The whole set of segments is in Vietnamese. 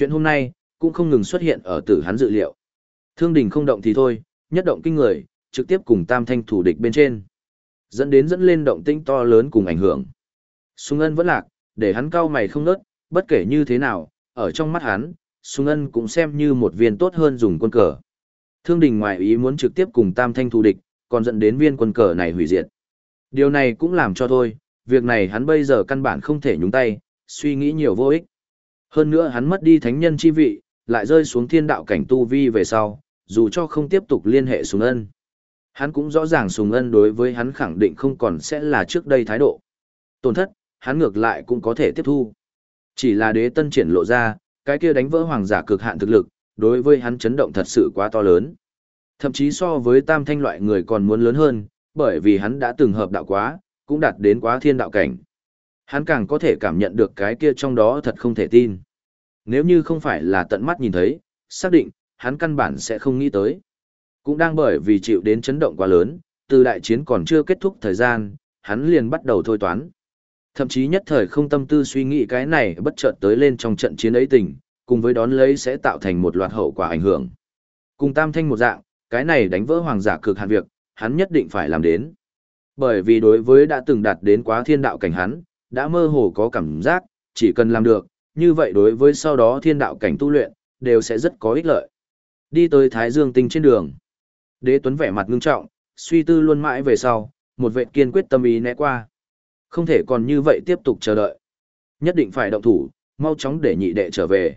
Chuyện hôm nay, cũng không ngừng xuất hiện ở tử hắn dự liệu. Thương đình không động thì thôi, nhất động kinh người, trực tiếp cùng tam thanh thủ địch bên trên. Dẫn đến dẫn lên động tĩnh to lớn cùng ảnh hưởng. Sung ân vẫn lạc, để hắn cao mày không nớt, bất kể như thế nào, ở trong mắt hắn, Sung ân cũng xem như một viên tốt hơn dùng quân cờ. Thương đình ngoại ý muốn trực tiếp cùng tam thanh thủ địch, còn dẫn đến viên quân cờ này hủy diệt. Điều này cũng làm cho thôi, việc này hắn bây giờ căn bản không thể nhúng tay, suy nghĩ nhiều vô ích. Hơn nữa hắn mất đi thánh nhân chi vị, lại rơi xuống thiên đạo cảnh tu vi về sau, dù cho không tiếp tục liên hệ Sùng Ân. Hắn cũng rõ ràng Sùng Ân đối với hắn khẳng định không còn sẽ là trước đây thái độ. Tổn thất, hắn ngược lại cũng có thể tiếp thu. Chỉ là đế tân triển lộ ra, cái kia đánh vỡ hoàng giả cực hạn thực lực, đối với hắn chấn động thật sự quá to lớn. Thậm chí so với tam thanh loại người còn muốn lớn hơn, bởi vì hắn đã từng hợp đạo quá, cũng đạt đến quá thiên đạo cảnh. Hắn càng có thể cảm nhận được cái kia trong đó thật không thể tin. Nếu như không phải là tận mắt nhìn thấy, xác định, hắn căn bản sẽ không nghĩ tới. Cũng đang bởi vì chịu đến chấn động quá lớn, từ đại chiến còn chưa kết thúc thời gian, hắn liền bắt đầu thôi toán. Thậm chí nhất thời không tâm tư suy nghĩ cái này bất chợt tới lên trong trận chiến ấy tình, cùng với đón lấy sẽ tạo thành một loạt hậu quả ảnh hưởng. Cùng tam thanh một dạng, cái này đánh vỡ hoàng giả cực hạn việc, hắn nhất định phải làm đến. Bởi vì đối với đã từng đạt đến quá thiên đạo cảnh hắn, đã mơ hồ có cảm giác, chỉ cần làm được, như vậy đối với sau đó thiên đạo cảnh tu luyện, đều sẽ rất có ích lợi. Đi tới Thái Dương tinh trên đường. Đế Tuấn vẻ mặt ngưng trọng, suy tư luôn mãi về sau, một vệ kiên quyết tâm ý né qua. Không thể còn như vậy tiếp tục chờ đợi. Nhất định phải động thủ, mau chóng để nhị đệ trở về.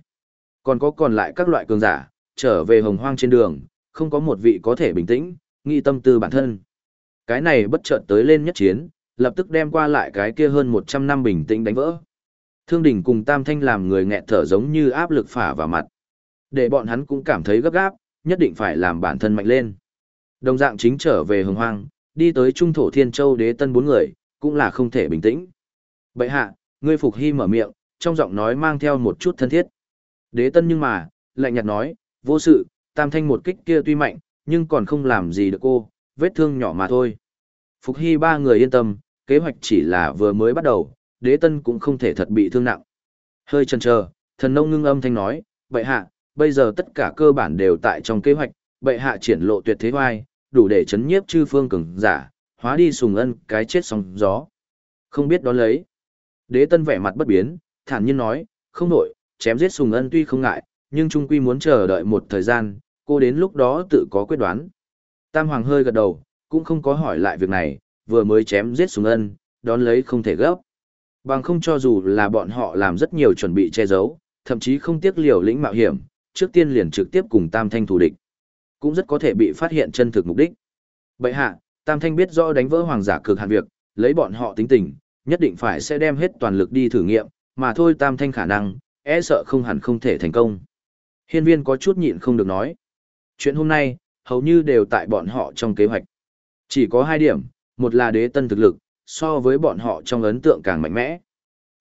Còn có còn lại các loại cường giả, trở về hồng hoang trên đường, không có một vị có thể bình tĩnh, nghi tâm tư bản thân. Cái này bất chợt tới lên nhất chiến, lập tức đem qua lại cái kia hơn 100 năm bình tĩnh đánh vỡ. Thương đỉnh cùng Tam Thanh làm người nghẹt thở giống như áp lực phả vào mặt. Để bọn hắn cũng cảm thấy gấp gáp, nhất định phải làm bản thân mạnh lên. Đồng dạng chính trở về hồng hoang, đi tới trung thổ thiên châu đế tân bốn người, cũng là không thể bình tĩnh. Bậy hạ, ngươi phục hy mở miệng, trong giọng nói mang theo một chút thân thiết. Đế tân nhưng mà, lạnh nhạt nói, vô sự, tam thanh một kích kia tuy mạnh, nhưng còn không làm gì được cô, vết thương nhỏ mà thôi. Phục hy ba người yên tâm, kế hoạch chỉ là vừa mới bắt đầu, đế tân cũng không thể thật bị thương nặng. Hơi chần chờ, thần nông ngưng âm thanh nói, bệ hạ, bây giờ tất cả cơ bản đều tại trong kế hoạch, bệ hạ triển lộ tuyệt thế hoai, đủ để chấn nhiếp chư phương cường giả, hóa đi sùng ân cái chết sóng gió. Không biết đó lấy. Đế tân vẻ mặt bất biến, thản nhiên nói, không nổi, chém giết sùng ân tuy không ngại, nhưng trung quy muốn chờ đợi một thời gian, cô đến lúc đó tự có quyết đoán. Tam Hoàng hơi gật đầu, cũng không có hỏi lại việc này, vừa mới chém giết sùng ân, đón lấy không thể gấp. Bằng không cho dù là bọn họ làm rất nhiều chuẩn bị che giấu, thậm chí không tiếc liều lĩnh mạo hiểm, trước tiên liền trực tiếp cùng Tam Thanh thù địch. Cũng rất có thể bị phát hiện chân thực mục đích. Bậy hạ, Tam Thanh biết rõ đánh vỡ hoàng giả cực hạn việc, lấy bọn họ tính tình, nhất định phải sẽ đem hết toàn lực đi thử nghiệm, mà thôi Tam Thanh khả năng, e sợ không hẳn không thể thành công. Hiên viên có chút nhịn không được nói. Chuyện hôm nay, hầu như đều tại bọn họ trong kế hoạch. Chỉ có hai điểm, một là đế tân thực lực, so với bọn họ trong ấn tượng càng mạnh mẽ.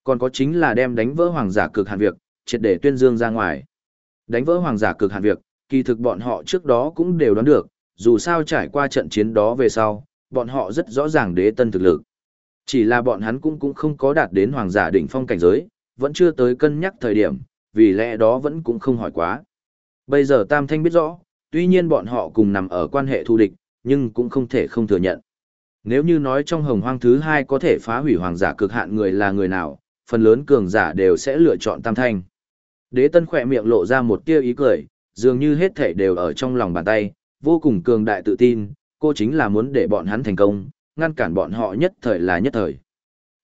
Còn có chính là đem đánh vỡ hoàng giả cực hạn việc, triệt để tuyên dương ra ngoài. Đánh vỡ hoàng giả cực hạn việc, kỳ thực bọn họ trước đó cũng đều đoán được, dù sao trải qua trận chiến đó về sau, bọn họ rất rõ ràng đế tân thực lực. Chỉ là bọn hắn cũng cũng không có đạt đến hoàng giả đỉnh phong cảnh giới, vẫn chưa tới cân nhắc thời điểm, vì lẽ đó vẫn cũng không hỏi quá. Bây giờ Tam Thanh biết rõ, tuy nhiên bọn họ cùng nằm ở quan hệ thù địch, nhưng cũng không thể không thừa nhận. Nếu như nói trong hồng hoang thứ hai có thể phá hủy hoàng giả cực hạn người là người nào, phần lớn cường giả đều sẽ lựa chọn Tam Thanh. Đế Tân khỏe miệng lộ ra một tia ý cười, dường như hết thể đều ở trong lòng bàn tay, vô cùng cường đại tự tin, cô chính là muốn để bọn hắn thành công, ngăn cản bọn họ nhất thời là nhất thời.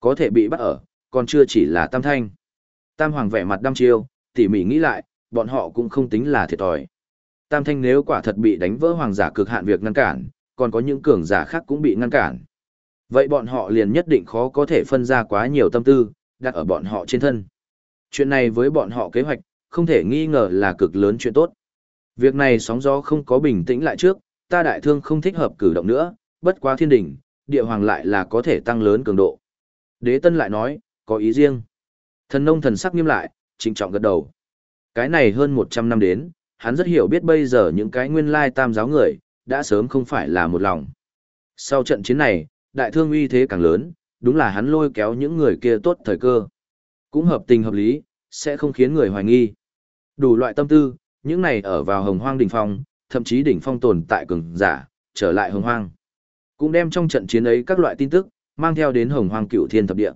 Có thể bị bắt ở, còn chưa chỉ là Tam Thanh. Tam Hoàng vẻ mặt đăm chiêu, tỉ mỉ nghĩ lại, bọn họ cũng không tính là thiệt thòi. Tam Thanh nếu quả thật bị đánh vỡ hoàng giả cực hạn việc ngăn cản, còn có những cường giả khác cũng bị ngăn cản. Vậy bọn họ liền nhất định khó có thể phân ra quá nhiều tâm tư, đặt ở bọn họ trên thân. Chuyện này với bọn họ kế hoạch, không thể nghi ngờ là cực lớn chuyện tốt. Việc này sóng gió không có bình tĩnh lại trước, ta đại thương không thích hợp cử động nữa, bất quá thiên đỉnh, địa hoàng lại là có thể tăng lớn cường độ. Đế tân lại nói, có ý riêng. Thần nông thần sắc nghiêm lại, trịnh trọng gật đầu. Cái này hơn 100 năm đến, hắn rất hiểu biết bây giờ những cái nguyên lai tam giáo người, đã sớm không phải là một lòng. Sau trận chiến này, đại thương uy thế càng lớn, đúng là hắn lôi kéo những người kia tốt thời cơ. Cũng hợp tình hợp lý, sẽ không khiến người hoài nghi. Đủ loại tâm tư, những này ở vào hồng hoang đỉnh phong, thậm chí đỉnh phong tồn tại cường giả, trở lại hồng hoang. Cũng đem trong trận chiến ấy các loại tin tức, mang theo đến hồng hoang cựu thiên thập địa.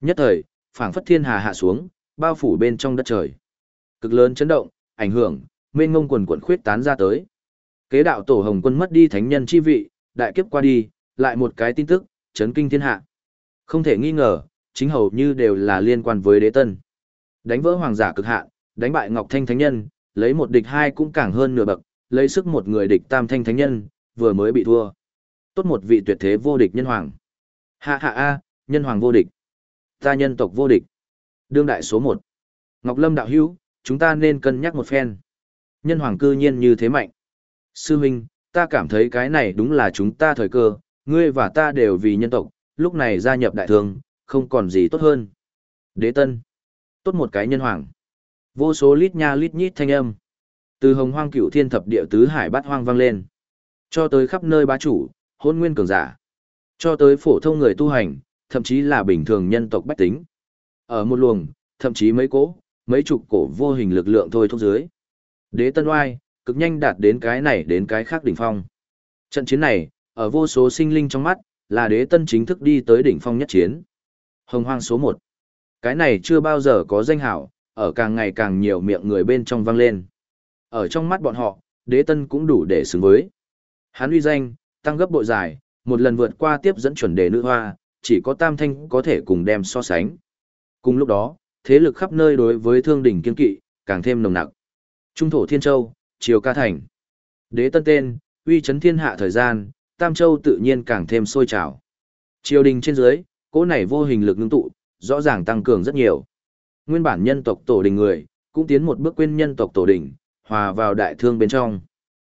Nhất thời, phảng phất thiên hà hạ xuống, bao phủ bên trong đất trời. Cực lớn chấn động, ảnh hưởng, mênh ngông quần quần khuyết tán ra tới. Kế đạo tổ hồng quân mất đi thánh nhân chi vị, đại kiếp qua đi, lại một cái tin tức, chấn kinh thiên hạ. Không thể nghi ngờ, chính hầu như đều là liên quan với đế tân. Đánh vỡ hoàng giả cực hạn, đánh bại Ngọc Thanh Thánh Nhân, lấy một địch hai cũng càng hơn nửa bậc, lấy sức một người địch Tam Thanh Thánh Nhân, vừa mới bị thua. Tốt một vị tuyệt thế vô địch nhân hoàng. Hạ hạ a, nhân hoàng vô địch. Ta nhân tộc vô địch. Đương đại số một. Ngọc Lâm đạo hữu, chúng ta nên cân nhắc một phen. Nhân hoàng cư nhiên như thế mạnh. Sư huynh, ta cảm thấy cái này đúng là chúng ta thời cơ, ngươi và ta đều vì nhân tộc, lúc này gia nhập đại thương, không còn gì tốt hơn. Đế tân. Tốt một cái nhân hoàng. Vô số lít nha lít nhít thanh âm. Từ hồng hoang cửu thiên thập địa tứ hải bát hoang vang lên. Cho tới khắp nơi bá chủ, hôn nguyên cường giả. Cho tới phổ thông người tu hành, thậm chí là bình thường nhân tộc bách tính. Ở một luồng, thậm chí mấy cỗ, mấy chục cổ vô hình lực lượng thôi thúc dưới. Đế Tân Oai, cực nhanh đạt đến cái này đến cái khác đỉnh phong. Trận chiến này, ở vô số sinh linh trong mắt, là đế tân chính thức đi tới đỉnh phong nhất chiến. Hồng hoang số 1. Cái này chưa bao giờ có danh hảo, ở càng ngày càng nhiều miệng người bên trong vang lên. Ở trong mắt bọn họ, đế tân cũng đủ để xứng với. Hắn uy danh, tăng gấp bội dài, một lần vượt qua tiếp dẫn chuẩn đề nữ hoa, chỉ có tam thanh có thể cùng đem so sánh. Cùng lúc đó, thế lực khắp nơi đối với thương đỉnh kiên kỵ, càng thêm nồng nặc. Trung thổ thiên châu, triều ca thành. Đế tân tên, uy chấn thiên hạ thời gian, tam châu tự nhiên càng thêm sôi trào. Triều đình trên dưới, cỗ này vô hình lực ngưng tụ, rõ ràng tăng cường rất nhiều. Nguyên bản nhân tộc tổ đình người, cũng tiến một bước quên nhân tộc tổ đình, hòa vào đại thương bên trong.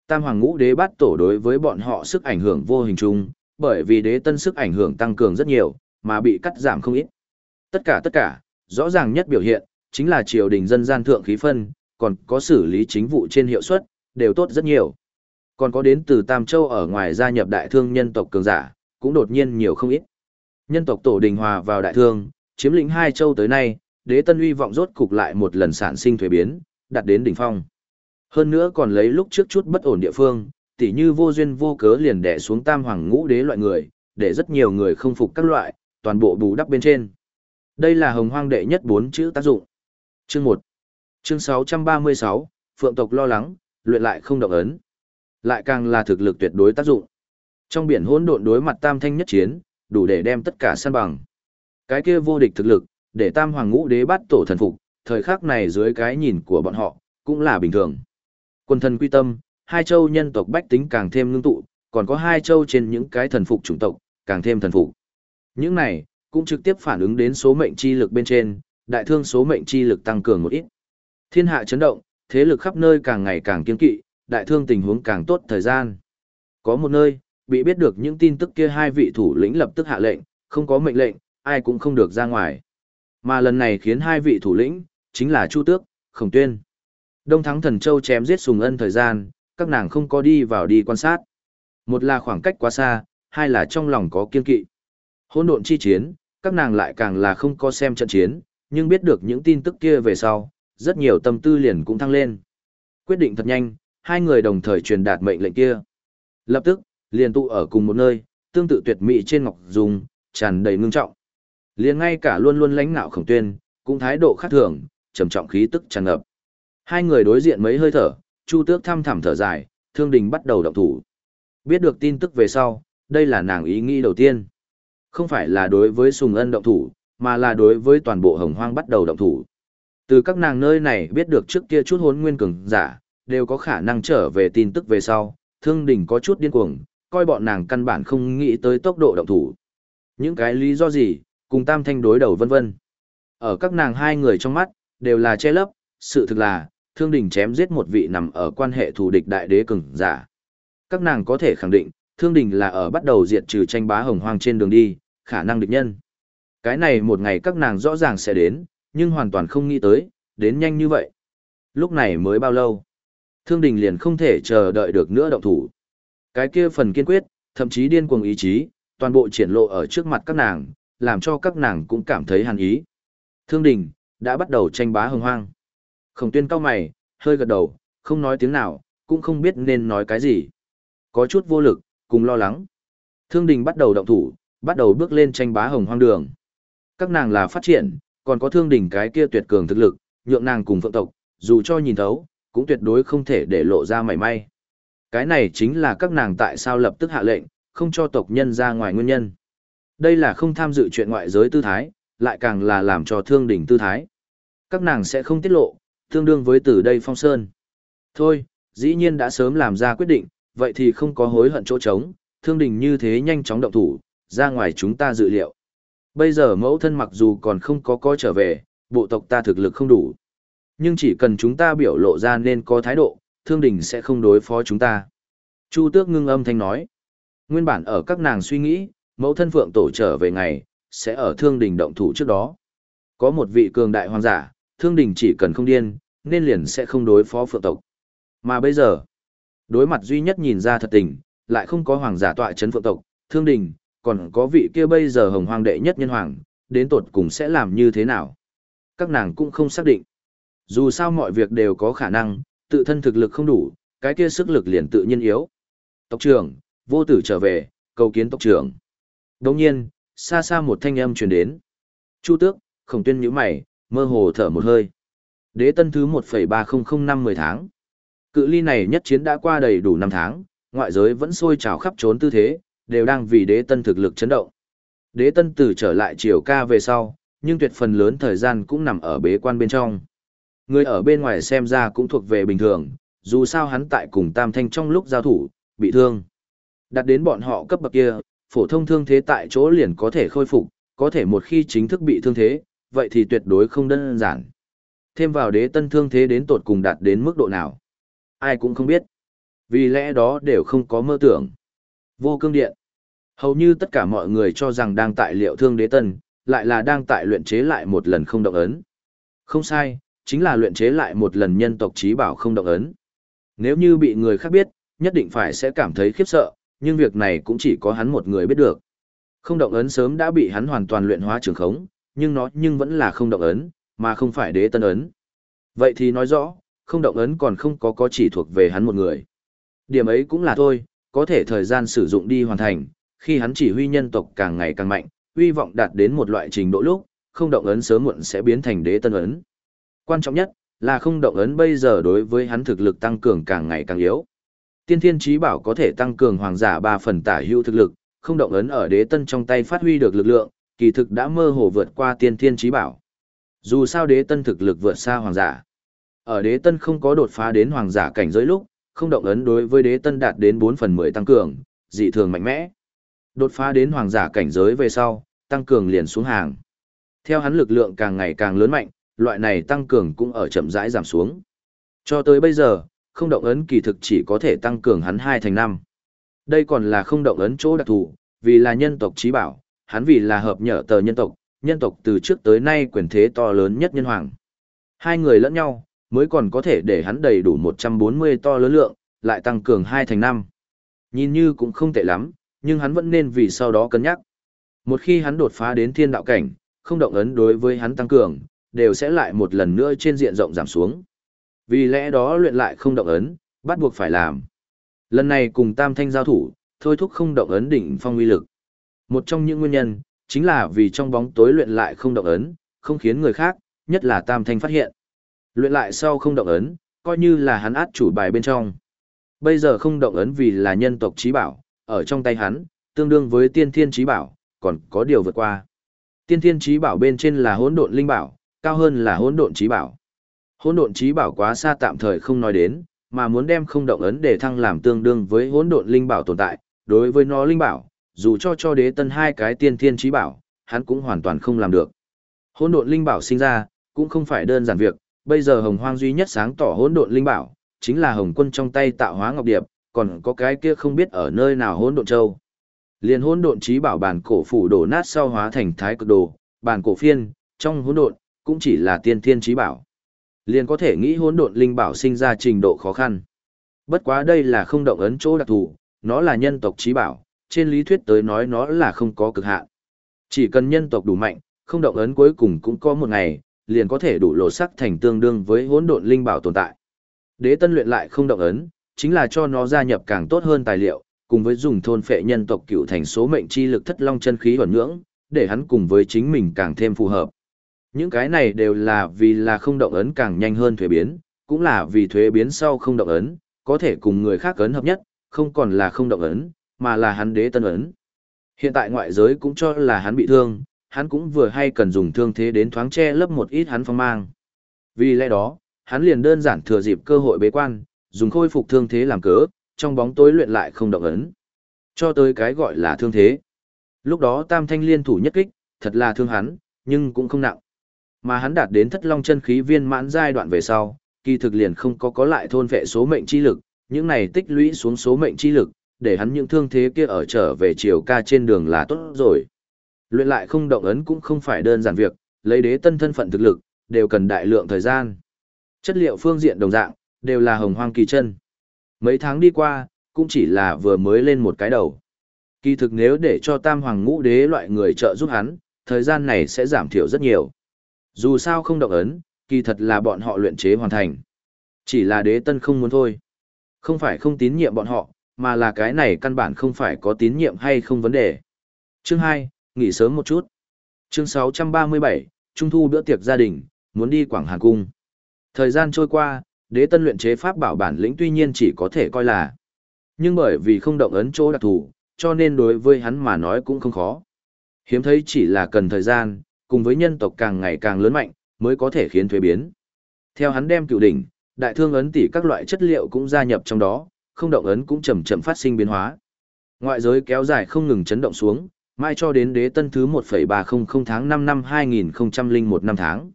Tam hoàng ngũ đế bắt tổ đối với bọn họ sức ảnh hưởng vô hình chung, bởi vì đế tân sức ảnh hưởng tăng cường rất nhiều, mà bị cắt giảm không ít. Tất cả tất cả, rõ ràng nhất biểu hiện, chính là triều đình dân gian thượng khí phân, còn có xử lý chính vụ trên hiệu suất, đều tốt rất nhiều. Còn có đến từ Tam Châu ở ngoài gia nhập đại thương nhân tộc cường giả, cũng đột nhiên nhiều không ít. Nhân tộc tổ đình hòa vào đại thương, chiếm lĩnh hai châu tới nay, đế tân uy vọng rốt cục lại một lần sản sinh thuế biến, đạt đến đỉnh phong. Hơn nữa còn lấy lúc trước chút bất ổn địa phương, tỉ như vô duyên vô cớ liền đè xuống tam hoàng ngũ đế loại người, để rất nhiều người không phục các loại, toàn bộ bù đắp bên trên. Đây là hồng hoang đệ nhất bốn chữ tác dụng. Chương 1 Chương 636, Phượng tộc lo lắng, luyện lại không động ấn. Lại càng là thực lực tuyệt đối tác dụng. Trong biển hỗn độn đối mặt tam thanh nhất chiến, đủ để đem tất cả san bằng. Cái kia vô địch thực lực, để tam hoàng ngũ đế bắt tổ thần phục, thời khắc này dưới cái nhìn của bọn họ, cũng là bình thường. Quân thần quy tâm, hai châu nhân tộc bách tính càng thêm ngưng tụ, còn có hai châu trên những cái thần phục chủng tộc, càng thêm thần phục. Những này, cũng trực tiếp phản ứng đến số mệnh chi lực bên trên, đại thương số mệnh chi lực tăng cường một ít. Thiên hạ chấn động, thế lực khắp nơi càng ngày càng kiên kỵ, đại thương tình huống càng tốt thời gian. Có một nơi, bị biết được những tin tức kia hai vị thủ lĩnh lập tức hạ lệnh, không có mệnh lệnh, ai cũng không được ra ngoài. Mà lần này khiến hai vị thủ lĩnh, chính là Chu Tước, Khổng Tuyên. Đông Thắng Thần Châu chém giết Sùng Ân thời gian, các nàng không có đi vào đi quan sát. Một là khoảng cách quá xa, hai là trong lòng có kiên kỵ. Hỗn độn chi chiến, các nàng lại càng là không có xem trận chiến, nhưng biết được những tin tức kia về sau, rất nhiều tâm tư liền cũng thăng lên. Quyết định thật nhanh, hai người đồng thời truyền đạt mệnh lệnh kia. Lập tức, liền tụ ở cùng một nơi, tương tự tuyệt mỹ trên ngọc dùng, tràn đầy ngưng trọng. Liền ngay cả luôn luôn lãnh nạo khổng tuyên, cũng thái độ khác thường, trầm trọng khí tức tràn ngập. Hai người đối diện mấy hơi thở, Chu Tước thăm thẳm thở dài, Thương Đình bắt đầu động thủ. Biết được tin tức về sau, đây là nàng ý nghĩ đầu tiên. Không phải là đối với Sùng Ân động thủ, mà là đối với toàn bộ Hồng Hoang bắt đầu động thủ. Từ các nàng nơi này biết được trước kia chút hốn nguyên cường giả, đều có khả năng trở về tin tức về sau, Thương Đình có chút điên cuồng, coi bọn nàng căn bản không nghĩ tới tốc độ động thủ. Những cái lý do gì, cùng tam thanh đối đầu vân vân. Ở các nàng hai người trong mắt, đều là che lấp, sự thực là, thương đình chém giết một vị nằm ở quan hệ thù địch đại đế cường giả. Các nàng có thể khẳng định, thương đình là ở bắt đầu diệt trừ tranh bá hồng hoang trên đường đi, khả năng địch nhân. Cái này một ngày các nàng rõ ràng sẽ đến, nhưng hoàn toàn không nghĩ tới, đến nhanh như vậy. Lúc này mới bao lâu? Thương đình liền không thể chờ đợi được nữa động thủ. Cái kia phần kiên quyết, thậm chí điên cuồng ý chí, toàn bộ triển lộ ở trước mặt các nàng, làm cho các nàng cũng cảm thấy hàn ý. Thương đình, đã bắt đầu tranh bá hồng hoang. Khổng tuyên cao mày, hơi gật đầu, không nói tiếng nào, cũng không biết nên nói cái gì. Có chút vô lực, cùng lo lắng. Thương đình bắt đầu động thủ, bắt đầu bước lên tranh bá hồng hoang đường. Các nàng là phát triển, còn có thương đỉnh cái kia tuyệt cường thực lực, nhượng nàng cùng phượng tộc, dù cho nhìn thấu, cũng tuyệt đối không thể để lộ ra mảy may. Cái này chính là các nàng tại sao lập tức hạ lệnh, không cho tộc nhân ra ngoài nguyên nhân. Đây là không tham dự chuyện ngoại giới tư thái, lại càng là làm cho thương đỉnh tư thái. Các nàng sẽ không tiết lộ, tương đương với từ đây phong sơn. Thôi, dĩ nhiên đã sớm làm ra quyết định, vậy thì không có hối hận chỗ trống, thương đỉnh như thế nhanh chóng động thủ, ra ngoài chúng ta dự liệu. Bây giờ mẫu thân mặc dù còn không có coi trở về, bộ tộc ta thực lực không đủ. Nhưng chỉ cần chúng ta biểu lộ ra nên có thái độ, thương đình sẽ không đối phó chúng ta. Chu tước ngưng âm thanh nói. Nguyên bản ở các nàng suy nghĩ, mẫu thân phượng tổ trở về ngày, sẽ ở thương đình động thủ trước đó. Có một vị cường đại hoàng giả, thương đình chỉ cần không điên, nên liền sẽ không đối phó phượng tộc. Mà bây giờ, đối mặt duy nhất nhìn ra thật tình, lại không có hoàng giả tọa chấn phượng tộc, thương đình, còn có vị kia bây giờ hồng hoàng đệ nhất nhân hoàng, đến tột cùng sẽ làm như thế nào. Các nàng cũng không xác định. Dù sao mọi việc đều có khả năng, tự thân thực lực không đủ, cái kia sức lực liền tự nhiên yếu. Tộc trưởng, vô tử trở về, cầu kiến tộc trưởng. Đồng nhiên, xa xa một thanh âm truyền đến. Chu tước, khổng tuyên nhíu mày, mơ hồ thở một hơi. Đế tân thứ 1,3005 10 tháng. Cự ly này nhất chiến đã qua đầy đủ 5 tháng, ngoại giới vẫn sôi trào khắp trốn tư thế, đều đang vì đế tân thực lực chấn động. Đế tân từ trở lại triều ca về sau, nhưng tuyệt phần lớn thời gian cũng nằm ở bế quan bên trong. Người ở bên ngoài xem ra cũng thuộc về bình thường, dù sao hắn tại cùng Tam Thanh trong lúc giao thủ, bị thương. Đặt đến bọn họ cấp bậc kia, phổ thông thương thế tại chỗ liền có thể khôi phục, có thể một khi chính thức bị thương thế, vậy thì tuyệt đối không đơn giản. Thêm vào đế tân thương thế đến tột cùng đạt đến mức độ nào. Ai cũng không biết. Vì lẽ đó đều không có mơ tưởng. Vô cương điện. Hầu như tất cả mọi người cho rằng đang tại liệu thương đế tân, lại là đang tại luyện chế lại một lần không động ấn. Không sai, chính là luyện chế lại một lần nhân tộc trí bảo không động ấn. Nếu như bị người khác biết, nhất định phải sẽ cảm thấy khiếp sợ, nhưng việc này cũng chỉ có hắn một người biết được. Không động ấn sớm đã bị hắn hoàn toàn luyện hóa trường khống, nhưng nó nhưng vẫn là không động ấn, mà không phải đế tân ấn. Vậy thì nói rõ, không động ấn còn không có có chỉ thuộc về hắn một người. Điểm ấy cũng là thôi, có thể thời gian sử dụng đi hoàn thành, khi hắn chỉ huy nhân tộc càng ngày càng mạnh, uy vọng đạt đến một loại trình độ lúc, không động ấn sớm muộn sẽ biến thành đế tân ấn. Quan trọng nhất là không động ấn bây giờ đối với hắn thực lực tăng cường càng ngày càng yếu. Tiên thiên trí bảo có thể tăng cường hoàng giả 3 phần tả hữu thực lực, không động ấn ở đế tân trong tay phát huy được lực lượng, kỳ thực đã mơ hồ vượt qua tiên thiên trí bảo. Dù sao đế tân thực lực vượt xa hoàng giả. Ở đế tân không có đột phá đến hoàng giả cảnh giới lúc, không động ấn đối với đế tân đạt đến 4 phần 10 tăng cường, dị thường mạnh mẽ. Đột phá đến hoàng giả cảnh giới về sau, tăng cường liền xuống hàng. Theo hắn lực lượng càng ngày càng lớn mạnh, loại này tăng cường cũng ở chậm rãi giảm xuống. Cho tới bây giờ, không động ấn kỳ thực chỉ có thể tăng cường hắn 2 thành 5. Đây còn là không động ấn chỗ đặc thù, vì là nhân tộc trí bảo, hắn vì là hợp nhở tờ nhân tộc, nhân tộc từ trước tới nay quyền thế to lớn nhất nhân hoàng. Hai người lẫn nhau, mới còn có thể để hắn đầy đủ 140 to lớn lượng, lại tăng cường 2 thành 5. Nhìn như cũng không tệ lắm, nhưng hắn vẫn nên vì sau đó cân nhắc. Một khi hắn đột phá đến thiên đạo cảnh, không động ấn đối với hắn tăng cường, đều sẽ lại một lần nữa trên diện rộng giảm xuống. Vì lẽ đó luyện lại không động ấn, bắt buộc phải làm. Lần này cùng Tam Thanh giao thủ, thôi thúc không động ấn đỉnh phong uy lực. Một trong những nguyên nhân, chính là vì trong bóng tối luyện lại không động ấn, không khiến người khác, nhất là Tam Thanh phát hiện. Luyện lại sau không động ấn, coi như là hắn át chủ bài bên trong. Bây giờ không động ấn vì là nhân tộc trí bảo, ở trong tay hắn, tương đương với tiên thiên trí bảo, còn có điều vượt qua. Tiên thiên trí bảo bên trên là hỗn độn linh bảo, cao hơn là hỗn độn trí bảo. Hỗn độn trí bảo quá xa tạm thời không nói đến, mà muốn đem không động ấn để thăng làm tương đương với hỗn độn linh bảo tồn tại, đối với nó linh bảo, dù cho cho đế tân hai cái tiên thiên trí bảo, hắn cũng hoàn toàn không làm được. Hỗn độn linh bảo sinh ra, cũng không phải đơn giản việc, bây giờ Hồng Hoang duy nhất sáng tỏ hỗn độn linh bảo, chính là Hồng Quân trong tay tạo hóa ngọc điệp, còn có cái kia không biết ở nơi nào hỗn độn châu. Liên hỗn độn trí bảo bản cổ phủ đổ nát sau hóa thành thái cực đồ, bản cổ phiên, trong hỗn độn cũng chỉ là tiên thiên trí bảo. Liền có thể nghĩ hỗn độn linh bảo sinh ra trình độ khó khăn. Bất quá đây là không động ấn chỗ đặc thù, nó là nhân tộc trí bảo, trên lý thuyết tới nói nó là không có cực hạn. Chỉ cần nhân tộc đủ mạnh, không động ấn cuối cùng cũng có một ngày, liền có thể đủ lộ sắc thành tương đương với hỗn độn linh bảo tồn tại. Đế tân luyện lại không động ấn, chính là cho nó gia nhập càng tốt hơn tài liệu, cùng với dùng thôn phệ nhân tộc cựu thành số mệnh chi lực thất long chân khí hoàn nhưỡng, để hắn cùng với chính mình càng thêm phù hợp. Những cái này đều là vì là không động ấn càng nhanh hơn thuế biến, cũng là vì thuế biến sau không động ấn, có thể cùng người khác ấn hợp nhất, không còn là không động ấn, mà là hắn đế tân ấn. Hiện tại ngoại giới cũng cho là hắn bị thương, hắn cũng vừa hay cần dùng thương thế đến thoáng che lấp một ít hắn phong mang. Vì lẽ đó, hắn liền đơn giản thừa dịp cơ hội bế quan, dùng khôi phục thương thế làm cớ, trong bóng tối luyện lại không động ấn. Cho tới cái gọi là thương thế. Lúc đó tam thanh liên thủ nhất kích, thật là thương hắn, nhưng cũng không nặng. Mà hắn đạt đến thất long chân khí viên mãn giai đoạn về sau, kỳ thực liền không có có lại thôn vệ số mệnh chi lực, những này tích lũy xuống số mệnh chi lực, để hắn những thương thế kia ở trở về chiều ca trên đường là tốt rồi. Luyện lại không động ấn cũng không phải đơn giản việc, lấy đế tân thân phận thực lực, đều cần đại lượng thời gian. Chất liệu phương diện đồng dạng, đều là hồng hoang kỳ chân. Mấy tháng đi qua, cũng chỉ là vừa mới lên một cái đầu. Kỳ thực nếu để cho tam hoàng ngũ đế loại người trợ giúp hắn, thời gian này sẽ giảm thiểu rất nhiều. Dù sao không động ấn, kỳ thật là bọn họ luyện chế hoàn thành. Chỉ là đế tân không muốn thôi. Không phải không tín nhiệm bọn họ, mà là cái này căn bản không phải có tín nhiệm hay không vấn đề. Chương 2, nghỉ sớm một chút. Chương 637, Trung thu bữa tiệc gia đình, muốn đi Quảng Hàn Cung. Thời gian trôi qua, đế tân luyện chế pháp bảo bản lĩnh tuy nhiên chỉ có thể coi là. Nhưng bởi vì không động ấn chỗ đặc thù, cho nên đối với hắn mà nói cũng không khó. Hiếm thấy chỉ là cần thời gian, cùng với nhân tộc càng ngày càng lớn mạnh, mới có thể khiến thuế biến. Theo hắn đem cựu đỉnh, đại thương ấn tỷ các loại chất liệu cũng gia nhập trong đó, không động ấn cũng chậm chậm phát sinh biến hóa. Ngoại giới kéo dài không ngừng chấn động xuống, mai cho đến đế tân thứ 1,300 tháng 5 năm 2001 năm tháng.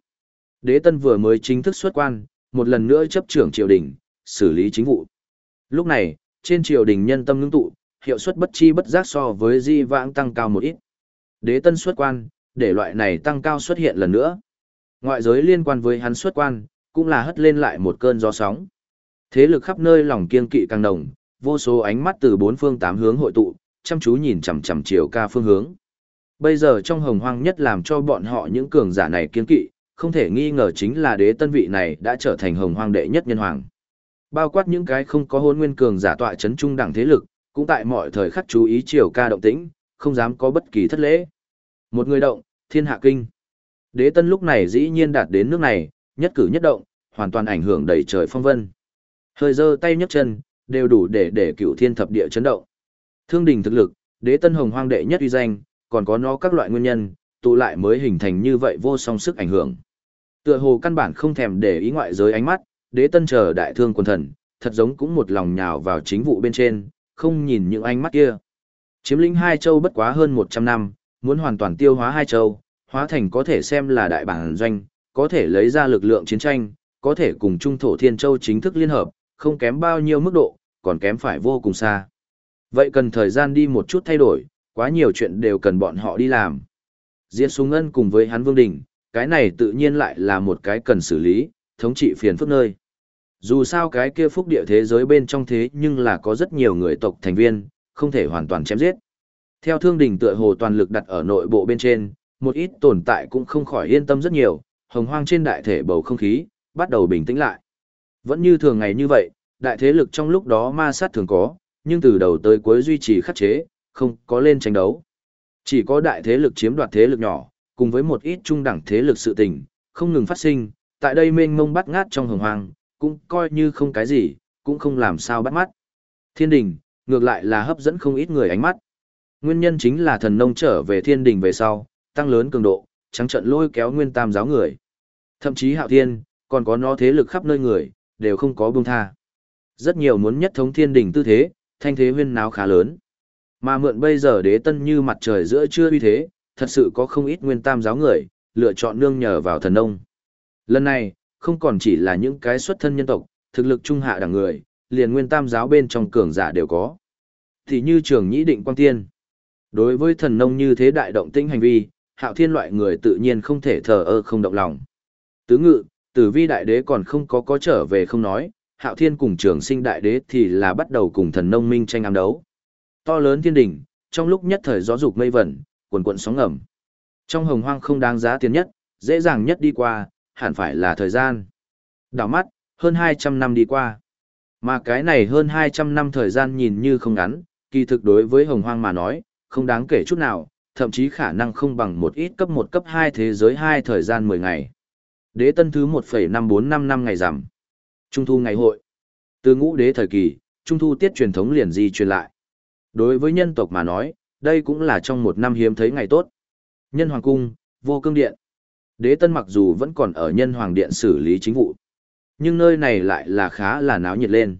Đế tân vừa mới chính thức xuất quan, một lần nữa chấp trưởng triều đình, xử lý chính vụ. Lúc này, trên triều đình nhân tâm ngưng tụ, hiệu suất bất chi bất giác so với di vãng tăng cao một ít. Đế tân xuất quan, để loại này tăng cao xuất hiện lần nữa. Ngoại giới liên quan với hắn xuất quan, cũng là hất lên lại một cơn gió sóng. Thế lực khắp nơi lòng kiên kỵ càng đồng, vô số ánh mắt từ bốn phương tám hướng hội tụ, chăm chú nhìn chằm chằm chiều ca phương hướng. Bây giờ trong hồng hoang nhất làm cho bọn họ những cường giả này kiên kỵ, không thể nghi ngờ chính là đế tân vị này đã trở thành hồng hoang đệ nhất nhân hoàng. Bao quát những cái không có hôn nguyên cường giả tọa chấn trung đẳng thế lực, cũng tại mọi thời khắc chú ý triều ca động tĩnh, không dám có bất kỳ thất lễ. Một người động, thiên hạ kinh. Đế tân lúc này dĩ nhiên đạt đến nước này, nhất cử nhất động, hoàn toàn ảnh hưởng đầy trời phong vân. Hơi giơ tay nhấc chân, đều đủ để để cựu thiên thập địa chấn động. Thương đình thực lực, đế tân hồng hoang đệ nhất uy danh, còn có nó các loại nguyên nhân, tụ lại mới hình thành như vậy vô song sức ảnh hưởng. Tựa hồ căn bản không thèm để ý ngoại giới ánh mắt, đế tân chờ đại thương quân thần, thật giống cũng một lòng nhào vào chính vụ bên trên, không nhìn những ánh mắt kia. Chiếm lĩnh hai châu bất quá hơn 100 năm, muốn hoàn toàn tiêu hóa hai châu, hóa thành có thể xem là đại bản doanh, có thể lấy ra lực lượng chiến tranh, có thể cùng Trung Thổ Thiên Châu chính thức liên hợp, không kém bao nhiêu mức độ, còn kém phải vô cùng xa. Vậy cần thời gian đi một chút thay đổi, quá nhiều chuyện đều cần bọn họ đi làm. Diệt Súng Ân cùng với hắn Vương Đình, cái này tự nhiên lại là một cái cần xử lý, thống trị phiền phức nơi. Dù sao cái kia phúc địa thế giới bên trong thế nhưng là có rất nhiều người tộc thành viên, không thể hoàn toàn chém giết. Theo thương đình tựa hồ toàn lực đặt ở nội bộ bên trên, một ít tồn tại cũng không khỏi yên tâm rất nhiều, hồng hoang trên đại thể bầu không khí, bắt đầu bình tĩnh lại. Vẫn như thường ngày như vậy, đại thế lực trong lúc đó ma sát thường có, nhưng từ đầu tới cuối duy trì khắc chế, không có lên tranh đấu. Chỉ có đại thế lực chiếm đoạt thế lực nhỏ, cùng với một ít trung đẳng thế lực sự tình, không ngừng phát sinh, tại đây mênh mông bắt ngát trong hồng hoang, cũng coi như không cái gì, cũng không làm sao bắt mắt. Thiên đình, ngược lại là hấp dẫn không ít người ánh mắt. Nguyên nhân chính là thần nông trở về thiên đình về sau, tăng lớn cường độ, trắng trận lôi kéo nguyên tam giáo người. Thậm chí hạo thiên, còn có nó thế lực khắp nơi người, đều không có buông tha. Rất nhiều muốn nhất thống thiên đình tư thế, thanh thế huyên náo khá lớn. Mà mượn bây giờ đế tân như mặt trời giữa trưa uy thế, thật sự có không ít nguyên tam giáo người, lựa chọn nương nhờ vào thần nông. Lần này, không còn chỉ là những cái xuất thân nhân tộc, thực lực trung hạ đẳng người, liền nguyên tam giáo bên trong cường giả đều có. Thì như trường nhĩ định quang tiên. Đối với thần nông như thế đại động tĩnh hành vi, hạo thiên loại người tự nhiên không thể thờ ơ không động lòng. Tứ ngự, tử vi đại đế còn không có có trở về không nói, hạo thiên cùng trường sinh đại đế thì là bắt đầu cùng thần nông minh tranh ám đấu. To lớn thiên đỉnh, trong lúc nhất thời gió dục mây vẩn, cuồn cuộn sóng ngầm. Trong hồng hoang không đáng giá tiền nhất, dễ dàng nhất đi qua, hẳn phải là thời gian. Đảo mắt, hơn 200 năm đi qua. Mà cái này hơn 200 năm thời gian nhìn như không ngắn, kỳ thực đối với hồng hoang mà nói, không đáng kể chút nào, thậm chí khả năng không bằng một ít cấp 1 cấp 2 thế giới 2 thời gian 10 ngày. Đế tân thứ 1,545 năm ngày rằm. Trung thu ngày hội. Từ ngũ đế thời kỳ, trung thu tiết truyền thống liền di truyền lại. Đối với nhân tộc mà nói, đây cũng là trong một năm hiếm thấy ngày tốt. Nhân hoàng cung, vô cương điện. Đế tân mặc dù vẫn còn ở nhân hoàng điện xử lý chính vụ. Nhưng nơi này lại là khá là náo nhiệt lên.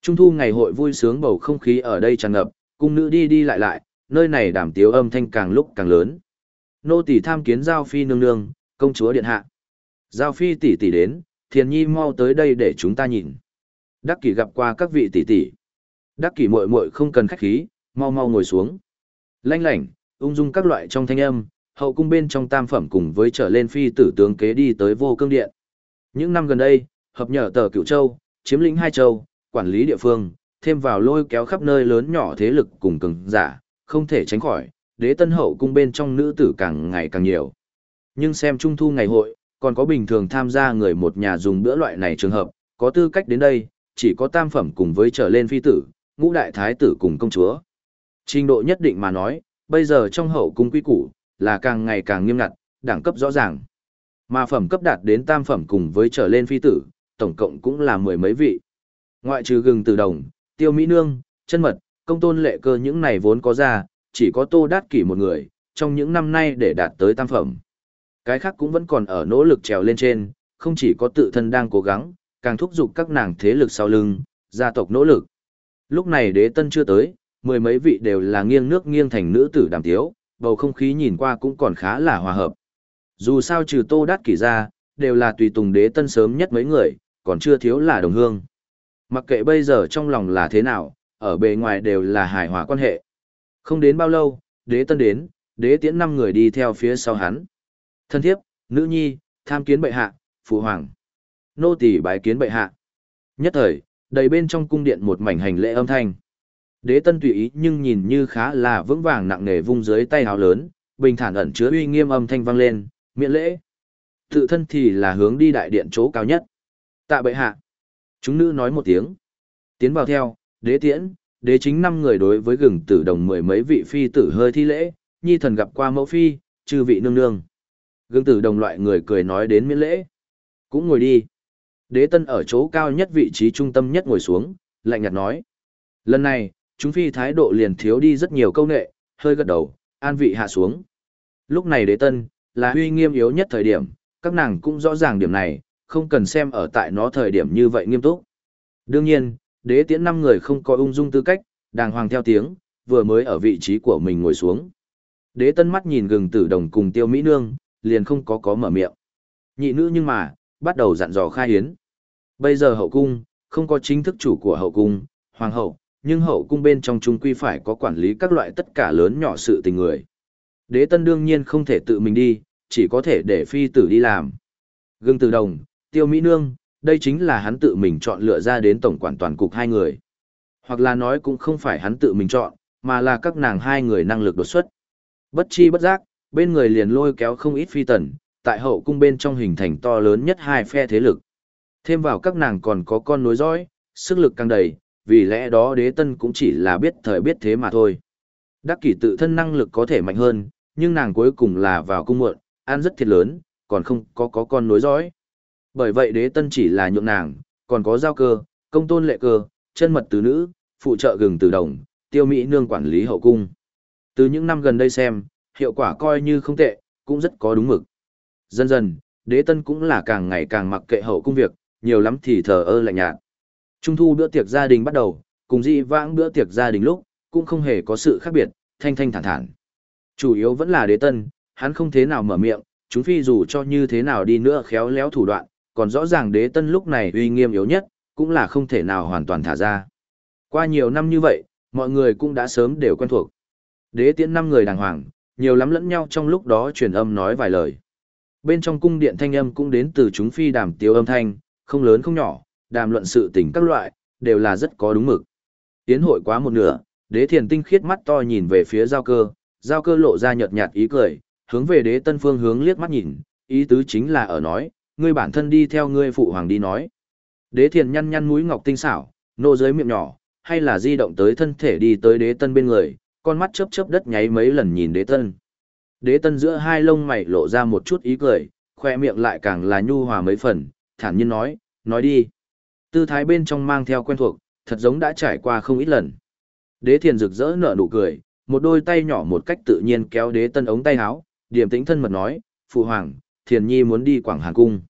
Trung thu ngày hội vui sướng bầu không khí ở đây tràn ngập, cung nữ đi đi lại lại, nơi này đảm tiếu âm thanh càng lúc càng lớn. Nô tỳ tham kiến Giao Phi nương nương, công chúa điện hạ. Giao Phi tỷ tỷ đến, Thiền Nhi mau tới đây để chúng ta nhìn. Đắc kỷ gặp qua các vị tỷ tỷ. Đắc kỷ muội muội không cần khách khí, mau mau ngồi xuống. Lanh lảnh, ung dung các loại trong thanh âm, hậu cung bên trong tam phẩm cùng với trở lên phi tử tướng kế đi tới vô cương điện. Những năm gần đây, hợp nhở tờ cựu châu, chiếm lĩnh hai châu, quản lý địa phương, thêm vào lôi kéo khắp nơi lớn nhỏ thế lực cùng cường giả, không thể tránh khỏi, đế tân hậu cung bên trong nữ tử càng ngày càng nhiều. Nhưng xem trung thu ngày hội, còn có bình thường tham gia người một nhà dùng bữa loại này trường hợp, có tư cách đến đây, chỉ có tam phẩm cùng với trở lên phi tử, ngũ đại thái tử cùng công chúa. Trình độ nhất định mà nói, bây giờ trong hậu cung quy củ, là càng ngày càng nghiêm ngặt, đẳng cấp rõ ràng. Mà phẩm cấp đạt đến tam phẩm cùng với trở lên phi tử, tổng cộng cũng là mười mấy vị. Ngoại trừ gừng từ đồng, tiêu mỹ nương, chân mật, công tôn lệ cơ những này vốn có ra, chỉ có tô đát kỷ một người, trong những năm nay để đạt tới tam phẩm. Cái khác cũng vẫn còn ở nỗ lực trèo lên trên, không chỉ có tự thân đang cố gắng, càng thúc giục các nàng thế lực sau lưng, gia tộc nỗ lực. Lúc này đế tân chưa tới, mười mấy vị đều là nghiêng nước nghiêng thành nữ tử đàm tiếu, bầu không khí nhìn qua cũng còn khá là hòa hợp. Dù sao trừ tô đát kỷ ra, đều là tùy tùng đế tân sớm nhất mấy người, còn chưa thiếu là đồng hương. Mặc kệ bây giờ trong lòng là thế nào, ở bề ngoài đều là hài hòa quan hệ. Không đến bao lâu, đế tân đến, đế tiễn năm người đi theo phía sau hắn. Thân thiếp, nữ nhi, tham kiến bệ hạ, phụ hoàng. Nô tỳ bái kiến bệ hạ. Nhất thời, đầy bên trong cung điện một mảnh hành lễ âm thanh. Đế tân tùy ý nhưng nhìn như khá là vững vàng nặng nề vung dưới tay hào lớn, bình thản ẩn chứa uy nghiêm âm thanh vang lên, miễn lễ. Tự thân thì là hướng đi đại điện chỗ cao nhất. Tạ bệ hạ. Chúng nữ nói một tiếng. Tiến vào theo, đế tiễn, đế chính năm người đối với gừng tử đồng mười mấy vị phi tử hơi thi lễ, nhi thần gặp qua mẫu phi, chư vị nương nương. Gừng tử đồng loại người cười nói đến miễn lễ. Cũng ngồi đi. Đế tân ở chỗ cao nhất vị trí trung tâm nhất ngồi xuống, lạnh nhạt nói. Lần này, chúng phi thái độ liền thiếu đi rất nhiều câu nệ, hơi gật đầu, an vị hạ xuống. Lúc này đế tân, là huy nghiêm yếu nhất thời điểm, các nàng cũng rõ ràng điểm này, không cần xem ở tại nó thời điểm như vậy nghiêm túc. Đương nhiên, đế tiễn năm người không có ung dung tư cách, đàng hoàng theo tiếng, vừa mới ở vị trí của mình ngồi xuống. Đế tân mắt nhìn gừng tử đồng cùng tiêu mỹ nương, liền không có có mở miệng. Nhị nữ nhưng mà, bắt đầu dặn dò khai hiến. Bây giờ hậu cung, không có chính thức chủ của hậu cung, hoàng hậu, nhưng hậu cung bên trong trung quy phải có quản lý các loại tất cả lớn nhỏ sự tình người. Đế tân đương nhiên không thể tự mình đi, chỉ có thể để phi tử đi làm. Gương từ đồng, tiêu mỹ nương, đây chính là hắn tự mình chọn lựa ra đến tổng quản toàn cục hai người. Hoặc là nói cũng không phải hắn tự mình chọn, mà là các nàng hai người năng lực đột xuất. Bất chi bất giác, bên người liền lôi kéo không ít phi tần, tại hậu cung bên trong hình thành to lớn nhất hai phe thế lực. Thêm vào các nàng còn có con nối dõi, sức lực càng đầy, vì lẽ đó đế tân cũng chỉ là biết thời biết thế mà thôi. Đắc kỷ tự thân năng lực có thể mạnh hơn, nhưng nàng cuối cùng là vào cung muộn, ăn rất thiệt lớn, còn không có có con nối dõi. Bởi vậy đế tân chỉ là nhượng nàng, còn có giao cơ, công tôn lệ cơ, chân mật tứ nữ, phụ trợ gừng từ đồng, tiêu mỹ nương quản lý hậu cung. Từ những năm gần đây xem, hiệu quả coi như không tệ, cũng rất có đúng mực. Dần dần, đế tân cũng là càng ngày càng mặc kệ hậu cung việc, nhiều lắm thì thờ ơ lạnh nhạt. Trung thu bữa tiệc gia đình bắt đầu, cùng dị vãng bữa tiệc gia đình lúc, cũng không hề có sự khác biệt, thanh thanh thản thản. Chủ yếu vẫn là đế tân, hắn không thế nào mở miệng, chúng phi dù cho như thế nào đi nữa khéo léo thủ đoạn, còn rõ ràng đế tân lúc này uy nghiêm yếu nhất, cũng là không thể nào hoàn toàn thả ra. Qua nhiều năm như vậy, mọi người cũng đã sớm đều quen thuộc. Đế tiễn năm người đàng hoàng, nhiều lắm lẫn nhau trong lúc đó truyền âm nói vài lời. Bên trong cung điện thanh âm cũng đến từ chúng phi đàm tiêu âm thanh, không lớn không nhỏ, đàm luận sự tình các loại, đều là rất có đúng mực. Tiến hội quá một nửa, đế thiền tinh khiết mắt to nhìn về phía giao cơ, giao cơ lộ ra nhợt nhạt ý cười, hướng về đế tân phương hướng liếc mắt nhìn, ý tứ chính là ở nói, ngươi bản thân đi theo ngươi phụ hoàng đi nói. Đế thiền nhăn nhăn mũi ngọc tinh xảo, nô dưới miệng nhỏ, hay là di động tới thân thể đi tới đế tân bên người, con mắt chớp chớp đất nháy mấy lần nhìn đế tân. Đế tân giữa hai lông mày lộ ra một chút ý cười, khoe miệng lại càng là nhu hòa mấy phần, thản nhiên nói, nói đi. Tư thái bên trong mang theo quen thuộc, thật giống đã trải qua không ít lần. Đế thiền rực rỡ nở nụ cười, một đôi tay nhỏ một cách tự nhiên kéo đế tân ống tay áo, điểm tĩnh thân mật nói, phụ hoàng, thiền nhi muốn đi Quảng Hàn Cung.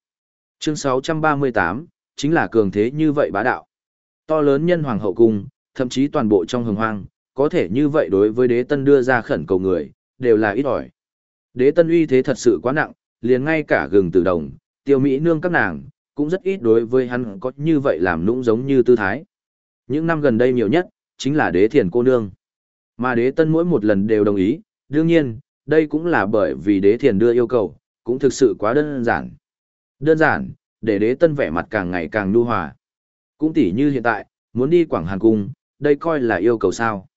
Chương 638, chính là cường thế như vậy bá đạo. To lớn nhân hoàng hậu cung, thậm chí toàn bộ trong hồng hoang, có thể như vậy đối với đế tân đưa ra khẩn cầu người, đều là ít ỏi. Đế tân uy thế thật sự quá nặng, liền ngay cả gừng tử đồng, tiêu mỹ nương các nàng, cũng rất ít đối với hắn có như vậy làm nũng giống như tư thái. Những năm gần đây nhiều nhất, chính là đế thiền cô nương. Mà đế tân mỗi một lần đều đồng ý, đương nhiên, đây cũng là bởi vì đế thiền đưa yêu cầu, cũng thực sự quá đơn giản. Đơn giản, để đế tân vẻ mặt càng ngày càng nhu hòa. Cũng tỉ như hiện tại, muốn đi Quảng Hàn Cung, đây coi là yêu cầu sao.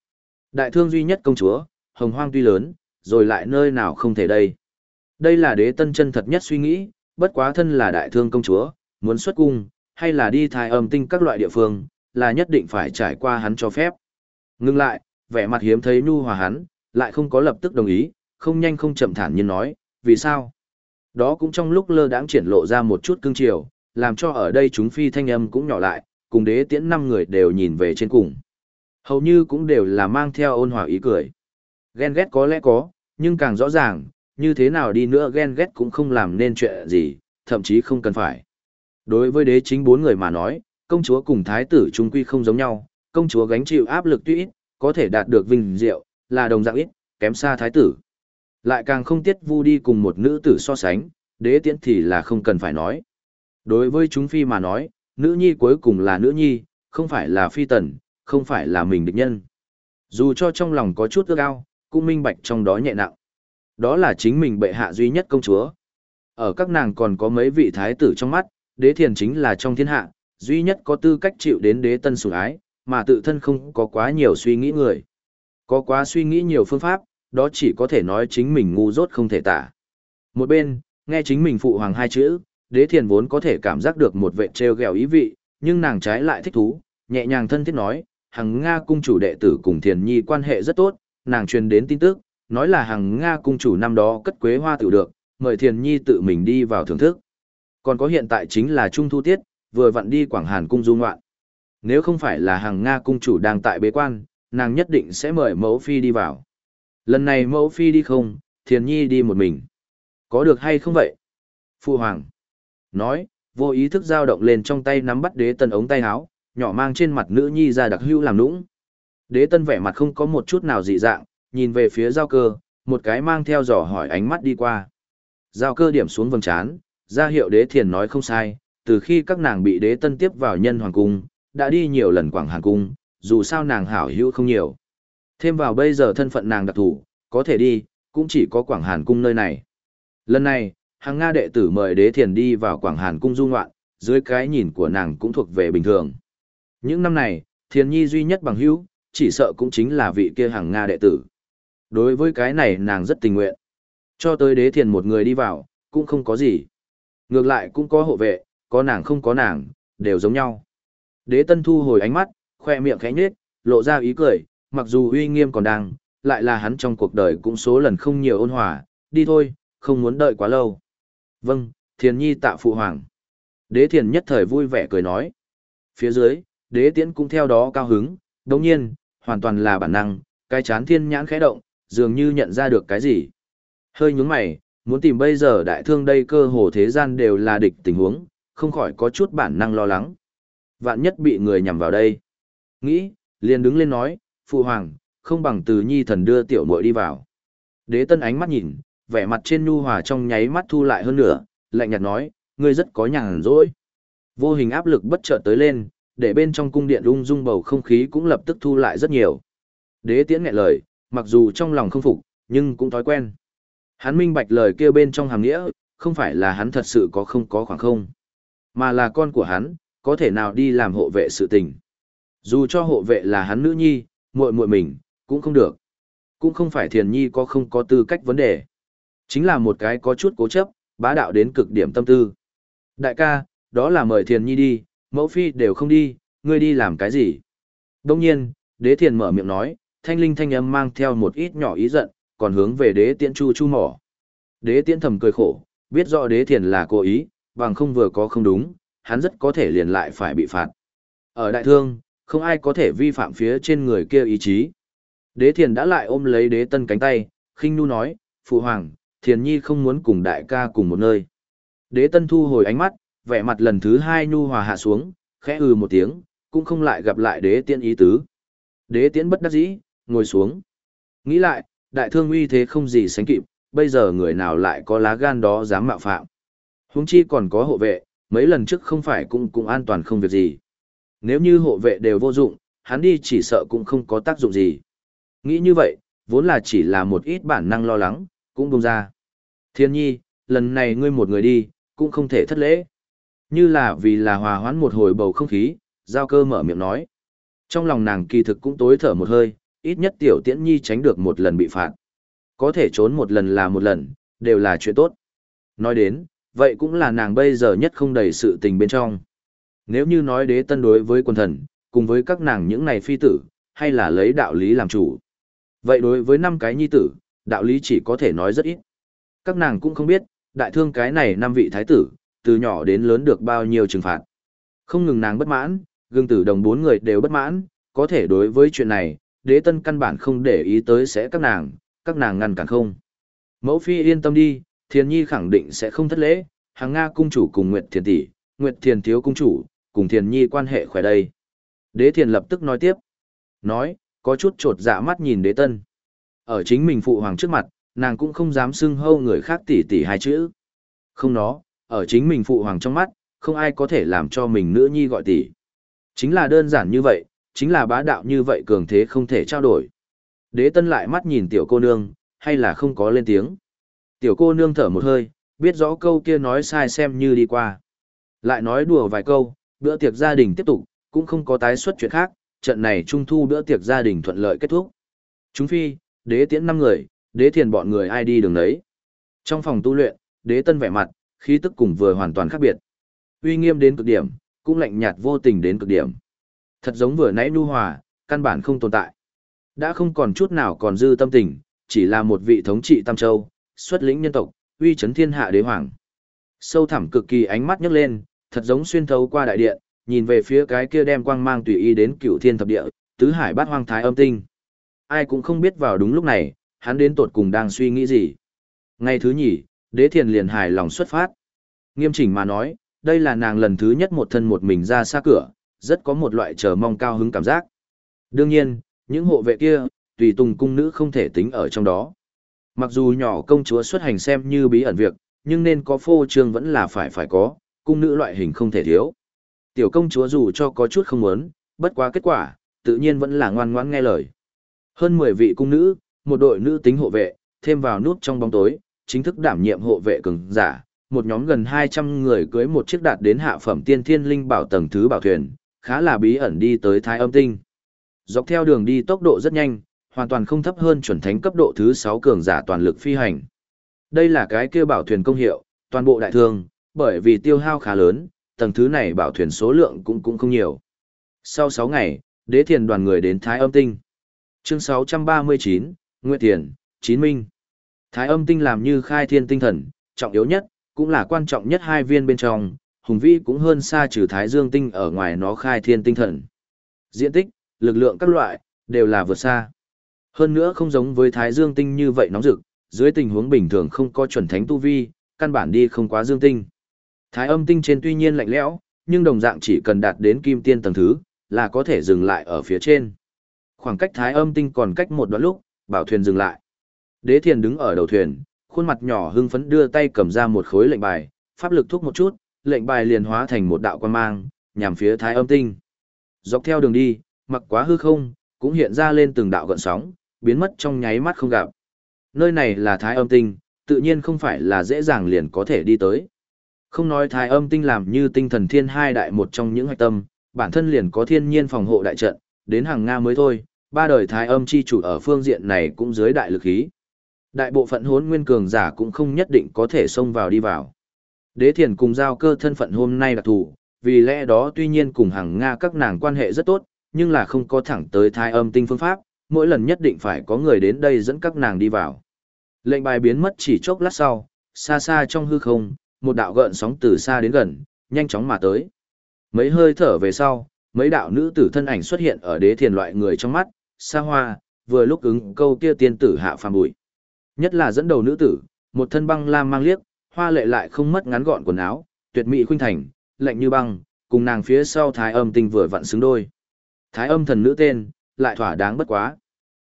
Đại thương duy nhất công chúa, hồng hoang tuy lớn, rồi lại nơi nào không thể đây. Đây là đế tân chân thật nhất suy nghĩ, bất quá thân là đại thương công chúa, muốn xuất cung, hay là đi thai âm tinh các loại địa phương, là nhất định phải trải qua hắn cho phép. Ngưng lại, vẻ mặt hiếm thấy nu hòa hắn, lại không có lập tức đồng ý, không nhanh không chậm thản nhiên nói, vì sao? Đó cũng trong lúc lơ đãng triển lộ ra một chút cương triều, làm cho ở đây chúng phi thanh âm cũng nhỏ lại, cùng đế tiễn năm người đều nhìn về trên cùng. Hầu như cũng đều là mang theo ôn hòa ý cười. Ghen ghét có lẽ có, nhưng càng rõ ràng, như thế nào đi nữa ghen ghét cũng không làm nên chuyện gì, thậm chí không cần phải. Đối với đế chính bốn người mà nói, công chúa cùng thái tử trung quy không giống nhau, công chúa gánh chịu áp lực tuy ít, có thể đạt được vinh diệu, là đồng dạng ít, kém xa thái tử. Lại càng không tiết vu đi cùng một nữ tử so sánh, đế tiễn thì là không cần phải nói. Đối với chúng phi mà nói, nữ nhi cuối cùng là nữ nhi, không phải là phi tần, không phải là mình địch nhân. Dù cho trong lòng có chút ước ao, cũng minh bạch trong đó nhẹ nặng. Đó là chính mình bệ hạ duy nhất công chúa. Ở các nàng còn có mấy vị thái tử trong mắt, đế thiền chính là trong thiên hạ, duy nhất có tư cách chịu đến đế tân sủng ái, mà tự thân không có quá nhiều suy nghĩ người. Có quá suy nghĩ nhiều phương pháp, đó chỉ có thể nói chính mình ngu dốt không thể tả. Một bên, nghe chính mình phụ hoàng hai chữ, đế thiền vốn có thể cảm giác được một vệ treo gẹo ý vị, nhưng nàng trái lại thích thú, nhẹ nhàng thân thiết nói, hằng Nga cung chủ đệ tử cùng thiền nhi quan hệ rất tốt, nàng truyền đến tin tức, nói là hằng Nga cung chủ năm đó cất quế hoa tiểu được, mời thiền nhi tự mình đi vào thưởng thức. Còn có hiện tại chính là trung thu tiết, vừa vặn đi Quảng Hàn cung du ngoạn. Nếu không phải là hàng Nga cung chủ đang tại bế quan, nàng nhất định sẽ mời mẫu phi đi vào. Lần này mẫu phi đi không, thiền nhi đi một mình. Có được hay không vậy? Phu hoàng. Nói, vô ý thức dao động lên trong tay nắm bắt đế tân ống tay áo, nhỏ mang trên mặt nữ nhi ra đặc hữu làm nũng. Đế tân vẻ mặt không có một chút nào dị dạng, nhìn về phía giao cơ, một cái mang theo dò hỏi ánh mắt đi qua. Giao cơ điểm xuống vầng trán, ra hiệu đế thiền nói không sai, từ khi các nàng bị đế tân tiếp vào nhân hoàng cung, đã đi nhiều lần quảng hàn cung, dù sao nàng hảo hữu không nhiều. Thêm vào bây giờ thân phận nàng đặc thù, có thể đi, cũng chỉ có quảng hàn cung nơi này. Lần này, hàng Nga đệ tử mời đế thiền đi vào quảng hàn cung du ngoạn, dưới cái nhìn của nàng cũng thuộc về bình thường. Những năm này, thiền nhi duy nhất bằng hữu, chỉ sợ cũng chính là vị kia hàng Nga đệ tử. Đối với cái này nàng rất tình nguyện. Cho tới đế thiền một người đi vào, cũng không có gì. Ngược lại cũng có hộ vệ, có nàng không có nàng, đều giống nhau. Đế tân thu hồi ánh mắt, khoe miệng khẽ nhếch, lộ ra ý cười, mặc dù uy nghiêm còn đang, lại là hắn trong cuộc đời cũng số lần không nhiều ôn hòa, đi thôi, không muốn đợi quá lâu. Vâng, thiền nhi tạ phụ hoàng. Đế thiền nhất thời vui vẻ cười nói. Phía dưới, đế tiễn cũng theo đó cao hứng, đồng nhiên, hoàn toàn là bản năng, cái chán thiên nhãn khẽ động, dường như nhận ra được cái gì. Hơi nhướng mày, muốn tìm bây giờ đại thương đây cơ hồ thế gian đều là địch tình huống, không khỏi có chút bản năng lo lắng. Vạn nhất bị người nhằm vào đây. Nghĩ, liền đứng lên nói, phụ hoàng, không bằng từ nhi thần đưa tiểu muội đi vào. Đế tân ánh mắt nhìn, vẻ mặt trên nhu hòa trong nháy mắt thu lại hơn nữa, lạnh nhạt nói, ngươi rất có nhàn rỗi. Vô hình áp lực bất chợt tới lên, để bên trong cung điện ung dung bầu không khí cũng lập tức thu lại rất nhiều. Đế tiễn nghẹn lời, mặc dù trong lòng không phục, nhưng cũng thói quen. Hắn minh bạch lời kia bên trong hàm nghĩa, không phải là hắn thật sự có không có khoảng không, mà là con của hắn, có thể nào đi làm hộ vệ sự tình. Dù cho hộ vệ là hắn nữ nhi, muội muội mình, cũng không được. Cũng không phải thiền nhi có không có tư cách vấn đề. Chính là một cái có chút cố chấp, bá đạo đến cực điểm tâm tư. Đại ca, đó là mời thiền nhi đi, mẫu phi đều không đi, ngươi đi làm cái gì? Đông nhiên, đế thiền mở miệng nói, thanh linh thanh âm mang theo một ít nhỏ ý giận, còn hướng về đế tiễn chu chu mỏ. Đế tiễn thầm cười khổ, biết rõ đế thiền là cố ý, bằng không vừa có không đúng, hắn rất có thể liền lại phải bị phạt. Ở đại thương, không ai có thể vi phạm phía trên người kia ý chí. Đế thiền đã lại ôm lấy đế tân cánh tay, khinh nu nói, phụ hoàng, thiền nhi không muốn cùng đại ca cùng một nơi. Đế tân thu hồi ánh mắt, vẻ mặt lần thứ hai nhu hòa hạ xuống, khẽ ừ một tiếng, cũng không lại gặp lại đế tiễn ý tứ. Đế tiễn bất đắc dĩ, ngồi xuống. Nghĩ lại, đại thương uy thế không gì sánh kịp, bây giờ người nào lại có lá gan đó dám mạo phạm. Huống chi còn có hộ vệ, mấy lần trước không phải cũng cũng an toàn không việc gì. Nếu như hộ vệ đều vô dụng, hắn đi chỉ sợ cũng không có tác dụng gì. Nghĩ như vậy, vốn là chỉ là một ít bản năng lo lắng, cũng bông ra. Thiên nhi, lần này ngươi một người đi, cũng không thể thất lễ. Như là vì là hòa hoãn một hồi bầu không khí, giao cơ mở miệng nói. Trong lòng nàng kỳ thực cũng tối thở một hơi, ít nhất tiểu tiễn nhi tránh được một lần bị phạt. Có thể trốn một lần là một lần, đều là chuyện tốt. Nói đến, vậy cũng là nàng bây giờ nhất không đầy sự tình bên trong. Nếu như nói đế tân đối với quân thần, cùng với các nàng những này phi tử, hay là lấy đạo lý làm chủ. Vậy đối với năm cái nhi tử, đạo lý chỉ có thể nói rất ít. Các nàng cũng không biết, đại thương cái này năm vị thái tử, từ nhỏ đến lớn được bao nhiêu trừng phạt. Không ngừng nàng bất mãn, gương tử đồng bốn người đều bất mãn, có thể đối với chuyện này, đế tân căn bản không để ý tới sẽ các nàng, các nàng ngăn cản không. Mẫu phi yên tâm đi, thiền nhi khẳng định sẽ không thất lễ, hàng Nga cung chủ cùng Nguyệt Thiền tỷ, Nguyệt Thiền thiếu cung chủ, cùng thiền nhi quan hệ khỏe đây. Đế thiền lập tức nói tiếp. Nói, có chút trột dạ mắt nhìn đế tân. Ở chính mình phụ hoàng trước mặt, nàng cũng không dám xưng hâu người khác tỷ tỷ hai chữ. Không nó, ở chính mình phụ hoàng trong mắt, không ai có thể làm cho mình nữ nhi gọi tỷ. Chính là đơn giản như vậy, chính là bá đạo như vậy cường thế không thể trao đổi. Đế tân lại mắt nhìn tiểu cô nương, hay là không có lên tiếng. Tiểu cô nương thở một hơi, biết rõ câu kia nói sai xem như đi qua. Lại nói đùa vài câu, bữa tiệc gia đình tiếp tục, cũng không có tái xuất chuyện khác, trận này trung thu bữa tiệc gia đình thuận lợi kết thúc. Chúng phi, đế tiễn năm người, đế thiền bọn người ai đi đường đấy. Trong phòng tu luyện, đế tân vẻ mặt, khí tức cùng vừa hoàn toàn khác biệt. Uy nghiêm đến cực điểm, cũng lạnh nhạt vô tình đến cực điểm. Thật giống vừa nãy nu hòa, căn bản không tồn tại. Đã không còn chút nào còn dư tâm tình, chỉ là một vị thống trị Tam Châu, xuất lĩnh nhân tộc, uy chấn thiên hạ đế hoàng. Sâu thẳm cực kỳ ánh mắt nhấc lên, thật giống xuyên thấu qua đại điện, nhìn về phía cái kia đem quang mang tùy ý đến cựu thiên thập địa, tứ hải bát hoang thái âm tinh. Ai cũng không biết vào đúng lúc này, hắn đến tột cùng đang suy nghĩ gì. Ngày thứ nhì, đế thiền liền hài lòng xuất phát. Nghiêm chỉnh mà nói, đây là nàng lần thứ nhất một thân một mình ra xa cửa, rất có một loại chờ mong cao hứng cảm giác. Đương nhiên, những hộ vệ kia, tùy tùng cung nữ không thể tính ở trong đó. Mặc dù nhỏ công chúa xuất hành xem như bí ẩn việc, nhưng nên có phô trương vẫn là phải phải có, cung nữ loại hình không thể thiếu. Tiểu công chúa dù cho có chút không muốn, bất quá kết quả, tự nhiên vẫn là ngoan ngoãn nghe lời. Hơn 10 vị cung nữ, một đội nữ tính hộ vệ, thêm vào nút trong bóng tối, chính thức đảm nhiệm hộ vệ cường giả, một nhóm gần 200 người cưới một chiếc đạt đến hạ phẩm tiên thiên linh bảo tầng thứ bảo thuyền, khá là bí ẩn đi tới Thái Âm Tinh. Dọc theo đường đi tốc độ rất nhanh, hoàn toàn không thấp hơn chuẩn thánh cấp độ thứ 6 cường giả toàn lực phi hành. Đây là cái kia bảo thuyền công hiệu, toàn bộ đại thương, bởi vì tiêu hao khá lớn, tầng thứ này bảo thuyền số lượng cũng cũng không nhiều. Sau 6 ngày, đế thiền đoàn người đến Thái Âm Tinh. Chương 639, Nguyệt Thiền, Chín Minh. Thái Âm Tinh làm như khai thiên tinh thần, trọng yếu nhất, cũng là quan trọng nhất hai viên bên trong, hùng vĩ cũng hơn xa trừ Thái Dương Tinh ở ngoài nó khai thiên tinh thần. Diện tích, lực lượng các loại, đều là vượt xa. Hơn nữa không giống với Thái Dương Tinh như vậy nóng rực, dưới tình huống bình thường không có chuẩn thánh tu vi, căn bản đi không quá Dương Tinh. Thái âm tinh trên tuy nhiên lạnh lẽo, nhưng đồng dạng chỉ cần đạt đến kim tiên tầng thứ, là có thể dừng lại ở phía trên. Khoảng cách thái âm tinh còn cách một đoạn lúc, bảo thuyền dừng lại. Đế thiền đứng ở đầu thuyền, khuôn mặt nhỏ hưng phấn đưa tay cầm ra một khối lệnh bài, pháp lực thúc một chút, lệnh bài liền hóa thành một đạo quan mang, nhằm phía thái âm tinh. Dọc theo đường đi, mặc quá hư không, cũng hiện ra lên từng đạo gợn sóng, biến mất trong nháy mắt không gặp. Nơi này là thái âm tinh, tự nhiên không phải là dễ dàng liền có thể đi tới. Không nói thái âm tinh làm như tinh thần thiên hai đại một trong những hoạch tâm, bản thân liền có thiên nhiên phòng hộ đại trận, đến hàng Nga mới thôi, ba đời thái âm chi chủ ở phương diện này cũng dưới đại lực khí. Đại bộ phận hốn nguyên cường giả cũng không nhất định có thể xông vào đi vào. Đế thiền cùng giao cơ thân phận hôm nay đặc thù, vì lẽ đó tuy nhiên cùng hàng Nga các nàng quan hệ rất tốt, nhưng là không có thẳng tới thai âm tinh phương pháp, mỗi lần nhất định phải có người đến đây dẫn các nàng đi vào. Lệnh bài biến mất chỉ chốc lát sau, xa xa trong hư không, một đạo gợn sóng từ xa đến gần, nhanh chóng mà tới. Mấy hơi thở về sau, mấy đạo nữ tử thân ảnh xuất hiện ở đế thiền loại người trong mắt, xa hoa, vừa lúc ứng câu kia tiên tử hạ phàm bụi. Nhất là dẫn đầu nữ tử, một thân băng lam mang liếc, hoa lệ lại không mất ngắn gọn quần áo, tuyệt mỹ khuynh thành, lạnh như băng, cùng nàng phía sau thái âm tinh vừa vặn xứng đôi. Thái âm thần nữ tên, lại thỏa đáng bất quá.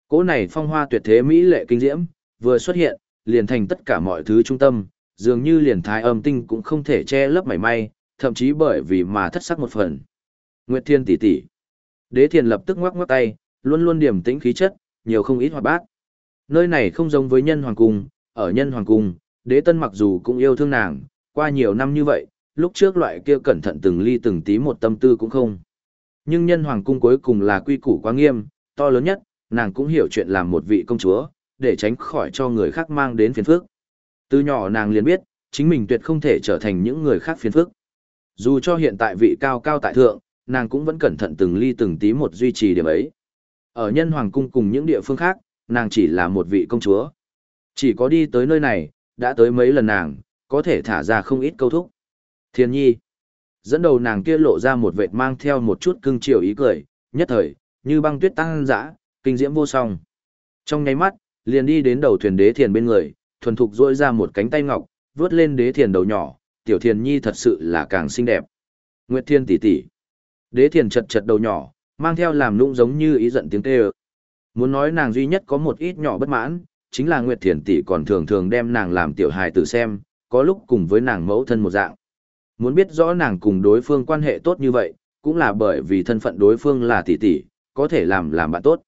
Cỗ này phong hoa tuyệt thế mỹ lệ kinh diễm, vừa xuất hiện, liền thành tất cả mọi thứ trung tâm, dường như liền thái âm tinh cũng không thể che lấp mảy may, thậm chí bởi vì mà thất sắc một phần. Nguyệt Thiên tỷ tỷ. Đế Thiền lập tức ngoắc ngoắc tay, luôn luôn điềm tĩnh khí chất, nhiều không ít hoạt bát. Nơi này không giống với nhân hoàng cung, ở nhân hoàng cung, đế tân mặc dù cũng yêu thương nàng, qua nhiều năm như vậy, lúc trước loại kia cẩn thận từng ly từng tí một tâm tư cũng không. Nhưng nhân hoàng cung cuối cùng là quy củ quá nghiêm, to lớn nhất, nàng cũng hiểu chuyện làm một vị công chúa, để tránh khỏi cho người khác mang đến phiền phức. Từ nhỏ nàng liền biết, chính mình tuyệt không thể trở thành những người khác phiền phức. Dù cho hiện tại vị cao cao tại thượng, nàng cũng vẫn cẩn thận từng ly từng tí một duy trì điểm ấy. Ở nhân hoàng cung cùng những địa phương khác, nàng chỉ là một vị công chúa. Chỉ có đi tới nơi này, đã tới mấy lần nàng, có thể thả ra không ít câu thúc. Thiên nhi. Dẫn đầu nàng kia lộ ra một vệt mang theo một chút cưng chiều ý cười, nhất thời, như băng tuyết tăng dã, kinh diễm vô song. Trong nháy mắt, liền đi đến đầu thuyền đế thiền bên người, thuần thục duỗi ra một cánh tay ngọc, vướt lên đế thiền đầu nhỏ, tiểu thiền nhi thật sự là càng xinh đẹp. Nguyệt thiên tỷ tỷ. Đế thiền chật chật đầu nhỏ, mang theo làm nũng giống như ý giận tiếng kêu. Muốn nói nàng duy nhất có một ít nhỏ bất mãn, chính là Nguyệt Thiền tỷ còn thường thường đem nàng làm tiểu hài tử xem, có lúc cùng với nàng mẫu thân một dạng. Muốn biết rõ nàng cùng đối phương quan hệ tốt như vậy, cũng là bởi vì thân phận đối phương là tỷ tỷ, có thể làm làm bạn tốt.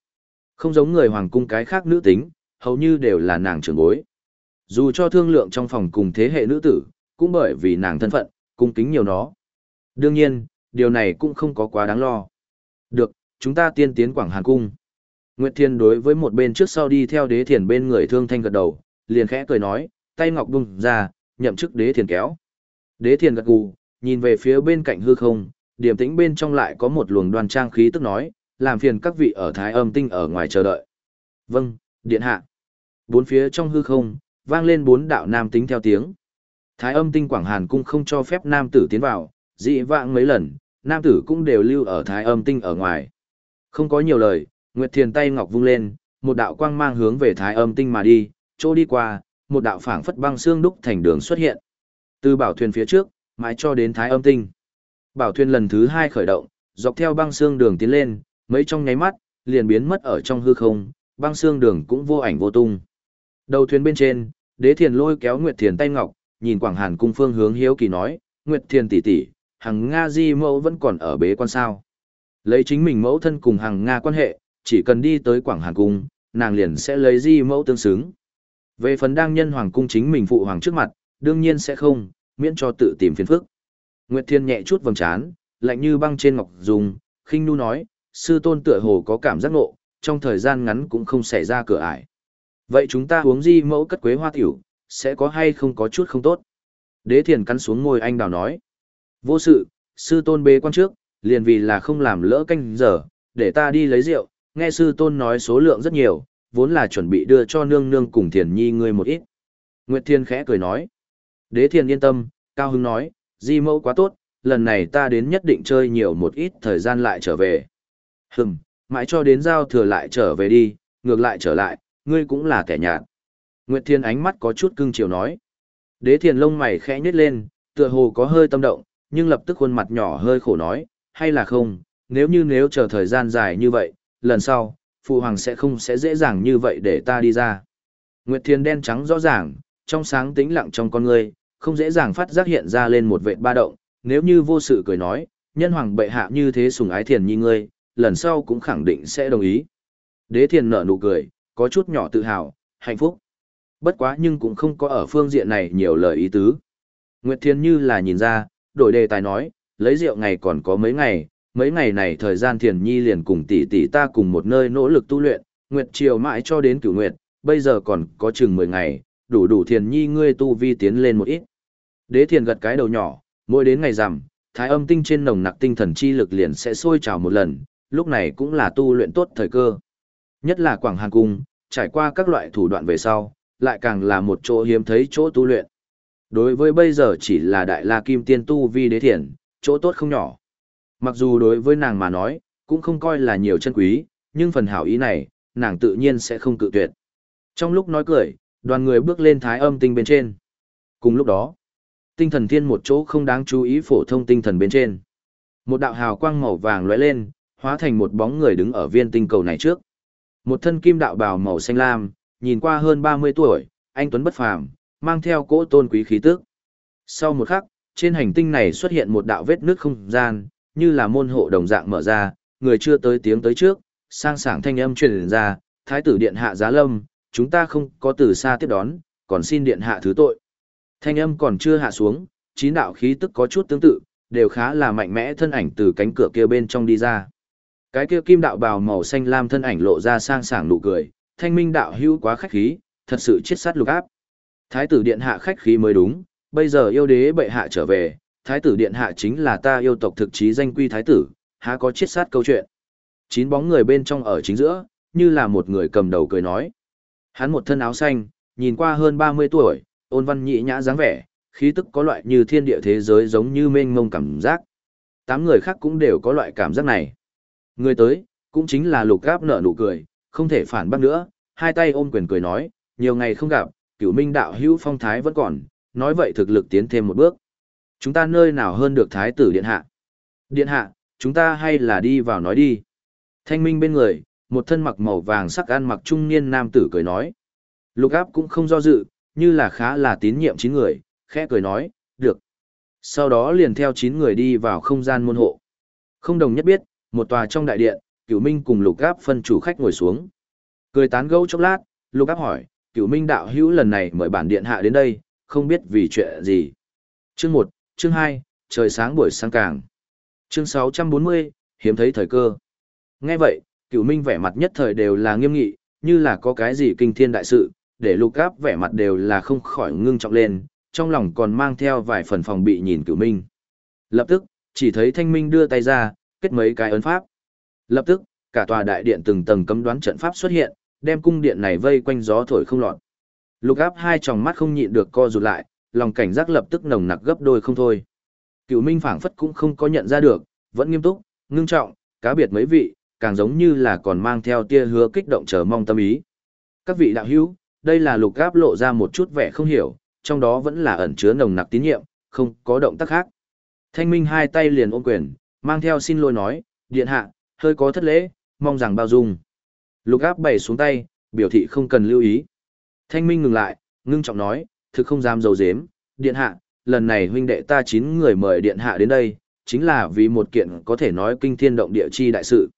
Không giống người hoàng cung cái khác nữ tính, hầu như đều là nàng trưởng bối. Dù cho thương lượng trong phòng cùng thế hệ nữ tử, cũng bởi vì nàng thân phận, cung kính nhiều nó. Đương nhiên, điều này cũng không có quá đáng lo. Được, chúng ta tiên tiến Quảng Hàn Cung. Nguyệt Thiên đối với một bên trước sau đi theo đế thiền bên người thương thanh gật đầu, liền khẽ cười nói, tay ngọc bung ra, nhậm chức đế thiền kéo. Đế thiền gật gù, nhìn về phía bên cạnh hư không, điểm tĩnh bên trong lại có một luồng đoan trang khí tức nói, làm phiền các vị ở thái âm tinh ở ngoài chờ đợi. Vâng, điện hạ. Bốn phía trong hư không, vang lên bốn đạo nam tính theo tiếng. Thái âm tinh Quảng Hàn Cung không cho phép nam tử tiến vào, dị vãng mấy lần, nam tử cũng đều lưu ở thái âm tinh ở ngoài. Không có nhiều lời, Nguyệt Thiền tay ngọc vung lên, một đạo quang mang hướng về thái âm tinh mà đi, chỗ đi qua, một đạo phảng phất băng xương đúc thành đường xuất hiện. Từ bảo thuyền phía trước, mãi cho đến thái âm tinh. Bảo thuyền lần thứ hai khởi động, dọc theo băng xương đường tiến lên, mấy trong nháy mắt, liền biến mất ở trong hư không, băng xương đường cũng vô ảnh vô tung. Đầu thuyền bên trên, đế thiền lôi kéo Nguyệt Thiền tay ngọc, nhìn Quảng Hàn cung phương hướng hiếu kỳ nói, Nguyệt Thiền tỷ tỷ, hằng Nga di mẫu vẫn còn ở bế quan sao. Lấy chính mình mẫu thân cùng hằng Nga quan hệ, chỉ cần đi tới Quảng Hàn cung, nàng liền sẽ lấy di mẫu tương xứng. Về phần đang nhân hoàng cung chính mình phụ hoàng trước mặt, đương nhiên sẽ không, miễn cho tự tìm phiền phức. Nguyệt Thiên nhẹ chút vầng trán, lạnh như băng trên ngọc dùng, khinh nu nói, sư tôn tựa hồ có cảm giác ngộ, trong thời gian ngắn cũng không xảy ra cửa ải. Vậy chúng ta uống di mẫu cất quế hoa tiểu, sẽ có hay không có chút không tốt? Đế thiền cắn xuống ngôi anh đào nói. Vô sự, sư tôn bế quan trước, liền vì là không làm lỡ canh giờ, để ta đi lấy rượu, nghe sư tôn nói số lượng rất nhiều, vốn là chuẩn bị đưa cho nương nương cùng thiền nhi ngươi một ít. Nguyệt Thiên khẽ cười nói. Đế thiền yên tâm, Cao Hưng nói, di mẫu quá tốt, lần này ta đến nhất định chơi nhiều một ít thời gian lại trở về. Hừm, mãi cho đến giao thừa lại trở về đi, ngược lại trở lại, ngươi cũng là kẻ nhạt. Nguyệt Thiên ánh mắt có chút cưng chiều nói. Đế thiền lông mày khẽ nhếch lên, tựa hồ có hơi tâm động, nhưng lập tức khuôn mặt nhỏ hơi khổ nói, hay là không, nếu như nếu chờ thời gian dài như vậy, lần sau, phụ hoàng sẽ không sẽ dễ dàng như vậy để ta đi ra. Nguyệt Thiên đen trắng rõ ràng, trong sáng tĩnh lặng trong con ngươi, không dễ dàng phát giác hiện ra lên một vệt ba động, nếu như vô sự cười nói, nhân hoàng bệ hạ như thế sùng ái thiền như ngươi, lần sau cũng khẳng định sẽ đồng ý. Đế thiền nở nụ cười, có chút nhỏ tự hào, hạnh phúc. Bất quá nhưng cũng không có ở phương diện này nhiều lời ý tứ. Nguyệt Thiên như là nhìn ra, đổi đề tài nói, lấy rượu ngày còn có mấy ngày, mấy ngày này thời gian thiền nhi liền cùng tỷ tỷ ta cùng một nơi nỗ lực tu luyện, nguyệt chiều mãi cho đến cửu nguyệt, bây giờ còn có chừng 10 ngày, đủ đủ thiền nhi ngươi tu vi tiến lên một ít. Đế thiền gật cái đầu nhỏ, mỗi đến ngày rằm, thái âm tinh trên nồng nặc tinh thần chi lực liền sẽ sôi trào một lần, lúc này cũng là tu luyện tốt thời cơ. Nhất là Quảng Hàn Cung, trải qua các loại thủ đoạn về sau, lại càng là một chỗ hiếm thấy chỗ tu luyện. Đối với bây giờ chỉ là đại la kim tiên tu vi đế thiền, chỗ tốt không nhỏ. Mặc dù đối với nàng mà nói, cũng không coi là nhiều chân quý, nhưng phần hảo ý này, nàng tự nhiên sẽ không cự tuyệt. Trong lúc nói cười, đoàn người bước lên thái âm tinh bên trên. Cùng lúc đó, tinh thần thiên một chỗ không đáng chú ý phổ thông tinh thần bên trên. Một đạo hào quang màu vàng lóe lên, hóa thành một bóng người đứng ở viên tinh cầu này trước. Một thân kim đạo bào màu xanh lam, nhìn qua hơn 30 tuổi, anh Tuấn bất phàm, mang theo cỗ tôn quý khí tức. Sau một khắc, trên hành tinh này xuất hiện một đạo vết nước không gian, như là môn hộ đồng dạng mở ra, người chưa tới tiếng tới trước, sang sảng thanh âm truyền ra, thái tử điện hạ giá lâm, chúng ta không có từ xa tiếp đón, còn xin điện hạ thứ tội. Thanh âm còn chưa hạ xuống, chín đạo khí tức có chút tương tự, đều khá là mạnh mẽ thân ảnh từ cánh cửa kia bên trong đi ra. Cái kia kim đạo bào màu xanh lam thân ảnh lộ ra sang sảng nụ cười, thanh minh đạo hữu quá khách khí, thật sự chết sát lục áp. Thái tử điện hạ khách khí mới đúng, bây giờ yêu đế bệ hạ trở về, thái tử điện hạ chính là ta yêu tộc thực chí danh quy thái tử, há có chiết sát câu chuyện. Chín bóng người bên trong ở chính giữa, như là một người cầm đầu cười nói. Hắn một thân áo xanh, nhìn qua hơn 30 tuổi, ôn văn nhị nhã dáng vẻ, khí tức có loại như thiên địa thế giới giống như mênh mông cảm giác. Tám người khác cũng đều có loại cảm giác này. Người tới, cũng chính là lục gáp nở nụ cười, không thể phản bác nữa, hai tay ôm quyền cười nói, nhiều ngày không gặp, cửu minh đạo hữu phong thái vẫn còn, nói vậy thực lực tiến thêm một bước. Chúng ta nơi nào hơn được thái tử điện hạ. Điện hạ, chúng ta hay là đi vào nói đi. Thanh minh bên người, một thân mặc màu vàng sắc ăn mặc trung niên nam tử cười nói. Lục áp cũng không do dự, như là khá là tín nhiệm chín người, khẽ cười nói, được. Sau đó liền theo chín người đi vào không gian môn hộ. Không đồng nhất biết, một tòa trong đại điện, cửu minh cùng lục áp phân chủ khách ngồi xuống. Cười tán gẫu chốc lát, lục áp hỏi, cửu minh đạo hữu lần này mời bản điện hạ đến đây, không biết vì chuyện gì. Chương một chương 2, trời sáng buổi sáng càng. Chương 640, hiếm thấy thời cơ. Nghe vậy, cửu minh vẻ mặt nhất thời đều là nghiêm nghị, như là có cái gì kinh thiên đại sự, để lục áp vẻ mặt đều là không khỏi ngưng trọng lên, trong lòng còn mang theo vài phần phòng bị nhìn cửu minh. Lập tức, chỉ thấy thanh minh đưa tay ra, kết mấy cái ấn pháp. Lập tức, cả tòa đại điện từng tầng cấm đoán trận pháp xuất hiện, đem cung điện này vây quanh gió thổi không lọt. Lục áp hai tròng mắt không nhịn được co rụt lại, lòng cảnh giác lập tức nồng nặc gấp đôi không thôi. Cửu Minh phảng phất cũng không có nhận ra được, vẫn nghiêm túc, ngưng trọng, cá biệt mấy vị, càng giống như là còn mang theo tia hứa kích động chờ mong tâm ý. Các vị đạo hữu, đây là lục áp lộ ra một chút vẻ không hiểu, trong đó vẫn là ẩn chứa nồng nặc tín nhiệm, không có động tác khác. Thanh Minh hai tay liền ôm quyền, mang theo xin lỗi nói, điện hạ, hơi có thất lễ, mong rằng bao dung. Lục áp bày xuống tay, biểu thị không cần lưu ý. Thanh Minh ngừng lại, ngưng trọng nói, thực không dám dầu dếm, điện hạ, lần này huynh đệ ta chín người mời điện hạ đến đây, chính là vì một kiện có thể nói kinh thiên động địa chi đại sự.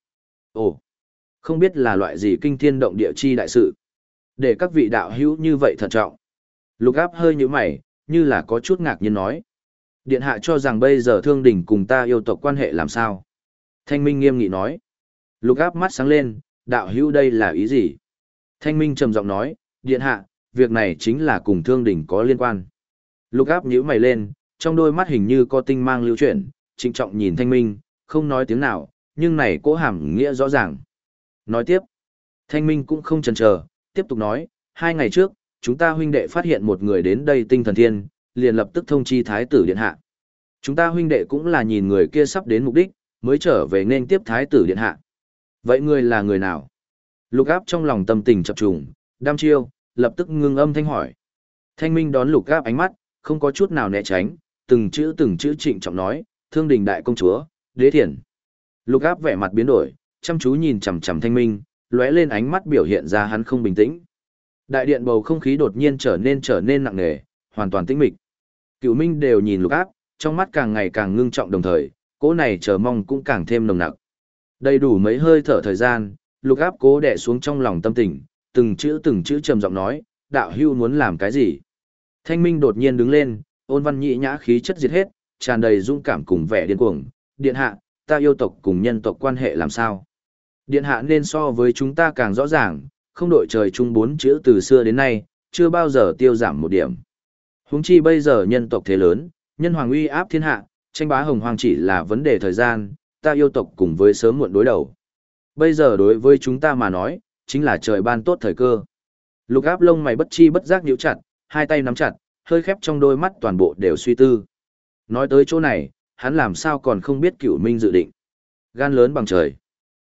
Ồ, không biết là loại gì kinh thiên động địa chi đại sự. Để các vị đạo hữu như vậy thận trọng. Lục áp hơi như mày, như là có chút ngạc nhiên nói. Điện hạ cho rằng bây giờ thương đỉnh cùng ta yêu tộc quan hệ làm sao? Thanh Minh nghiêm nghị nói. Lục áp mắt sáng lên, đạo hữu đây là ý gì? Thanh Minh trầm giọng nói, điện hạ, việc này chính là cùng thương đỉnh có liên quan. Lục áp nhíu mày lên, trong đôi mắt hình như có tinh mang lưu chuyển, trịnh trọng nhìn Thanh Minh, không nói tiếng nào, nhưng này cố hàm nghĩa rõ ràng. Nói tiếp, Thanh Minh cũng không chần chờ, tiếp tục nói, hai ngày trước, chúng ta huynh đệ phát hiện một người đến đây tinh thần thiên, liền lập tức thông chi thái tử điện hạ. Chúng ta huynh đệ cũng là nhìn người kia sắp đến mục đích, mới trở về nên tiếp thái tử điện hạ. Vậy người là người nào? Lục áp trong lòng tâm tình chập trùng, đam chiêu, lập tức ngưng âm thanh hỏi. Thanh minh đón lục áp ánh mắt, không có chút nào né tránh, từng chữ từng chữ trịnh trọng nói, thương đình đại công chúa, đế thiền. Lục áp vẻ mặt biến đổi, chăm chú nhìn chằm chằm thanh minh, lóe lên ánh mắt biểu hiện ra hắn không bình tĩnh. Đại điện bầu không khí đột nhiên trở nên trở nên nặng nề, hoàn toàn tĩnh mịch. Cửu Minh đều nhìn Lục Áp, trong mắt càng ngày càng ngưng trọng đồng thời, cỗ này chờ mong cũng càng thêm nồng nặc. Đầy đủ mấy hơi thở thời gian, Lục Áp cố đè xuống trong lòng tâm tình, từng chữ từng chữ trầm giọng nói, đạo hưu muốn làm cái gì? Thanh Minh đột nhiên đứng lên, ôn văn nhị nhã khí chất diệt hết, tràn đầy dũng cảm cùng vẻ điên cuồng. Điện hạ, ta yêu tộc cùng nhân tộc quan hệ làm sao? Điện hạ nên so với chúng ta càng rõ ràng, không đội trời chung bốn chữ từ xưa đến nay, chưa bao giờ tiêu giảm một điểm. Huống chi bây giờ nhân tộc thế lớn, nhân hoàng uy áp thiên hạ, tranh bá hồng hoàng chỉ là vấn đề thời gian, ta yêu tộc cùng với sớm muộn đối đầu. Bây giờ đối với chúng ta mà nói, chính là trời ban tốt thời cơ. Lục áp lông mày bất chi bất giác nhíu chặt, hai tay nắm chặt, hơi khép trong đôi mắt toàn bộ đều suy tư. Nói tới chỗ này, hắn làm sao còn không biết cửu minh dự định. Gan lớn bằng trời.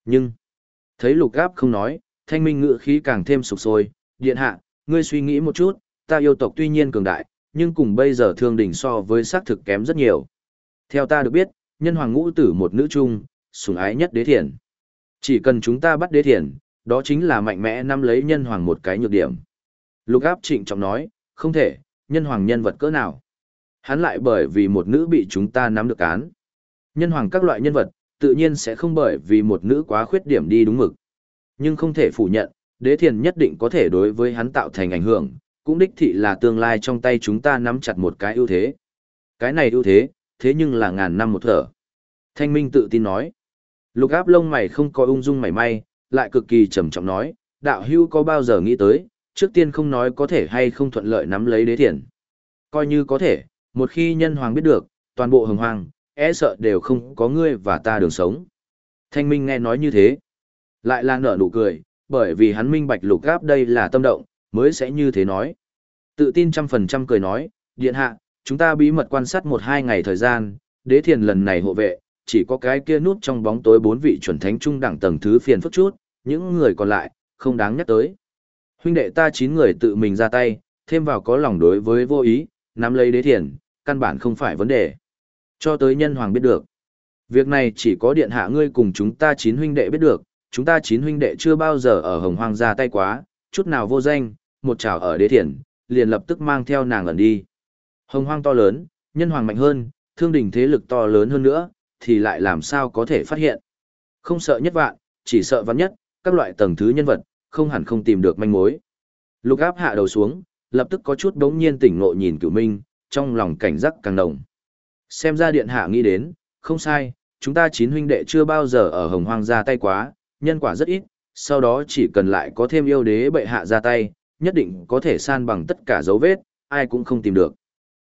Nhưng, thấy lục áp không nói, thanh minh ngự khí càng thêm sụp sôi. Điện hạ, ngươi suy nghĩ một chút, ta yêu tộc tuy nhiên cường đại, nhưng cùng bây giờ thương đỉnh so với xác thực kém rất nhiều. Theo ta được biết, nhân hoàng ngũ tử một nữ trung, sủng ái nhất đế thiền. Chỉ cần chúng ta bắt đế thiền, đó chính là mạnh mẽ nắm lấy nhân hoàng một cái nhược điểm. Lục áp trịnh trọng nói, không thể, nhân hoàng nhân vật cỡ nào. Hắn lại bởi vì một nữ bị chúng ta nắm được án. Nhân hoàng các loại nhân vật, tự nhiên sẽ không bởi vì một nữ quá khuyết điểm đi đúng mực. Nhưng không thể phủ nhận, đế thiền nhất định có thể đối với hắn tạo thành ảnh hưởng, cũng đích thị là tương lai trong tay chúng ta nắm chặt một cái ưu thế. Cái này ưu thế, thế nhưng là ngàn năm một thở. Thanh Minh tự tin nói. Lục áp lông mày không có ung dung mảy may, lại cực kỳ trầm trọng nói, đạo hưu có bao giờ nghĩ tới, trước tiên không nói có thể hay không thuận lợi nắm lấy đế thiền. Coi như có thể, một khi nhân hoàng biết được, toàn bộ hồng hoàng, e sợ đều không có ngươi và ta đường sống. Thanh Minh nghe nói như thế, lại là nở nụ cười, bởi vì hắn minh bạch lục gáp đây là tâm động, mới sẽ như thế nói. Tự tin trăm phần trăm cười nói, điện hạ, chúng ta bí mật quan sát một hai ngày thời gian, đế thiền lần này hộ vệ, chỉ có cái kia nút trong bóng tối bốn vị chuẩn thánh trung đẳng tầng thứ phiền phức chút, những người còn lại, không đáng nhắc tới. Huynh đệ ta chín người tự mình ra tay, thêm vào có lòng đối với vô ý, nắm lấy đế thiền, căn bản không phải vấn đề. Cho tới nhân hoàng biết được. Việc này chỉ có điện hạ ngươi cùng chúng ta chín huynh đệ biết được, chúng ta chín huynh đệ chưa bao giờ ở hồng hoang ra tay quá, chút nào vô danh, một chảo ở đế thiền, liền lập tức mang theo nàng ẩn đi. Hồng hoang to lớn, nhân hoàng mạnh hơn, thương đình thế lực to lớn hơn nữa, thì lại làm sao có thể phát hiện. Không sợ nhất vạn, chỉ sợ vắn nhất, các loại tầng thứ nhân vật, không hẳn không tìm được manh mối. Lục áp hạ đầu xuống, lập tức có chút đống nhiên tỉnh ngộ nhìn cửu minh, trong lòng cảnh giác càng nồng Xem ra điện hạ nghĩ đến, không sai, chúng ta chín huynh đệ chưa bao giờ ở hồng hoang ra tay quá, nhân quả rất ít, sau đó chỉ cần lại có thêm yêu đế bệ hạ ra tay, nhất định có thể san bằng tất cả dấu vết, ai cũng không tìm được.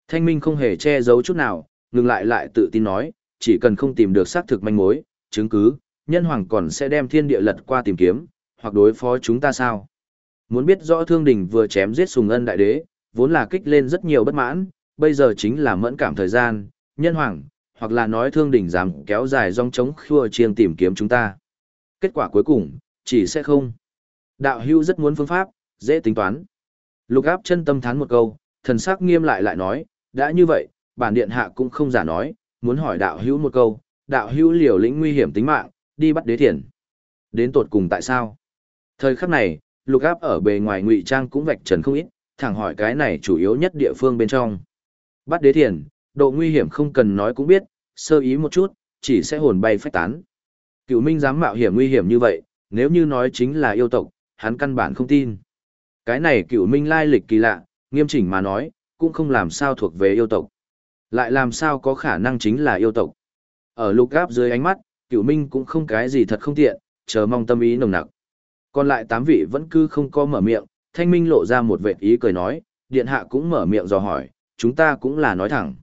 Thanh minh không hề che giấu chút nào, ngừng lại lại tự tin nói, chỉ cần không tìm được xác thực manh mối, chứng cứ, nhân hoàng còn sẽ đem thiên địa lật qua tìm kiếm, hoặc đối phó chúng ta sao. Muốn biết rõ thương đình vừa chém giết sùng ân đại đế, vốn là kích lên rất nhiều bất mãn, bây giờ chính là mẫn cảm thời gian, nhân hoàng, hoặc là nói thương đình dám kéo dài dòng chống khua chiêng tìm kiếm chúng ta. Kết quả cuối cùng, chỉ sẽ không. Đạo hưu rất muốn phương pháp, dễ tính toán. Lục áp chân tâm thán một câu, thần sắc nghiêm lại lại nói, đã như vậy, bản điện hạ cũng không giả nói, muốn hỏi đạo hữu một câu, đạo hữu liều lĩnh nguy hiểm tính mạng, đi bắt đế thiền. Đến tột cùng tại sao? Thời khắc này, lục áp ở bề ngoài ngụy trang cũng vạch trần không ít, thẳng hỏi cái này chủ yếu nhất địa phương bên trong. Bắt đế thiền, độ nguy hiểm không cần nói cũng biết, sơ ý một chút, chỉ sẽ hồn bay phách tán. Cựu Minh dám mạo hiểm nguy hiểm như vậy, nếu như nói chính là yêu tộc, hắn căn bản không tin. Cái này cựu Minh lai lịch kỳ lạ, nghiêm chỉnh mà nói, cũng không làm sao thuộc về yêu tộc. Lại làm sao có khả năng chính là yêu tộc. Ở lục gáp dưới ánh mắt, cựu Minh cũng không cái gì thật không tiện, chờ mong tâm ý nồng nặc. Còn lại tám vị vẫn cứ không có mở miệng, thanh minh lộ ra một vệt ý cười nói, điện hạ cũng mở miệng dò hỏi, chúng ta cũng là nói thẳng.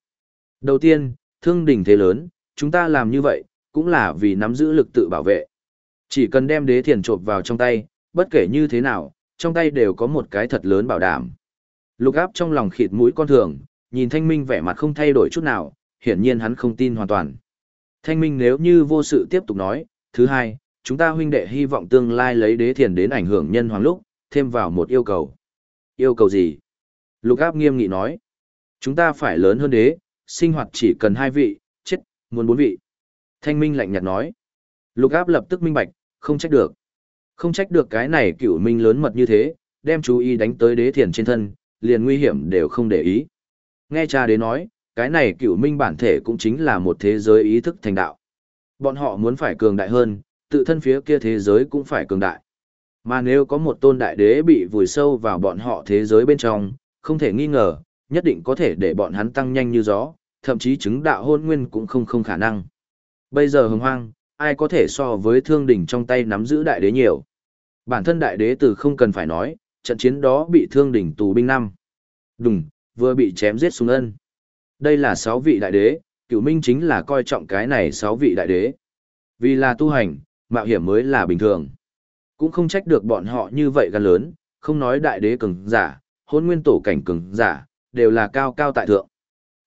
Đầu tiên, thương đình thế lớn, chúng ta làm như vậy, cũng là vì nắm giữ lực tự bảo vệ. Chỉ cần đem đế thiền trộp vào trong tay, bất kể như thế nào, trong tay đều có một cái thật lớn bảo đảm. Lục áp trong lòng khịt mũi con thường, nhìn thanh minh vẻ mặt không thay đổi chút nào, hiển nhiên hắn không tin hoàn toàn. Thanh minh nếu như vô sự tiếp tục nói, thứ hai, chúng ta huynh đệ hy vọng tương lai lấy đế thiền đến ảnh hưởng nhân hoàng lúc, thêm vào một yêu cầu. Yêu cầu gì? Lục áp nghiêm nghị nói. Chúng ta phải lớn hơn đế, sinh hoạt chỉ cần hai vị, chết, muốn bốn vị. Thanh minh lạnh nhạt nói. Lục áp lập tức minh bạch, không trách được. Không trách được cái này cựu minh lớn mật như thế, đem chú ý đánh tới đế thiền trên thân, liền nguy hiểm đều không để ý. Nghe cha đế nói, cái này cựu minh bản thể cũng chính là một thế giới ý thức thành đạo. Bọn họ muốn phải cường đại hơn, tự thân phía kia thế giới cũng phải cường đại. Mà nếu có một tôn đại đế bị vùi sâu vào bọn họ thế giới bên trong, không thể nghi ngờ, nhất định có thể để bọn hắn tăng nhanh như gió, thậm chí chứng đạo hôn nguyên cũng không không khả năng. Bây giờ hồng hoang, ai có thể so với thương đỉnh trong tay nắm giữ đại đế nhiều. Bản thân đại đế từ không cần phải nói, trận chiến đó bị thương đỉnh tù binh năm. Đùng, vừa bị chém giết xuống ân. Đây là sáu vị đại đế, cửu minh chính là coi trọng cái này sáu vị đại đế. Vì là tu hành, mạo hiểm mới là bình thường. Cũng không trách được bọn họ như vậy gan lớn, không nói đại đế cường giả, hôn nguyên tổ cảnh cường giả, đều là cao cao tại thượng.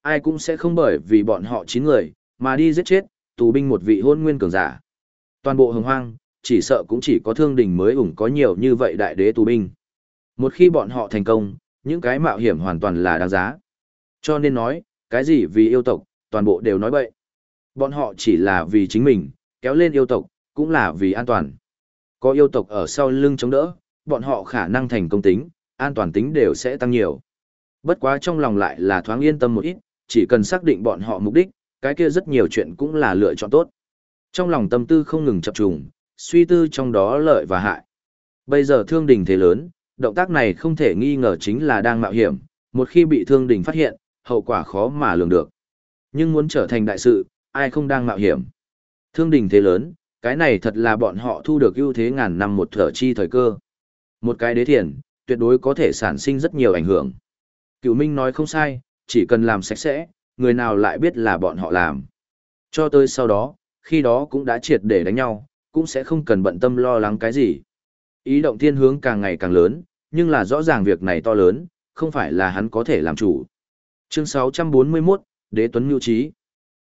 Ai cũng sẽ không bởi vì bọn họ chín người, mà đi giết chết, tù binh một vị hôn nguyên cường giả. Toàn bộ hồng hoang, chỉ sợ cũng chỉ có thương đình mới ủng có nhiều như vậy đại đế tù binh. Một khi bọn họ thành công, những cái mạo hiểm hoàn toàn là đáng giá. Cho nên nói, cái gì vì yêu tộc, toàn bộ đều nói bậy. Bọn họ chỉ là vì chính mình, kéo lên yêu tộc, cũng là vì an toàn. Có yêu tộc ở sau lưng chống đỡ, bọn họ khả năng thành công tính, an toàn tính đều sẽ tăng nhiều. Bất quá trong lòng lại là thoáng yên tâm một ít, chỉ cần xác định bọn họ mục đích, cái kia rất nhiều chuyện cũng là lựa chọn tốt. Trong lòng tâm tư không ngừng chập trùng, suy tư trong đó lợi và hại. Bây giờ thương đình thế lớn, động tác này không thể nghi ngờ chính là đang mạo hiểm, một khi bị thương đình phát hiện, hậu quả khó mà lường được. Nhưng muốn trở thành đại sự, ai không đang mạo hiểm. Thương đình thế lớn, cái này thật là bọn họ thu được ưu thế ngàn năm một thở chi thời cơ. Một cái đế thiền, tuyệt đối có thể sản sinh rất nhiều ảnh hưởng. Cựu Minh nói không sai, chỉ cần làm sạch sẽ, người nào lại biết là bọn họ làm. Cho tới sau đó, khi đó cũng đã triệt để đánh nhau, cũng sẽ không cần bận tâm lo lắng cái gì. Ý động thiên hướng càng ngày càng lớn, nhưng là rõ ràng việc này to lớn, không phải là hắn có thể làm chủ. Chương 641, Đế Tuấn Nhu Trí.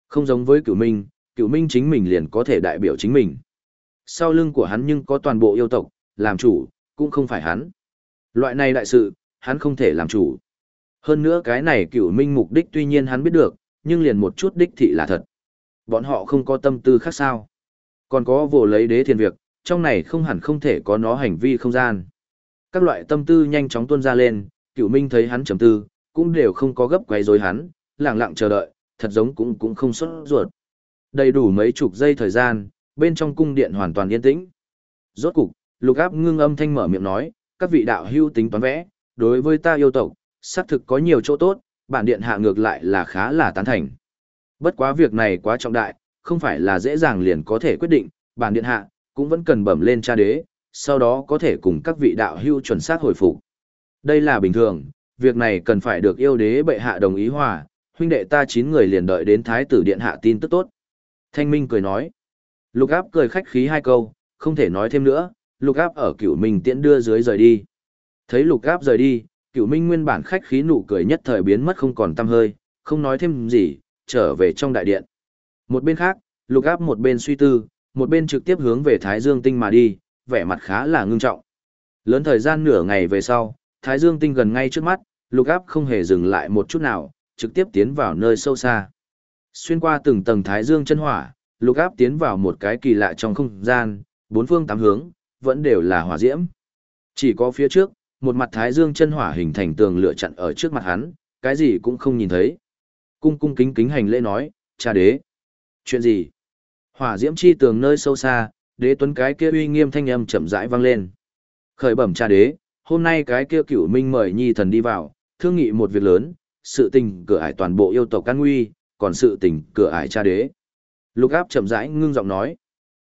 Không giống với cửu minh, cửu minh chính mình liền có thể đại biểu chính mình. Sau lưng của hắn nhưng có toàn bộ yêu tộc, làm chủ, cũng không phải hắn. Loại này đại sự, hắn không thể làm chủ. Hơn nữa cái này cửu minh mục đích tuy nhiên hắn biết được, nhưng liền một chút đích thị là thật. Bọn họ không có tâm tư khác sao. Còn có vô lấy đế thiền việc, trong này không hẳn không thể có nó hành vi không gian. Các loại tâm tư nhanh chóng tuôn ra lên, cửu minh thấy hắn trầm tư, cũng đều không có gấp quấy rối hắn, lặng lặng chờ đợi, thật giống cũng cũng không xuất ruột. Đầy đủ mấy chục giây thời gian, bên trong cung điện hoàn toàn yên tĩnh. Rốt cục, lục áp ngưng âm thanh mở miệng nói, các vị đạo hưu tính toán vẽ, đối với ta yêu tộc, xác thực có nhiều chỗ tốt, bản điện hạ ngược lại là khá là tán thành. Bất quá việc này quá trọng đại, không phải là dễ dàng liền có thể quyết định, bản điện hạ, cũng vẫn cần bẩm lên cha đế, sau đó có thể cùng các vị đạo hưu chuẩn xác hồi phục. Đây là bình thường, việc này cần phải được yêu đế bệ hạ đồng ý hòa, huynh đệ ta chín người liền đợi đến thái tử điện hạ tin tức tốt. Thanh Minh cười nói. Lục áp cười khách khí hai câu, không thể nói thêm nữa, lục áp ở cửu minh tiễn đưa dưới rời đi. Thấy lục áp rời đi, cửu minh nguyên bản khách khí nụ cười nhất thời biến mất không còn tăm hơi, không nói thêm gì, trở về trong đại điện. Một bên khác, lục áp một bên suy tư, một bên trực tiếp hướng về Thái Dương Tinh mà đi, vẻ mặt khá là ngưng trọng. Lớn thời gian nửa ngày về sau, Thái Dương Tinh gần ngay trước mắt, lục áp không hề dừng lại một chút nào, trực tiếp tiến vào nơi sâu xa. Xuyên qua từng tầng Thái Dương chân hỏa, lục áp tiến vào một cái kỳ lạ trong không gian, bốn phương tám hướng, vẫn đều là hỏa diễm. Chỉ có phía trước, một mặt Thái Dương chân hỏa hình thành tường lửa chặn ở trước mặt hắn, cái gì cũng không nhìn thấy. Cung cung kính kính hành lễ nói, cha đế. Chuyện gì? Hỏa diễm chi tường nơi sâu xa, đế tuấn cái kia uy nghiêm thanh âm chậm rãi vang lên. Khởi bẩm cha đế, hôm nay cái kia cửu minh mời nhi thần đi vào, thương nghị một việc lớn, sự tình cửa ải toàn bộ yêu tộc can nguy, còn sự tình cửa ải cha đế. Lục áp chậm rãi ngưng giọng nói.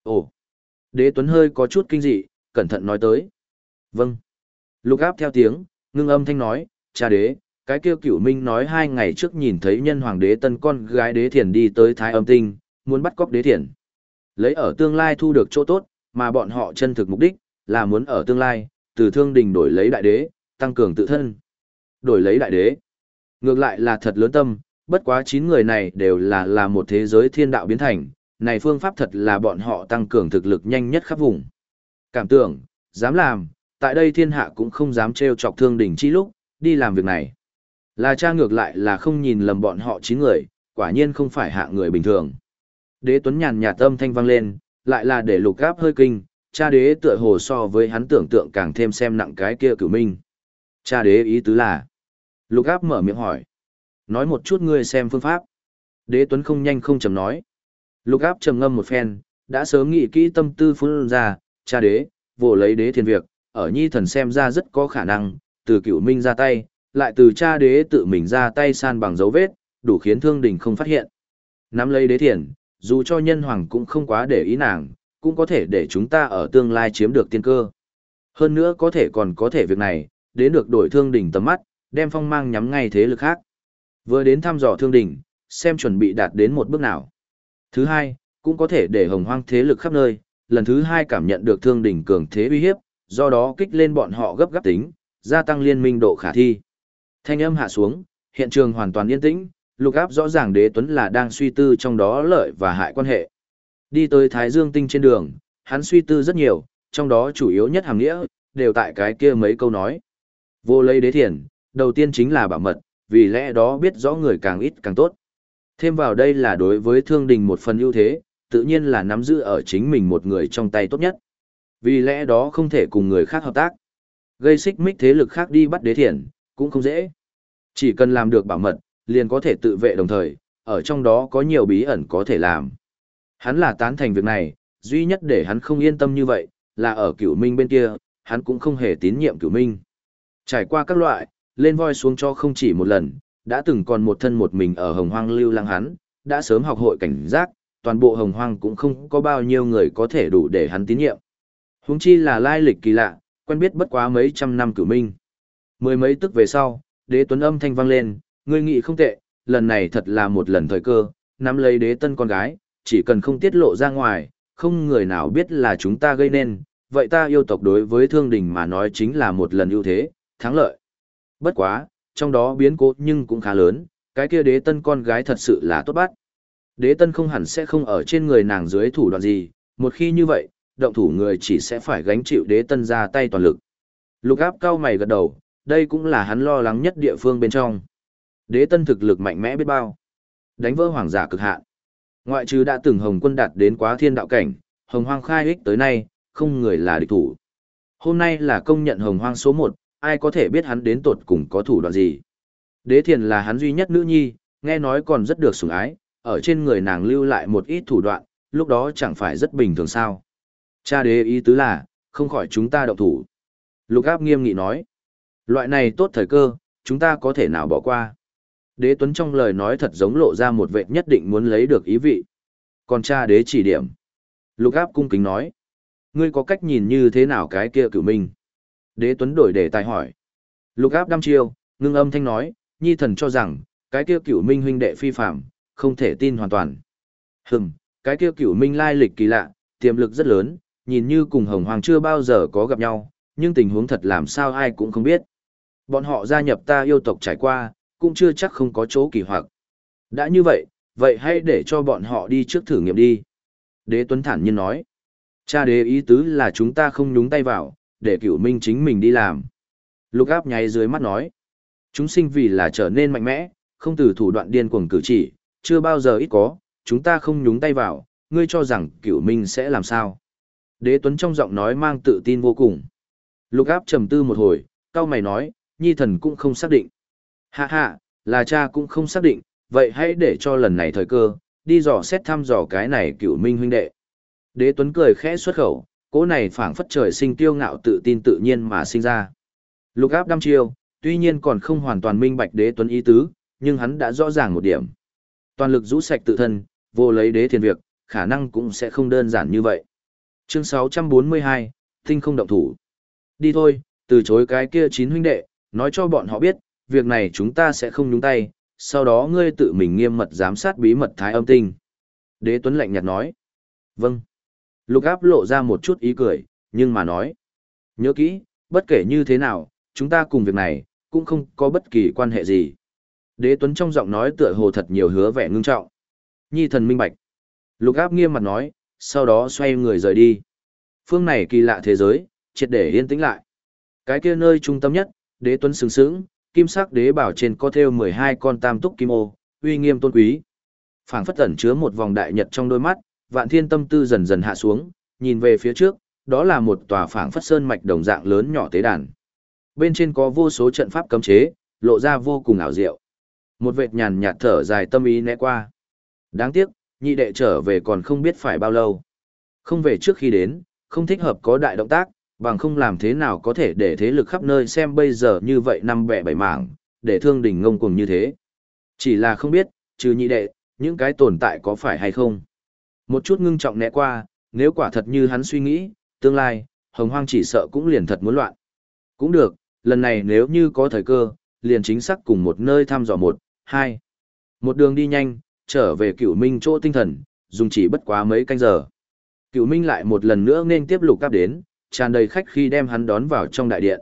Ồ! Đế tuấn hơi có chút kinh dị, cẩn thận nói tới. Vâng. Lục áp theo tiếng, ngưng âm thanh nói, cha đế, cái kia cửu minh nói hai ngày trước nhìn thấy nhân hoàng đế tân con gái đế thiền đi tới thái âm tinh, muốn bắt cóc đế thiền. Lấy ở tương lai thu được chỗ tốt, mà bọn họ chân thực mục đích, là muốn ở tương lai, từ thương đình đổi lấy đại đế, tăng cường tự thân. Đổi lấy đại đế. Ngược lại là thật lớn tâm, bất quá chín người này đều là là một thế giới thiên đạo biến thành, này phương pháp thật là bọn họ tăng cường thực lực nhanh nhất khắp vùng. Cảm tưởng, dám làm, tại đây thiên hạ cũng không dám trêu chọc thương đỉnh chi lúc, đi làm việc này. Là cha ngược lại là không nhìn lầm bọn họ chín người, quả nhiên không phải hạ người bình thường. Đế Tuấn nhàn nhạt tâm thanh vang lên, lại là để lục gáp hơi kinh, cha đế tựa hồ so với hắn tưởng tượng càng thêm xem nặng cái kia cửu minh. Cha đế ý tứ là. Lục Áp mở miệng hỏi. Nói một chút ngươi xem phương pháp. Đế Tuấn không nhanh không chầm nói. Lục áp trầm ngâm một phen, đã sớm nghĩ kỹ tâm tư phun ra, cha đế, vồ lấy đế thiên việc, ở nhi thần xem ra rất có khả năng, từ cựu minh ra tay, lại từ cha đế tự mình ra tay san bằng dấu vết, đủ khiến thương đình không phát hiện. Nắm lấy đế thiền, dù cho nhân hoàng cũng không quá để ý nàng, cũng có thể để chúng ta ở tương lai chiếm được tiên cơ. Hơn nữa có thể còn có thể việc này, đến được đổi thương đình tầm mắt, đem phong mang nhắm ngay thế lực khác. Vừa đến thăm dò thương đỉnh, xem chuẩn bị đạt đến một bước nào. Thứ hai, cũng có thể để hồng hoang thế lực khắp nơi, lần thứ hai cảm nhận được thương đỉnh cường thế uy hiếp, do đó kích lên bọn họ gấp gáp tính, gia tăng liên minh độ khả thi. Thanh âm hạ xuống, hiện trường hoàn toàn yên tĩnh, lục áp rõ ràng đế tuấn là đang suy tư trong đó lợi và hại quan hệ. Đi tới Thái Dương Tinh trên đường, hắn suy tư rất nhiều, trong đó chủ yếu nhất hàng nghĩa, đều tại cái kia mấy câu nói. Vô lấy đế thiền, đầu tiên chính là bảo mật, vì lẽ đó biết rõ người càng ít càng tốt. Thêm vào đây là đối với thương đình một phần ưu thế, tự nhiên là nắm giữ ở chính mình một người trong tay tốt nhất. Vì lẽ đó không thể cùng người khác hợp tác. Gây xích mích thế lực khác đi bắt đế thiền, cũng không dễ. Chỉ cần làm được bảo mật, liền có thể tự vệ đồng thời, ở trong đó có nhiều bí ẩn có thể làm. Hắn là tán thành việc này, duy nhất để hắn không yên tâm như vậy, là ở cửu minh bên kia, hắn cũng không hề tín nhiệm cửu minh. Trải qua các loại, lên voi xuống cho không chỉ một lần, đã từng còn một thân một mình ở hồng hoang lưu lang hắn, đã sớm học hội cảnh giác, toàn bộ hồng hoang cũng không có bao nhiêu người có thể đủ để hắn tín nhiệm. Huống chi là lai lịch kỳ lạ, quen biết bất quá mấy trăm năm cử minh. Mười mấy tức về sau, đế tuấn âm thanh vang lên, ngươi nghĩ không tệ, lần này thật là một lần thời cơ, nắm lấy đế tân con gái, chỉ cần không tiết lộ ra ngoài, không người nào biết là chúng ta gây nên, vậy ta yêu tộc đối với thương đình mà nói chính là một lần ưu thế, thắng lợi. Bất quá, trong đó biến cố nhưng cũng khá lớn, cái kia đế tân con gái thật sự là tốt bắt. Đế tân không hẳn sẽ không ở trên người nàng dưới thủ đoạn gì, một khi như vậy, động thủ người chỉ sẽ phải gánh chịu đế tân ra tay toàn lực. Lục áp cao mày gật đầu, đây cũng là hắn lo lắng nhất địa phương bên trong. Đế tân thực lực mạnh mẽ biết bao. Đánh vỡ hoàng giả cực hạn. Ngoại trừ đã từng hồng quân đạt đến quá thiên đạo cảnh, hồng hoang khai ích tới nay, không người là địch thủ. Hôm nay là công nhận hồng hoang số một, ai có thể biết hắn đến tột cùng có thủ đoạn gì. Đế thiền là hắn duy nhất nữ nhi, nghe nói còn rất được sủng ái, ở trên người nàng lưu lại một ít thủ đoạn, lúc đó chẳng phải rất bình thường sao. Cha đế ý tứ là, không khỏi chúng ta động thủ. Lục áp nghiêm nghị nói, loại này tốt thời cơ, chúng ta có thể nào bỏ qua. Đế Tuấn trong lời nói thật giống lộ ra một vệ nhất định muốn lấy được ý vị. Còn cha đế chỉ điểm. Lục áp cung kính nói. Ngươi có cách nhìn như thế nào cái kia cửu minh? Đế Tuấn đổi đề tài hỏi. Lục áp đăm chiêu, ngưng âm thanh nói, nhi thần cho rằng, cái kia cửu minh huynh đệ phi phạm, không thể tin hoàn toàn. Hừm, cái kia cửu minh lai lịch kỳ lạ, tiềm lực rất lớn, nhìn như cùng hồng hoàng chưa bao giờ có gặp nhau, nhưng tình huống thật làm sao ai cũng không biết. Bọn họ gia nhập ta yêu tộc trải qua, cũng chưa chắc không có chỗ kỳ hoặc. Đã như vậy, vậy hãy để cho bọn họ đi trước thử nghiệm đi. Đế Tuấn thản nhiên nói. Cha đế ý tứ là chúng ta không nhúng tay vào, để cửu minh chính mình đi làm. Lục áp nháy dưới mắt nói. Chúng sinh vì là trở nên mạnh mẽ, không từ thủ đoạn điên cuồng cử chỉ, chưa bao giờ ít có, chúng ta không nhúng tay vào, ngươi cho rằng cửu minh sẽ làm sao. Đế Tuấn trong giọng nói mang tự tin vô cùng. Lục áp trầm tư một hồi, cao mày nói, nhi thần cũng không xác định. Hạ hạ, là cha cũng không xác định, vậy hãy để cho lần này thời cơ, đi dò xét thăm dò cái này Cửu minh huynh đệ. Đế Tuấn cười khẽ xuất khẩu, cỗ này phảng phất trời sinh tiêu ngạo tự tin tự nhiên mà sinh ra. Lục áp đăm chiêu, tuy nhiên còn không hoàn toàn minh bạch đế Tuấn ý tứ, nhưng hắn đã rõ ràng một điểm. Toàn lực rũ sạch tự thân, vô lấy đế thiên việc, khả năng cũng sẽ không đơn giản như vậy. Chương 642, Tinh không động thủ. Đi thôi, từ chối cái kia chín huynh đệ, nói cho bọn họ biết, việc này chúng ta sẽ không nhúng tay, sau đó ngươi tự mình nghiêm mật giám sát bí mật thái âm tinh. Đế Tuấn lạnh nhạt nói. Vâng. Lục áp lộ ra một chút ý cười, nhưng mà nói. Nhớ kỹ, bất kể như thế nào, chúng ta cùng việc này, cũng không có bất kỳ quan hệ gì. Đế Tuấn trong giọng nói tựa hồ thật nhiều hứa vẻ ngưng trọng. Nhi thần minh bạch. Lục áp nghiêm mặt nói, sau đó xoay người rời đi. Phương này kỳ lạ thế giới, triệt để yên tĩnh lại. Cái kia nơi trung tâm nhất, đế Tuấn sừng sững, kim sắc đế bảo trên có thêu 12 con tam túc kim ô, uy nghiêm tôn quý. Phảng phất ẩn chứa một vòng đại nhật trong đôi mắt, Vạn Thiên tâm tư dần dần hạ xuống, nhìn về phía trước, đó là một tòa phảng phất sơn mạch đồng dạng lớn nhỏ tế đàn. Bên trên có vô số trận pháp cấm chế, lộ ra vô cùng ảo diệu. Một vệt nhàn nhạt thở dài tâm ý né qua. Đáng tiếc, nhị đệ trở về còn không biết phải bao lâu. Không về trước khi đến, không thích hợp có đại động tác, bằng không làm thế nào có thể để thế lực khắp nơi xem bây giờ như vậy năm bẻ bảy mảng, để thương đình ngông cuồng như thế. Chỉ là không biết, trừ nhị đệ, những cái tồn tại có phải hay không. Một chút ngưng trọng né qua, nếu quả thật như hắn suy nghĩ, tương lai, hồng hoang chỉ sợ cũng liền thật muốn loạn. Cũng được, lần này nếu như có thời cơ, liền chính xác cùng một nơi thăm dò một, hai. Một đường đi nhanh, trở về cửu minh chỗ tinh thần, dùng chỉ bất quá mấy canh giờ. Cửu minh lại một lần nữa nên tiếp lục cáp đến, tràn đầy khách khi đem hắn đón vào trong đại điện.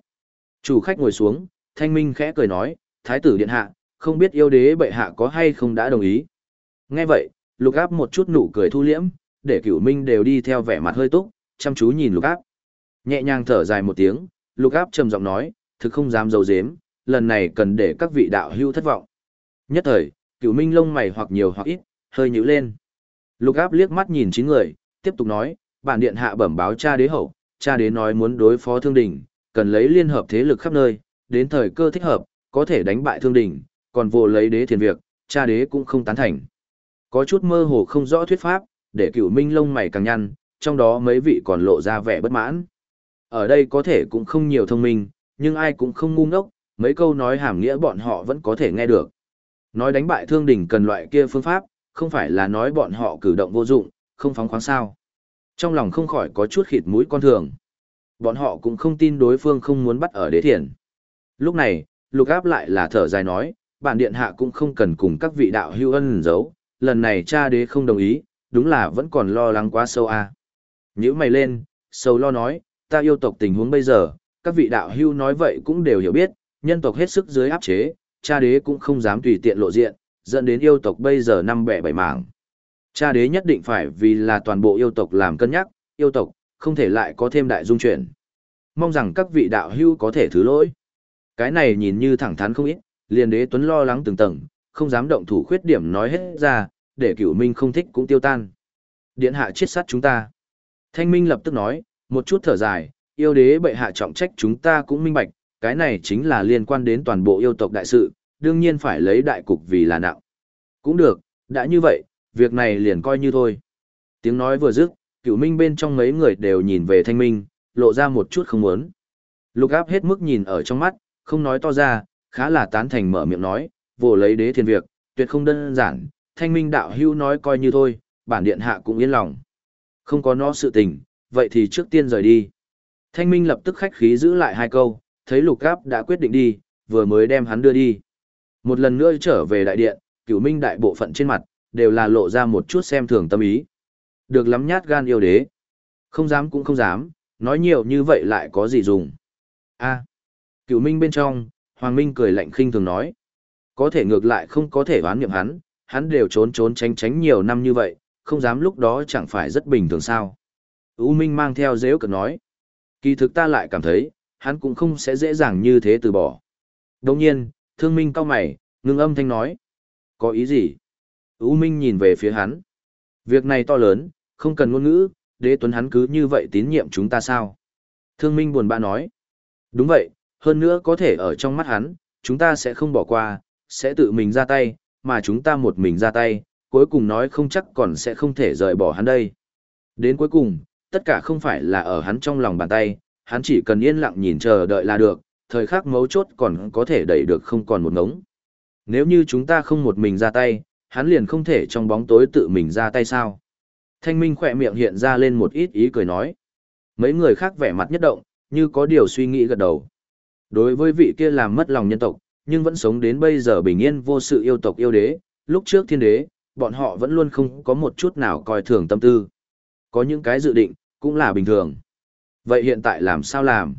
Chủ khách ngồi xuống, thanh minh khẽ cười nói, thái tử điện hạ, không biết yêu đế bệ hạ có hay không đã đồng ý. Nghe vậy, lục áp một chút nụ cười thu liễm, để cửu minh đều đi theo vẻ mặt hơi túc, chăm chú nhìn lục áp. Nhẹ nhàng thở dài một tiếng, lục áp trầm giọng nói, thực không dám dấu dếm, lần này cần để các vị đạo hưu thất vọng. Nhất thời, cửu minh lông mày hoặc nhiều hoặc ít, hơi nhíu lên. Lục áp liếc mắt nhìn chín người, tiếp tục nói, bản điện hạ bẩm báo cha đế hậu, cha đế nói muốn đối phó thương đình, cần lấy liên hợp thế lực khắp nơi, đến thời cơ thích hợp, có thể đánh bại thương đình, còn vô lấy đế thiền việc, cha đế cũng không tán thành. Có chút mơ hồ không rõ thuyết pháp, để cửu minh lông mày càng nhăn, trong đó mấy vị còn lộ ra vẻ bất mãn. Ở đây có thể cũng không nhiều thông minh, nhưng ai cũng không ngu ngốc, mấy câu nói hàm nghĩa bọn họ vẫn có thể nghe được. Nói đánh bại thương đỉnh cần loại kia phương pháp, không phải là nói bọn họ cử động vô dụng, không phóng khoáng sao. Trong lòng không khỏi có chút khịt mũi con thường. Bọn họ cũng không tin đối phương không muốn bắt ở đế thiền. Lúc này, lục áp lại là thở dài nói, bản điện hạ cũng không cần cùng các vị đạo hưu ân giấu, lần này cha đế không đồng ý, đúng là vẫn còn lo lắng quá sâu. À. Nhữ mày lên, sâu lo nói, ta yêu tộc tình huống bây giờ, các vị đạo hưu nói vậy cũng đều hiểu biết, nhân tộc hết sức dưới áp chế, cha đế cũng không dám tùy tiện lộ diện, dẫn đến yêu tộc bây giờ năm bẻ bảy mảng. Cha đế nhất định phải vì là toàn bộ yêu tộc làm cân nhắc, yêu tộc, không thể lại có thêm đại dung chuyển. Mong rằng các vị đạo hưu có thể thứ lỗi. Cái này nhìn như thẳng thắn không ít, liền đế tuấn lo lắng từng tầng, không dám động thủ khuyết điểm nói hết ra, để cửu minh không thích cũng tiêu tan. Điện hạ chiết sát chúng ta. Thanh minh lập tức nói, một chút thở dài, yêu đế bệ hạ trọng trách chúng ta cũng minh bạch, cái này chính là liên quan đến toàn bộ yêu tộc đại sự, đương nhiên phải lấy đại cục vì là nặng. Cũng được, đã như vậy, việc này liền coi như thôi. Tiếng nói vừa dứt, cửu minh bên trong mấy người đều nhìn về thanh minh, lộ ra một chút không muốn. Lục áp hết mức nhìn ở trong mắt, không nói to ra, khá là tán thành mở miệng nói, vồ lấy đế thiên việc, tuyệt không đơn giản, thanh minh đạo hưu nói coi như thôi, bản điện hạ cũng yên lòng. Không có nó sự tình, vậy thì trước tiên rời đi. Thanh minh lập tức khách khí giữ lại hai câu, thấy lục gáp đã quyết định đi, vừa mới đem hắn đưa đi. Một lần nữa trở về đại điện, cửu minh đại bộ phận trên mặt, đều là lộ ra một chút xem thường tâm ý. Được lắm nhát gan yêu đế. Không dám cũng không dám, nói nhiều như vậy lại có gì dùng. a cửu minh bên trong, Hoàng Minh cười lạnh khinh thường nói. Có thể ngược lại không có thể đoán nghiệm hắn, hắn đều trốn trốn tránh tránh nhiều năm như vậy, không dám lúc đó chẳng phải rất bình thường sao. U Minh mang theo dễ cực nói. Kỳ thực ta lại cảm thấy, hắn cũng không sẽ dễ dàng như thế từ bỏ. Đồng nhiên, thương minh cao mày, ngưng âm thanh nói. Có ý gì? U Minh nhìn về phía hắn. Việc này to lớn, không cần ngôn ngữ, đế tuấn hắn cứ như vậy tín nhiệm chúng ta sao? Thương minh buồn bã nói. Đúng vậy, hơn nữa có thể ở trong mắt hắn, chúng ta sẽ không bỏ qua, sẽ tự mình ra tay, mà chúng ta một mình ra tay, cuối cùng nói không chắc còn sẽ không thể rời bỏ hắn đây. Đến cuối cùng, tất cả không phải là ở hắn trong lòng bàn tay, hắn chỉ cần yên lặng nhìn chờ đợi là được, thời khắc mấu chốt còn có thể đẩy được không còn một ngống. Nếu như chúng ta không một mình ra tay, hắn liền không thể trong bóng tối tự mình ra tay sao. Thanh minh khỏe miệng hiện ra lên một ít ý cười nói. Mấy người khác vẻ mặt nhất động, như có điều suy nghĩ gật đầu. Đối với vị kia làm mất lòng nhân tộc, nhưng vẫn sống đến bây giờ bình yên vô sự yêu tộc yêu đế, lúc trước thiên đế, bọn họ vẫn luôn không có một chút nào coi thường tâm tư. Có những cái dự định, cũng là bình thường. Vậy hiện tại làm sao làm?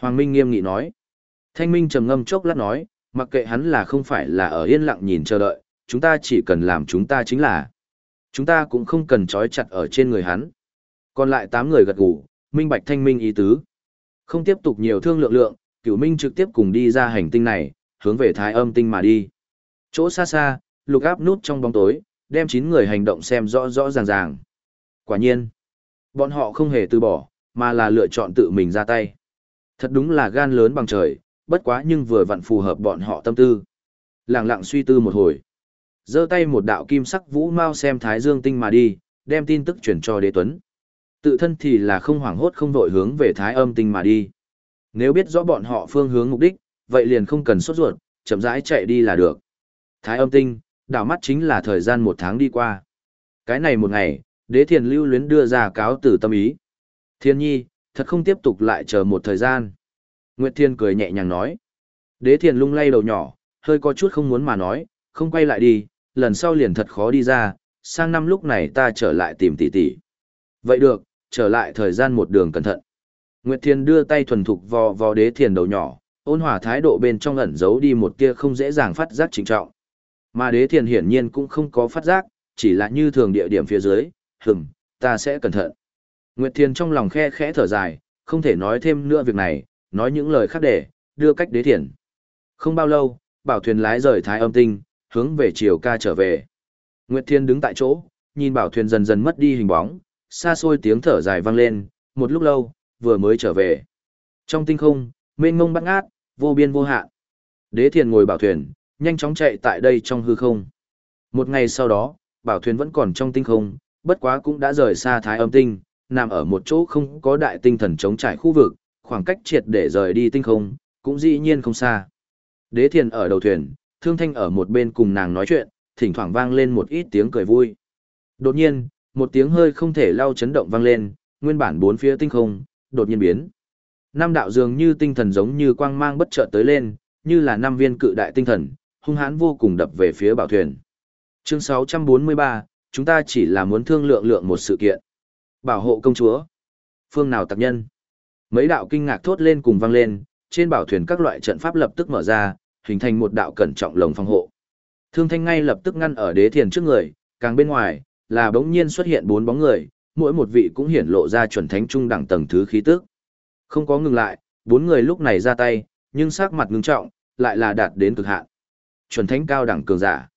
Hoàng Minh nghiêm nghị nói. Thanh Minh trầm ngâm chốc lát nói, mặc kệ hắn là không phải là ở yên lặng nhìn chờ đợi, chúng ta chỉ cần làm chúng ta chính là. Chúng ta cũng không cần trói chặt ở trên người hắn. Còn lại 8 người gật gù, minh bạch thanh minh ý tứ. Không tiếp tục nhiều thương lượng lượng, cửu minh trực tiếp cùng đi ra hành tinh này, hướng về thái âm tinh mà đi. Chỗ xa xa, lục áp nút trong bóng tối, đem 9 người hành động xem rõ rõ ràng ràng. Quả nhiên, bọn họ không hề từ bỏ, mà là lựa chọn tự mình ra tay. Thật đúng là gan lớn bằng trời, bất quá nhưng vừa vặn phù hợp bọn họ tâm tư. Lặng lặng suy tư một hồi. giơ tay một đạo kim sắc vũ mau xem thái dương tinh mà đi, đem tin tức chuyển cho đế tuấn. Tự thân thì là không hoảng hốt không vội hướng về thái âm tinh mà đi. Nếu biết rõ bọn họ phương hướng mục đích, vậy liền không cần sốt ruột, chậm rãi chạy đi là được. Thái âm tinh, đảo mắt chính là thời gian một tháng đi qua. Cái này một ngày, đế thiền lưu luyến đưa ra cáo từ tâm ý. Thiên nhi, thật không tiếp tục lại chờ một thời gian. Nguyệt Thiên cười nhẹ nhàng nói. Đế thiền lung lay đầu nhỏ, hơi có chút không muốn mà nói, không quay lại đi, lần sau liền thật khó đi ra, sang năm lúc này ta trở lại tìm tỷ tỷ. Vậy được, trở lại thời gian một đường cẩn thận. Nguyệt Thiên đưa tay thuần thục vò vò đế thiền đầu nhỏ, ôn hòa thái độ bên trong ẩn giấu đi một tia không dễ dàng phát giác trịnh trọng. Mà đế thiền hiển nhiên cũng không có phát giác, chỉ là như thường địa điểm phía dưới, hừm, ta sẽ cẩn thận. Nguyệt thiền trong lòng khe khẽ thở dài, không thể nói thêm nữa việc này, nói những lời khác để, đưa cách đế thiền. Không bao lâu, bảo thuyền lái rời thái âm tinh, hướng về chiều ca trở về. Nguyệt thiền đứng tại chỗ, nhìn bảo thuyền dần dần mất đi hình bóng, xa xôi tiếng thở dài vang lên, một lúc lâu, vừa mới trở về. Trong tinh không, mênh mông băng ngát, vô biên vô hạn. Đế Thiền ngồi bảo thuyền, nhanh chóng chạy tại đây trong hư không. Một ngày sau đó, bảo thuyền vẫn còn trong tinh không, bất quá cũng đã rời xa thái âm tinh, nằm ở một chỗ không có đại tinh thần chống trải khu vực, khoảng cách triệt để rời đi tinh không, cũng dĩ nhiên không xa. Đế Thiền ở đầu thuyền, Thương Thanh ở một bên cùng nàng nói chuyện, thỉnh thoảng vang lên một ít tiếng cười vui. Đột nhiên, một tiếng hơi không thể lau chấn động vang lên, nguyên bản bốn phía tinh không, đột nhiên biến. Năm đạo dường như tinh thần giống như quang mang bất chợt tới lên, như là năm viên cự đại tinh thần, hung hãn vô cùng đập về phía bảo thuyền. Chương 643, chúng ta chỉ là muốn thương lượng lượng một sự kiện. Bảo hộ công chúa. Phương nào tặc nhân? Mấy đạo kinh ngạc thốt lên cùng vang lên, trên bảo thuyền các loại trận pháp lập tức mở ra, hình thành một đạo cẩn trọng lồng phòng hộ. Thương Thanh ngay lập tức ngăn ở đế thiền trước người, càng bên ngoài, là bỗng nhiên xuất hiện bốn bóng người, mỗi một vị cũng hiển lộ ra chuẩn thánh trung đẳng tầng thứ khí tức. Không có ngừng lại, bốn người lúc này ra tay, nhưng sắc mặt ngưng trọng, lại là đạt đến cực hạn. Chuẩn thánh cao đẳng cường giả.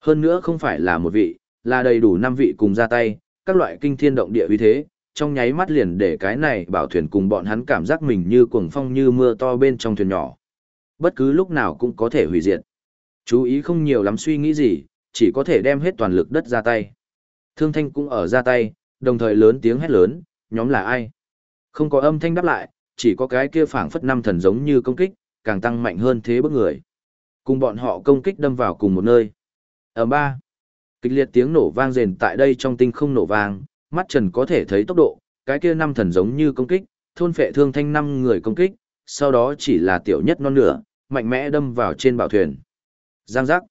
Hơn nữa không phải là một vị, là đầy đủ năm vị cùng ra tay, các loại kinh thiên động địa uy thế, trong nháy mắt liền để cái này bảo thuyền cùng bọn hắn cảm giác mình như cuồng phong như mưa to bên trong thuyền nhỏ. Bất cứ lúc nào cũng có thể hủy diệt. Chú ý không nhiều lắm suy nghĩ gì, chỉ có thể đem hết toàn lực đất ra tay. Thương thanh cũng ở ra tay, đồng thời lớn tiếng hét lớn, nhóm là ai? Không có âm thanh đáp lại, chỉ có cái kia phảng phất năm thần giống như công kích, càng tăng mạnh hơn thế bức người. Cùng bọn họ công kích đâm vào cùng một nơi. Ở ba, kịch liệt tiếng nổ vang rền tại đây trong tinh không nổ vang, mắt trần có thể thấy tốc độ, cái kia năm thần giống như công kích, thôn phệ thương thanh năm người công kích, sau đó chỉ là tiểu nhất non nửa, mạnh mẽ đâm vào trên bảo thuyền. Giang giác.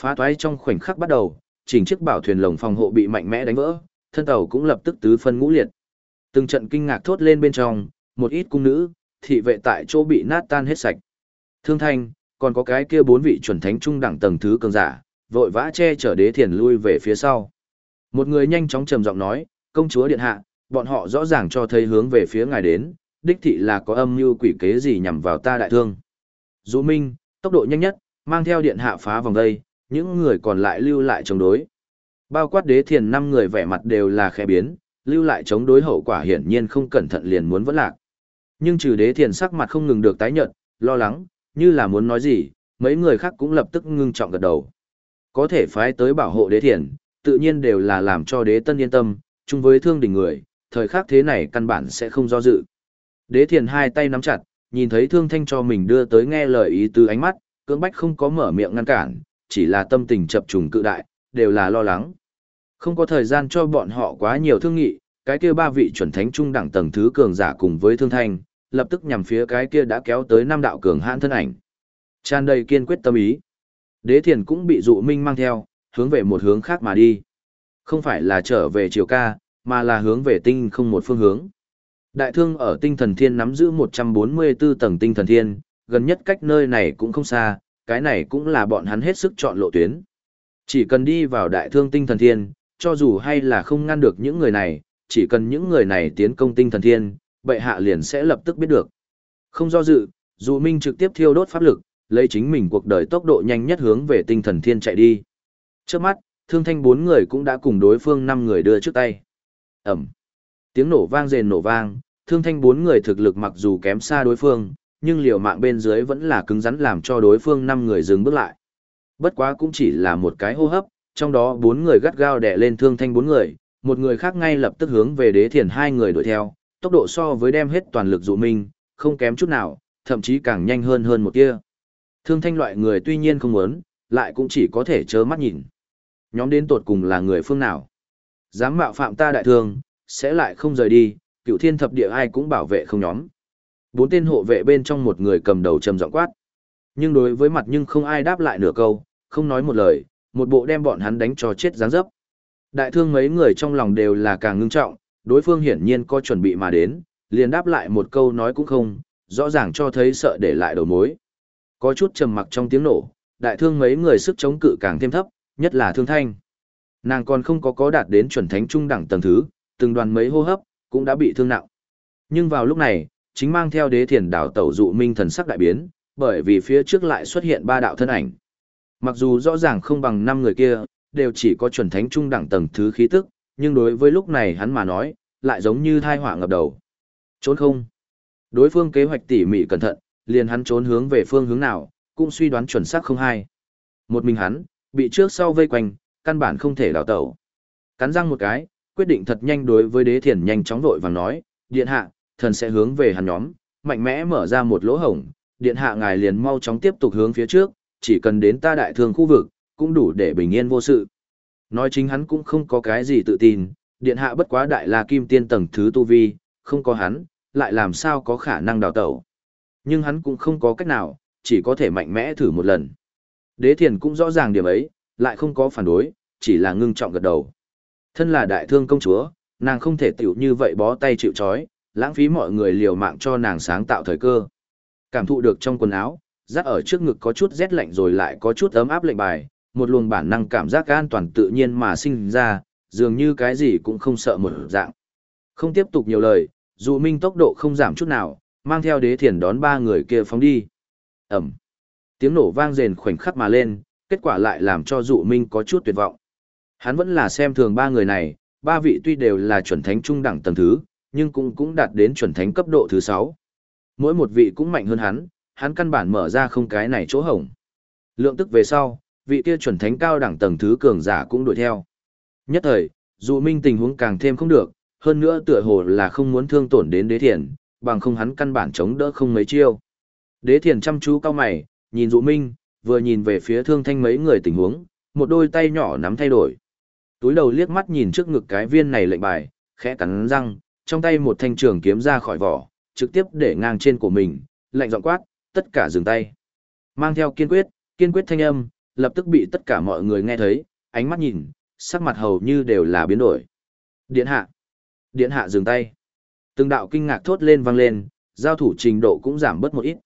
Phá toái trong khoảnh khắc bắt đầu, chỉnh chiếc bảo thuyền lồng phòng hộ bị mạnh mẽ đánh vỡ, thân tàu cũng lập tức tứ phân ngũ liệt. Từng trận kinh ngạc thốt lên bên trong, một ít cung nữ, thị vệ tại chỗ bị nát tan hết sạch. Thương thanh, còn có cái kia bốn vị chuẩn thánh trung đẳng tầng thứ cường giả, vội vã che chở đế thiền lui về phía sau. Một người nhanh chóng trầm giọng nói, công chúa điện hạ, bọn họ rõ ràng cho thấy hướng về phía ngài đến, đích thị là có âm mưu quỷ kế gì nhằm vào ta đại thương. Dũ Minh, tốc độ nhanh nhất, mang theo điện hạ phá vòng đây, những người còn lại lưu lại chống đối. Bao quát đế thiền năm người vẻ mặt đều là khẽ biến, lưu lại chống đối hậu quả hiển nhiên không cẩn thận liền muốn vẫn lạc. Nhưng trừ đế thiền sắc mặt không ngừng được tái nhợt, lo lắng, như là muốn nói gì, mấy người khác cũng lập tức ngưng trọng gật đầu. Có thể phái tới bảo hộ đế thiền, tự nhiên đều là làm cho đế tân yên tâm, chung với thương đình người, thời khắc thế này căn bản sẽ không do dự. Đế thiền hai tay nắm chặt, nhìn thấy thương thanh cho mình đưa tới nghe lời ý từ ánh mắt, cưỡng bách không có mở miệng ngăn cản, chỉ là tâm tình chập trùng cự đại, đều là lo lắng. Không có thời gian cho bọn họ quá nhiều thương nghị, cái kia ba vị chuẩn thánh trung đẳng tầng thứ cường giả cùng với thương thanh, lập tức nhằm phía cái kia đã kéo tới năm đạo cường hãn thân ảnh. Tràn đầy kiên quyết tâm ý. Đế thiền cũng bị dụ minh mang theo, hướng về một hướng khác mà đi. Không phải là trở về triều ca, mà là hướng về tinh không một phương hướng. Đại thương ở tinh thần thiên nắm giữ 144 tầng tinh thần thiên, gần nhất cách nơi này cũng không xa, cái này cũng là bọn hắn hết sức chọn lộ tuyến. Chỉ cần đi vào đại thương tinh thần thiên, cho dù hay là không ngăn được những người này, chỉ cần những người này tiến công tinh thần thiên, bệ hạ liền sẽ lập tức biết được. Không do dự, dù Minh trực tiếp thiêu đốt pháp lực, lấy chính mình cuộc đời tốc độ nhanh nhất hướng về tinh thần thiên chạy đi. Trước mắt, thương thanh bốn người cũng đã cùng đối phương năm người đưa trước tay. Ẩm. Tiếng nổ vang rền nổ vang, thương thanh bốn người thực lực mặc dù kém xa đối phương, nhưng liều mạng bên dưới vẫn là cứng rắn làm cho đối phương năm người dừng bước lại. Bất quá cũng chỉ là một cái hô hấp, trong đó bốn người gắt gao đè lên thương thanh bốn người, một người khác ngay lập tức hướng về đế thiền hai người đuổi theo, tốc độ so với đem hết toàn lực dụ minh, không kém chút nào, thậm chí càng nhanh hơn hơn một tia. Thương thanh loại người tuy nhiên không muốn, lại cũng chỉ có thể chớ mắt nhìn. Nhóm đến tột cùng là người phương nào? Dám mạo phạm ta đại thương, sẽ lại không rời đi, cựu thiên thập địa ai cũng bảo vệ không nhóm. Bốn tên hộ vệ bên trong một người cầm đầu trầm giọng quát. Nhưng đối với mặt nhưng không ai đáp lại nửa câu, không nói một lời, một bộ đem bọn hắn đánh cho chết dáng dấp. Đại thương mấy người trong lòng đều là càng ngưng trọng, đối phương hiển nhiên có chuẩn bị mà đến, liền đáp lại một câu nói cũng không, rõ ràng cho thấy sợ để lại đầu mối. Có chút trầm mặc trong tiếng nổ, đại thương mấy người sức chống cự càng thêm thấp, nhất là thương thanh. Nàng còn không có có đạt đến chuẩn thánh trung đẳng tầng thứ, từng đoàn mấy hô hấp, cũng đã bị thương nặng. Nhưng vào lúc này, chính mang theo đế thiền đảo tẩu dụ minh thần sắc đại biến, bởi vì phía trước lại xuất hiện ba đạo thân ảnh. Mặc dù rõ ràng không bằng năm người kia, đều chỉ có chuẩn thánh trung đẳng tầng thứ khí tức, nhưng đối với lúc này hắn mà nói, lại giống như thai họa ngập đầu. Trốn không? Đối phương kế hoạch tỉ mỉ cẩn thận, liền hắn trốn hướng về phương hướng nào, cũng suy đoán chuẩn xác không hay. Một mình hắn, bị trước sau vây quanh, căn bản không thể đào tẩu. Cắn răng một cái, quyết định thật nhanh đối với đế thiền nhanh chóng vội vàng nói, điện hạ, thần sẽ hướng về hắn nhóm, mạnh mẽ mở ra một lỗ hổng, điện hạ ngài liền mau chóng tiếp tục hướng phía trước, chỉ cần đến ta đại thương khu vực, cũng đủ để bình yên vô sự. Nói chính hắn cũng không có cái gì tự tin, điện hạ bất quá đại la kim tiên tầng thứ tu vi, không có hắn, lại làm sao có khả năng đào tẩu. Nhưng hắn cũng không có cách nào, chỉ có thể mạnh mẽ thử một lần. Đế thiền cũng rõ ràng điểm ấy, lại không có phản đối, chỉ là ngưng trọng gật đầu. Thân là đại thương công chúa, nàng không thể tiểu như vậy bó tay chịu chói, lãng phí mọi người liều mạng cho nàng sáng tạo thời cơ. Cảm thụ được trong quần áo, rắc ở trước ngực có chút rét lạnh rồi lại có chút ấm áp lệnh bài, một luồng bản năng cảm giác an toàn tự nhiên mà sinh ra, dường như cái gì cũng không sợ một dạng. Không tiếp tục nhiều lời, dù minh tốc độ không giảm chút nào, mang theo đế thiền đón ba người kia phóng đi. Ẩm. Tiếng nổ vang rền khoảnh khắc mà lên, kết quả lại làm cho dụ minh có chút tuyệt vọng. Hắn vẫn là xem thường ba người này, ba vị tuy đều là chuẩn thánh trung đẳng tầng thứ, nhưng cũng cũng đạt đến chuẩn thánh cấp độ thứ 6. Mỗi một vị cũng mạnh hơn hắn, hắn căn bản mở ra không cái này chỗ hổng. Lượng tức về sau, vị kia chuẩn thánh cao đẳng tầng thứ cường giả cũng đuổi theo. Nhất thời, dù minh tình huống càng thêm không được, hơn nữa tựa hồ là không muốn thương tổn đến đế thiền, bằng không hắn căn bản chống đỡ không mấy chiêu. Đế thiền chăm chú cao mày, nhìn dụ minh, vừa nhìn về phía thương thanh mấy người tình huống, một đôi tay nhỏ nắm thay đổi. Túi đầu liếc mắt nhìn trước ngực cái viên này lệnh bài, khẽ cắn răng, trong tay một thanh trường kiếm ra khỏi vỏ, trực tiếp để ngang trên của mình, lạnh giọng quát, tất cả dừng tay. Mang theo kiên quyết, kiên quyết thanh âm, lập tức bị tất cả mọi người nghe thấy, ánh mắt nhìn, sắc mặt hầu như đều là biến đổi. Điện hạ. Điện hạ dừng tay. Từng đạo kinh ngạc thốt lên vang lên, giao thủ trình độ cũng giảm bớt một ít.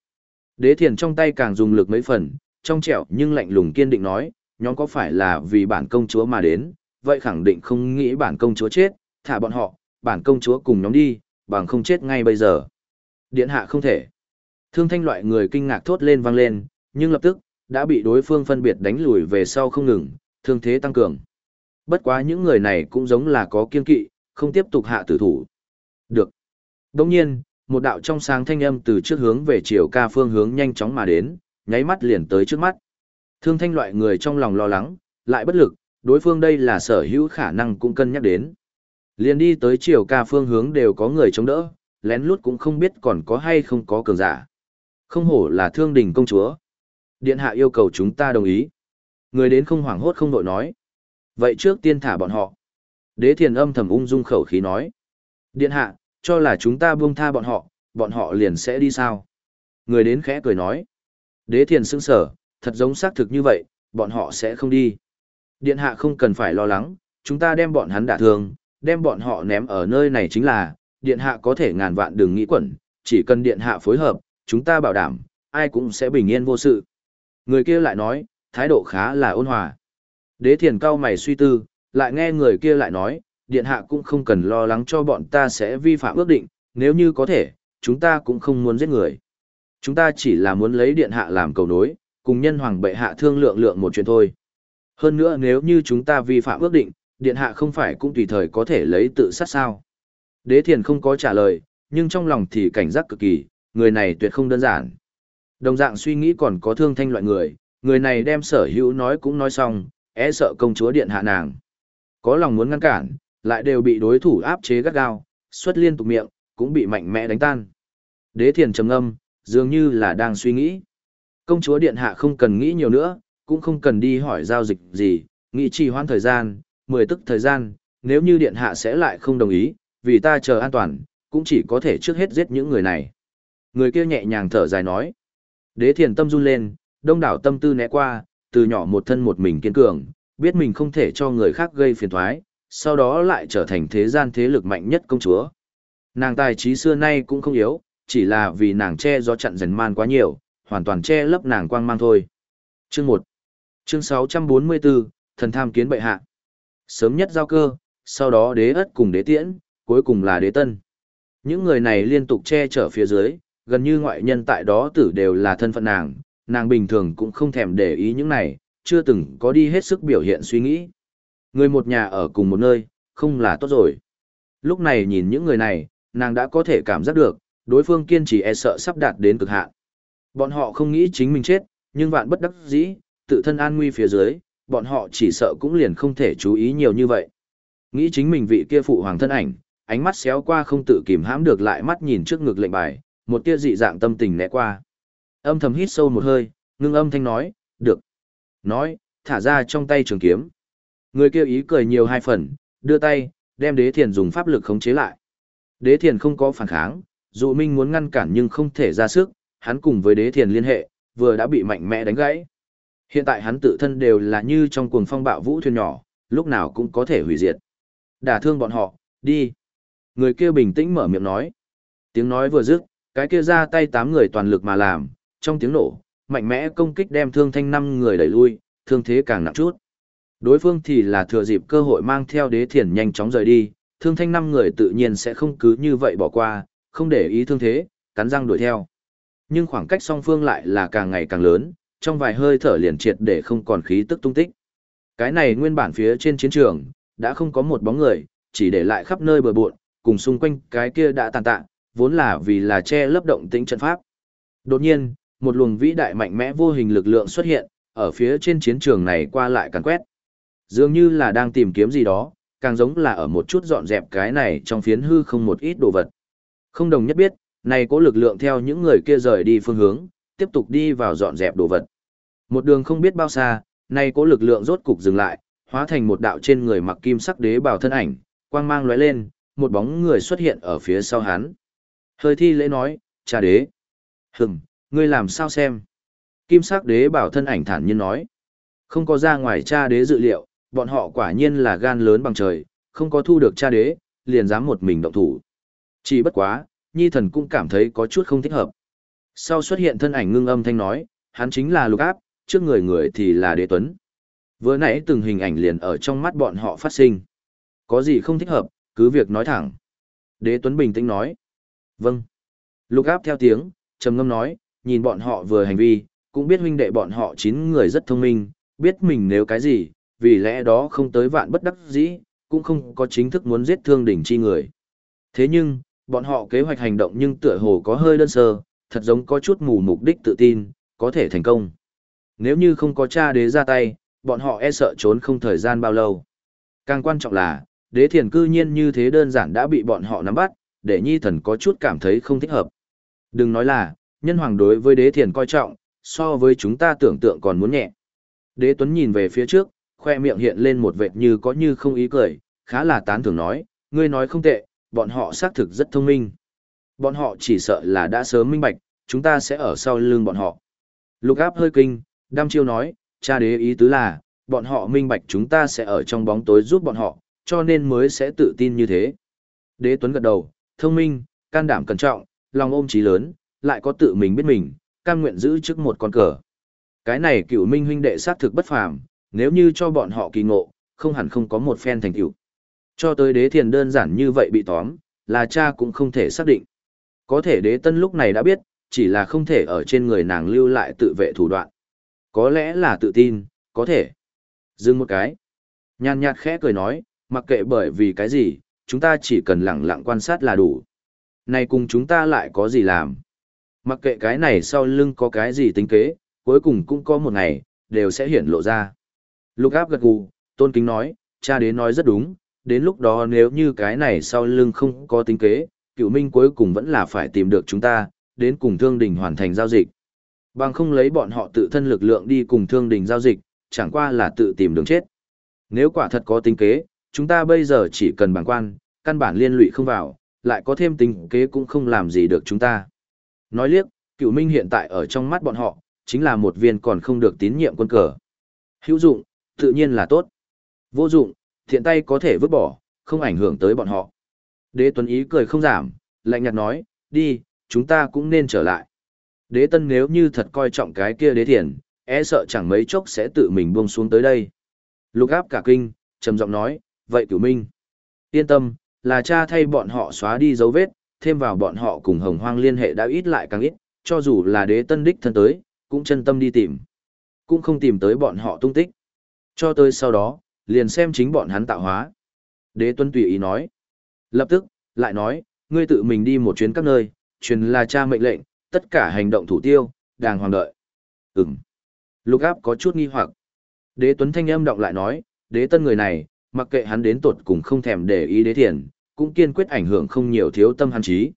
Đế thiền trong tay càng dùng lực mấy phần, trong trẻo nhưng lạnh lùng kiên định nói, nhóm có phải là vì bản công chúa mà đến, vậy khẳng định không nghĩ bản công chúa chết, thả bọn họ, bản công chúa cùng nhóm đi, bằng không chết ngay bây giờ. Điện hạ không thể. Thương thanh loại người kinh ngạc thốt lên vang lên, nhưng lập tức, đã bị đối phương phân biệt đánh lùi về sau không ngừng, thương thế tăng cường. Bất quá những người này cũng giống là có kiên kỵ, không tiếp tục hạ tử thủ. Được. Đồng nhiên, một đạo trong sáng thanh âm từ trước hướng về chiều ca phương hướng nhanh chóng mà đến, nháy mắt liền tới trước mắt. Thương thanh loại người trong lòng lo lắng, lại bất lực, đối phương đây là sở hữu khả năng cũng cân nhắc đến. Liền đi tới chiều ca phương hướng đều có người chống đỡ, lén lút cũng không biết còn có hay không có cường giả. Không hổ là thương đình công chúa. Điện hạ yêu cầu chúng ta đồng ý. Người đến không hoảng hốt không đội nói. Vậy trước tiên thả bọn họ. Đế thiền âm thầm ung dung khẩu khí nói. Điện hạ, cho là chúng ta buông tha bọn họ, bọn họ liền sẽ đi sao? Người đến khẽ cười nói. Đế thiền sững sở, thật giống xác thực như vậy, bọn họ sẽ không đi. Điện hạ không cần phải lo lắng, chúng ta đem bọn hắn đả thương, đem bọn họ ném ở nơi này chính là, điện hạ có thể ngàn vạn đừng nghĩ quẩn, chỉ cần điện hạ phối hợp, chúng ta bảo đảm, ai cũng sẽ bình yên vô sự. Người kia lại nói, thái độ khá là ôn hòa. Đế thiền cao mày suy tư, lại nghe người kia lại nói, điện hạ cũng không cần lo lắng cho bọn ta sẽ vi phạm ước định, nếu như có thể, chúng ta cũng không muốn giết người. Chúng ta chỉ là muốn lấy điện hạ làm cầu nối, cùng nhân hoàng bệ hạ thương lượng lượng một chuyện thôi. Hơn nữa nếu như chúng ta vi phạm ước định, điện hạ không phải cũng tùy thời có thể lấy tự sát sao. Đế thiền không có trả lời, nhưng trong lòng thì cảnh giác cực kỳ, người này tuyệt không đơn giản. Đồng dạng suy nghĩ còn có thương thanh loại người, người này đem sở hữu nói cũng nói xong, e sợ công chúa điện hạ nàng. Có lòng muốn ngăn cản, lại đều bị đối thủ áp chế gắt gao, xuất liên tục miệng, cũng bị mạnh mẽ đánh tan. Đế thiền trầm âm, dường như là đang suy nghĩ. Công chúa điện hạ không cần nghĩ nhiều nữa, cũng không cần đi hỏi giao dịch gì, nghĩ trì hoãn thời gian, mười tức thời gian, nếu như điện hạ sẽ lại không đồng ý, vì ta chờ an toàn, cũng chỉ có thể trước hết giết những người này. Người kia nhẹ nhàng thở dài nói. Đế thiền tâm run lên, Đông đảo tâm tư né qua, từ nhỏ một thân một mình kiên cường, biết mình không thể cho người khác gây phiền toái, sau đó lại trở thành thế gian thế lực mạnh nhất công chúa. Nàng tài trí xưa nay cũng không yếu, chỉ là vì nàng che gió chặn dần man quá nhiều, hoàn toàn che lấp nàng quang mang thôi. Chương 1 Chương 644, Thần tham kiến bệ hạ. Sớm nhất giao cơ, sau đó đế ất cùng đế tiễn, cuối cùng là đế tân. Những người này liên tục che chở phía dưới, gần như ngoại nhân tại đó tử đều là thân phận nàng, nàng bình thường cũng không thèm để ý những này, chưa từng có đi hết sức biểu hiện suy nghĩ. Người một nhà ở cùng một nơi, không là tốt rồi. Lúc này nhìn những người này, nàng đã có thể cảm giác được, đối phương kiên trì e sợ sắp đạt đến cực hạn. Bọn họ không nghĩ chính mình chết, nhưng vạn bất đắc dĩ, tự thân an nguy phía dưới, bọn họ chỉ sợ cũng liền không thể chú ý nhiều như vậy. Nghĩ chính mình vị kia phụ hoàng thân ảnh, ánh mắt xéo qua không tự kìm hãm được lại mắt nhìn trước ngực lệnh bài, một tia dị dạng tâm tình né qua. Âm thầm hít sâu một hơi, ngưng âm thanh nói, được. Nói, thả ra trong tay trường kiếm. Người kia ý cười nhiều hai phần, đưa tay, đem đế thiền dùng pháp lực khống chế lại. Đế thiền không có phản kháng, dù Minh muốn ngăn cản nhưng không thể ra sức, hắn cùng với đế thiền liên hệ, vừa đã bị mạnh mẽ đánh gãy. Hiện tại hắn tự thân đều là như trong cuồng phong bạo vũ thuyền nhỏ, lúc nào cũng có thể hủy diệt. Đả thương bọn họ, đi. Người kia bình tĩnh mở miệng nói. Tiếng nói vừa dứt, cái kia ra tay tám người toàn lực mà làm, trong tiếng nổ, mạnh mẽ công kích đem thương thanh năm người đẩy lui, thương thế càng nặng chút. Đối phương thì là thừa dịp cơ hội mang theo đế thiền nhanh chóng rời đi, thương thanh năm người tự nhiên sẽ không cứ như vậy bỏ qua, không để ý thương thế, cắn răng đuổi theo. Nhưng khoảng cách song phương lại là càng ngày càng lớn, trong vài hơi thở liền triệt để không còn khí tức tung tích. Cái này nguyên bản phía trên chiến trường, đã không có một bóng người, chỉ để lại khắp nơi bờ buộn, cùng xung quanh cái kia đã tàn tạ, vốn là vì là che lấp động tĩnh trận pháp. Đột nhiên, một luồng vĩ đại mạnh mẽ vô hình lực lượng xuất hiện, ở phía trên chiến trường này qua lại càn quét. Dường như là đang tìm kiếm gì đó, càng giống là ở một chút dọn dẹp cái này trong phiến hư không một ít đồ vật. Không đồng nhất biết, này có lực lượng theo những người kia rời đi phương hướng, tiếp tục đi vào dọn dẹp đồ vật. Một đường không biết bao xa, này có lực lượng rốt cục dừng lại, hóa thành một đạo trên người mặc kim sắc đế bào thân ảnh, quang mang lóe lên, một bóng người xuất hiện ở phía sau hắn. Hơi thi lễ nói, cha đế. Hừm, ngươi làm sao xem? Kim sắc đế bảo thân ảnh thản nhiên nói. Không có ra ngoài cha đế dự liệu, bọn họ quả nhiên là gan lớn bằng trời, không có thu được cha đế, liền dám một mình động thủ. Chỉ bất quá, nhi thần cũng cảm thấy có chút không thích hợp. Sau xuất hiện thân ảnh ngưng âm thanh nói, hắn chính là lục áp, trước người người thì là đế tuấn. Vừa nãy từng hình ảnh liền ở trong mắt bọn họ phát sinh. Có gì không thích hợp, cứ việc nói thẳng. Đế tuấn bình tĩnh nói. Vâng. Lục áp theo tiếng, trầm ngâm nói, nhìn bọn họ vừa hành vi, cũng biết huynh đệ bọn họ chín người rất thông minh, biết mình nếu cái gì, vì lẽ đó không tới vạn bất đắc dĩ, cũng không có chính thức muốn giết thương đỉnh chi người. Thế nhưng, bọn họ kế hoạch hành động nhưng tựa hồ có hơi đơn sơ, thật giống có chút mù mục đích tự tin, có thể thành công. Nếu như không có cha đế ra tay, bọn họ e sợ trốn không thời gian bao lâu. Càng quan trọng là, đế thiền cư nhiên như thế đơn giản đã bị bọn họ nắm bắt, để nhi thần có chút cảm thấy không thích hợp. Đừng nói là, nhân hoàng đối với đế thiền coi trọng, so với chúng ta tưởng tượng còn muốn nhẹ. Đế Tuấn nhìn về phía trước, khoe miệng hiện lên một vệt như có như không ý cười, khá là tán thưởng nói, ngươi nói không tệ, bọn họ xác thực rất thông minh. Bọn họ chỉ sợ là đã sớm minh bạch, chúng ta sẽ ở sau lưng bọn họ. Lục áp hơi kinh, đam chiêu nói, cha đế ý tứ là, bọn họ minh bạch chúng ta sẽ ở trong bóng tối giúp bọn họ, cho nên mới sẽ tự tin như thế. Đế Tuấn gật đầu, thông minh, can đảm cẩn trọng, lòng ôm trí lớn, lại có tự mình biết mình, cam nguyện giữ trước một con cờ. Cái này cựu minh huynh đệ xác thực bất phàm, nếu như cho bọn họ kỳ ngộ, không hẳn không có một phen thành tựu. Cho tới đế thiền đơn giản như vậy bị tóm, là cha cũng không thể xác định. Có thể đế tân lúc này đã biết, chỉ là không thể ở trên người nàng lưu lại tự vệ thủ đoạn. Có lẽ là tự tin, có thể. Dừng một cái. Nhàn nhạt khẽ cười nói, mặc kệ bởi vì cái gì, chúng ta chỉ cần lẳng lặng quan sát là đủ. Này cùng chúng ta lại có gì làm? Mặc kệ cái này sau lưng có cái gì tính kế, cuối cùng cũng có một ngày, đều sẽ hiển lộ ra. Lục áp gật gù, tôn kính nói, cha đế nói rất đúng, đến lúc đó nếu như cái này sau lưng không có tính kế, cựu minh cuối cùng vẫn là phải tìm được chúng ta, đến cùng thương đình hoàn thành giao dịch. Bằng không lấy bọn họ tự thân lực lượng đi cùng thương đình giao dịch, chẳng qua là tự tìm đường chết. Nếu quả thật có tính kế, chúng ta bây giờ chỉ cần bản quan, căn bản liên lụy không vào, lại có thêm tính kế cũng không làm gì được chúng ta. Nói liếc, cựu minh hiện tại ở trong mắt bọn họ, chính là một viên còn không được tín nhiệm quân cờ. Hữu dụng, tự nhiên là tốt. Vô dụng, thiện tay có thể vứt bỏ, không ảnh hưởng tới bọn họ. Đế Tuấn Ý cười không giảm, lạnh nhạt nói, đi, chúng ta cũng nên trở lại. Đế Tân nếu như thật coi trọng cái kia đế thiền, e sợ chẳng mấy chốc sẽ tự mình buông xuống tới đây. Lục áp cả kinh, trầm giọng nói, vậy cửu minh. Yên tâm, là cha thay bọn họ xóa đi dấu vết, thêm vào bọn họ cùng hồng hoang liên hệ đã ít lại càng ít, cho dù là đế tân đích thân tới, cũng chân tâm đi tìm. Cũng không tìm tới bọn họ tung tích. Cho tới sau đó, liền xem chính bọn hắn tạo hóa. Đế tuân tùy ý nói. Lập tức, lại nói, ngươi tự mình đi một chuyến các nơi, truyền là cha mệnh lệnh, tất cả hành động thủ tiêu, đàng hoàng đợi. Ừm. Lục áp có chút nghi hoặc. Đế tuấn thanh âm động lại nói, đế tân người này, mặc kệ hắn đến tột cùng không thèm để ý đế thiền, cũng kiên quyết ảnh hưởng không nhiều thiếu tâm hắn trí.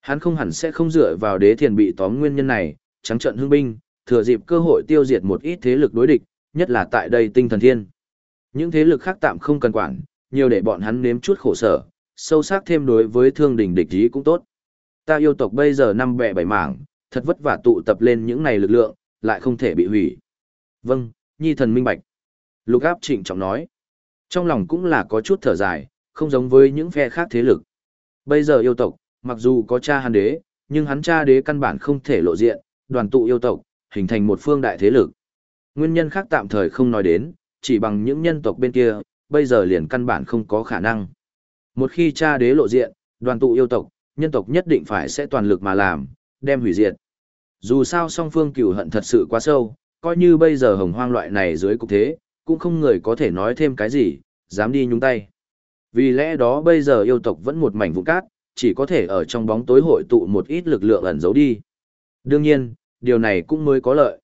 Hắn không hẳn sẽ không dựa vào đế thiền bị tóm nguyên nhân này, trắng trận hưng binh, thừa dịp cơ hội tiêu diệt một ít thế lực đối địch, nhất là tại đây tinh thần thiên. Những thế lực khác tạm không cần quản, nhiều để bọn hắn nếm chút khổ sở, sâu sắc thêm đối với thương đình địch ý cũng tốt. Ta yêu tộc bây giờ năm bẻ bảy mảng, thật vất vả tụ tập lên những này lực lượng, lại không thể bị hủy. Vâng, nhi thần minh bạch. Lục áp trịnh trọng nói. Trong lòng cũng là có chút thở dài, không giống với những phe khác thế lực. Bây giờ yêu tộc, mặc dù có cha hắn đế, nhưng hắn cha đế căn bản không thể lộ diện, đoàn tụ yêu tộc, hình thành một phương đại thế lực. Nguyên nhân khác tạm thời không nói đến, chỉ bằng những nhân tộc bên kia, bây giờ liền căn bản không có khả năng. Một khi cha đế lộ diện, đoàn tụ yêu tộc, nhân tộc nhất định phải sẽ toàn lực mà làm, đem hủy diệt. Dù sao song phương cửu hận thật sự quá sâu, coi như bây giờ hồng hoang loại này dưới cục thế, cũng không người có thể nói thêm cái gì, dám đi nhúng tay. Vì lẽ đó bây giờ yêu tộc vẫn một mảnh vụn cát, chỉ có thể ở trong bóng tối hội tụ một ít lực lượng ẩn giấu đi. Đương nhiên, điều này cũng mới có lợi.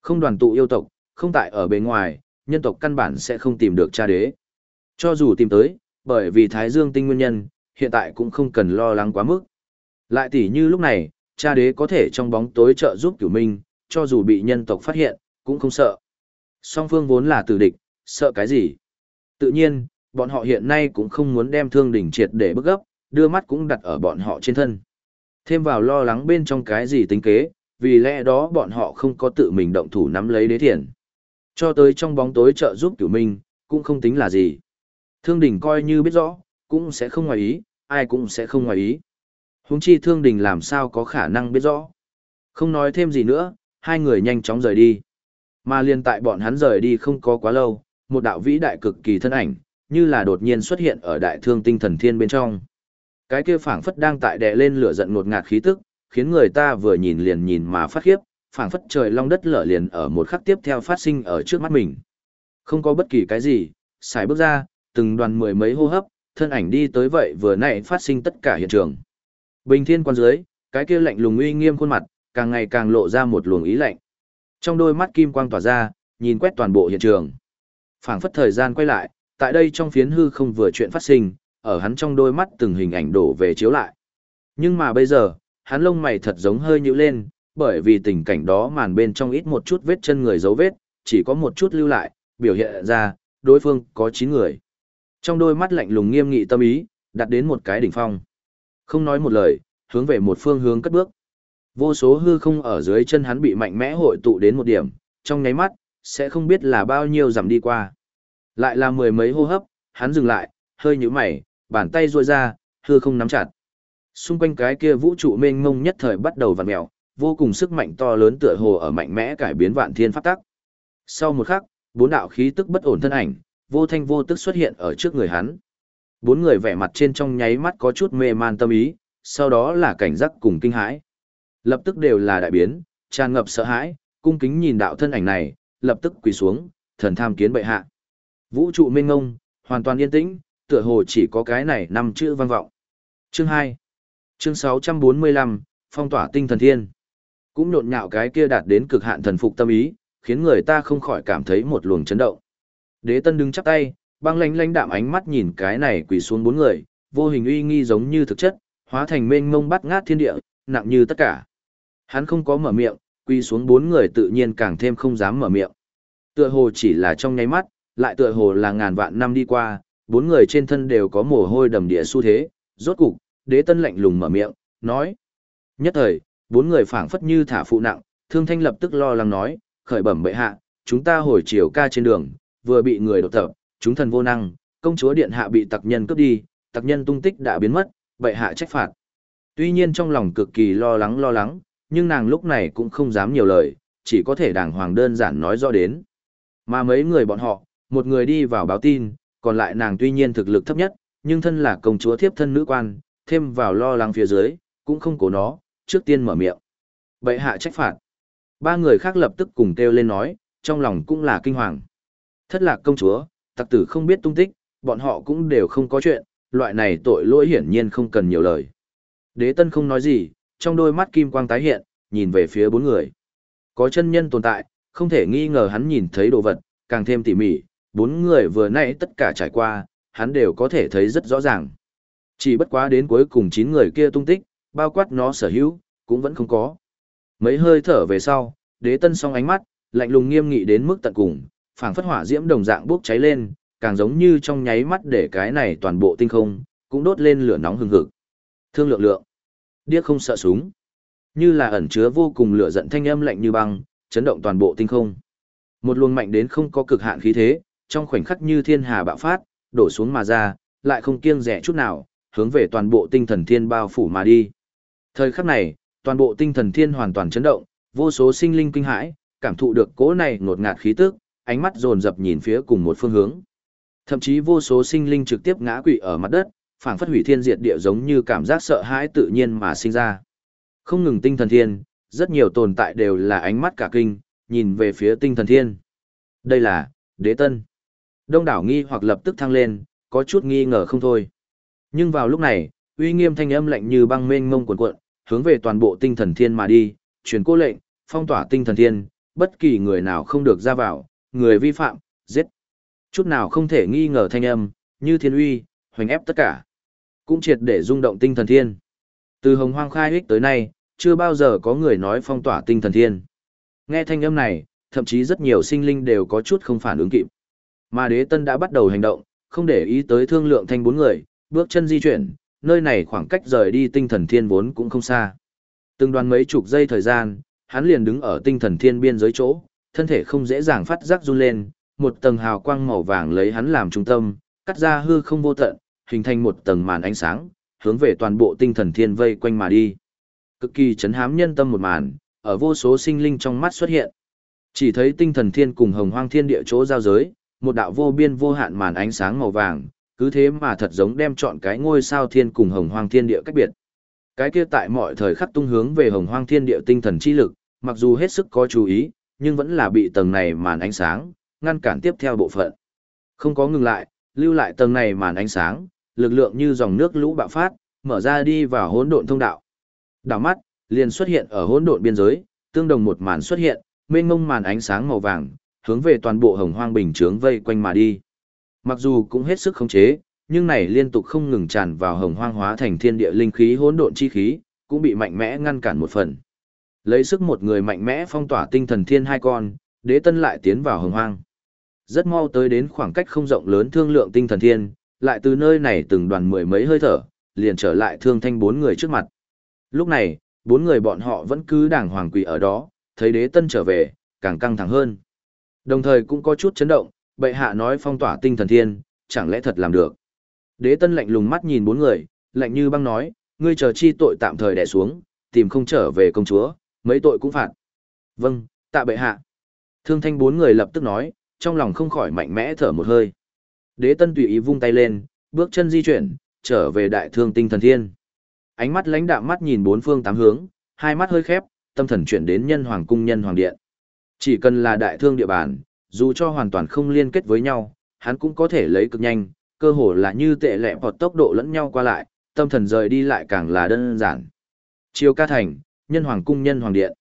Không đoàn tụ yêu tộc, không tại ở bên ngoài, nhân tộc căn bản sẽ không tìm được cha đế. Cho dù tìm tới, bởi vì Thái Dương tinh nguyên nhân, hiện tại cũng không cần lo lắng quá mức. Lại tỉ như lúc này, cha đế có thể trong bóng tối trợ giúp cửu minh, cho dù bị nhân tộc phát hiện, cũng không sợ. Song phương vốn là tử địch, sợ cái gì? Tự nhiên, bọn họ hiện nay cũng không muốn đem thương đỉnh triệt để bức gấp, đưa mắt cũng đặt ở bọn họ trên thân. Thêm vào lo lắng bên trong cái gì tính kế, vì lẽ đó bọn họ không có tự mình động thủ nắm lấy đế thiền. Cho tới trong bóng tối trợ giúp cửu minh, cũng không tính là gì. Thương đình coi như biết rõ, cũng sẽ không ngoài ý, ai cũng sẽ không ngoài ý. Húng chi thương đình làm sao có khả năng biết rõ. Không nói thêm gì nữa, hai người nhanh chóng rời đi. Mà liên tại bọn hắn rời đi không có quá lâu, một đạo vĩ đại cực kỳ thân ảnh, như là đột nhiên xuất hiện ở đại thương tinh thần thiên bên trong. Cái kia phảng phất đang tại đè lên lửa giận ngột ngạt khí tức, khiến người ta vừa nhìn liền nhìn mà phát khiếp, phảng phất trời long đất lở liền ở một khắc tiếp theo phát sinh ở trước mắt mình. Không có bất kỳ cái gì, xài bước ra, từng đoàn mười mấy hô hấp, thân ảnh đi tới vậy vừa nãy phát sinh tất cả hiện trường. Bình thiên quan dưới, cái kia lạnh lùng uy nghiêm khuôn mặt, càng ngày càng lộ ra một luồng ý lạnh. Trong đôi mắt kim quang tỏa ra, nhìn quét toàn bộ hiện trường. phảng phất thời gian quay lại, tại đây trong phiến hư không vừa chuyện phát sinh, ở hắn trong đôi mắt từng hình ảnh đổ về chiếu lại. Nhưng mà bây giờ, hắn lông mày thật giống hơi nhíu lên, bởi vì tình cảnh đó màn bên trong ít một chút vết chân người dấu vết, chỉ có một chút lưu lại, biểu hiện ra, đối phương có 9 người. Trong đôi mắt lạnh lùng nghiêm nghị tâm ý, đặt đến một cái đỉnh phong. Không nói một lời, hướng về một phương hướng cất bước. Vô số hư không ở dưới chân hắn bị mạnh mẽ hội tụ đến một điểm, trong nháy mắt, sẽ không biết là bao nhiêu dặm đi qua. Lại là mười mấy hô hấp, hắn dừng lại, hơi nhũ mày, bàn tay ruôi ra, hư không nắm chặt. Xung quanh cái kia vũ trụ mênh mông nhất thời bắt đầu vặn mèo, vô cùng sức mạnh to lớn tựa hồ ở mạnh mẽ cải biến vạn thiên pháp tắc. Sau một khắc, bốn đạo khí tức bất ổn thân ảnh, vô thanh vô tức xuất hiện ở trước người hắn. Bốn người vẻ mặt trên trong nháy mắt có chút mê man tâm ý, sau đó là cảnh giác cùng kinh hãi. Lập tức đều là đại biến, tràn ngập sợ hãi, cung kính nhìn đạo thân ảnh này, lập tức quỳ xuống, thần tham kiến bệ hạ. Vũ trụ mênh ngông, hoàn toàn yên tĩnh, tựa hồ chỉ có cái này năm chữ vang vọng. Chương 2 Chương 645, Phong tỏa tinh thần thiên. Cũng nhộn nhạo cái kia đạt đến cực hạn thần phục tâm ý, khiến người ta không khỏi cảm thấy một luồng chấn động. Đế tân đứng chắp tay, băng lánh lánh đạm ánh mắt nhìn cái này quỳ xuống bốn người, vô hình uy nghi giống như thực chất, hóa thành mênh mông bắt ngát thiên địa, nặng như tất cả. Hắn không có mở miệng, quy xuống bốn người tự nhiên càng thêm không dám mở miệng. Tựa hồ chỉ là trong nháy mắt, lại tựa hồ là ngàn vạn năm đi qua, bốn người trên thân đều có mồ hôi đầm địa xu thế, rốt cục, đế tân lạnh lùng mở miệng, nói. Nhất thời, bốn người phảng phất như thả phụ nặng, Thương Thanh lập tức lo lắng nói, khởi bẩm bệ hạ, chúng ta hồi chiều ca trên đường, vừa bị người đột tập, chúng thần vô năng, công chúa điện hạ bị tặc nhân cướp đi, tặc nhân tung tích đã biến mất, bệ hạ trách phạt. Tuy nhiên trong lòng cực kỳ lo lắng lo lắng, nhưng nàng lúc này cũng không dám nhiều lời, chỉ có thể đàng hoàng đơn giản nói rõ đến. Mà mấy người bọn họ, một người đi vào báo tin, còn lại nàng tuy nhiên thực lực thấp nhất, nhưng thân là công chúa thiếp thân nữ quan, thêm vào lo lắng phía dưới, cũng không cố nó, trước tiên mở miệng. Bệ hạ trách phạt. Ba người khác lập tức cùng kêu lên nói, trong lòng cũng là kinh hoàng. Thất lạc công chúa, tặc tử không biết tung tích, bọn họ cũng đều không có chuyện, loại này tội lỗi hiển nhiên không cần nhiều lời. Đế tân không nói gì, trong đôi mắt kim quang tái hiện, nhìn về phía bốn người. Có chân nhân tồn tại, không thể nghi ngờ hắn nhìn thấy đồ vật, càng thêm tỉ mỉ, bốn người vừa nãy tất cả trải qua, hắn đều có thể thấy rất rõ ràng. Chỉ bất quá đến cuối cùng chín người kia tung tích, bao quát nó sở hữu, cũng vẫn không có. Mấy hơi thở về sau, đế tân song ánh mắt, lạnh lùng nghiêm nghị đến mức tận cùng, phảng phất hỏa diễm đồng dạng bốc cháy lên, càng giống như trong nháy mắt để cái này toàn bộ tinh không, cũng đốt lên lửa nóng hừng hực. Thương lượng lượng. Điếc không sợ súng. Như là ẩn chứa vô cùng lửa giận thanh âm lạnh như băng, chấn động toàn bộ tinh không. Một luồng mạnh đến không có cực hạn khí thế, trong khoảnh khắc như thiên hà bạo phát, đổ xuống mà ra, lại không kiêng rẻ chút nào, hướng về toàn bộ tinh thần thiên bao phủ mà đi. Thời khắc này, toàn bộ tinh thần thiên hoàn toàn chấn động, vô số sinh linh kinh hãi, cảm thụ được cỗ này ngột ngạt khí tức, ánh mắt dồn dập nhìn phía cùng một phương hướng. Thậm chí vô số sinh linh trực tiếp ngã quỵ ở mặt đất, phảng phất hủy thiên diệt địa giống như cảm giác sợ hãi tự nhiên mà sinh ra. Không ngừng tinh thần thiên, rất nhiều tồn tại đều là ánh mắt cả kinh, nhìn về phía tinh thần thiên. Đây là, đế tân. Đông đảo nghi hoặc lập tức thăng lên, có chút nghi ngờ không thôi. Nhưng vào lúc này, uy nghiêm thanh âm lạnh như băng mênh mông cuộn cuộn, hướng về toàn bộ tinh thần thiên mà đi, truyền cô lệnh, phong tỏa tinh thần thiên, bất kỳ người nào không được ra vào, người vi phạm, giết. Chút nào không thể nghi ngờ thanh âm, như thiên uy, hoành ép tất cả. Cũng triệt để rung động tinh thần thiên. Từ hồng hoang khai hích tới nay, chưa bao giờ có người nói phong tỏa tinh thần thiên. Nghe thanh âm này, thậm chí rất nhiều sinh linh đều có chút không phản ứng kịp. Mà đế tân đã bắt đầu hành động, không để ý tới thương lượng thanh bốn người, bước chân di chuyển, nơi này khoảng cách rời đi tinh thần thiên vốn cũng không xa. Từng đoàn mấy chục giây thời gian, hắn liền đứng ở tinh thần thiên biên giới chỗ, thân thể không dễ dàng phát giác run lên, một tầng hào quang màu vàng lấy hắn làm trung tâm, cắt ra hư không vô tận, hình thành một tầng màn ánh sáng, hướng về toàn bộ tinh thần thiên vây quanh mà đi. Cực kỳ chấn hám nhân tâm một màn, ở vô số sinh linh trong mắt xuất hiện. Chỉ thấy tinh thần thiên cùng hồng hoang thiên địa chỗ giao giới, một đạo vô biên vô hạn màn ánh sáng màu vàng, cứ thế mà thật giống đem chọn cái ngôi sao thiên cùng hồng hoang thiên địa cách biệt. Cái kia tại mọi thời khắc tung hướng về hồng hoang thiên địa tinh thần chi lực, mặc dù hết sức có chú ý, nhưng vẫn là bị tầng này màn ánh sáng, ngăn cản tiếp theo bộ phận. Không có ngừng lại, lưu lại tầng này màn ánh sáng, lực lượng như dòng nước lũ bạo phát, mở ra đi vào hỗn độn thông đạo. Đảo mắt, liền xuất hiện ở hỗn độn biên giới, tương đồng một màn xuất hiện, mênh mông màn ánh sáng màu vàng, hướng về toàn bộ hồng hoang bình chướng vây quanh mà đi. Mặc dù cũng hết sức khống chế, nhưng này liên tục không ngừng tràn vào hồng hoang hóa thành thiên địa linh khí hỗn độn chi khí, cũng bị mạnh mẽ ngăn cản một phần. Lấy sức một người mạnh mẽ phong tỏa tinh thần thiên hai con, đế tân lại tiến vào hồng hoang. Rất mau tới đến khoảng cách không rộng lớn thương lượng tinh thần thiên, lại từ nơi này từng đoàn mười mấy hơi thở, liền trở lại thương thanh bốn người trước mặt. Lúc này, bốn người bọn họ vẫn cứ đàng hoàng quỳ ở đó, thấy đế tân trở về, càng căng thẳng hơn. Đồng thời cũng có chút chấn động, bệ hạ nói phong tỏa tinh thần thiên, chẳng lẽ thật làm được. Đế tân lạnh lùng mắt nhìn bốn người, lạnh như băng nói, ngươi chờ chi tội tạm thời đè xuống, tìm không trở về công chúa, mấy tội cũng phạt. Vâng, tạ bệ hạ. Thương thanh bốn người lập tức nói, trong lòng không khỏi mạnh mẽ thở một hơi. Đế tân tùy ý vung tay lên, bước chân di chuyển, trở về đại thương tinh thần thiên. Ánh mắt lãnh đạm mắt nhìn bốn phương tám hướng, hai mắt hơi khép, tâm thần chuyển đến nhân hoàng cung nhân hoàng điện. Chỉ cần là đại thương địa bàn, dù cho hoàn toàn không liên kết với nhau, hắn cũng có thể lấy cực nhanh, cơ hồ là như tệ lẹ hoặc tốc độ lẫn nhau qua lại, tâm thần rời đi lại càng là đơn giản. Chiều ca thành, nhân hoàng cung nhân hoàng điện.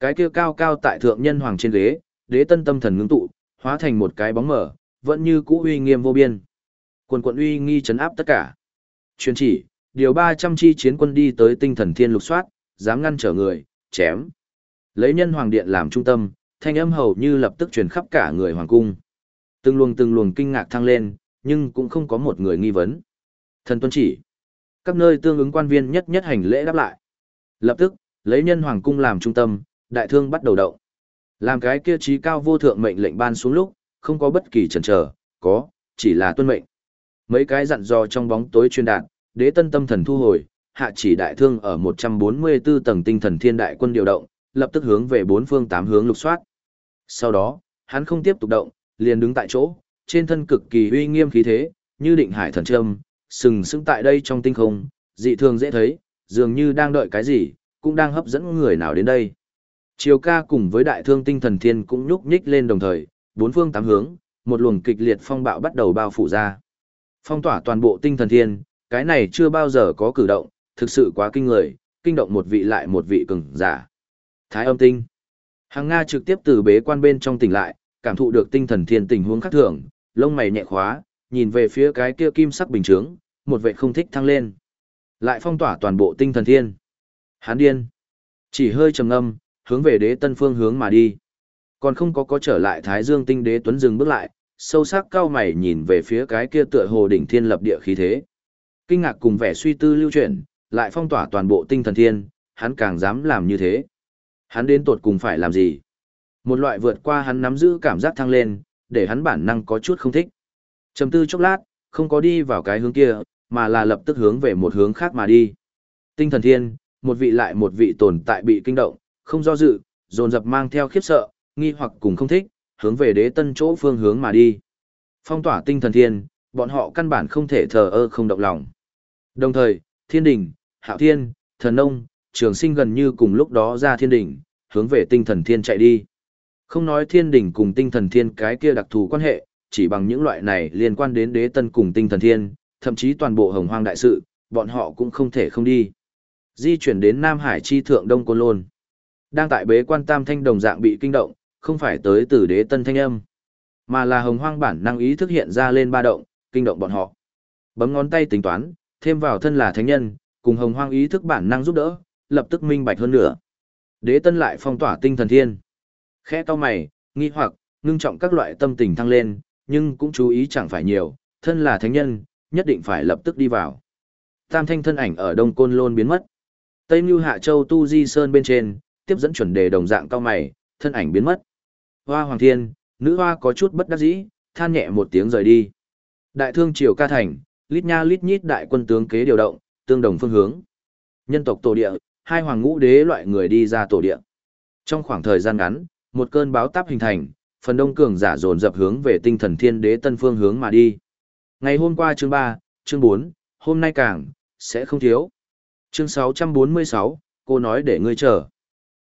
Cái kia cao cao tại thượng nhân hoàng trên ghế, đế tân tâm thần ngưng tụ, hóa thành một cái bóng mở, vẫn như cũ uy nghiêm vô biên. Quần quận uy nghi chấn áp tất cả. Truyền chỉ, điều 300 chi chiến quân đi tới tinh thần thiên lục soát, dám ngăn trở người, chém. Lấy nhân hoàng điện làm trung tâm, thanh âm hầu như lập tức truyền khắp cả người hoàng cung. Từng luồng từng luồng kinh ngạc thăng lên, nhưng cũng không có một người nghi vấn. Thần tuân chỉ. Các nơi tương ứng quan viên nhất nhất hành lễ đáp lại. Lập tức, lấy nhân hoàng cung làm trung tâm, Đại thương bắt đầu động. Làm cái kia trí cao vô thượng mệnh lệnh ban xuống lúc, không có bất kỳ chần chờ, có, chỉ là tuân mệnh. Mấy cái dặn dò trong bóng tối truyền đạt, đế tân tâm thần thu hồi, hạ chỉ đại thương ở 144 tầng tinh thần thiên đại quân điều động, lập tức hướng về bốn phương tám hướng lục soát. Sau đó, hắn không tiếp tục động, liền đứng tại chỗ, trên thân cực kỳ uy nghiêm khí thế, như định hải thần trâm, sừng sững tại đây trong tinh không, dị thường dễ thấy, dường như đang đợi cái gì, cũng đang hấp dẫn người nào đến đây. Triều ca cùng với đại thương tinh thần thiên cũng nhúc nhích lên đồng thời, bốn phương tám hướng, một luồng kịch liệt phong bạo bắt đầu bao phủ ra. Phong tỏa toàn bộ tinh thần thiên, cái này chưa bao giờ có cử động, thực sự quá kinh người, kinh động một vị lại một vị cường giả. Thái âm tinh. Hàng Nga trực tiếp từ bế quan bên trong tỉnh lại, cảm thụ được tinh thần thiên tình huống khác thường, lông mày nhẹ khóa, nhìn về phía cái kia kim sắc bình trướng, một vệ không thích thăng lên. Lại phong tỏa toàn bộ tinh thần thiên. Hán điên. Chỉ hơi trầm ngâm, hướng về đế tân phương hướng mà đi. Còn không có có trở lại Thái Dương tinh đế tuấn dừng bước lại, sâu sắc cao mày nhìn về phía cái kia tựa hồ đỉnh thiên lập địa khí thế. Kinh ngạc cùng vẻ suy tư lưu chuyển, lại phong tỏa toàn bộ tinh thần thiên, hắn càng dám làm như thế. Hắn đến tột cùng phải làm gì? Một loại vượt qua hắn nắm giữ cảm giác thăng lên, để hắn bản năng có chút không thích. Trầm tư chốc lát, không có đi vào cái hướng kia, mà là lập tức hướng về một hướng khác mà đi. Tinh thần thiên, một vị lại một vị tồn tại bị kinh động, không do dự, dồn dập mang theo khiếp sợ, nghi hoặc cùng không thích, hướng về đế tân chỗ phương hướng mà đi. Phong tỏa tinh thần thiên, bọn họ căn bản không thể thờ ơ không động lòng. Đồng thời, thiên đình, hạo thiên, thần nông, trường sinh gần như cùng lúc đó ra thiên đình, hướng về tinh thần thiên chạy đi. Không nói thiên đình cùng tinh thần thiên cái kia đặc thù quan hệ, chỉ bằng những loại này liên quan đến đế tân cùng tinh thần thiên, thậm chí toàn bộ hồng hoang đại sự, bọn họ cũng không thể không đi. Di chuyển đến Nam Hải chi thượng Đông Côn Lôn. Đang tại bế quan tam thanh đồng dạng bị kinh động, không phải tới từ đế tân thanh âm, mà là hồng hoang bản năng ý thức hiện ra lên ba động, kinh động bọn họ. Bấm ngón tay tính toán, thêm vào thân là thánh nhân, cùng hồng hoang ý thức bản năng giúp đỡ, lập tức minh bạch hơn nữa. Đế tân lại phong tỏa tinh thần thiên. Khẽ to mày, nghi hoặc, ngưng trọng các loại tâm tình thăng lên, nhưng cũng chú ý chẳng phải nhiều, thân là thánh nhân, nhất định phải lập tức đi vào. Tam thanh thân ảnh ở Đông Côn Lôn biến mất. Tây Mưu Hạ Châu Tu Di Sơn bên trên, tiếp dẫn chuẩn đề đồng dạng cao mày, thân ảnh biến mất. Hoa Hoàng Thiên, nữ hoa có chút bất đắc dĩ, than nhẹ một tiếng rời đi. Đại thương triều ca thành, lít nha lít nhít đại quân tướng kế điều động, tương đồng phương hướng. Nhân tộc tổ địa, hai hoàng ngũ đế loại người đi ra tổ địa. Trong khoảng thời gian ngắn, một cơn báo táp hình thành, phần đông cường giả dồn dập hướng về tinh thần thiên đế tân phương hướng mà đi. Ngày hôm qua chương 3, chương 4, hôm nay càng, sẽ không thiếu. Chương 646, cô nói để ngươi chờ.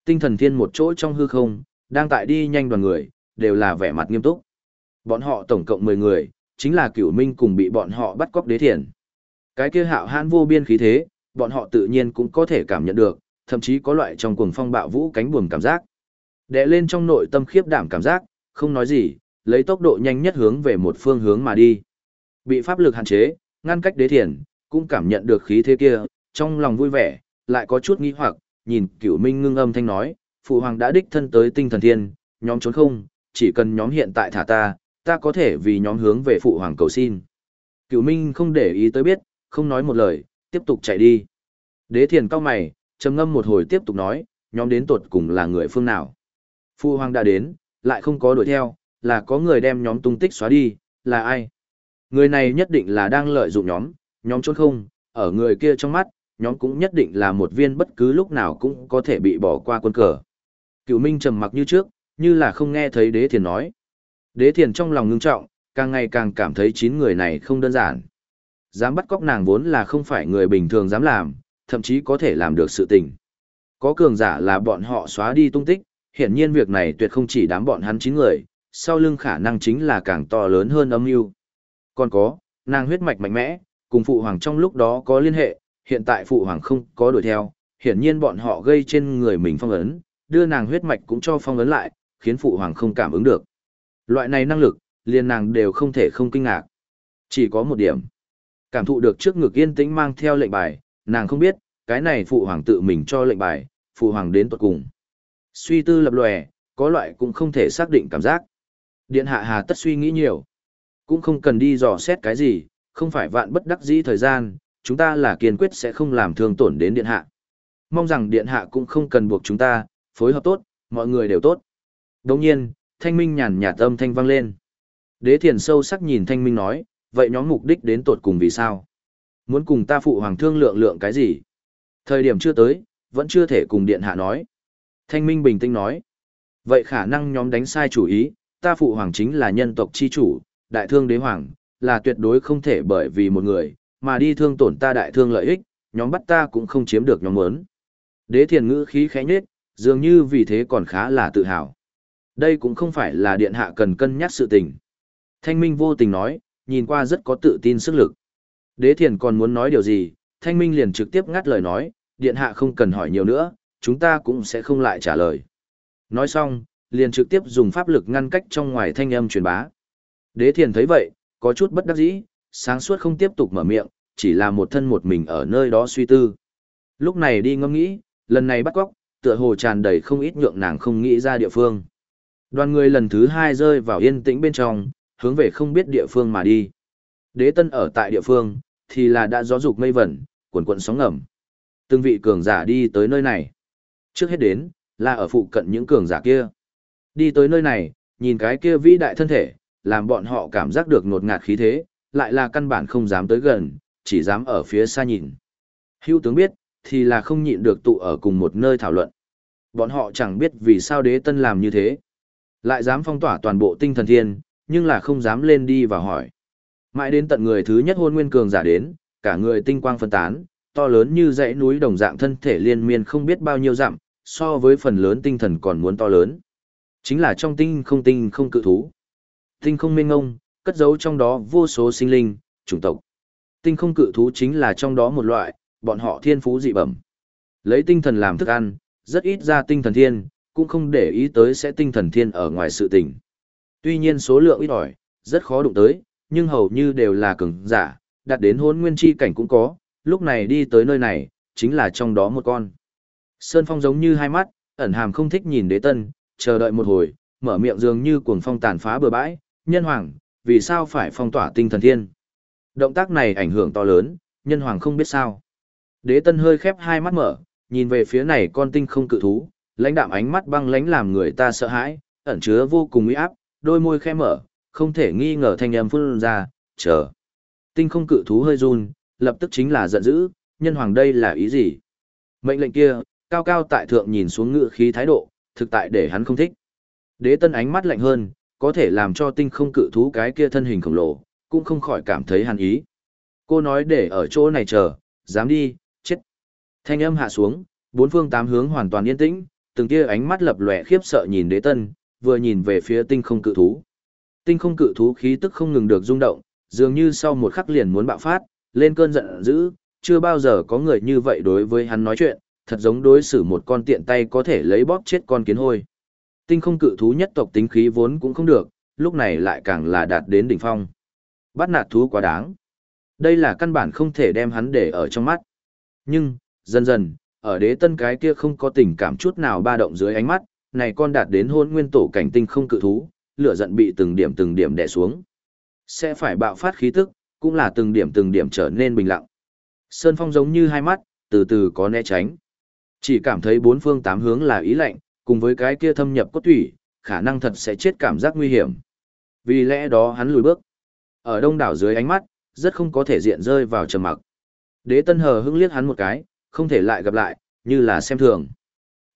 Tinh thần thiên một chỗ trong hư không, đang tại đi nhanh đoàn người, đều là vẻ mặt nghiêm túc. Bọn họ tổng cộng 10 người, chính là cửu minh cùng bị bọn họ bắt cóc đế thiền. Cái kia hạo hãn vô biên khí thế, bọn họ tự nhiên cũng có thể cảm nhận được, thậm chí có loại trong cuồng phong bạo vũ cánh buồm cảm giác. Đè lên trong nội tâm khiếp đảm cảm giác, không nói gì, lấy tốc độ nhanh nhất hướng về một phương hướng mà đi. Bị pháp lực hạn chế, ngăn cách đế thiền, cũng cảm nhận được khí thế kia, trong lòng vui vẻ, lại có chút nghi hoặc, nhìn cửu minh ngưng âm thanh nói, phụ hoàng đã đích thân tới tinh thần thiên, nhóm trốn không, chỉ cần nhóm hiện tại thả ta, ta có thể vì nhóm hướng về phụ hoàng cầu xin. Cửu minh không để ý tới biết, không nói một lời, tiếp tục chạy đi. Đế thiền cao mày, trầm ngâm một hồi tiếp tục nói, nhóm đến tuột cùng là người phương nào. Phụ hoàng đã đến, lại không có đuổi theo, là có người đem nhóm tung tích xóa đi, là ai? Người này nhất định là đang lợi dụng nhóm, nhóm trốn không, ở người kia trong mắt, nhóm cũng nhất định là một viên bất cứ lúc nào cũng có thể bị bỏ qua quân cờ. Cựu Minh trầm mặc như trước, như là không nghe thấy đế thiền nói. Đế thiền trong lòng ngưng trọng, càng ngày càng cảm thấy chín người này không đơn giản. Dám bắt cóc nàng vốn là không phải người bình thường dám làm, thậm chí có thể làm được sự tình. Có cường giả là bọn họ xóa đi tung tích, hiển nhiên việc này tuyệt không chỉ đám bọn hắn chín người, sau lưng khả năng chính là càng to lớn hơn âm mưu. Còn có, nàng huyết mạch mạnh mẽ, cùng phụ hoàng trong lúc đó có liên hệ, hiện tại phụ hoàng không có đuổi theo, hiển nhiên bọn họ gây trên người mình phong ấn, đưa nàng huyết mạch cũng cho phong ấn lại, khiến phụ hoàng không cảm ứng được. Loại này năng lực, liền nàng đều không thể không kinh ngạc. Chỉ có một điểm. Cảm thụ được trước ngực yên tĩnh mang theo lệnh bài, nàng không biết, cái này phụ hoàng tự mình cho lệnh bài, phụ hoàng đến tuật cùng. Suy tư lập lòe, có loại cũng không thể xác định cảm giác. Điện hạ hà tất suy nghĩ nhiều. Cũng không cần đi dò xét cái gì, không phải vạn bất đắc dĩ thời gian, chúng ta là kiên quyết sẽ không làm thương tổn đến điện hạ. Mong rằng điện hạ cũng không cần buộc chúng ta, phối hợp tốt, mọi người đều tốt. Đồng nhiên, thanh minh nhàn nhạt âm thanh vang lên. Đế thiền sâu sắc nhìn thanh minh nói, vậy nhóm mục đích đến tột cùng vì sao? Muốn cùng ta phụ hoàng thương lượng lượng cái gì? Thời điểm chưa tới, vẫn chưa thể cùng điện hạ nói. Thanh minh bình tĩnh nói. Vậy khả năng nhóm đánh sai chủ ý, ta phụ hoàng chính là nhân tộc chi chủ, đại thương đế hoàng, là tuyệt đối không thể bởi vì một người, mà đi thương tổn ta đại thương lợi ích, nhóm bắt ta cũng không chiếm được nhóm muốn. Đế thiền ngữ khí khẽ nhết, dường như vì thế còn khá là tự hào. Đây cũng không phải là điện hạ cần cân nhắc sự tình. Thanh minh vô tình nói, nhìn qua rất có tự tin sức lực. Đế thiền còn muốn nói điều gì, thanh minh liền trực tiếp ngắt lời nói, điện hạ không cần hỏi nhiều nữa, chúng ta cũng sẽ không lại trả lời. Nói xong, liền trực tiếp dùng pháp lực ngăn cách trong ngoài thanh âm truyền bá. Đế thiền thấy vậy, có chút bất đắc dĩ, sáng suốt không tiếp tục mở miệng, chỉ là một thân một mình ở nơi đó suy tư. Lúc này đi ngâm nghĩ, lần này bắt góc, tựa hồ tràn đầy không ít nhượng nàng không nghĩ ra địa phương. Đoàn người lần thứ hai rơi vào yên tĩnh bên trong, hướng về không biết địa phương mà đi. Đế tân ở tại địa phương, thì là đã gió dục mây vẩn, cuộn cuộn sóng ngầm. Từng vị cường giả đi tới nơi này. Trước hết đến, là ở phụ cận những cường giả kia. Đi tới nơi này, nhìn cái kia vĩ đại thân thể, làm bọn họ cảm giác được ngột ngạt khí thế, lại là căn bản không dám tới gần, chỉ dám ở phía xa nhìn. Hưu tướng biết, thì là không nhịn được tụ ở cùng một nơi thảo luận. Bọn họ chẳng biết vì sao đế tân làm như thế. Lại dám phong tỏa toàn bộ tinh thần thiên, nhưng là không dám lên đi và hỏi. Mãi đến tận người thứ nhất hôn nguyên cường giả đến, cả người tinh quang phân tán, to lớn như dãy núi đồng dạng thân thể liên miên không biết bao nhiêu dặm, so với phần lớn tinh thần còn muốn to lớn. Chính là trong tinh không tinh không cự thú. Tinh không mênh ngông, cất giấu trong đó vô số sinh linh, chủng tộc. Tinh không cự thú chính là trong đó một loại, bọn họ thiên phú dị bẩm. Lấy tinh thần làm thức ăn, rất ít ra tinh thần thiên, cũng không để ý tới sẽ tinh thần thiên ở ngoài sự tình. Tuy nhiên số lượng ít ỏi, rất khó đụng tới, nhưng hầu như đều là cường giả, đạt đến hôn nguyên chi cảnh cũng có, lúc này đi tới nơi này, chính là trong đó một con. Sơn Phong giống như hai mắt, ẩn hàm không thích nhìn đế tân, chờ đợi một hồi, mở miệng dường như cuồng phong tàn phá bừa bãi, nhân hoàng, vì sao phải phong tỏa tinh thần thiên. Động tác này ảnh hưởng to lớn, nhân hoàng không biết sao. Đế tân hơi khép hai mắt mở, nhìn về phía này con tinh không cự thú, lãnh đạm ánh mắt băng lãnh làm người ta sợ hãi, ẩn chứa vô cùng uy áp, đôi môi khẽ mở, không thể nghi ngờ thanh âm phun ra, chờ. Tinh không cự thú hơi run, lập tức chính là giận dữ, nhân hoàng đây là ý gì? Mệnh lệnh kia, cao cao tại thượng nhìn xuống ngự khí thái độ, thực tại để hắn không thích. Đế tân ánh mắt lạnh hơn, có thể làm cho tinh không cự thú cái kia thân hình khổng lồ, cũng không khỏi cảm thấy hàn ý. Cô nói để ở chỗ này chờ, dám đi. Thanh âm hạ xuống, bốn phương tám hướng hoàn toàn yên tĩnh, từng kia ánh mắt lập lòe khiếp sợ nhìn đế tân, vừa nhìn về phía tinh không cự thú. Tinh không cự thú khí tức không ngừng được rung động, dường như sau một khắc liền muốn bạo phát, lên cơn giận dữ, chưa bao giờ có người như vậy đối với hắn nói chuyện, thật giống đối xử một con tiện tay có thể lấy bóp chết con kiến hôi. Tinh không cự thú nhất tộc tính khí vốn cũng không được, lúc này lại càng là đạt đến đỉnh phong. Bắt nạt thú quá đáng. Đây là căn bản không thể đem hắn để ở trong mắt. Nhưng, dần dần, ở đế tân cái kia không có tình cảm chút nào ba động dưới ánh mắt, này con đạt đến hôn nguyên tổ cảnh tinh không cự thú, lửa giận bị từng điểm từng điểm đè xuống. Sẽ phải bạo phát khí tức, cũng là từng điểm từng điểm trở nên bình lặng. Sơn Phong giống như hai mắt, từ từ có né tránh. Chỉ cảm thấy bốn phương tám hướng là ý lạnh, cùng với cái kia thâm nhập cốt thủy, khả năng thật sẽ chết cảm giác nguy hiểm. Vì lẽ đó hắn lùi bước. Ở đông đảo dưới ánh mắt, rất không có thể diện rơi vào trầm mặc. Đế Tân hờ hững liếc hắn một cái, không thể lại gặp lại, như là xem thường.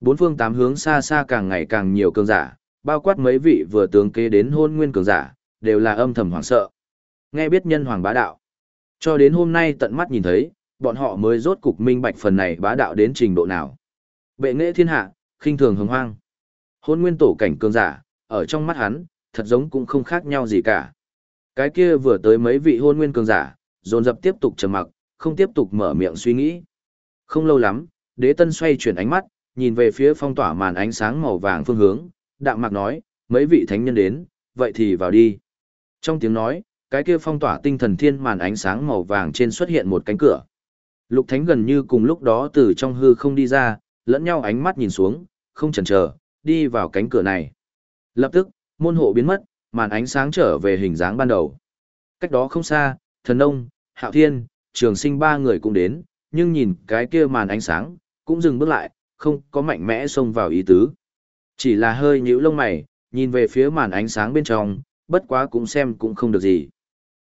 Bốn phương tám hướng xa xa càng ngày càng nhiều cường giả, bao quát mấy vị vừa tướng kế đến hôn nguyên cường giả, đều là âm thầm hoảng sợ. Nghe biết nhân hoàng bá đạo. Cho đến hôm nay tận mắt nhìn thấy, bọn họ mới rốt cục minh bạch phần này bá đạo đến trình độ nào. Bệ nghệ thiên hạ, khinh thường hồng hoang. Hôn nguyên tổ cảnh cường giả, ở trong mắt hắn, thật giống cũng không khác nhau gì cả. Cái kia vừa tới mấy vị hôn nguyên cường giả, dồn dập tiếp tục trầm mặc, không tiếp tục mở miệng suy nghĩ. Không lâu lắm, đế tân xoay chuyển ánh mắt, nhìn về phía phong tỏa màn ánh sáng màu vàng phương hướng, đạm mạc nói, mấy vị thánh nhân đến, vậy thì vào đi. Trong tiếng nói, cái kia phong tỏa tinh thần thiên màn ánh sáng màu vàng trên xuất hiện một cánh cửa. Lục thánh gần như cùng lúc đó từ trong hư không đi ra, lẫn nhau ánh mắt nhìn xuống, không chần chờ, đi vào cánh cửa này. Lập tức, môn hộ biến mất, màn ánh sáng trở về hình dáng ban đầu. Cách đó không xa, thần nông, hạo thiên, trường sinh ba người cũng đến, nhưng nhìn cái kia màn ánh sáng, cũng dừng bước lại, không có mạnh mẽ xông vào ý tứ. Chỉ là hơi nhíu lông mày, nhìn về phía màn ánh sáng bên trong, bất quá cũng xem cũng không được gì.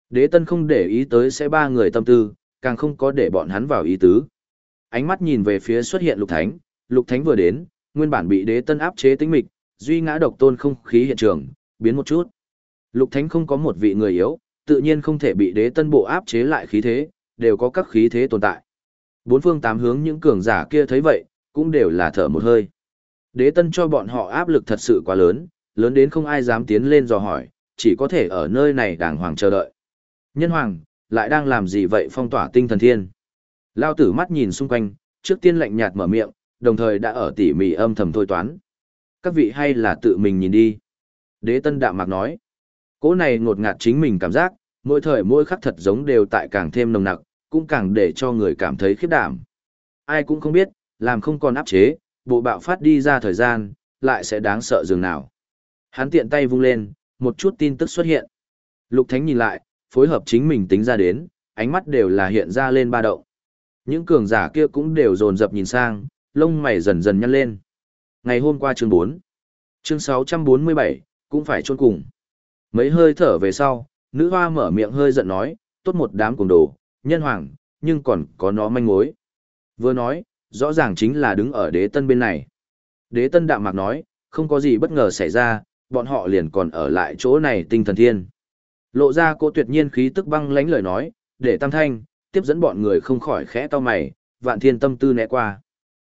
Đế tân không để ý tới sẽ ba người tâm tư, càng không có để bọn hắn vào ý tứ. Ánh mắt nhìn về phía xuất hiện lục thánh, lục thánh vừa đến, nguyên bản bị đế tân áp chế tính mịch, duy ngã độc tôn không khí hiện trường, biến một chút. Lục thánh không có một vị người yếu, tự nhiên không thể bị đế tân bộ áp chế lại khí thế, đều có các khí thế tồn tại. Bốn phương tám hướng những cường giả kia thấy vậy, cũng đều là thở một hơi. Đế tân cho bọn họ áp lực thật sự quá lớn, lớn đến không ai dám tiến lên dò hỏi, chỉ có thể ở nơi này đàng hoàng chờ đợi. Nhân hoàng, lại đang làm gì vậy phong tỏa tinh thần thiên? Lao tử mắt nhìn xung quanh, trước tiên lạnh nhạt mở miệng, đồng thời đã ở tỉ mỉ âm thầm thôi toán. Các vị hay là tự mình nhìn đi. Đế tân đạm mạc nói. Cố này ngột ngạt chính mình cảm giác, mỗi thời mỗi khắc thật giống đều tại càng thêm nồng nặc, cũng càng để cho người cảm thấy khiếp đảm. Ai cũng không biết, làm không còn áp chế, bộ bạo phát đi ra thời gian, lại sẽ đáng sợ dường nào. Hắn tiện tay vung lên, một chút tin tức xuất hiện. Lục Thánh nhìn lại, phối hợp chính mình tính ra đến, ánh mắt đều là hiện ra lên ba động. Những cường giả kia cũng đều dồn dập nhìn sang, lông mày dần dần nhăn lên. Ngày hôm qua chương 4, chương 647, cũng phải chôn cùng. Mấy hơi thở về sau, nữ hoa mở miệng hơi giận nói, tốt một đám cùng đồ, nhân hoàng, nhưng còn có nó manh mối. Vừa nói, rõ ràng chính là đứng ở đế tân bên này. Đế tân đạm mạc nói, không có gì bất ngờ xảy ra, bọn họ liền còn ở lại chỗ này tinh thần thiên. Lộ ra cô tuyệt nhiên khí tức băng lánh lời nói, để tam thanh, tiếp dẫn bọn người không khỏi khẽ to mày, vạn thiên tâm tư né qua.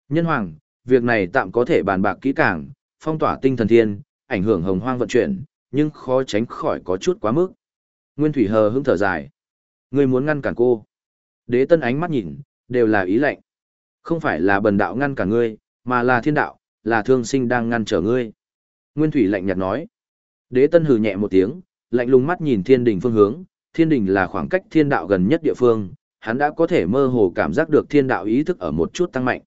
Nhân hoàng, việc này tạm có thể bàn bạc kỹ càng, phong tỏa tinh thần thiên, ảnh hưởng hồng hoang vận chuyển, nhưng khó tránh khỏi có chút quá mức. Nguyên Thủy hờ hững thở dài. Ngươi muốn ngăn cản cô. Đế tân ánh mắt nhìn, đều là ý lệnh. Không phải là bần đạo ngăn cản ngươi, mà là thiên đạo, là thương sinh đang ngăn trở ngươi. Nguyên Thủy lạnh nhạt nói. Đế tân hừ nhẹ một tiếng, lạnh lùng mắt nhìn thiên đình phương hướng, thiên đình là khoảng cách thiên đạo gần nhất địa phương, hắn đã có thể mơ hồ cảm giác được thiên đạo ý thức ở một chút tăng mạnh.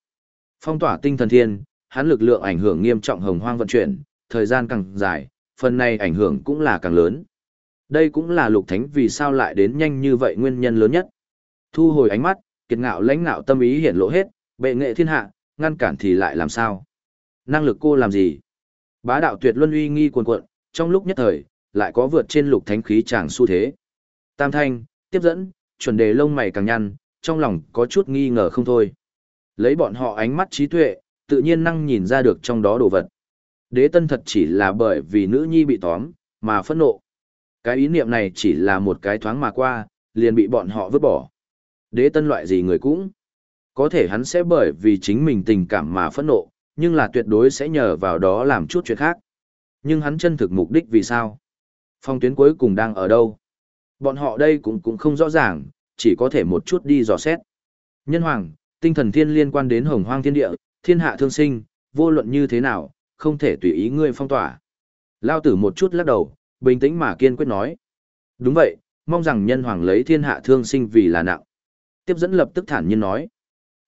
Phong tỏa tinh thần thiên, hắn lực lượng ảnh hưởng nghiêm trọng hồng hoang vận chuyển, thời gian càng dài, phần này ảnh hưởng cũng là càng lớn. Đây cũng là lục thánh vì sao lại đến nhanh như vậy nguyên nhân lớn nhất. Thu hồi ánh mắt, kiệt ngạo lãnh ngạo tâm ý hiển lộ hết, bệ nghệ thiên hạ, ngăn cản thì lại làm sao? Năng lực cô làm gì? Bá đạo tuyệt luân uy nghi cuồn cuộn, trong lúc nhất thời, lại có vượt trên lục thánh khí chàng xu thế. Tam thanh, tiếp dẫn, chuẩn đề lông mày càng nhăn, trong lòng có chút nghi ngờ không thôi. Lấy bọn họ ánh mắt trí tuệ, tự nhiên năng nhìn ra được trong đó đồ vật. Đế tân thật chỉ là bởi vì nữ nhi bị tóm, mà phẫn nộ. Cái ý niệm này chỉ là một cái thoáng mà qua, liền bị bọn họ vứt bỏ. Đế tân loại gì người cũng. Có thể hắn sẽ bởi vì chính mình tình cảm mà phẫn nộ, nhưng là tuyệt đối sẽ nhờ vào đó làm chút chuyện khác. Nhưng hắn chân thực mục đích vì sao? Phong tuyến cuối cùng đang ở đâu? Bọn họ đây cũng cũng không rõ ràng, chỉ có thể một chút đi dò xét. Nhân hoàng, tinh thần thiên liên quan đến hồng hoang thiên địa, thiên hạ thương sinh, vô luận như thế nào, không thể tùy ý ngươi phong tỏa. Lao tử một chút lắc đầu, bình tĩnh mà kiên quyết nói. Đúng vậy, mong rằng nhân hoàng lấy thiên hạ thương sinh vì là nặng. Tiếp dẫn lập tức thản nhiên nói.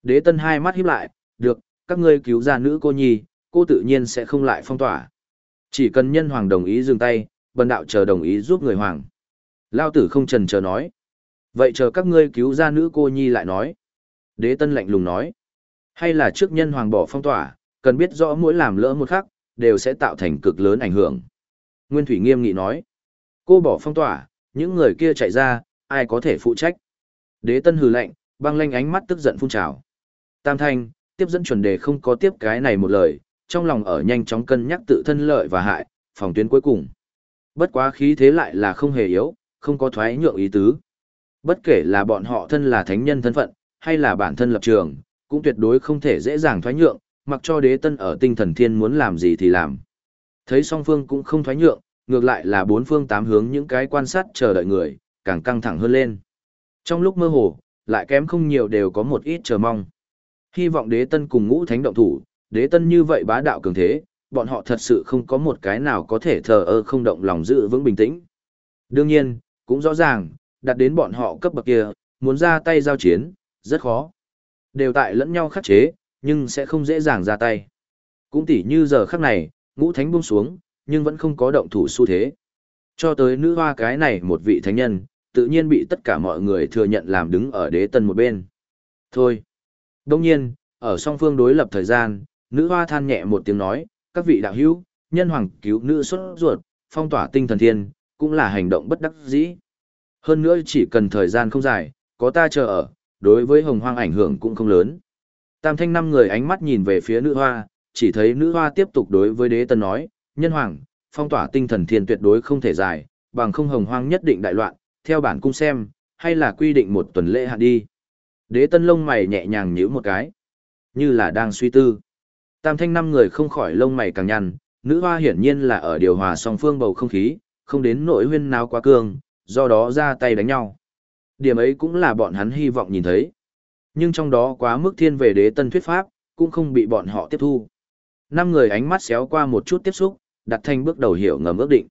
Đế tân hai mắt híp lại, được, các ngươi cứu ra nữ cô nhi, cô tự nhiên sẽ không lại phong tỏa. Chỉ cần nhân hoàng đồng ý dừng tay, bần đạo chờ đồng ý giúp người hoàng. Lao tử không trần chờ nói. Vậy chờ các ngươi cứu ra nữ cô nhi lại nói. Đế tân lạnh lùng nói. Hay là trước nhân hoàng bỏ phong tỏa, cần biết rõ mỗi làm lỡ một khắc, đều sẽ tạo thành cực lớn ảnh hưởng. Nguyên Thủy nghiêm nghị nói. Cô bỏ phong tỏa, những người kia chạy ra, ai có thể phụ trách. Đế tân hừ lạnh, băng lanh ánh mắt tức giận phun trào. Tam thanh, tiếp dẫn chuẩn đề không có tiếp cái này một lời, trong lòng ở nhanh chóng cân nhắc tự thân lợi và hại, phòng tuyến cuối cùng. Bất quá khí thế lại là không hề yếu, không có thoái nhượng ý tứ. Bất kể là bọn họ thân là thánh nhân thân phận, hay là bản thân lập trường, cũng tuyệt đối không thể dễ dàng thoái nhượng, mặc cho đế tân ở tinh thần thiên muốn làm gì thì làm. Thấy song phương cũng không thoái nhượng, ngược lại là bốn phương tám hướng những cái quan sát chờ đợi người, càng căng thẳng hơn lên. Trong lúc mơ hồ, lại kém không nhiều đều có một ít chờ mong. Hy vọng đế tân cùng ngũ thánh động thủ, đế tân như vậy bá đạo cường thế, bọn họ thật sự không có một cái nào có thể thờ ơ không động lòng giữ vững bình tĩnh. Đương nhiên, cũng rõ ràng, đặt đến bọn họ cấp bậc kia, muốn ra tay giao chiến, rất khó. Đều tại lẫn nhau khắc chế, nhưng sẽ không dễ dàng ra tay. Cũng tỉ như giờ khắc này, ngũ thánh buông xuống, nhưng vẫn không có động thủ xu thế. Cho tới nữ hoa cái này một vị thánh nhân, tự nhiên bị tất cả mọi người thừa nhận làm đứng ở đế tân một bên. Thôi. Đông nhiên, ở song phương đối lập thời gian, nữ hoa than nhẹ một tiếng nói, các vị đạo hữu, nhân hoàng cứu nữ xuất ruột, phong tỏa tinh thần thiên, cũng là hành động bất đắc dĩ. Hơn nữa chỉ cần thời gian không dài, có ta chờ ở, đối với hồng hoang ảnh hưởng cũng không lớn. Tam thanh năm người ánh mắt nhìn về phía nữ hoa, chỉ thấy nữ hoa tiếp tục đối với đế tân nói, nhân hoàng, phong tỏa tinh thần thiên tuyệt đối không thể dài, bằng không hồng hoang nhất định đại loạn, theo bản cung xem, hay là quy định một tuần lễ hạn đi. Đế tân lông mày nhẹ nhàng nhíu một cái, như là đang suy tư. Tam thanh năm người không khỏi lông mày càng nhăn, nữ hoa hiển nhiên là ở điều hòa song phương bầu không khí, không đến nỗi huyên nào quá cương, do đó ra tay đánh nhau. Điểm ấy cũng là bọn hắn hy vọng nhìn thấy. Nhưng trong đó quá mức thiên về đế tân thuyết pháp, cũng không bị bọn họ tiếp thu. Năm người ánh mắt xéo qua một chút tiếp xúc, đặt thanh bước đầu hiểu ngầm ước định.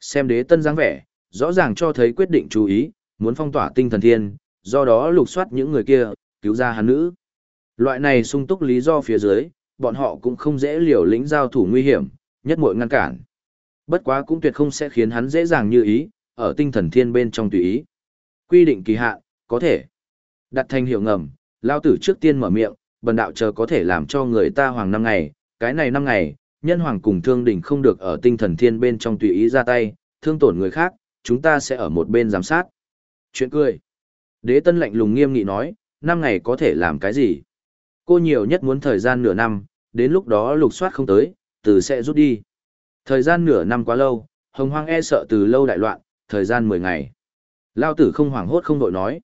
Xem đế tân dáng vẻ, rõ ràng cho thấy quyết định chú ý, muốn phong tỏa tinh thần thiên, do đó lục soát những người kia, cứu ra hắn nữ. Loại này sung túc lý do phía dưới, bọn họ cũng không dễ liều lĩnh giao thủ nguy hiểm, nhất muội ngăn cản. Bất quá cũng tuyệt không sẽ khiến hắn dễ dàng như ý, ở tinh thần thiên bên trong tùy ý. Quy định kỳ hạn, có thể. Đặt thành hiệu ngầm, lao tử trước tiên mở miệng, bần đạo chờ có thể làm cho người ta hoàng năm ngày, cái này năm ngày, nhân hoàng cùng thương đình không được ở tinh thần thiên bên trong tùy ý ra tay, thương tổn người khác, chúng ta sẽ ở một bên giám sát. Chuyện cười. Đế tân lạnh lùng nghiêm nghị nói, năm ngày có thể làm cái gì? Cô nhiều nhất muốn thời gian nửa năm, đến lúc đó lục soát không tới, từ sẽ rút đi. Thời gian nửa năm quá lâu, hồng hoang e sợ từ lâu đại loạn, thời gian 10 ngày. Lao tử không hoảng hốt không đội nói.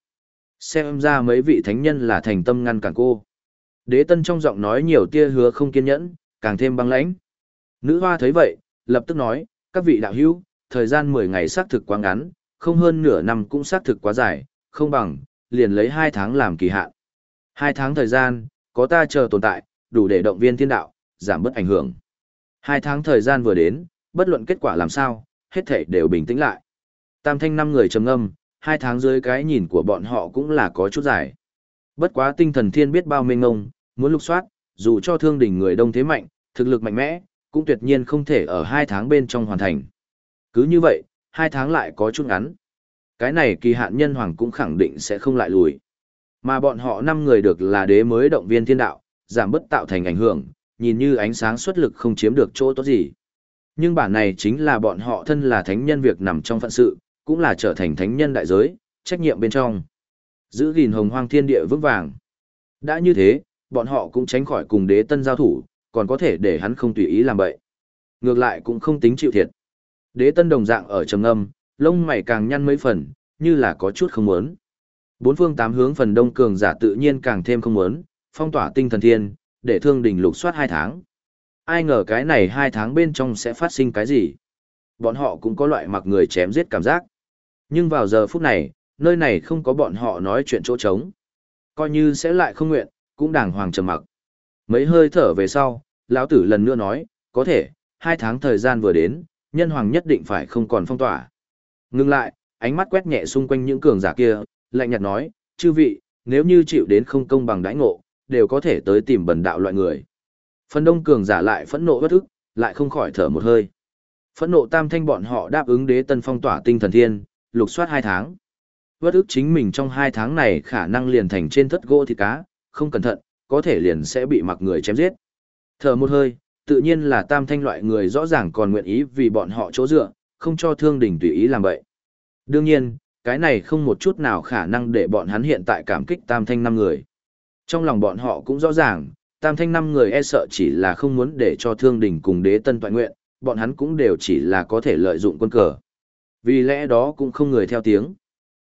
Xem ra mấy vị thánh nhân là thành tâm ngăn cản cô. Đế tân trong giọng nói nhiều tia hứa không kiên nhẫn, càng thêm băng lãnh. Nữ hoa thấy vậy, lập tức nói, các vị đạo hữu, thời gian 10 ngày xác thực quá ngắn, không hơn nửa năm cũng xác thực quá dài, không bằng, liền lấy 2 tháng làm kỳ hạn. 2 tháng thời gian, có ta chờ tồn tại, đủ để động viên thiên đạo, giảm bớt ảnh hưởng. 2 tháng thời gian vừa đến, bất luận kết quả làm sao, hết thảy đều bình tĩnh lại. Tam thanh năm người trầm ngâm, hai tháng dưới cái nhìn của bọn họ cũng là có chút dài. Bất quá tinh thần thiên biết bao mênh ngông, muốn lục soát, dù cho thương đỉnh người đông thế mạnh, thực lực mạnh mẽ, cũng tuyệt nhiên không thể ở hai tháng bên trong hoàn thành. Cứ như vậy, hai tháng lại có chút ngắn. Cái này kỳ hạn nhân hoàng cũng khẳng định sẽ không lại lùi. Mà bọn họ năm người được là đế mới động viên thiên đạo, giảm bất tạo thành ảnh hưởng, nhìn như ánh sáng xuất lực không chiếm được chỗ tốt gì. Nhưng bản này chính là bọn họ thân là thánh nhân việc nằm trong phận sự, cũng là trở thành thánh nhân đại giới, trách nhiệm bên trong. Giữ gìn hồng hoang thiên địa vững vàng. Đã như thế, bọn họ cũng tránh khỏi cùng đế tân giao thủ, còn có thể để hắn không tùy ý làm bậy. Ngược lại cũng không tính chịu thiệt. Đế tân đồng dạng ở trầm âm, lông mày càng nhăn mấy phần, như là có chút không muốn. Bốn phương tám hướng phần đông cường giả tự nhiên càng thêm không muốn, phong tỏa tinh thần thiên, để thương đỉnh lục soát hai tháng. Ai ngờ cái này hai tháng bên trong sẽ phát sinh cái gì? Bọn họ cũng có loại mặc người chém giết cảm giác. Nhưng vào giờ phút này, nơi này không có bọn họ nói chuyện chỗ trống. Coi như sẽ lại không nguyện, cũng đàng hoàng trầm mặc. Mấy hơi thở về sau, lão tử lần nữa nói, có thể, hai tháng thời gian vừa đến, nhân hoàng nhất định phải không còn phong tỏa. Ngưng lại, ánh mắt quét nhẹ xung quanh những cường giả kia, lạnh nhạt nói, chư vị, nếu như chịu đến không công bằng đãi ngộ, đều có thể tới tìm bần đạo loại người. Phần đông cường giả lại phẫn nộ bất ức, lại không khỏi thở một hơi. Phẫn nộ tam thanh bọn họ đáp ứng đế tân phong tỏa tinh thần thiên, lục soát hai tháng. Bất ức chính mình trong hai tháng này khả năng liền thành trên thất gỗ thịt cá, không cẩn thận, có thể liền sẽ bị mặc người chém giết. Thở một hơi, tự nhiên là tam thanh loại người rõ ràng còn nguyện ý vì bọn họ chỗ dựa, không cho thương đình tùy ý làm vậy. Đương nhiên, cái này không một chút nào khả năng để bọn hắn hiện tại cảm kích tam thanh năm người. Trong lòng bọn họ cũng rõ ràng, tam thanh năm người e sợ chỉ là không muốn để cho thương đình cùng đế tân toại nguyện, bọn hắn cũng đều chỉ là có thể lợi dụng quân cờ. Vì lẽ đó cũng không người theo tiếng.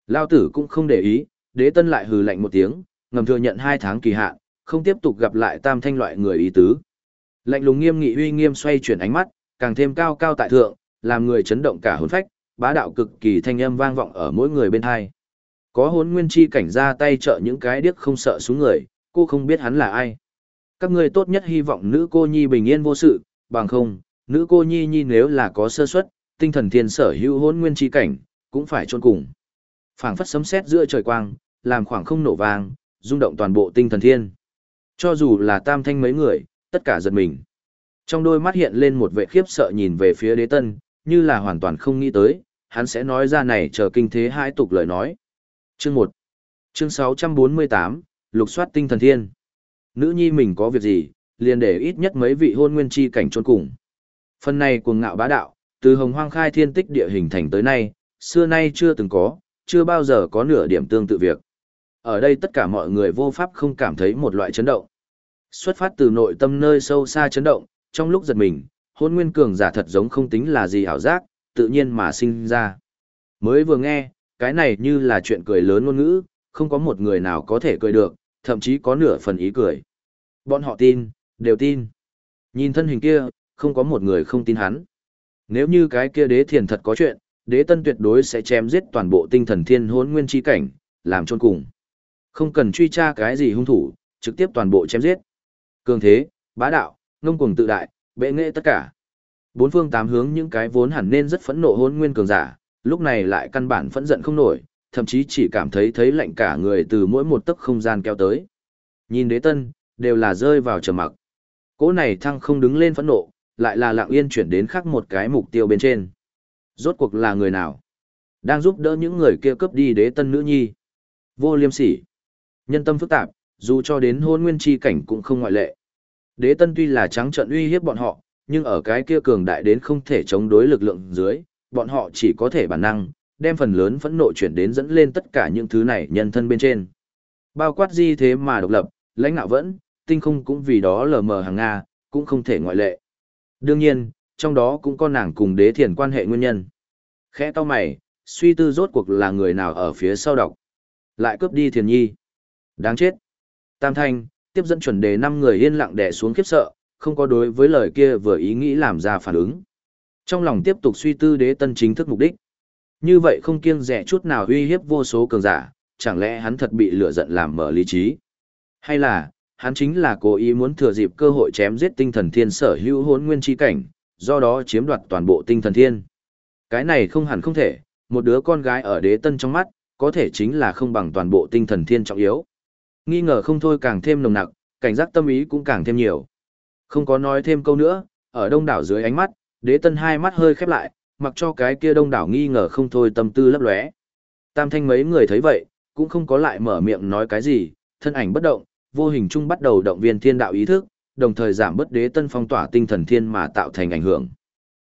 Lao tử cũng không để ý, đế tân lại hừ lạnh một tiếng, ngầm thừa nhận hai tháng kỳ hạn, không tiếp tục gặp lại tam thanh loại người ý tứ. Lạnh lùng nghiêm nghị uy nghiêm xoay chuyển ánh mắt, càng thêm cao cao tại thượng, làm người chấn động cả hồn phách, bá đạo cực kỳ thanh âm vang vọng ở mỗi người bên hai. Có hốn nguyên chi cảnh ra tay trợ những cái điếc không sợ xuống người, cô không biết hắn là ai. Các ngươi tốt nhất hy vọng nữ cô nhi bình yên vô sự, bằng không, nữ cô nhi nhi nếu là có sơ suất, tinh thần thiên sở hữu hốn nguyên chi cảnh, cũng phải chôn cùng. phảng phất sấm sét giữa trời quang, làm khoảng không nổ vang, rung động toàn bộ tinh thần thiên. Cho dù là tam thanh mấy người, tất cả giật mình. Trong đôi mắt hiện lên một vẻ khiếp sợ nhìn về phía đế tân, như là hoàn toàn không nghĩ tới, hắn sẽ nói ra này chờ kinh thế hai tục lời nói. Chương 1 Chương 648, Lục soát tinh thần thiên. Nữ nhi mình có việc gì, liền để ít nhất mấy vị hôn nguyên chi cảnh chôn cùng. Phần này cuồng ngạo bá đạo, từ hồng hoang khai thiên tích địa hình thành tới nay, xưa nay chưa từng có, chưa bao giờ có nửa điểm tương tự việc. Ở đây tất cả mọi người vô pháp không cảm thấy một loại chấn động. Xuất phát từ nội tâm nơi sâu xa chấn động, trong lúc giật mình, hôn nguyên cường giả thật giống không tính là gì ảo giác, tự nhiên mà sinh ra. Mới vừa nghe, cái này như là chuyện cười lớn ngôn ngữ, không có một người nào có thể cười được, thậm chí có nửa phần ý cười. Bọn họ tin, đều tin. Nhìn thân hình kia, không có một người không tin hắn. Nếu như cái kia đế thiền thật có chuyện, đế tân tuyệt đối sẽ chém giết toàn bộ tinh thần thiên hôn nguyên chi cảnh, làm chôn cùng. Không cần truy tra cái gì hung thủ, trực tiếp toàn bộ chém giết. Cường thế, bá đạo, ngông cuồng tự đại, bệ nghệ tất cả. Bốn phương tám hướng những cái vốn hẳn nên rất phẫn nộ hôn nguyên cường giả, lúc này lại căn bản phẫn giận không nổi, thậm chí chỉ cảm thấy thấy lạnh cả người từ mỗi một tấc không gian kéo tới. Nhìn đế tân, đều là rơi vào trầm mặc. Cỗ này thăng không đứng lên phẫn nộ, lại là lặng yên chuyển đến khác một cái mục tiêu bên trên. Rốt cuộc là người nào? Đang giúp đỡ những người kia cướp đi đế tân nữ nhi. Vô liêm sỉ. Nhân tâm phức tạp, dù cho đến hôn nguyên chi cảnh cũng không ngoại lệ. Đế tân tuy là trắng trận uy hiếp bọn họ, nhưng ở cái kia cường đại đến không thể chống đối lực lượng dưới, bọn họ chỉ có thể bản năng, đem phần lớn phẫn nộ chuyển đến dẫn lên tất cả những thứ này nhân thân bên trên. Bao quát di thế mà độc lập, lãnh ngạo vẫn, tinh không cũng vì đó lờ mờ hàng Nga, cũng không thể ngoại lệ. Đương nhiên, trong đó cũng có nàng cùng đế thiền quan hệ nguyên nhân. Khẽ to mày, suy tư rốt cuộc là người nào ở phía sau đọc. Lại cướp đi thiền nhi. Đáng chết. Tam thanh, tiếp dẫn chuẩn đề năm người yên lặng đè xuống khiếp sợ, không có đối với lời kia vừa ý nghĩ làm ra phản ứng. Trong lòng tiếp tục suy tư đế tân chính thức mục đích. Như vậy không kiêng rẻ chút nào uy hiếp vô số cường giả, chẳng lẽ hắn thật bị lửa giận làm mở lý trí? Hay là, hắn chính là cố ý muốn thừa dịp cơ hội chém giết tinh thần thiên sở hữu hốn nguyên chi cảnh, do đó chiếm đoạt toàn bộ tinh thần thiên? Cái này không hẳn không thể, một đứa con gái ở đế tân trong mắt, có thể chính là không bằng toàn bộ tinh thần thiên trọng yếu. Nghi ngờ không thôi càng thêm nồng nặc, cảnh giác tâm ý cũng càng thêm nhiều. Không có nói thêm câu nữa, ở đông đảo dưới ánh mắt, đế tân hai mắt hơi khép lại, mặc cho cái kia đông đảo nghi ngờ không thôi tâm tư lấp lóe. Tam thanh mấy người thấy vậy, cũng không có lại mở miệng nói cái gì, thân ảnh bất động, vô hình chung bắt đầu động viên thiên đạo ý thức, đồng thời giảm bớt đế tân phong tỏa tinh thần thiên mà tạo thành ảnh hưởng.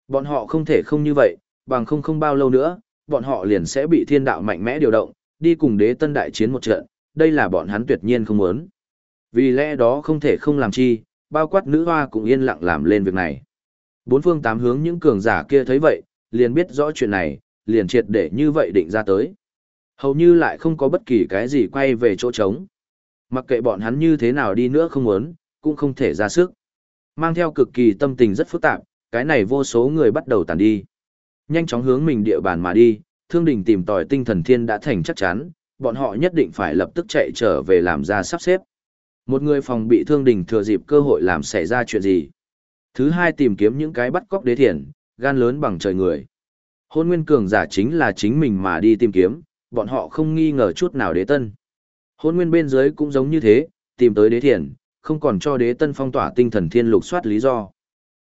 Bọn họ không thể không như vậy, bằng không không bao lâu nữa, bọn họ liền sẽ bị thiên đạo mạnh mẽ điều động, đi cùng đế tân đại chiến một trận, đây là bọn hắn tuyệt nhiên không muốn. Vì lẽ đó không thể không làm chi, bao quát nữ hoa cũng yên lặng làm lên việc này. Bốn phương tám hướng những cường giả kia thấy vậy, liền biết rõ chuyện này, liền triệt để như vậy định ra tới. Hầu như lại không có bất kỳ cái gì quay về chỗ trống. Mặc kệ bọn hắn như thế nào đi nữa không muốn, cũng không thể ra sức. Mang theo cực kỳ tâm tình rất phức tạp, cái này vô số người bắt đầu tàn đi. Nhanh chóng hướng mình địa bàn mà đi, thương đình tìm tòi tinh thần thiên đã thành chắc chắn, bọn họ nhất định phải lập tức chạy trở về làm ra sắp xếp. Một người phòng bị thương đình thừa dịp cơ hội làm xảy ra chuyện gì. Thứ hai tìm kiếm những cái bắt cóc đế thiền, gan lớn bằng trời người. Hôn nguyên cường giả chính là chính mình mà đi tìm kiếm, bọn họ không nghi ngờ chút nào đế tân. Hôn nguyên bên dưới cũng giống như thế, tìm tới đế thiền, không còn cho đế tân phong tỏa tinh thần thiên lục soát lý do.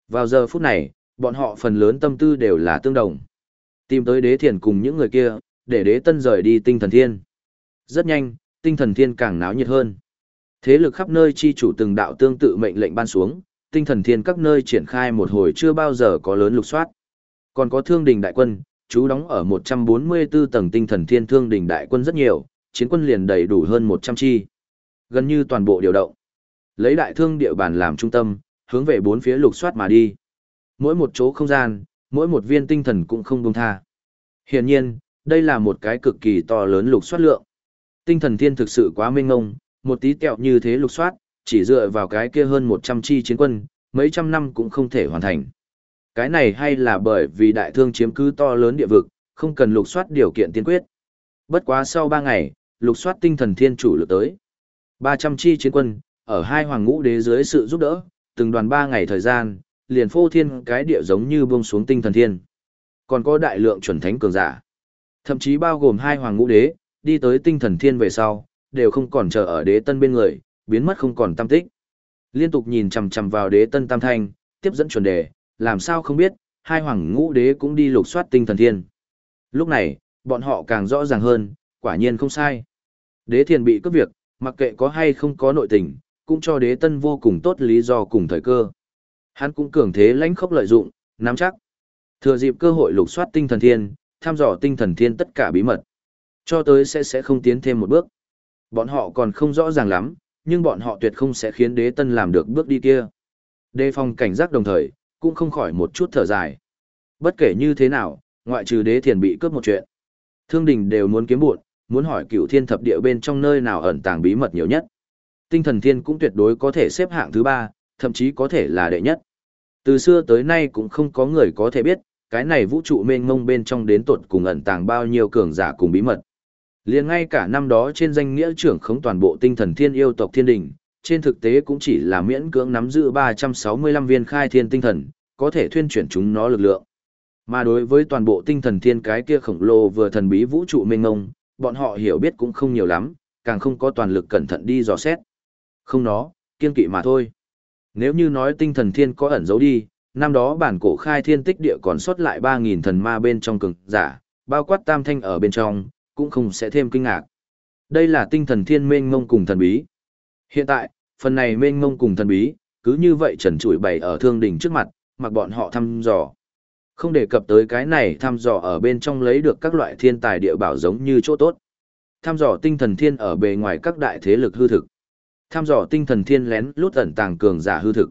Vào giờ phút này, bọn họ phần lớn tâm tư đều là tương đồng. Tìm tới đế thiền cùng những người kia, để đế tân rời đi tinh thần thiên. Rất nhanh, tinh thần thiên càng náo nhiệt hơn. Thế lực khắp nơi chi chủ từng đạo tương tự mệnh lệnh ban xuống, tinh thần thiên các nơi triển khai một hồi chưa bao giờ có lớn lục soát. Còn có thương đình đại quân, chú đóng ở 144 tầng tinh thần thiên thương đình đại quân rất nhiều, chiến quân liền đầy đủ hơn 100 chi. Gần như toàn bộ điều động. Lấy đại thương địa bàn làm trung tâm, hướng về bốn phía lục soát mà đi. Mỗi một chỗ không gian, mỗi một viên tinh thần cũng không buông tha. Hiển nhiên, đây là một cái cực kỳ to lớn lục soát lượng. Tinh thần thiên thực sự quá mênh ngông, một tí tẹo như thế lục soát, chỉ dựa vào cái kia hơn 100 chi chiến quân, mấy trăm năm cũng không thể hoàn thành. Cái này hay là bởi vì đại thương chiếm cứ to lớn địa vực, không cần lục soát điều kiện tiên quyết. Bất quá sau 3 ngày, lục soát tinh thần thiên chủ lực tới. 300 chi chiến quân, ở hai hoàng ngũ đế dưới sự giúp đỡ, từng đoàn 3 ngày thời gian, liền phô thiên cái địa giống như buông xuống tinh thần thiên. Còn có đại lượng chuẩn thánh cường giả. Thậm chí bao gồm hai hoàng ngũ đế, đi tới tinh thần thiên về sau, đều không còn chờ ở đế tân bên người, biến mất không còn tâm tích. Liên tục nhìn chằm chằm vào đế tân tam thanh, tiếp dẫn chuẩn đề, làm sao không biết, hai hoàng ngũ đế cũng đi lục soát tinh thần thiên. Lúc này, bọn họ càng rõ ràng hơn, quả nhiên không sai. Đế thiền bị cướp việc, mặc kệ có hay không có nội tình, cũng cho đế tân vô cùng tốt lý do cùng thời cơ. Hắn cũng cường thế lãnh khốc lợi dụng, nắm chắc. Thừa dịp cơ hội lục soát tinh thần thiên, thăm dò tinh thần thiên tất cả bí mật. Cho tới sẽ sẽ không tiến thêm một bước. Bọn họ còn không rõ ràng lắm, nhưng bọn họ tuyệt không sẽ khiến đế tân làm được bước đi kia. Đề phòng cảnh giác đồng thời, cũng không khỏi một chút thở dài. Bất kể như thế nào, ngoại trừ đế thiền bị cướp một chuyện. Thương đình đều muốn kiếm buồn, muốn hỏi cựu thiên thập địa bên trong nơi nào ẩn tàng bí mật nhiều nhất. Tinh thần thiên cũng tuyệt đối có thể xếp hạng thứ ba, thậm chí có thể là đệ nhất. Từ xưa tới nay cũng không có người có thể biết, cái này vũ trụ mênh mông bên trong đến tột cùng ẩn tàng bao nhiêu cường giả cùng bí mật. Liền ngay cả năm đó trên danh nghĩa trưởng khống toàn bộ tinh thần thiên yêu tộc thiên đình, trên thực tế cũng chỉ là miễn cưỡng nắm giữ 365 viên khai thiên tinh thần, có thể thuyên chuyển chúng nó lực lượng. Mà đối với toàn bộ tinh thần thiên cái kia khổng lồ vừa thần bí vũ trụ mênh mông, bọn họ hiểu biết cũng không nhiều lắm, càng không có toàn lực cẩn thận đi dò xét. Không nó, kiên kỵ mà thôi. Nếu như nói tinh thần thiên có ẩn giấu đi, năm đó bản cổ khai thiên tích địa còn sót lại 3.000 thần ma bên trong cường giả, bao quát tam thanh ở bên trong, cũng không sẽ thêm kinh ngạc. Đây là tinh thần thiên mênh mông cùng thần bí. Hiện tại, phần này mênh mông cùng thần bí, cứ như vậy trần trụi bày ở thương đỉnh trước mặt, mặc bọn họ thăm dò. Không đề cập tới cái này thăm dò ở bên trong lấy được các loại thiên tài địa bảo giống như chỗ tốt. Thăm dò tinh thần thiên ở bề ngoài các đại thế lực hư thực. Thăm dò tinh thần thiên lén lút ẩn tàng cường giả hư thực.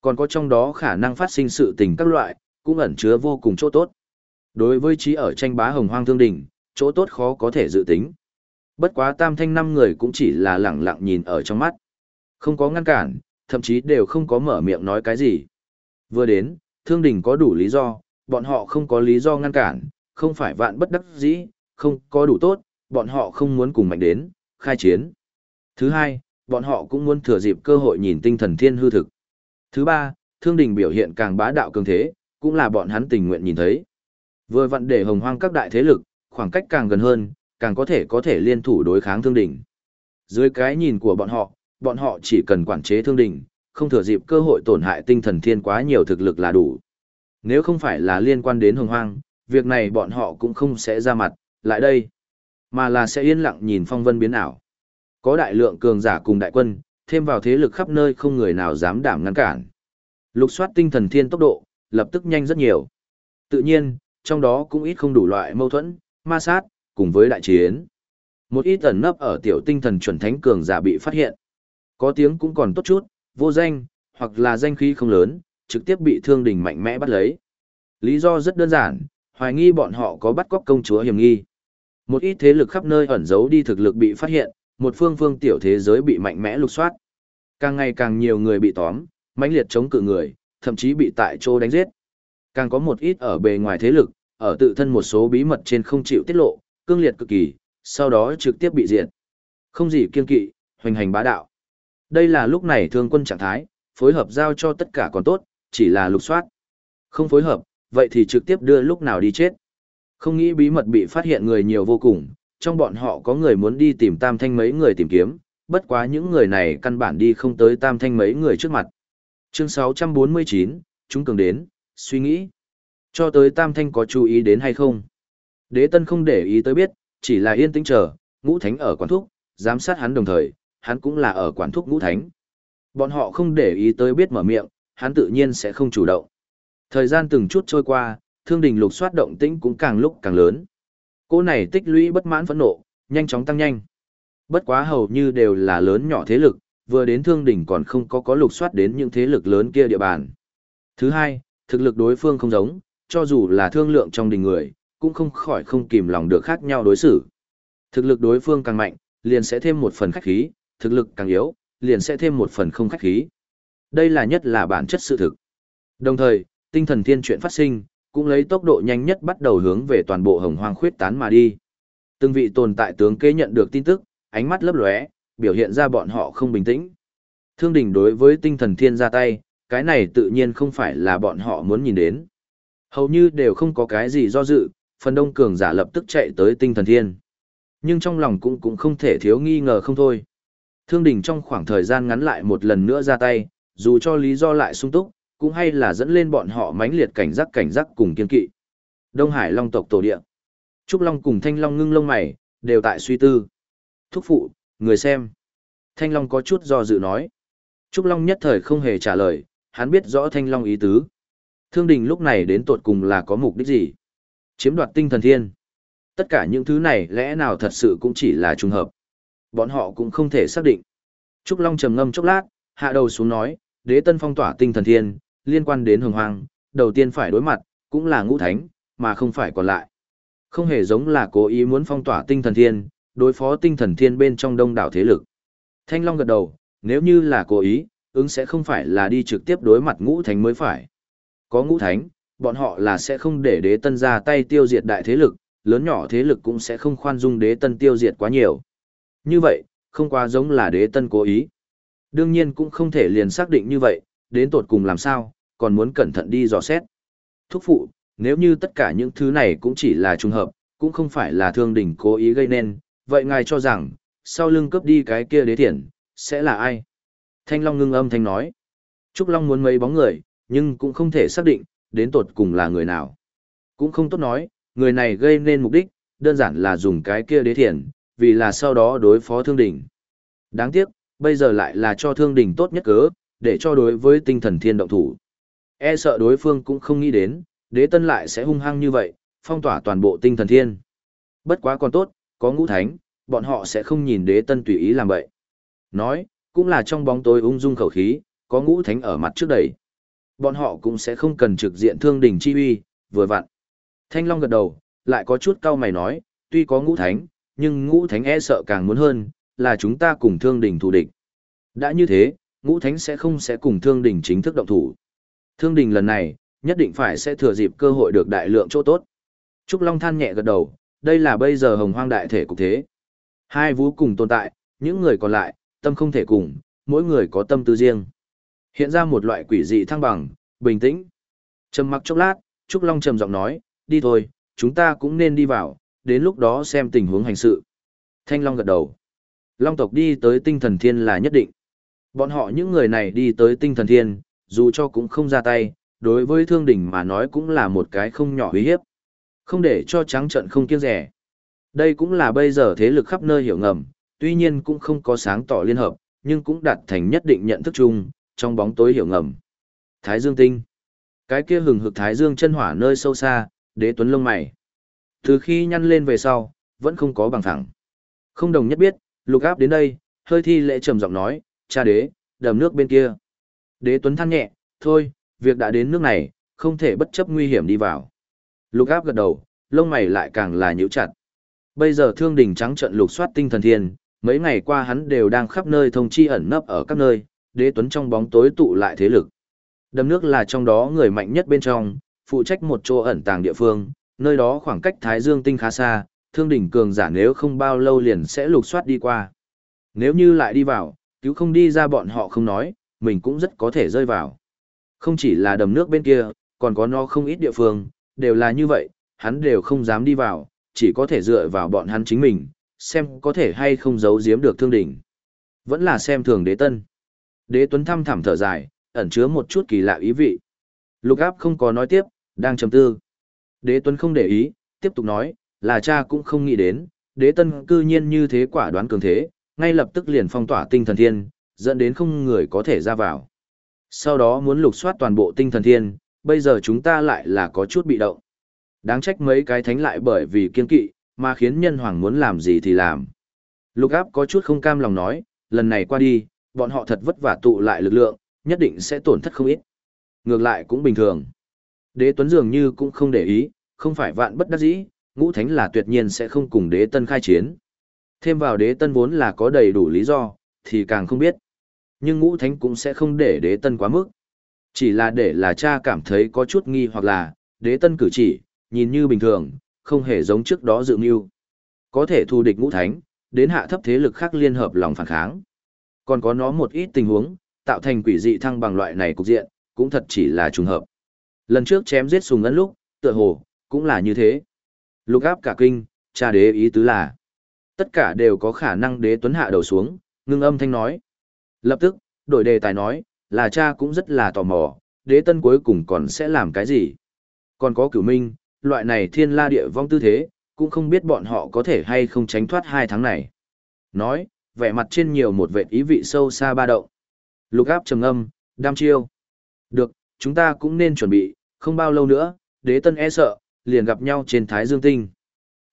Còn có trong đó khả năng phát sinh sự tình các loại, cũng ẩn chứa vô cùng chỗ tốt. Đối với trí ở tranh bá hồng hoang thương đỉnh, chỗ tốt khó có thể dự tính. Bất quá tam thanh năm người cũng chỉ là lẳng lặng nhìn ở trong mắt. Không có ngăn cản, thậm chí đều không có mở miệng nói cái gì. Vừa đến, thương đình có đủ lý do, bọn họ không có lý do ngăn cản, không phải vạn bất đắc dĩ, không có đủ tốt, bọn họ không muốn cùng mạnh đến, khai chiến. Thứ hai, bọn họ cũng muốn thừa dịp cơ hội nhìn tinh thần thiên hư thực. Thứ ba, thương đình biểu hiện càng bá đạo cường thế, cũng là bọn hắn tình nguyện nhìn thấy. Vừa vặn để hồng hoang các đại thế lực, khoảng cách càng gần hơn, càng có thể có thể liên thủ đối kháng thương đỉnh. Dưới cái nhìn của bọn họ, bọn họ chỉ cần quản chế thương đỉnh, không thừa dịp cơ hội tổn hại tinh thần thiên quá nhiều thực lực là đủ. Nếu không phải là liên quan đến hồng hoang, việc này bọn họ cũng không sẽ ra mặt, lại đây. Mà là sẽ yên lặng nhìn phong vân biến ảo. Có đại lượng cường giả cùng đại quân, thêm vào thế lực khắp nơi không người nào dám đảm ngăn cản. Lục soát tinh thần thiên tốc độ, lập tức nhanh rất nhiều. Tự nhiên, trong đó cũng ít không đủ loại mâu thuẫn, ma sát, cùng với đại chiến. Một ít ẩn nấp ở tiểu tinh thần chuẩn thánh cường giả bị phát hiện. Có tiếng cũng còn tốt chút, vô danh, hoặc là danh khí không lớn, trực tiếp bị thương đình mạnh mẽ bắt lấy. Lý do rất đơn giản, hoài nghi bọn họ có bắt cóc công chúa hiểm nghi. Một ít thế lực khắp nơi ẩn giấu đi thực lực bị phát hiện, một phương phương tiểu thế giới bị mạnh mẽ lục soát. Càng ngày càng nhiều người bị tóm, mãnh liệt chống cự người, thậm chí bị tại chỗ đánh giết. Càng có một ít ở bề ngoài thế lực, ở tự thân một số bí mật trên không chịu tiết lộ, cương liệt cực kỳ, sau đó trực tiếp bị diệt. Không gì kiên kỵ, hoành hành bá đạo. Đây là lúc này thương quân trạng thái, phối hợp giao cho tất cả còn tốt, chỉ là lục soát. Không phối hợp, vậy thì trực tiếp đưa lúc nào đi chết. Không nghĩ bí mật bị phát hiện người nhiều vô cùng, trong bọn họ có người muốn đi tìm tam thanh mấy người tìm kiếm, bất quá những người này căn bản đi không tới tam thanh mấy người trước mặt. Chương 649, chúng cường đến, suy nghĩ. Cho tới tam thanh có chú ý đến hay không? Đế tân không để ý tới biết, chỉ là yên tĩnh chờ, ngũ thánh ở quán thúc, giám sát hắn đồng thời, hắn cũng là ở quán thúc ngũ thánh. Bọn họ không để ý tới biết mở miệng, hắn tự nhiên sẽ không chủ động. Thời gian từng chút trôi qua, thương đình lục soát động tĩnh cũng càng lúc càng lớn. Cô này tích lũy bất mãn phẫn nộ, nhanh chóng tăng nhanh. Bất quá hầu như đều là lớn nhỏ thế lực, vừa đến thương đình còn không có có lục soát đến những thế lực lớn kia địa bàn. Thứ hai, thực lực đối phương không giống, cho dù là thương lượng trong đình người, cũng không khỏi không kìm lòng được khác nhau đối xử. Thực lực đối phương càng mạnh, liền sẽ thêm một phần khách khí, thực lực càng yếu, liền sẽ thêm một phần không khách khí. Đây là nhất là bản chất sự thực. Đồng thời, tinh thần thiên chuyện phát sinh, cũng lấy tốc độ nhanh nhất bắt đầu hướng về toàn bộ hồng hoang khuyết tán mà đi. Từng vị tồn tại tướng kế nhận được tin tức, ánh mắt lấp lóe, biểu hiện ra bọn họ không bình tĩnh. Thương đình đối với tinh thần thiên ra tay, cái này tự nhiên không phải là bọn họ muốn nhìn đến. Hầu như đều không có cái gì do dự, phần đông cường giả lập tức chạy tới tinh thần thiên. Nhưng trong lòng cũng cũng không thể thiếu nghi ngờ không thôi. Thương đình trong khoảng thời gian ngắn lại một lần nữa ra tay, dù cho lý do lại sung túc, cũng hay là dẫn lên bọn họ mãnh liệt cảnh giác cảnh giác cùng kiên kỵ. Đông Hải Long tộc tổ địa. Trúc Long cùng Thanh Long ngưng lông mày, đều tại suy tư. Thúc phụ, người xem. Thanh Long có chút do dự nói. Trúc Long nhất thời không hề trả lời, hắn biết rõ Thanh Long ý tứ. Thương đình lúc này đến tột cùng là có mục đích gì? Chiếm đoạt tinh thần thiên. Tất cả những thứ này lẽ nào thật sự cũng chỉ là trùng hợp. Bọn họ cũng không thể xác định. Trúc Long trầm ngâm chốc lát, hạ đầu xuống nói, đế tân phong tỏa tinh thần thiên, liên quan đến hồng hoang, đầu tiên phải đối mặt, cũng là ngũ thánh, mà không phải còn lại. Không hề giống là cố ý muốn phong tỏa tinh thần thiên, đối phó tinh thần thiên bên trong đông đảo thế lực. Thanh Long gật đầu, nếu như là cố ý, ứng sẽ không phải là đi trực tiếp đối mặt ngũ thánh mới phải. Có ngũ thánh, bọn họ là sẽ không để đế tân ra tay tiêu diệt đại thế lực, lớn nhỏ thế lực cũng sẽ không khoan dung đế tân tiêu diệt quá nhiều. Như vậy, không quá giống là đế tân cố ý. Đương nhiên cũng không thể liền xác định như vậy, đến tột cùng làm sao, còn muốn cẩn thận đi dò xét. Thúc phụ, nếu như tất cả những thứ này cũng chỉ là trùng hợp, cũng không phải là thương đỉnh cố ý gây nên, vậy ngài cho rằng, sau lưng cướp đi cái kia đế thiện, sẽ là ai? Thanh Long ngưng âm thanh nói. Trúc Long muốn mấy bóng người, nhưng cũng không thể xác định, đến tột cùng là người nào. Cũng không tốt nói, người này gây nên mục đích, đơn giản là dùng cái kia đế thiền vì là sau đó đối phó thương đỉnh. Đáng tiếc, bây giờ lại là cho thương đỉnh tốt nhất cớ, để cho đối với tinh thần thiên động thủ. E sợ đối phương cũng không nghĩ đến, đế tân lại sẽ hung hăng như vậy, phong tỏa toàn bộ tinh thần thiên. Bất quá còn tốt, có ngũ thánh, bọn họ sẽ không nhìn đế tân tùy ý làm vậy. Nói, cũng là trong bóng tối ung dung khẩu khí, có ngũ thánh ở mặt trước đầy Bọn họ cũng sẽ không cần trực diện thương đỉnh chi uy, vừa vặn. Thanh Long gật đầu, lại có chút cau mày nói, tuy có ngũ thánh, nhưng ngũ thánh e sợ càng muốn hơn, là chúng ta cùng thương đỉnh thù địch. Đã như thế, ngũ thánh sẽ không sẽ cùng thương đỉnh chính thức động thủ. Thương đỉnh lần này, nhất định phải sẽ thừa dịp cơ hội được đại lượng chỗ tốt. Trúc Long than nhẹ gật đầu, đây là bây giờ hồng hoang đại thể cục thế. Hai vũ cùng tồn tại, những người còn lại, tâm không thể cùng, mỗi người có tâm tư riêng. Hiện ra một loại quỷ dị thăng bằng, bình tĩnh. Trầm mặc chốc lát, Trúc Long trầm giọng nói, đi thôi, chúng ta cũng nên đi vào, đến lúc đó xem tình huống hành sự. Thanh Long gật đầu. Long tộc đi tới tinh thần thiên là nhất định. Bọn họ những người này đi tới tinh thần thiên, dù cho cũng không ra tay, đối với thương đỉnh mà nói cũng là một cái không nhỏ uy hiếp. Không để cho trắng trận không kiêng rẻ. Đây cũng là bây giờ thế lực khắp nơi hiểu ngầm, tuy nhiên cũng không có sáng tỏ liên hợp, nhưng cũng đạt thành nhất định nhận thức chung, trong bóng tối hiểu ngầm. Thái Dương Tinh. Cái kia hừng hực Thái Dương chân hỏa nơi sâu xa, đế tuấn lông mày. Từ khi nhăn lên về sau, vẫn không có bằng thẳng. Không đồng nhất biết, lục áp đến đây, hơi thi lễ trầm giọng nói, cha đế, đầm nước bên kia. Đế tuấn than nhẹ, thôi, việc đã đến nước này, không thể bất chấp nguy hiểm đi vào. Lục áp gật đầu, lông mày lại càng là nhíu chặt. Bây giờ thương đình trắng trận lục soát tinh thần thiên, mấy ngày qua hắn đều đang khắp nơi thông chi ẩn nấp ở các nơi, đế tuấn trong bóng tối tụ lại thế lực. Đầm nước là trong đó người mạnh nhất bên trong, phụ trách một chỗ ẩn tàng địa phương, nơi đó khoảng cách Thái Dương tinh khá xa, thương đỉnh cường giả nếu không bao lâu liền sẽ lục soát đi qua. Nếu như lại đi vào, cứu không đi ra bọn họ không nói, mình cũng rất có thể rơi vào. Không chỉ là đầm nước bên kia, còn có nó không ít địa phương, đều là như vậy, hắn đều không dám đi vào, chỉ có thể dựa vào bọn hắn chính mình, xem có thể hay không giấu giếm được thương đỉnh. Vẫn là xem thường đế tân. Đế tuấn thăm thẳm thở dài, ẩn chứa một chút kỳ lạ ý vị. Lục áp không có nói tiếp, đang trầm tư. Đế tuấn không để ý, tiếp tục nói, là cha cũng không nghĩ đến, đế tân cư nhiên như thế quả đoán cường thế, ngay lập tức liền phong tỏa tinh thần thiên, dẫn đến không người có thể ra vào. Sau đó muốn lục soát toàn bộ tinh thần thiên, bây giờ chúng ta lại là có chút bị động. Đáng trách mấy cái thánh lại bởi vì kiên kỵ, mà khiến nhân hoàng muốn làm gì thì làm. Lục áp có chút không cam lòng nói, lần này qua đi, bọn họ thật vất vả tụ lại lực lượng, nhất định sẽ tổn thất không ít. Ngược lại cũng bình thường. Đế Tuấn dường như cũng không để ý, không phải vạn bất đắc dĩ, ngũ thánh là tuyệt nhiên sẽ không cùng đế tân khai chiến. Thêm vào đế tân vốn là có đầy đủ lý do, thì càng không biết. Nhưng ngũ thánh cũng sẽ không để đế tân quá mức. Chỉ là để là cha cảm thấy có chút nghi hoặc là, đế tân cử chỉ, nhìn như bình thường, không hề giống trước đó dự mưu. Có thể thù địch ngũ thánh, đến hạ thấp thế lực khác liên hợp lòng phản kháng. Còn có nó một ít tình huống, tạo thành quỷ dị thăng bằng loại này cục diện, cũng thật chỉ là trùng hợp. Lần trước chém giết sùng ấn lúc, tựa hồ, cũng là như thế. Lục áp cả kinh, cha đế ý tứ là. Tất cả đều có khả năng đế tuấn hạ đầu xuống, ngưng âm thanh nói. Lập tức, đổi đề tài nói, là cha cũng rất là tò mò, đế tân cuối cùng còn sẽ làm cái gì. Còn có cửu minh, loại này thiên la địa vong tư thế, cũng không biết bọn họ có thể hay không tránh thoát hai tháng này. Nói, vẻ mặt trên nhiều một vệt ý vị sâu xa ba động. Lục áp trầm âm, đam chiêu. Được, chúng ta cũng nên chuẩn bị, không bao lâu nữa, đế tân e sợ, liền gặp nhau trên Thái Dương Tinh.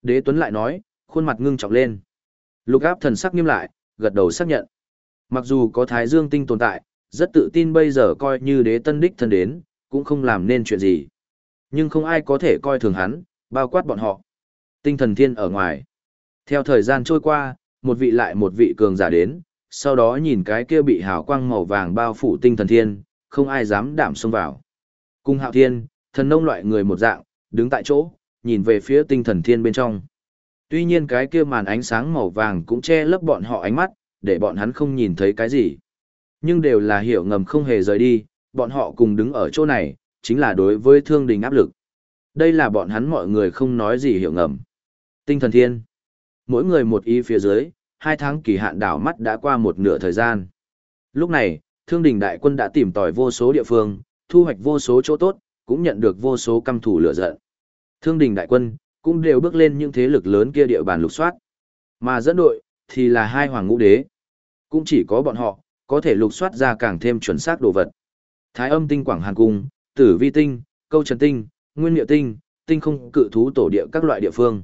Đế Tuấn lại nói, khuôn mặt ngưng trọng lên. Lục áp thần sắc nghiêm lại, gật đầu xác nhận. Mặc dù có Thái Dương Tinh tồn tại, rất tự tin bây giờ coi như đế tân đích thân đến, cũng không làm nên chuyện gì. Nhưng không ai có thể coi thường hắn, bao quát bọn họ. Tinh thần thiên ở ngoài. Theo thời gian trôi qua, một vị lại một vị cường giả đến, sau đó nhìn cái kia bị hào quang màu vàng bao phủ tinh thần thiên, không ai dám đảm xông vào. Cung hạo thiên, thần nông loại người một dạng, đứng tại chỗ, nhìn về phía tinh thần thiên bên trong. Tuy nhiên cái kia màn ánh sáng màu vàng cũng che lấp bọn họ ánh mắt, để bọn hắn không nhìn thấy cái gì. Nhưng đều là hiểu ngầm không hề rời đi, bọn họ cùng đứng ở chỗ này, chính là đối với thương đình áp lực. Đây là bọn hắn mọi người không nói gì hiểu ngầm. Tinh thần thiên. Mỗi người một ý phía dưới, hai tháng kỳ hạn đảo mắt đã qua một nửa thời gian. Lúc này, thương đình đại quân đã tìm tòi vô số địa phương, thu hoạch vô số chỗ tốt, cũng nhận được vô số căm thủ lửa giận. Thương đình đại quân, cũng đều bước lên những thế lực lớn kia địa bàn lục soát. Mà dẫn đội, thì là hai hoàng ngũ đế. Cũng chỉ có bọn họ, có thể lục soát ra càng thêm chuẩn xác đồ vật. Thái âm tinh quảng hàn cung, tử vi tinh, câu trần tinh, nguyên liệu tinh, tinh không cự thú tổ địa các loại địa phương.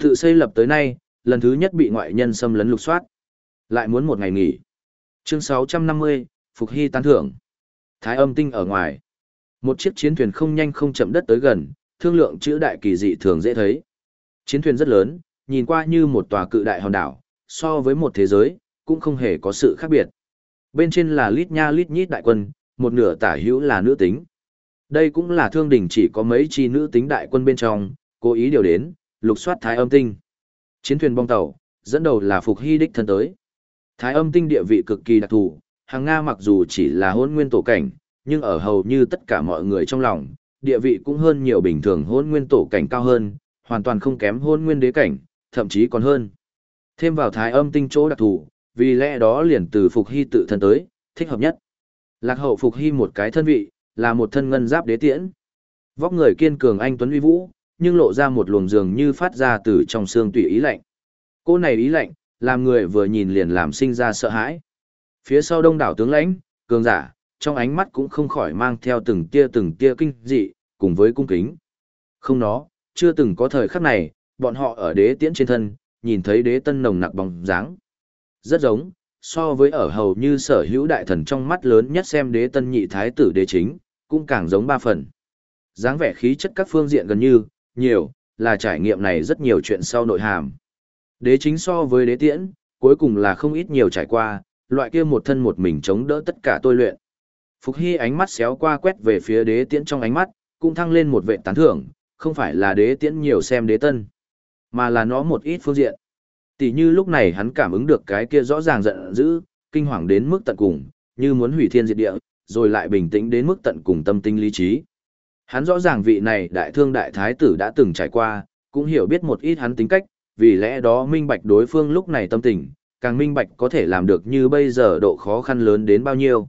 Tự xây lập tới nay, lần thứ nhất bị ngoại nhân xâm lấn lục soát. Lại muốn một ngày nghỉ. Chương 650, Phục Hy tán thưởng. Thái âm tinh ở ngoài. Một chiếc chiến thuyền không nhanh không chậm đất tới gần, thương lượng chữ đại kỳ dị thường dễ thấy. Chiến thuyền rất lớn, nhìn qua như một tòa cự đại hòn đảo, so với một thế giới, cũng không hề có sự khác biệt. Bên trên là lít nha lít nhít đại quân, một nửa tả hữu là nữ tính. Đây cũng là thương đình chỉ có mấy chi nữ tính đại quân bên trong, cố ý điều đến, lục soát thái âm tinh. Chiến thuyền bong tàu, dẫn đầu là Phục Hy đích thân tới. Thái âm tinh địa vị cực kỳ đặc thù, hàng Nga mặc dù chỉ là hôn nguyên tổ cảnh, nhưng ở hầu như tất cả mọi người trong lòng, địa vị cũng hơn nhiều bình thường hôn nguyên tổ cảnh cao hơn, hoàn toàn không kém hôn nguyên đế cảnh, thậm chí còn hơn. Thêm vào thái âm tinh chỗ đặc thù, vì lẽ đó liền từ Phục Hy tự thân tới, thích hợp nhất. Lạc hậu Phục Hy một cái thân vị, là một thân ngân giáp đế tiễn. Vóc người kiên cường anh Tuấn uy vũ, nhưng lộ ra một luồng dường như phát ra từ trong xương tùy ý lạnh. Cô này ý lạnh, làm người vừa nhìn liền làm sinh ra sợ hãi. Phía sau đông đảo tướng lãnh, cường giả, trong ánh mắt cũng không khỏi mang theo từng tia từng tia kinh dị, cùng với cung kính. Không nó, chưa từng có thời khắc này, bọn họ ở đế tiễn trên thân, nhìn thấy đế tân nồng nặc bóng dáng. Rất giống, so với ở hầu như sở hữu đại thần trong mắt lớn nhất xem đế tân nhị thái tử đế chính, cũng càng giống ba phần. dáng vẻ khí chất các phương diện gần như, nhiều, là trải nghiệm này rất nhiều chuyện sau nội hàm. Đế chính so với đế tiễn, cuối cùng là không ít nhiều trải qua, loại kia một thân một mình chống đỡ tất cả tôi luyện. Phục Hy ánh mắt xéo qua quét về phía đế tiễn trong ánh mắt, cũng thăng lên một vệ tán thưởng, không phải là đế tiễn nhiều xem đế tân, mà là nó một ít phương diện. Tỷ như lúc này hắn cảm ứng được cái kia rõ ràng giận dữ, kinh hoàng đến mức tận cùng, như muốn hủy thiên diệt địa, rồi lại bình tĩnh đến mức tận cùng tâm tinh lý trí. Hắn rõ ràng vị này đại thương đại thái tử đã từng trải qua, cũng hiểu biết một ít hắn tính cách, vì lẽ đó minh bạch đối phương lúc này tâm tình, càng minh bạch có thể làm được như bây giờ độ khó khăn lớn đến bao nhiêu.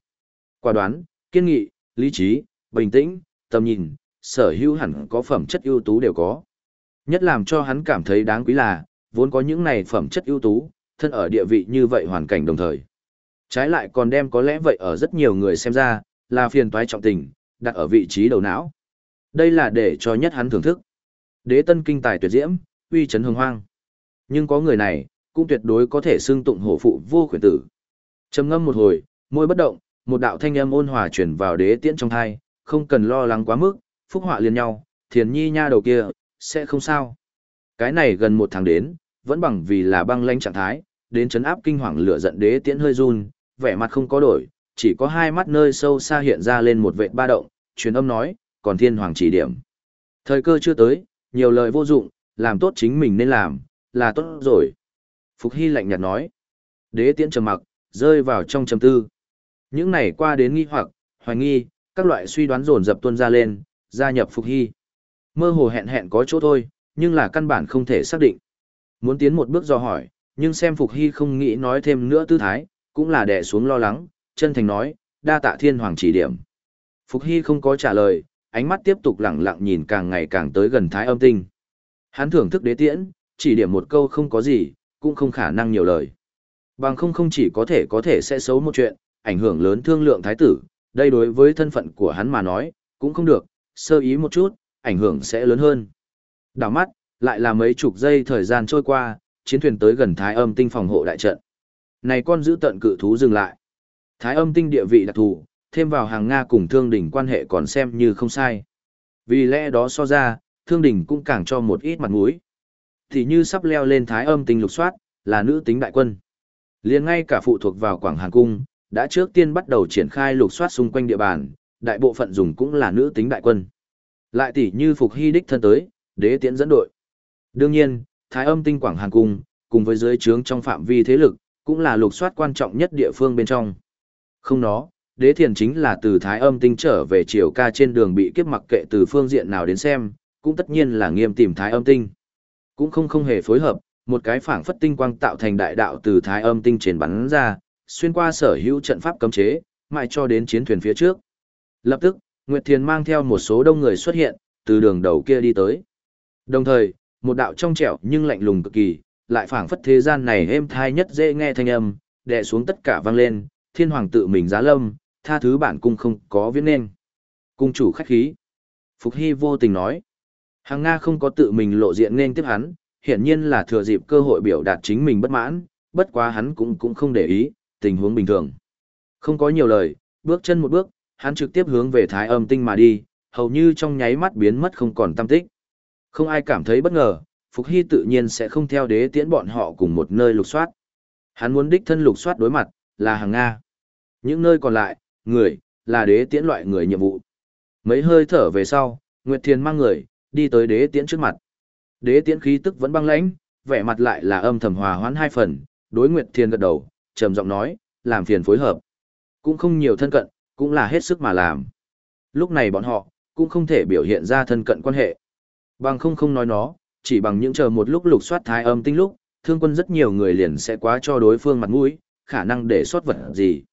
Quả đoán, kiên nghị, lý trí, bình tĩnh, tầm nhìn, sở hữu hẳn có phẩm chất ưu tú đều có. Nhất làm cho hắn cảm thấy đáng quý là, vốn có những này phẩm chất ưu tú, thân ở địa vị như vậy hoàn cảnh đồng thời. Trái lại còn đem có lẽ vậy ở rất nhiều người xem ra, là phiền toái trọng tình, đặt ở vị trí đầu não. Đây là để cho nhất hắn thưởng thức. Đế tân kinh tài tuyệt diễm, uy chấn hồng hoang. Nhưng có người này, cũng tuyệt đối có thể xưng tụng hổ phụ vô khuyển tử. Trầm ngâm một hồi, môi bất động, một đạo thanh âm ôn hòa chuyển vào đế tiễn trong thai, không cần lo lắng quá mức, phúc họa liền nhau, thiền nhi nha đầu kia, sẽ không sao. Cái này gần một tháng đến, vẫn bằng vì là băng lanh trạng thái, đến chấn áp kinh hoàng lửa giận đế tiễn hơi run, vẻ mặt không có đổi, chỉ có hai mắt nơi sâu xa hiện ra lên một vệt ba động, truyền âm nói, còn thiên hoàng chỉ điểm. Thời cơ chưa tới, nhiều lời vô dụng, làm tốt chính mình nên làm, là tốt rồi. Phục Hy lạnh nhạt nói. Đế tiễn trầm mặc, rơi vào trong trầm tư. Những này qua đến nghi hoặc, hoài nghi, các loại suy đoán dồn dập tuôn ra lên, gia nhập Phục Hy. Mơ hồ hẹn hẹn có chỗ thôi, nhưng là căn bản không thể xác định. Muốn tiến một bước do hỏi, nhưng xem Phục Hy không nghĩ nói thêm nữa tư thái, cũng là đè xuống lo lắng, chân thành nói, đa tạ thiên hoàng chỉ điểm. Phục Hy không có trả lời, ánh mắt tiếp tục lẳng lặng nhìn càng ngày càng tới gần thái âm tinh. Hắn thưởng thức đế tiễn, chỉ điểm một câu không có gì, cũng không khả năng nhiều lời. Bằng không không chỉ có thể có thể sẽ xấu một chuyện, ảnh hưởng lớn thương lượng thái tử, đây đối với thân phận của hắn mà nói, cũng không được, sơ ý một chút, ảnh hưởng sẽ lớn hơn. Đảo mắt, lại là mấy chục giây thời gian trôi qua, chiến thuyền tới gần Thái Âm Tinh phòng hộ đại trận. Này con giữ tận cự thú dừng lại. Thái Âm Tinh địa vị đặc thù, thêm vào hàng Nga cùng Thương đình quan hệ còn xem như không sai. Vì lẽ đó so ra, Thương đình cũng càng cho một ít mặt mũi. Thì như sắp leo lên Thái Âm Tinh lục soát, là nữ tính đại quân. liền ngay cả phụ thuộc vào Quảng Hàn Cung, đã trước tiên bắt đầu triển khai lục soát xung quanh địa bàn, đại bộ phận dùng cũng là nữ tính đại quân. Lại tỷ như Phục Hy đích thân tới, đế tiễn dẫn đội. Đương nhiên, Thái Âm Tinh Quảng Hàn Cung, cùng với dưới trướng trong phạm vi thế lực, cũng là lục soát quan trọng nhất địa phương bên trong. Không nó, đế thiền chính là từ Thái Âm Tinh trở về chiều ca trên đường bị kiếp mặc kệ từ phương diện nào đến xem, cũng tất nhiên là nghiêm tìm Thái Âm Tinh. Cũng không không hề phối hợp, một cái phảng phất tinh quang tạo thành đại đạo từ Thái Âm Tinh trên bắn ra, xuyên qua sở hữu trận pháp cấm chế, mãi cho đến chiến thuyền phía trước. Lập tức, Nguyệt Thiền mang theo một số đông người xuất hiện, từ đường đầu kia đi tới. Đồng thời, một đạo trong trẻo nhưng lạnh lùng cực kỳ, lại phảng phất thế gian này êm thai nhất dễ nghe thanh âm, đè xuống tất cả vang lên, thiên hoàng tự mình giá lâm, tha thứ bản cung không có viết nên. Cung chủ khách khí. Phục Hy vô tình nói. Hàng Nga không có tự mình lộ diện nên tiếp hắn, hiển nhiên là thừa dịp cơ hội biểu đạt chính mình bất mãn, bất quá hắn cũng cũng không để ý, tình huống bình thường. Không có nhiều lời, bước chân một bước, hắn trực tiếp hướng về thái âm tinh mà đi, hầu như trong nháy mắt biến mất không còn tâm tích. Không ai cảm thấy bất ngờ, Phục Hy tự nhiên sẽ không theo đế tiễn bọn họ cùng một nơi lục soát. Hắn muốn đích thân lục soát đối mặt, là hàng Nga. Những nơi còn lại, người, là đế tiễn loại người nhiệm vụ. Mấy hơi thở về sau, Nguyệt Thiền mang người, đi tới đế tiễn trước mặt. Đế tiễn khí tức vẫn băng lãnh, vẻ mặt lại là âm thầm hòa hoãn hai phần, đối Nguyệt Thiền gật đầu, trầm giọng nói, làm phiền phối hợp. Cũng không nhiều thân cận, cũng là hết sức mà làm. Lúc này bọn họ, cũng không thể biểu hiện ra thân cận quan hệ. Bằng không không nói nó, chỉ bằng những chờ một lúc lục soát thái âm tinh lúc, thương quân rất nhiều người liền sẽ quá cho đối phương mặt mũi, khả năng để soát vật gì.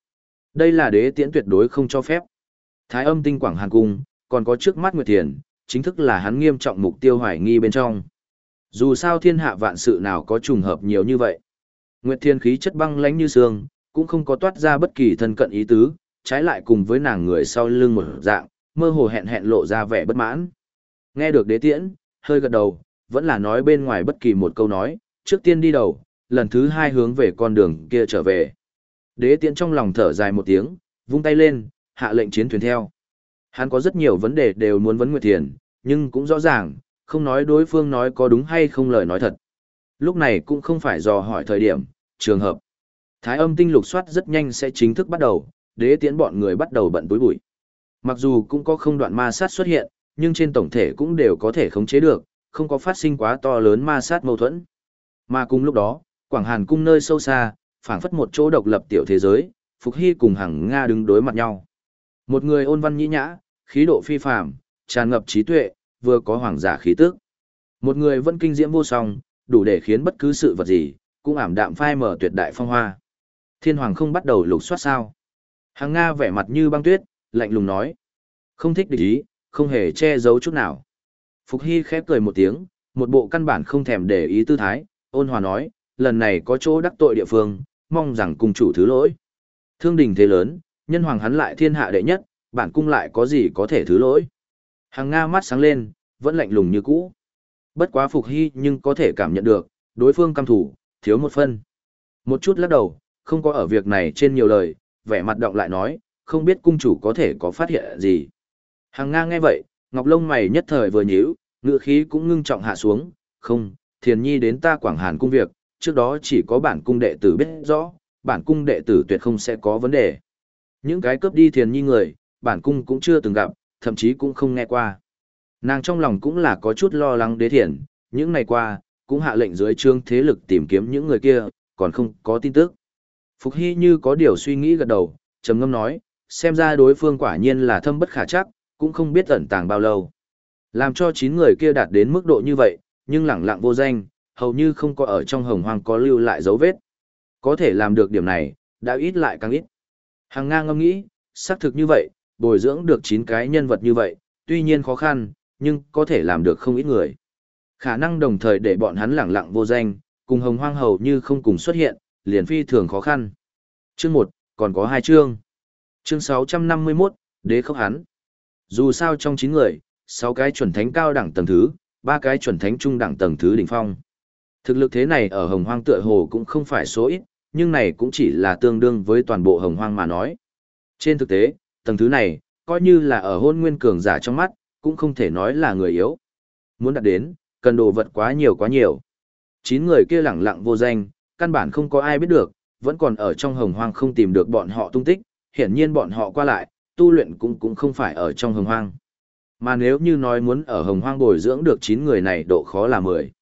Đây là đế tiễn tuyệt đối không cho phép. Thái âm tinh quảng hàn cung, còn có trước mắt Nguyệt Thiền, chính thức là hắn nghiêm trọng mục tiêu hoài nghi bên trong. Dù sao thiên hạ vạn sự nào có trùng hợp nhiều như vậy. Nguyệt Thiên khí chất băng lãnh như xương, cũng không có toát ra bất kỳ thân cận ý tứ, trái lại cùng với nàng người sau lưng một dạng, mơ hồ hẹn hẹn lộ ra vẻ bất mãn. Nghe được đế tiễn, hơi gật đầu, vẫn là nói bên ngoài bất kỳ một câu nói, trước tiên đi đầu, lần thứ hai hướng về con đường kia trở về. Đế tiễn trong lòng thở dài một tiếng, vung tay lên, hạ lệnh chiến thuyền theo. Hắn có rất nhiều vấn đề đều muốn vấn Nguyệt Thiền, nhưng cũng rõ ràng, không nói đối phương nói có đúng hay không lời nói thật. Lúc này cũng không phải dò hỏi thời điểm, trường hợp. Thái âm tinh lục soát rất nhanh sẽ chính thức bắt đầu, đế tiễn bọn người bắt đầu bận túi bụi. Mặc dù cũng có không đoạn ma sát xuất hiện, nhưng trên tổng thể cũng đều có thể khống chế được, không có phát sinh quá to lớn ma sát mâu thuẫn. Mà cùng lúc đó, Quảng Hàn cung nơi sâu xa, phảng phất một chỗ độc lập tiểu thế giới, Phục Hy cùng Hằng Nga đứng đối mặt nhau. Một người ôn văn nhĩ nhã, khí độ phi phàm, tràn ngập trí tuệ, vừa có hoàng giả khí tức. Một người vẫn kinh diễm vô song, đủ để khiến bất cứ sự vật gì, cũng ảm đạm phai mở tuyệt đại phong hoa. Thiên hoàng không bắt đầu lục soát sao. Hàng Nga vẻ mặt như băng tuyết, lạnh lùng nói. Không thích địch ý, không hề che giấu chút nào. Phục Hy khép cười một tiếng, một bộ căn bản không thèm để ý tư thái, ôn hòa nói, lần này có chỗ đắc tội địa phương, mong rằng cung chủ thứ lỗi. Thương đình thế lớn, nhân hoàng hắn lại thiên hạ đệ nhất, bản cung lại có gì có thể thứ lỗi. Hàng Nga mắt sáng lên, vẫn lạnh lùng như cũ. Bất quá Phục Hy nhưng có thể cảm nhận được, đối phương căm thủ, thiếu một phân. Một chút lắc đầu, không có ở việc này trên nhiều lời, vẻ mặt động lại nói, không biết cung chủ có thể có phát hiện gì. Hàng Nga nghe vậy, Ngọc Lông mày nhất thời vừa nhíu, ngựa khí cũng ngưng trọng hạ xuống, không, thiền nhi đến ta Quảng Hàn cung việc, trước đó chỉ có bản cung đệ tử biết rõ, bản cung đệ tử tuyệt không sẽ có vấn đề. Những cái cướp đi thiền nhi người, bản cung cũng chưa từng gặp, thậm chí cũng không nghe qua. Nàng trong lòng cũng là có chút lo lắng đế thiền, những ngày qua, cũng hạ lệnh dưới trương thế lực tìm kiếm những người kia, còn không có tin tức. Phục Hy như có điều suy nghĩ gật đầu, trầm ngâm nói, xem ra đối phương quả nhiên là thâm bất khả chắc, cũng không biết ẩn tàng bao lâu. Làm cho 9 người kia đạt đến mức độ như vậy, nhưng lẳng lặng vô danh, hầu như không có ở trong hồng hoang có lưu lại dấu vết. Có thể làm được điểm này, đã ít lại càng ít. Hàng ngang ngâm nghĩ, xác thực như vậy, bồi dưỡng được 9 cái nhân vật như vậy, tuy nhiên khó khăn, nhưng có thể làm được không ít người. Khả năng đồng thời để bọn hắn lẳng lặng vô danh, cùng hồng hoang hầu như không cùng xuất hiện, liền phi thường khó khăn. Chương 1, còn có hai chương. Chương 651, đế khốc hắn. Dù sao trong 9 người, 6 cái chuẩn thánh cao đẳng tầng thứ, 3 cái chuẩn thánh trung đẳng tầng thứ đỉnh phong. Thực lực thế này ở hồng hoang tựa hồ cũng không phải số ít, nhưng này cũng chỉ là tương đương với toàn bộ hồng hoang mà nói. Trên thực tế, tầng thứ này, coi như là ở hôn nguyên cường giả trong mắt, cũng không thể nói là người yếu. Muốn đạt đến, cần đồ vật quá nhiều quá nhiều. Chín người kia lẳng lặng vô danh, căn bản không có ai biết được, vẫn còn ở trong hồng hoang không tìm được bọn họ tung tích, hiển nhiên bọn họ qua lại, tu luyện cũng cũng không phải ở trong hồng hoang. Mà nếu như nói muốn ở hồng hoang bồi dưỡng được 9 người này độ khó là 10.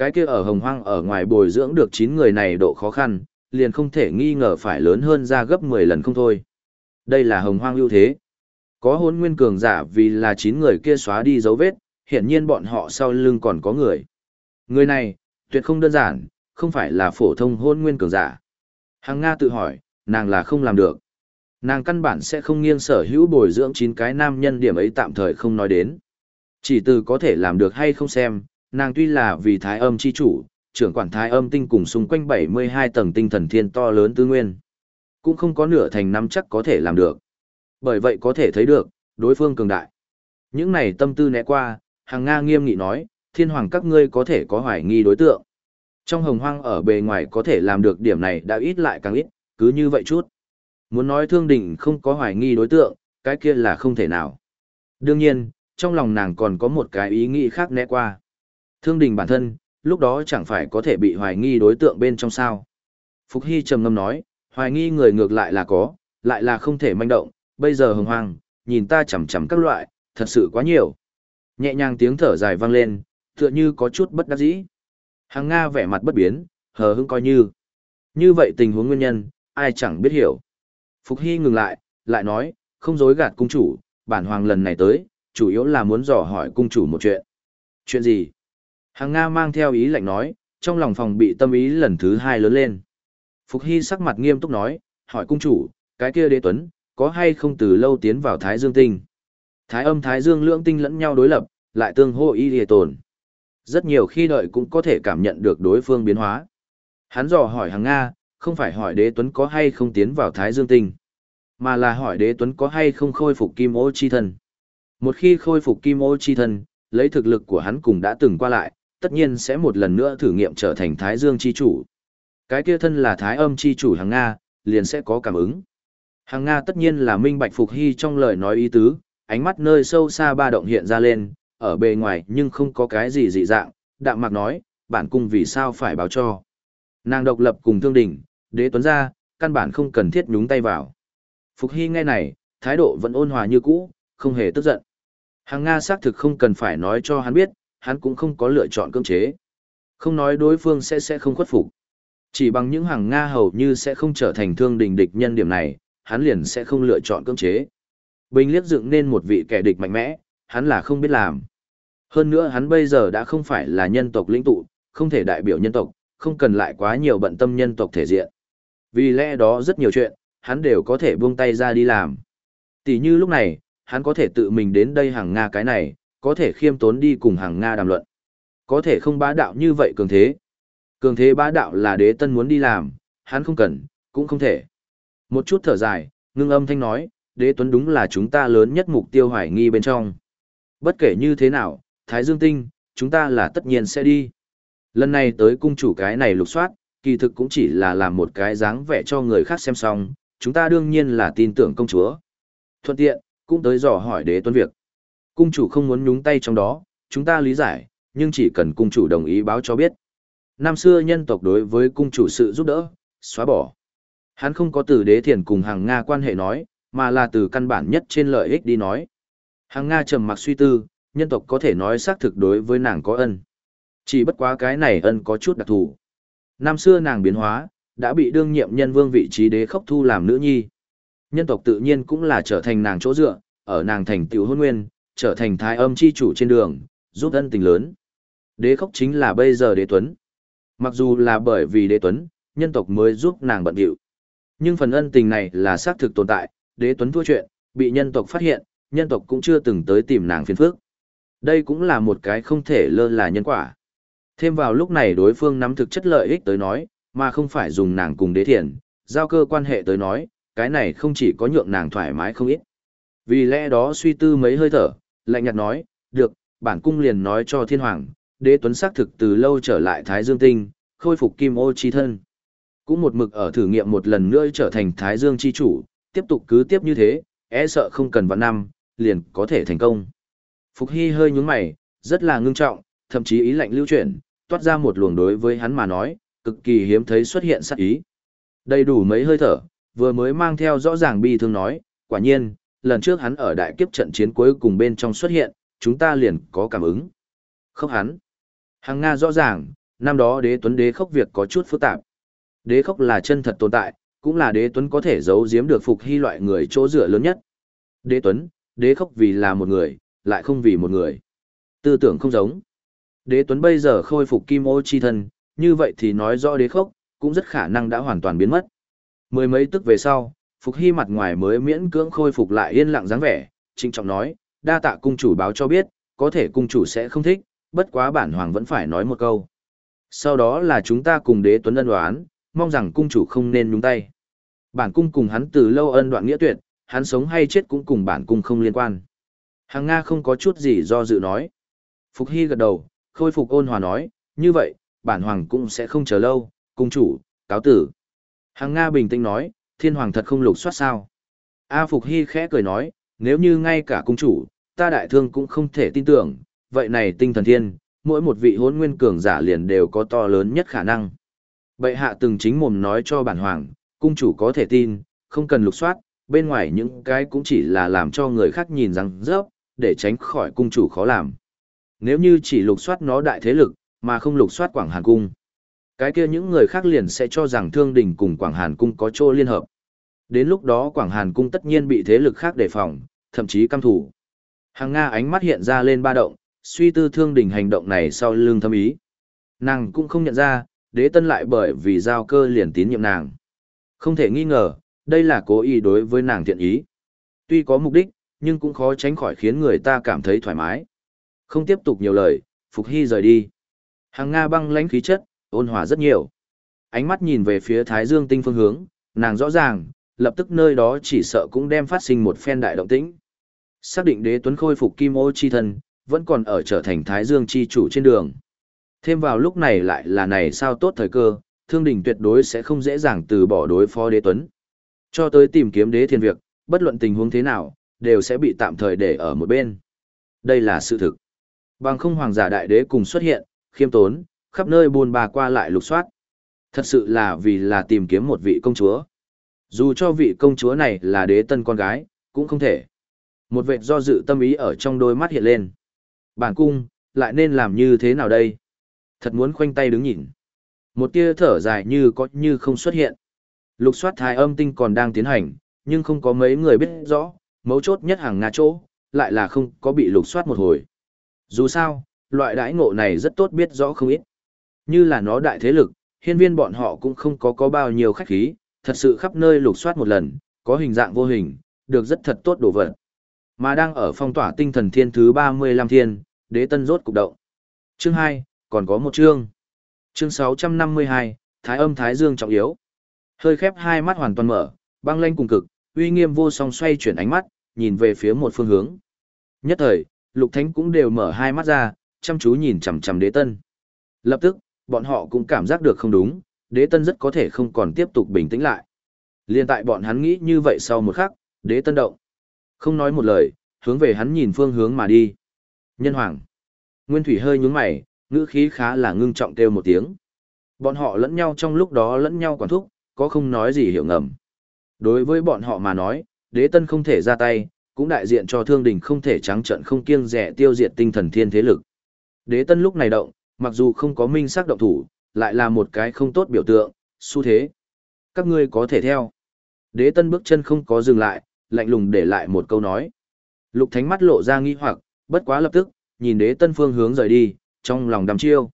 Cái kia ở hồng hoang ở ngoài bồi dưỡng được 9 người này độ khó khăn, liền không thể nghi ngờ phải lớn hơn ra gấp 10 lần không thôi. Đây là hồng hoang ưu thế. Có hôn nguyên cường giả vì là 9 người kia xóa đi dấu vết, hiển nhiên bọn họ sau lưng còn có người. Người này, tuyệt không đơn giản, không phải là phổ thông hôn nguyên cường giả. Hằng Nga tự hỏi, nàng là không làm được. Nàng căn bản sẽ không nghiêng sở hữu bồi dưỡng 9 cái nam nhân điểm ấy tạm thời không nói đến. Chỉ từ có thể làm được hay không xem, nàng tuy là vì thái âm chi chủ, trưởng quản thái âm tinh cùng xung quanh 72 tầng tinh thần thiên to lớn tư nguyên. Cũng không có nửa thành năm chắc có thể làm được. Bởi vậy có thể thấy được, đối phương cường đại. Những này tâm tư né qua, hàng Nga nghiêm nghị nói, thiên hoàng các ngươi có thể có hoài nghi đối tượng. Trong hồng hoang ở bề ngoài có thể làm được điểm này đã ít lại càng ít, cứ như vậy chút. Muốn nói thương đình không có hoài nghi đối tượng, cái kia là không thể nào. Đương nhiên, trong lòng nàng còn có một cái ý nghĩ khác né qua. Thương đình bản thân, lúc đó chẳng phải có thể bị hoài nghi đối tượng bên trong sao. Phục Hy trầm ngâm nói, hoài nghi người ngược lại là có, lại là không thể manh động, bây giờ hồng hoang, nhìn ta chằm chằm các loại, thật sự quá nhiều. Nhẹ nhàng tiếng thở dài vang lên, tựa như có chút bất đắc dĩ. Hàng Nga vẻ mặt bất biến, hờ hững coi như. Như vậy tình huống nguyên nhân, ai chẳng biết hiểu. Phục Hy ngừng lại, lại nói, không dối gạt cung chủ, bản hoàng lần này tới, chủ yếu là muốn dò hỏi cung chủ một chuyện. Chuyện gì? Hàng Nga mang theo ý lạnh nói, trong lòng phòng bị tâm ý lần thứ hai lớn lên. Phục Hy sắc mặt nghiêm túc nói, hỏi cung chủ, cái kia đế tuấn, có hay không từ lâu tiến vào Thái Dương Tinh? Thái âm Thái Dương lưỡng tinh lẫn nhau đối lập, lại tương hô y hề tồn. Rất nhiều khi đợi cũng có thể cảm nhận được đối phương biến hóa. Hắn dò hỏi hàng Nga, không phải hỏi đế tuấn có hay không tiến vào Thái Dương Tinh, mà là hỏi đế tuấn có hay không khôi phục kim ô chi thân. Một khi khôi phục kim ô chi thân, lấy thực lực của hắn cùng đã từng qua lại, tất nhiên sẽ một lần nữa thử nghiệm trở thành Thái Dương chi chủ. Cái kia thân là Thái âm chi chủ hàng Nga, liền sẽ có cảm ứng. Hàng Nga tất nhiên là minh bạch phục hy trong lời nói ý tứ, ánh mắt nơi sâu xa ba động hiện ra lên, ở bề ngoài nhưng không có cái gì dị dạng, đạm mạc nói, bản cung vì sao phải báo cho. Nàng độc lập cùng thương đỉnh, đế tuấn ra, căn bản không cần thiết nhúng tay vào. Phục Hy nghe này, thái độ vẫn ôn hòa như cũ, không hề tức giận. Hàng Nga xác thực không cần phải nói cho hắn biết, hắn cũng không có lựa chọn cưỡng chế. Không nói đối phương sẽ sẽ không khuất phục. Chỉ bằng những hàng Nga hầu như sẽ không trở thành thương đình địch nhân điểm này, hắn liền sẽ không lựa chọn cưỡng chế. Bình liếc dựng nên một vị kẻ địch mạnh mẽ, hắn là không biết làm. Hơn nữa hắn bây giờ đã không phải là nhân tộc lĩnh tụ, không thể đại biểu nhân tộc, không cần lại quá nhiều bận tâm nhân tộc thể diện. Vì lẽ đó rất nhiều chuyện, hắn đều có thể buông tay ra đi làm. Tỷ như lúc này, hắn có thể tự mình đến đây hàng Nga cái này, có thể khiêm tốn đi cùng hàng Nga đàm luận. Có thể không bá đạo như vậy cường thế. Cường thế bá đạo là đế tân muốn đi làm, hắn không cần, cũng không thể. Một chút thở dài, ngưng âm thanh nói, đế tuấn đúng là chúng ta lớn nhất mục tiêu hoài nghi bên trong. Bất kể như thế nào, Thái Dương Tinh, chúng ta là tất nhiên sẽ đi. Lần này tới cung chủ cái này lục soát, kỳ thực cũng chỉ là làm một cái dáng vẻ cho người khác xem xong, chúng ta đương nhiên là tin tưởng công chúa. Thuận tiện, cũng tới dò hỏi đế tuấn việc. Cung chủ không muốn nhúng tay trong đó, chúng ta lý giải, nhưng chỉ cần cung chủ đồng ý báo cho biết. Năm xưa nhân tộc đối với cung chủ sự giúp đỡ, xóa bỏ. Hắn không có từ đế thiền cùng hàng Nga quan hệ nói, mà là từ căn bản nhất trên lợi ích đi nói. Hàng Nga trầm mặc suy tư, nhân tộc có thể nói xác thực đối với nàng có ân. Chỉ bất quá cái này ân có chút đặc thù. Năm xưa nàng biến hóa, đã bị đương nhiệm nhân vương vị trí đế khốc thu làm nữ nhi. Nhân tộc tự nhiên cũng là trở thành nàng chỗ dựa, ở nàng thành tiểu hôn nguyên, trở thành thái âm chi chủ trên đường, giúp ân tình lớn. Đế khóc chính là bây giờ đế tuấn. Mặc dù là bởi vì đế tuấn, nhân tộc mới giúp nàng bận điệu. Nhưng phần ân tình này là xác thực tồn tại, đế tuấn thua chuyện, bị nhân tộc phát hiện, nhân tộc cũng chưa từng tới tìm nàng phiền phức. Đây cũng là một cái không thể lơ là nhân quả. Thêm vào lúc này đối phương nắm thực chất lợi ích tới nói, mà không phải dùng nàng cùng đế thiền, giao cơ quan hệ tới nói, cái này không chỉ có nhượng nàng thoải mái không ít. Vì lẽ đó suy tư mấy hơi thở, lạnh nhạt nói, được, bản cung liền nói cho thiên hoàng, đế tuấn xác thực từ lâu trở lại Thái Dương Tinh, khôi phục kim ô chi thân. Cũng một mực ở thử nghiệm một lần nữa trở thành Thái Dương chi chủ, tiếp tục cứ tiếp như thế, e sợ không cần vạn năm, liền có thể thành công. Phục Hy hơi nhúng mày, rất là ngưng trọng, thậm chí ý lạnh lưu chuyển, toát ra một luồng đối với hắn mà nói, cực kỳ hiếm thấy xuất hiện sát ý. Đầy đủ mấy hơi thở, vừa mới mang theo rõ ràng bi thương nói, quả nhiên, lần trước hắn ở đại kiếp trận chiến cuối cùng bên trong xuất hiện, chúng ta liền có cảm ứng. Không hắn. Hàng Nga rõ ràng, năm đó đế tuấn đế khốc việc có chút phức tạp. Đế khốc là chân thật tồn tại, cũng là đế tuấn có thể giấu giếm được phục hy loại người chỗ dựa lớn nhất. Đế tuấn, đế khốc vì là một người, lại không vì một người. Tư tưởng không giống. Đế tuấn bây giờ khôi phục kim ô chi thân, như vậy thì nói rõ đế khốc, cũng rất khả năng đã hoàn toàn biến mất. Mười mấy tức về sau, Phục Hy mặt ngoài mới miễn cưỡng khôi phục lại yên lặng dáng vẻ, trinh trọng nói, đa tạ cung chủ báo cho biết, có thể cung chủ sẽ không thích, bất quá bản hoàng vẫn phải nói một câu. Sau đó là chúng ta cùng đế tuấn ân đoán, mong rằng cung chủ không nên nhúng tay. Bản cung cùng hắn từ lâu ân đoạn nghĩa tuyệt, hắn sống hay chết cũng cùng bản cung không liên quan. Hàng Nga không có chút gì do dự nói. Phục Hy gật đầu, khôi phục ôn hòa nói, như vậy, bản hoàng cũng sẽ không chờ lâu, cung chủ, cáo tử. Hàng Nga bình tĩnh nói, thiên hoàng thật không lục soát sao. A Phục Hy khẽ cười nói, nếu như ngay cả cung chủ, ta đại thương cũng không thể tin tưởng, vậy này tinh thần thiên, mỗi một vị hôn nguyên cường giả liền đều có to lớn nhất khả năng. Bệ hạ từng chính mồm nói cho bản hoàng, cung chủ có thể tin, không cần lục soát, bên ngoài những cái cũng chỉ là làm cho người khác nhìn rằng rớp, để tránh khỏi cung chủ khó làm. Nếu như chỉ lục soát nó đại thế lực, mà không lục soát Quảng Hàn Cung. Cái kia những người khác liền sẽ cho rằng Thương Đình cùng Quảng Hàn Cung có chỗ liên hợp. Đến lúc đó Quảng Hàn Cung tất nhiên bị thế lực khác đề phòng, thậm chí căm thủ. Hàng Nga ánh mắt hiện ra lên ba động, suy tư Thương Đình hành động này sau lưng thâm ý. Nàng cũng không nhận ra, đế tân lại bởi vì giao cơ liền tín nhiệm nàng. Không thể nghi ngờ, đây là cố ý đối với nàng thiện ý. Tuy có mục đích, nhưng cũng khó tránh khỏi khiến người ta cảm thấy thoải mái. Không tiếp tục nhiều lời, Phục Hy rời đi. Hàng Nga băng lãnh khí chất, ôn hòa rất nhiều. Ánh mắt nhìn về phía Thái Dương tinh phương hướng, nàng rõ ràng, lập tức nơi đó chỉ sợ cũng đem phát sinh một phen đại động tĩnh. Xác định đế tuấn khôi phục kim ô chi thân, vẫn còn ở trở thành Thái Dương chi chủ trên đường. Thêm vào lúc này lại là này sao tốt thời cơ, thương đình tuyệt đối sẽ không dễ dàng từ bỏ đối phó đế tuấn. Cho tới tìm kiếm đế thiên việc, bất luận tình huống thế nào, đều sẽ bị tạm thời để ở một bên. Đây là sự thực. Bằng không hoàng giả đại đế cùng xuất hiện, khiêm tốn, khắp nơi buôn bà qua lại lục soát. Thật sự là vì là tìm kiếm một vị công chúa. Dù cho vị công chúa này là đế tân con gái, cũng không thể. Một vệ do dự tâm ý ở trong đôi mắt hiện lên. Bản cung, lại nên làm như thế nào đây? Thật muốn khoanh tay đứng nhìn. Một tia thở dài như có như không xuất hiện. Lục soát thái âm tinh còn đang tiến hành, nhưng không có mấy người biết rõ, mấu chốt nhất hàng ngà chỗ, lại là không có bị lục soát một hồi. Dù sao, loại đãi ngộ này rất tốt biết rõ không ít. Như là nó đại thế lực, hiên viên bọn họ cũng không có có bao nhiêu khách khí, thật sự khắp nơi lục soát một lần, có hình dạng vô hình, được rất thật tốt đồ vật. Mà đang ở phong tỏa tinh thần thiên thứ 35 thiên, đế tân rốt cục động. Chương 2, còn có một chương. Chương 652, Thái âm Thái Dương trọng yếu. Hơi khép hai mắt hoàn toàn mở, băng lanh cùng cực, uy nghiêm vô song xoay chuyển ánh mắt, nhìn về phía một phương hướng. Nhất thời, lục thánh cũng đều mở hai mắt ra, chăm chú nhìn chằm chằm đế tân. Lập tức, bọn họ cũng cảm giác được không đúng, đế tân rất có thể không còn tiếp tục bình tĩnh lại. Liên tại bọn hắn nghĩ như vậy sau một khắc, đế tân động. Không nói một lời, hướng về hắn nhìn phương hướng mà đi. Nhân hoàng. Nguyên thủy hơi nhướng mày, ngữ khí khá là ngưng trọng kêu một tiếng. Bọn họ lẫn nhau trong lúc đó lẫn nhau quản thúc, có không nói gì hiểu ngầm. Đối với bọn họ mà nói, đế tân không thể ra tay, cũng đại diện cho thương đình không thể trắng trận không kiêng rẻ tiêu diệt tinh thần thiên thế lực. Đế tân lúc này động, mặc dù không có minh xác động thủ, lại là một cái không tốt biểu tượng, xu thế. Các ngươi có thể theo. Đế tân bước chân không có dừng lại, lạnh lùng để lại một câu nói. Lục thánh mắt lộ ra nghi hoặc, bất quá lập tức, nhìn đế tân phương hướng rời đi, trong lòng đăm chiêu.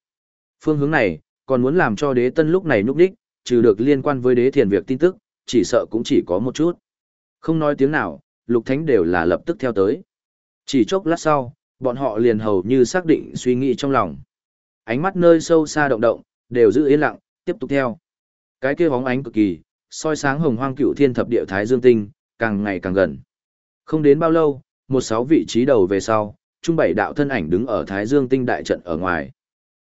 Phương hướng này, còn muốn làm cho đế tân lúc này nhúc đích, trừ được liên quan với đế thiền việc tin tức, chỉ sợ cũng chỉ có một chút. Không nói tiếng nào, lục thánh đều là lập tức theo tới. Chỉ chốc lát sau, bọn họ liền hầu như xác định suy nghĩ trong lòng. Ánh mắt nơi sâu xa động động, đều giữ yên lặng, tiếp tục theo. Cái kia bóng ánh cực kỳ, soi sáng hồng hoang cựu thiên thập địa Thái Dương Tinh, càng ngày càng gần. Không đến bao lâu, một sáu vị trí đầu về sau, trung bảy đạo thân ảnh đứng ở Thái Dương Tinh đại trận ở ngoài.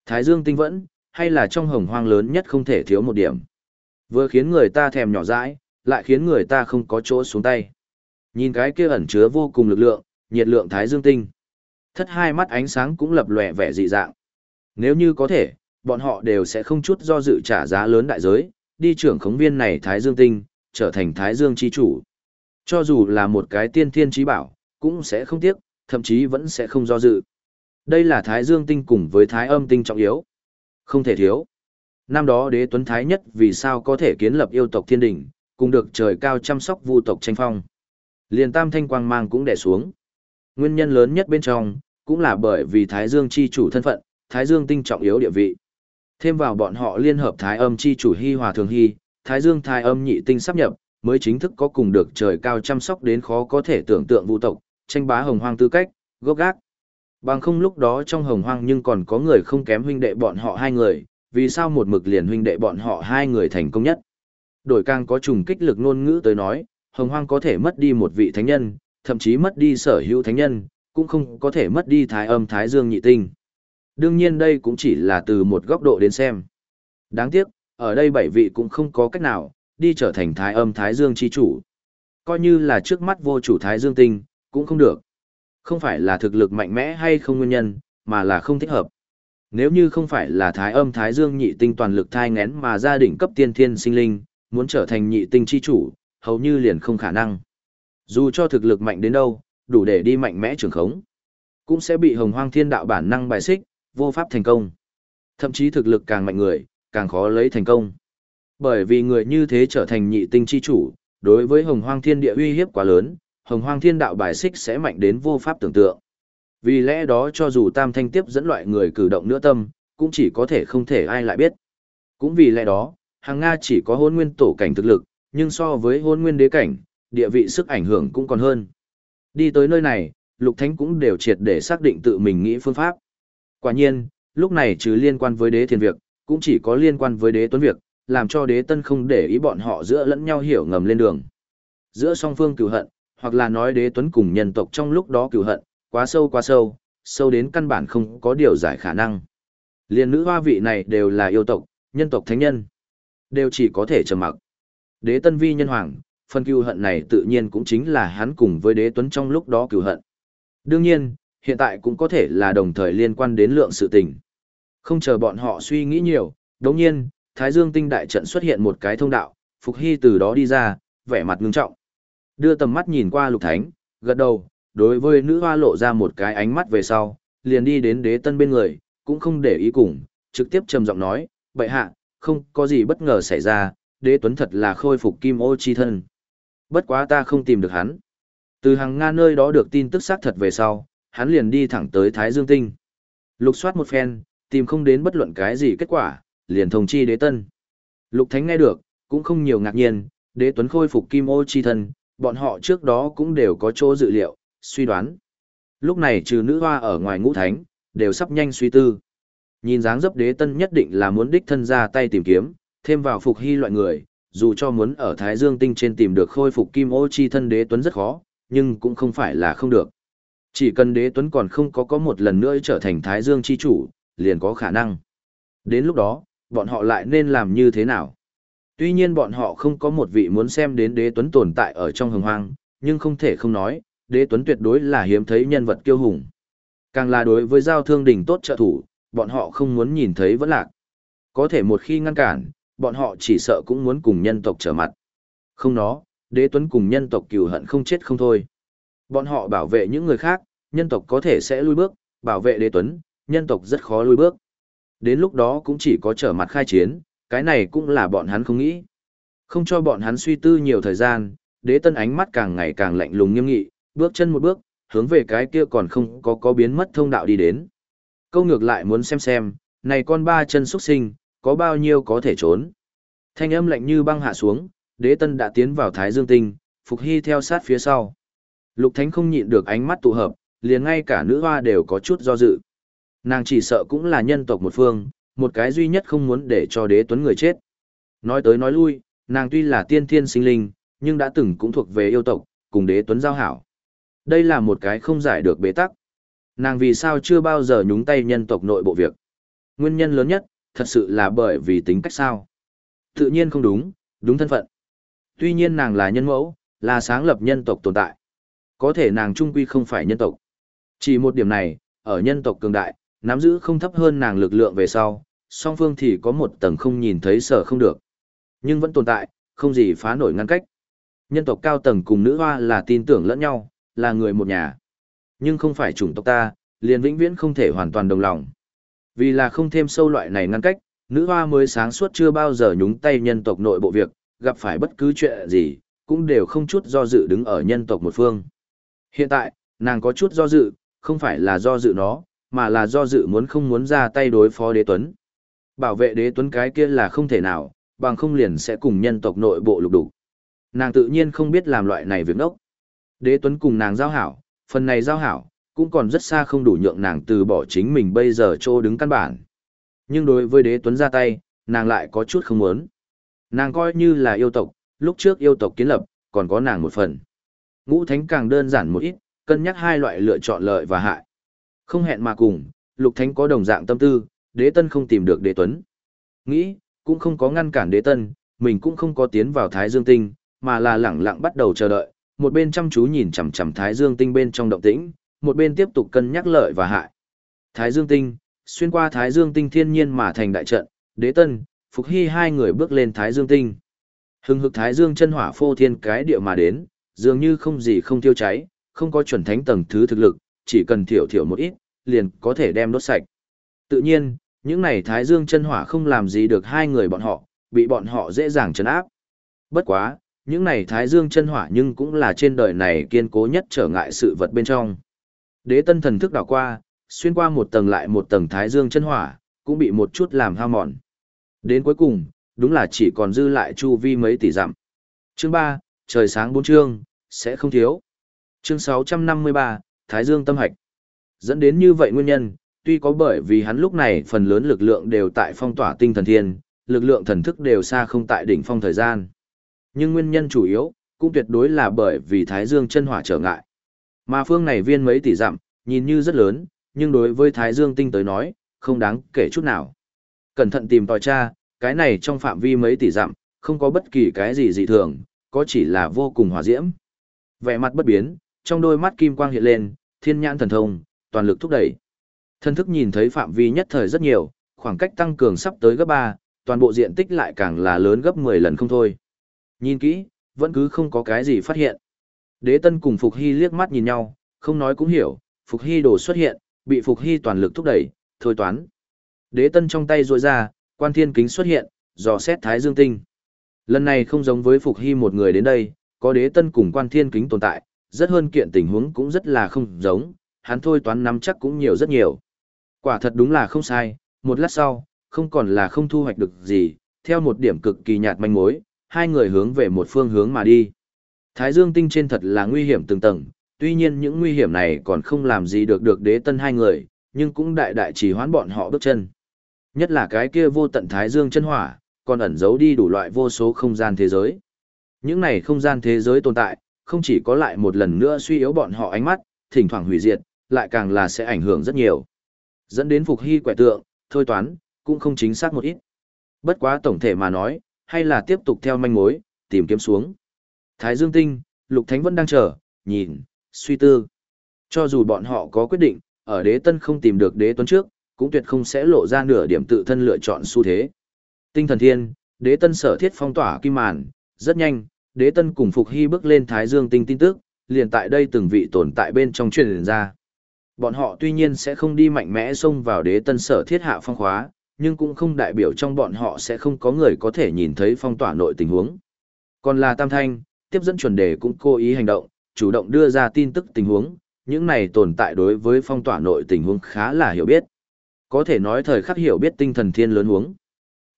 Thái Dương Tinh vẫn, hay là trong hồng hoang lớn nhất không thể thiếu một điểm. Vừa khiến người ta thèm nhỏ dãi, lại khiến người ta không có chỗ xuống tay. Nhìn cái kia ẩn chứa vô cùng lực lượng, nhiệt lượng Thái Dương Tinh. Thất hai mắt ánh sáng cũng lập lòe vẻ dị dạng. Nếu như có thể, bọn họ đều sẽ không chút do dự trả giá lớn đại giới, đi trưởng khống viên này Thái Dương Tinh, trở thành Thái Dương chi chủ. Cho dù là một cái tiên thiên trí bảo, cũng sẽ không tiếc, thậm chí vẫn sẽ không do dự. Đây là Thái Dương Tinh cùng với Thái Âm Tinh trọng yếu. Không thể thiếu. Năm đó đế tuấn Thái nhất vì sao có thể kiến lập yêu tộc thiên đỉnh, cùng được trời cao chăm sóc vu tộc tranh phong. Liền tam thanh quang mang cũng đè xuống. Nguyên nhân lớn nhất bên trong, cũng là bởi vì Thái Dương chi chủ thân phận, Thái Dương tinh trọng yếu địa vị. Thêm vào bọn họ liên hợp Thái âm chi chủ hi Hòa Thường hi, Thái Dương Thái âm nhị tinh sắp nhập, mới chính thức có cùng được trời cao chăm sóc đến khó có thể tưởng tượng vũ tộc, tranh bá hồng hoang tư cách, gốc gác. Bằng không lúc đó trong hồng hoang nhưng còn có người không kém huynh đệ bọn họ hai người, vì sao một mực liền huynh đệ bọn họ hai người thành công nhất. Đổi càng có trùng kích lực ngôn ngữ tới nói, hồng hoang có thể mất đi một vị thánh nhân, thậm chí mất đi sở hữu thánh nhân, cũng không có thể mất đi thái âm thái dương nhị tinh. Đương nhiên đây cũng chỉ là từ một góc độ đến xem. Đáng tiếc, ở đây bảy vị cũng không có cách nào, đi trở thành thái âm thái dương chi chủ. Coi như là trước mắt vô chủ thái dương tinh, cũng không được. Không phải là thực lực mạnh mẽ hay không nguyên nhân, mà là không thích hợp. Nếu như không phải là thái âm thái dương nhị tinh toàn lực thai ngén mà gia đình cấp tiên thiên sinh linh, muốn trở thành nhị tinh chi chủ, hầu như liền không khả năng. Dù cho thực lực mạnh đến đâu, đủ để đi mạnh mẽ trường khống, cũng sẽ bị hồng hoang thiên đạo bản năng bài xích, vô pháp thành công. Thậm chí thực lực càng mạnh người, càng khó lấy thành công. Bởi vì người như thế trở thành nhị tinh chi chủ, đối với hồng hoang thiên địa uy hiếp quá lớn, hồng hoang thiên đạo bài xích sẽ mạnh đến vô pháp tưởng tượng. Vì lẽ đó cho dù tam thanh tiếp dẫn loại người cử động nữa tâm, cũng chỉ có thể không thể ai lại biết. Cũng vì lẽ đó, hàng Nga chỉ có hôn nguyên tổ cảnh thực lực, nhưng so với hôn nguyên đế cảnh, địa vị sức ảnh hưởng cũng còn hơn. Đi tới nơi này, Lục Thánh cũng đều triệt để xác định tự mình nghĩ phương pháp. Quả nhiên, lúc này chứ liên quan với đế thiên việc, cũng chỉ có liên quan với đế tuấn việc, làm cho đế tân không để ý bọn họ giữa lẫn nhau hiểu ngầm lên đường. Giữa song phương cửu hận, hoặc là nói đế tuấn cùng nhân tộc trong lúc đó cửu hận, quá sâu quá sâu, sâu đến căn bản không có điều giải khả năng. Liên nữ hoa vị này đều là yêu tộc, nhân tộc thánh nhân. Đều chỉ có thể trầm mặc. Đế tân vi nhân hoàng, phần cửu hận này tự nhiên cũng chính là hắn cùng với đế tuấn trong lúc đó cửu hận. Đương nhiên, hiện tại cũng có thể là đồng thời liên quan đến lượng sự tình. Không chờ bọn họ suy nghĩ nhiều, đồng nhiên, Thái Dương tinh đại trận xuất hiện một cái thông đạo, Phục Hy từ đó đi ra, vẻ mặt ngưng trọng. Đưa tầm mắt nhìn qua lục thánh, gật đầu, đối với nữ hoa lộ ra một cái ánh mắt về sau, liền đi đến đế tân bên người, cũng không để ý cùng, trực tiếp trầm giọng nói, bệ hạ, không có gì bất ngờ xảy ra, đế tuấn thật là khôi phục kim ô chi thân. Bất quá ta không tìm được hắn. Từ hàng Nga nơi đó được tin tức xác thật về sau, hắn liền đi thẳng tới Thái Dương Tinh. Lục soát một phen, tìm không đến bất luận cái gì kết quả, liền thông chi đế tân. Lục Thánh nghe được, cũng không nhiều ngạc nhiên, đế tuấn khôi phục kim ô chi thân, bọn họ trước đó cũng đều có chỗ dự liệu, suy đoán. Lúc này trừ nữ hoa ở ngoài ngũ thánh, đều sắp nhanh suy tư. Nhìn dáng dấp đế tân nhất định là muốn đích thân ra tay tìm kiếm, thêm vào phục hy loại người, dù cho muốn ở Thái Dương tinh trên tìm được khôi phục kim ô chi thân đế tuấn rất khó, nhưng cũng không phải là không được. Chỉ cần đế tuấn còn không có có một lần nữa trở thành Thái Dương chi chủ, liền có khả năng. Đến lúc đó, bọn họ lại nên làm như thế nào? Tuy nhiên bọn họ không có một vị muốn xem đến đế tuấn tồn tại ở trong hồng hoang, nhưng không thể không nói, đế tuấn tuyệt đối là hiếm thấy nhân vật kiêu hùng. Càng là đối với giao thương đỉnh tốt trợ thủ, bọn họ không muốn nhìn thấy vẫn lạc. Có thể một khi ngăn cản, bọn họ chỉ sợ cũng muốn cùng nhân tộc trở mặt. Không nó, đế tuấn cùng nhân tộc cừu hận không chết không thôi. Bọn họ bảo vệ những người khác, nhân tộc có thể sẽ lui bước, bảo vệ đế tuấn, nhân tộc rất khó lui bước. Đến lúc đó cũng chỉ có trở mặt khai chiến, cái này cũng là bọn hắn không nghĩ. Không cho bọn hắn suy tư nhiều thời gian, đế tân ánh mắt càng ngày càng lạnh lùng nghiêm nghị, bước chân một bước, hướng về cái kia còn không có có biến mất thông đạo đi đến. Câu ngược lại muốn xem xem, này con ba chân xuất sinh, có bao nhiêu có thể trốn. Thanh âm lạnh như băng hạ xuống, đế tân đã tiến vào Thái Dương Tinh, Phục Hy theo sát phía sau. Lục Thánh không nhịn được ánh mắt tụ hợp, liền ngay cả nữ hoa đều có chút do dự. Nàng chỉ sợ cũng là nhân tộc một phương, một cái duy nhất không muốn để cho đế tuấn người chết. Nói tới nói lui, Nàng tuy là tiên thiên sinh linh, nhưng đã từng cũng thuộc về yêu tộc, cùng đế tuấn giao hảo. Đây là một cái không giải được bế tắc. Nàng vì sao chưa bao giờ nhúng tay nhân tộc nội bộ việc? Nguyên nhân lớn nhất, thật sự là bởi vì tính cách sao? Tự nhiên không đúng, đúng thân phận. Tuy nhiên nàng là nhân mẫu, là sáng lập nhân tộc tồn tại. Có thể nàng trung quy không phải nhân tộc. Chỉ một điểm này, ở nhân tộc cường đại, nắm giữ không thấp hơn nàng lực lượng về sau, song phương thì có một tầng không nhìn thấy sở không được. Nhưng vẫn tồn tại, không gì phá nổi ngăn cách. Nhân tộc cao tầng cùng nữ hoa là tin tưởng lẫn nhau, là người một nhà. Nhưng không phải chủng tộc ta, liền vĩnh viễn không thể hoàn toàn đồng lòng. Vì là không thêm sâu loại này ngăn cách, nữ hoa mới sáng suốt chưa bao giờ nhúng tay nhân tộc nội bộ việc, gặp phải bất cứ chuyện gì, cũng đều không chút do dự đứng ở nhân tộc một phương. Hiện tại, nàng có chút do dự, không phải là do dự nó, mà là do dự muốn không muốn ra tay đối phó đế tuấn. Bảo vệ đế tuấn cái kia là không thể nào, bằng không liền sẽ cùng nhân tộc nội bộ lục đủ. Nàng tự nhiên không biết làm loại này việc nốc. Đế tuấn cùng nàng giao hảo, phần này giao hảo, cũng còn rất xa không đủ nhượng nàng từ bỏ chính mình bây giờ chỗ đứng căn bản. Nhưng đối với đế tuấn ra tay, nàng lại có chút không muốn. Nàng coi như là yêu tộc, lúc trước yêu tộc kiến lập, còn có nàng một phần. Ngũ thánh càng đơn giản một ít, cân nhắc hai loại lựa chọn lợi và hại. Không hẹn mà cùng, lục thánh có đồng dạng tâm tư, đế tân không tìm được đế tuấn. Nghĩ, cũng không có ngăn cản đế tân, mình cũng không có tiến vào thái dương tinh, mà là lẳng lặng bắt đầu chờ đợi, một bên chăm chú nhìn chằm chằm thái dương tinh bên trong động tĩnh, một bên tiếp tục cân nhắc lợi và hại. Thái dương tinh, xuyên qua thái dương tinh thiên nhiên mà thành đại trận, đế tân, phục hy hai người bước lên thái dương tinh. Hưng hực thái dương chân hỏa phô thiên cái địa mà đến, dường như không gì không tiêu cháy, không có chuẩn thánh tầng thứ thực lực, chỉ cần thiểu thiểu một ít, liền có thể đem đốt sạch. Tự nhiên, những này thái dương chân hỏa không làm gì được hai người bọn họ, bị bọn họ dễ dàng chấn áp. Bất quá, những này thái dương chân hỏa nhưng cũng là trên đời này kiên cố nhất trở ngại sự vật bên trong. Đế tân thần thức đảo qua, xuyên qua một tầng lại một tầng thái dương chân hỏa, cũng bị một chút làm hao mòn. Đến cuối cùng, đúng là chỉ còn dư lại chu vi mấy tỷ dặm. Chương 3, trời sáng bốn chương, sẽ không thiếu. Chương 653, Thái Dương tâm hạch. Dẫn đến như vậy nguyên nhân, tuy có bởi vì hắn lúc này phần lớn lực lượng đều tại phong tỏa tinh thần thiên, lực lượng thần thức đều xa không tại đỉnh phong thời gian. Nhưng nguyên nhân chủ yếu, cũng tuyệt đối là bởi vì Thái Dương chân hỏa trở ngại. Mà phương này viên mấy tỷ dặm, nhìn như rất lớn, nhưng đối với Thái Dương tinh tới nói, không đáng kể chút nào. Cẩn thận tìm tòi tra, cái này trong phạm vi mấy tỷ dặm, không có bất kỳ cái gì dị thường, có chỉ là vô cùng hòa diễm. Vẻ mặt bất biến, trong đôi mắt kim quang hiện lên, thiên nhãn thần thông, toàn lực thúc đẩy. Thân thức nhìn thấy phạm vi nhất thời rất nhiều, khoảng cách tăng cường sắp tới gấp 3, toàn bộ diện tích lại càng là lớn gấp 10 lần không thôi. Nhìn kỹ, vẫn cứ không có cái gì phát hiện. Đế Tân cùng Phục Hy liếc mắt nhìn nhau, không nói cũng hiểu, Phục Hy đồ xuất hiện, bị Phục Hy toàn lực thúc đẩy, thôi toán. Đế Tân trong tay rôi ra, quan thiên kính xuất hiện, dò xét Thái Dương Tinh. Lần này không giống với Phục Hy một người đến đây, có Đế Tân cùng quan thiên kính tồn tại, rất hơn kiện tình huống cũng rất là không giống, hắn thôi toán nắm chắc cũng nhiều rất nhiều. Quả thật đúng là không sai, một lát sau, không còn là không thu hoạch được gì, theo một điểm cực kỳ nhạt manh mối, hai người hướng về một phương hướng mà đi. Thái Dương tinh trên thật là nguy hiểm từng tầng, tuy nhiên những nguy hiểm này còn không làm gì được được đế tân hai người, nhưng cũng đại đại chỉ hoán bọn họ bước chân. Nhất là cái kia vô tận Thái Dương chân hỏa, còn ẩn giấu đi đủ loại vô số không gian thế giới. Những này không gian thế giới tồn tại, không chỉ có lại một lần nữa suy yếu bọn họ ánh mắt, thỉnh thoảng hủy diệt, lại càng là sẽ ảnh hưởng rất nhiều. Dẫn đến phục hy quẻ tượng, thôi toán, cũng không chính xác một ít. Bất quá tổng thể mà nói, hay là tiếp tục theo manh mối, tìm kiếm xuống. Thái Dương Tinh, Lục Thánh vẫn đang chờ, nhìn, suy tư. Cho dù bọn họ có quyết định, ở đế tân không tìm được đế tuấn trước, cũng tuyệt không sẽ lộ ra nửa điểm tự thân lựa chọn xu thế. Tinh thần thiên, đế tân sở thiết phong tỏa kim màn, rất nhanh, đế tân cùng Phục Hy bước lên Thái Dương Tinh tin tức, liền tại đây từng vị tồn tại bên trong truyền ra. Bọn họ tuy nhiên sẽ không đi mạnh mẽ xông vào đế tân sở thiết hạ phong khóa, nhưng cũng không đại biểu trong bọn họ sẽ không có người có thể nhìn thấy phong tỏa nội tình huống. Còn là Tam Thanh, tiếp dẫn chuẩn đề cũng cố ý hành động, chủ động đưa ra tin tức tình huống, những này tồn tại đối với phong tỏa nội tình huống khá là hiểu biết. Có thể nói thời khắc hiểu biết tinh thần thiên lớn huống.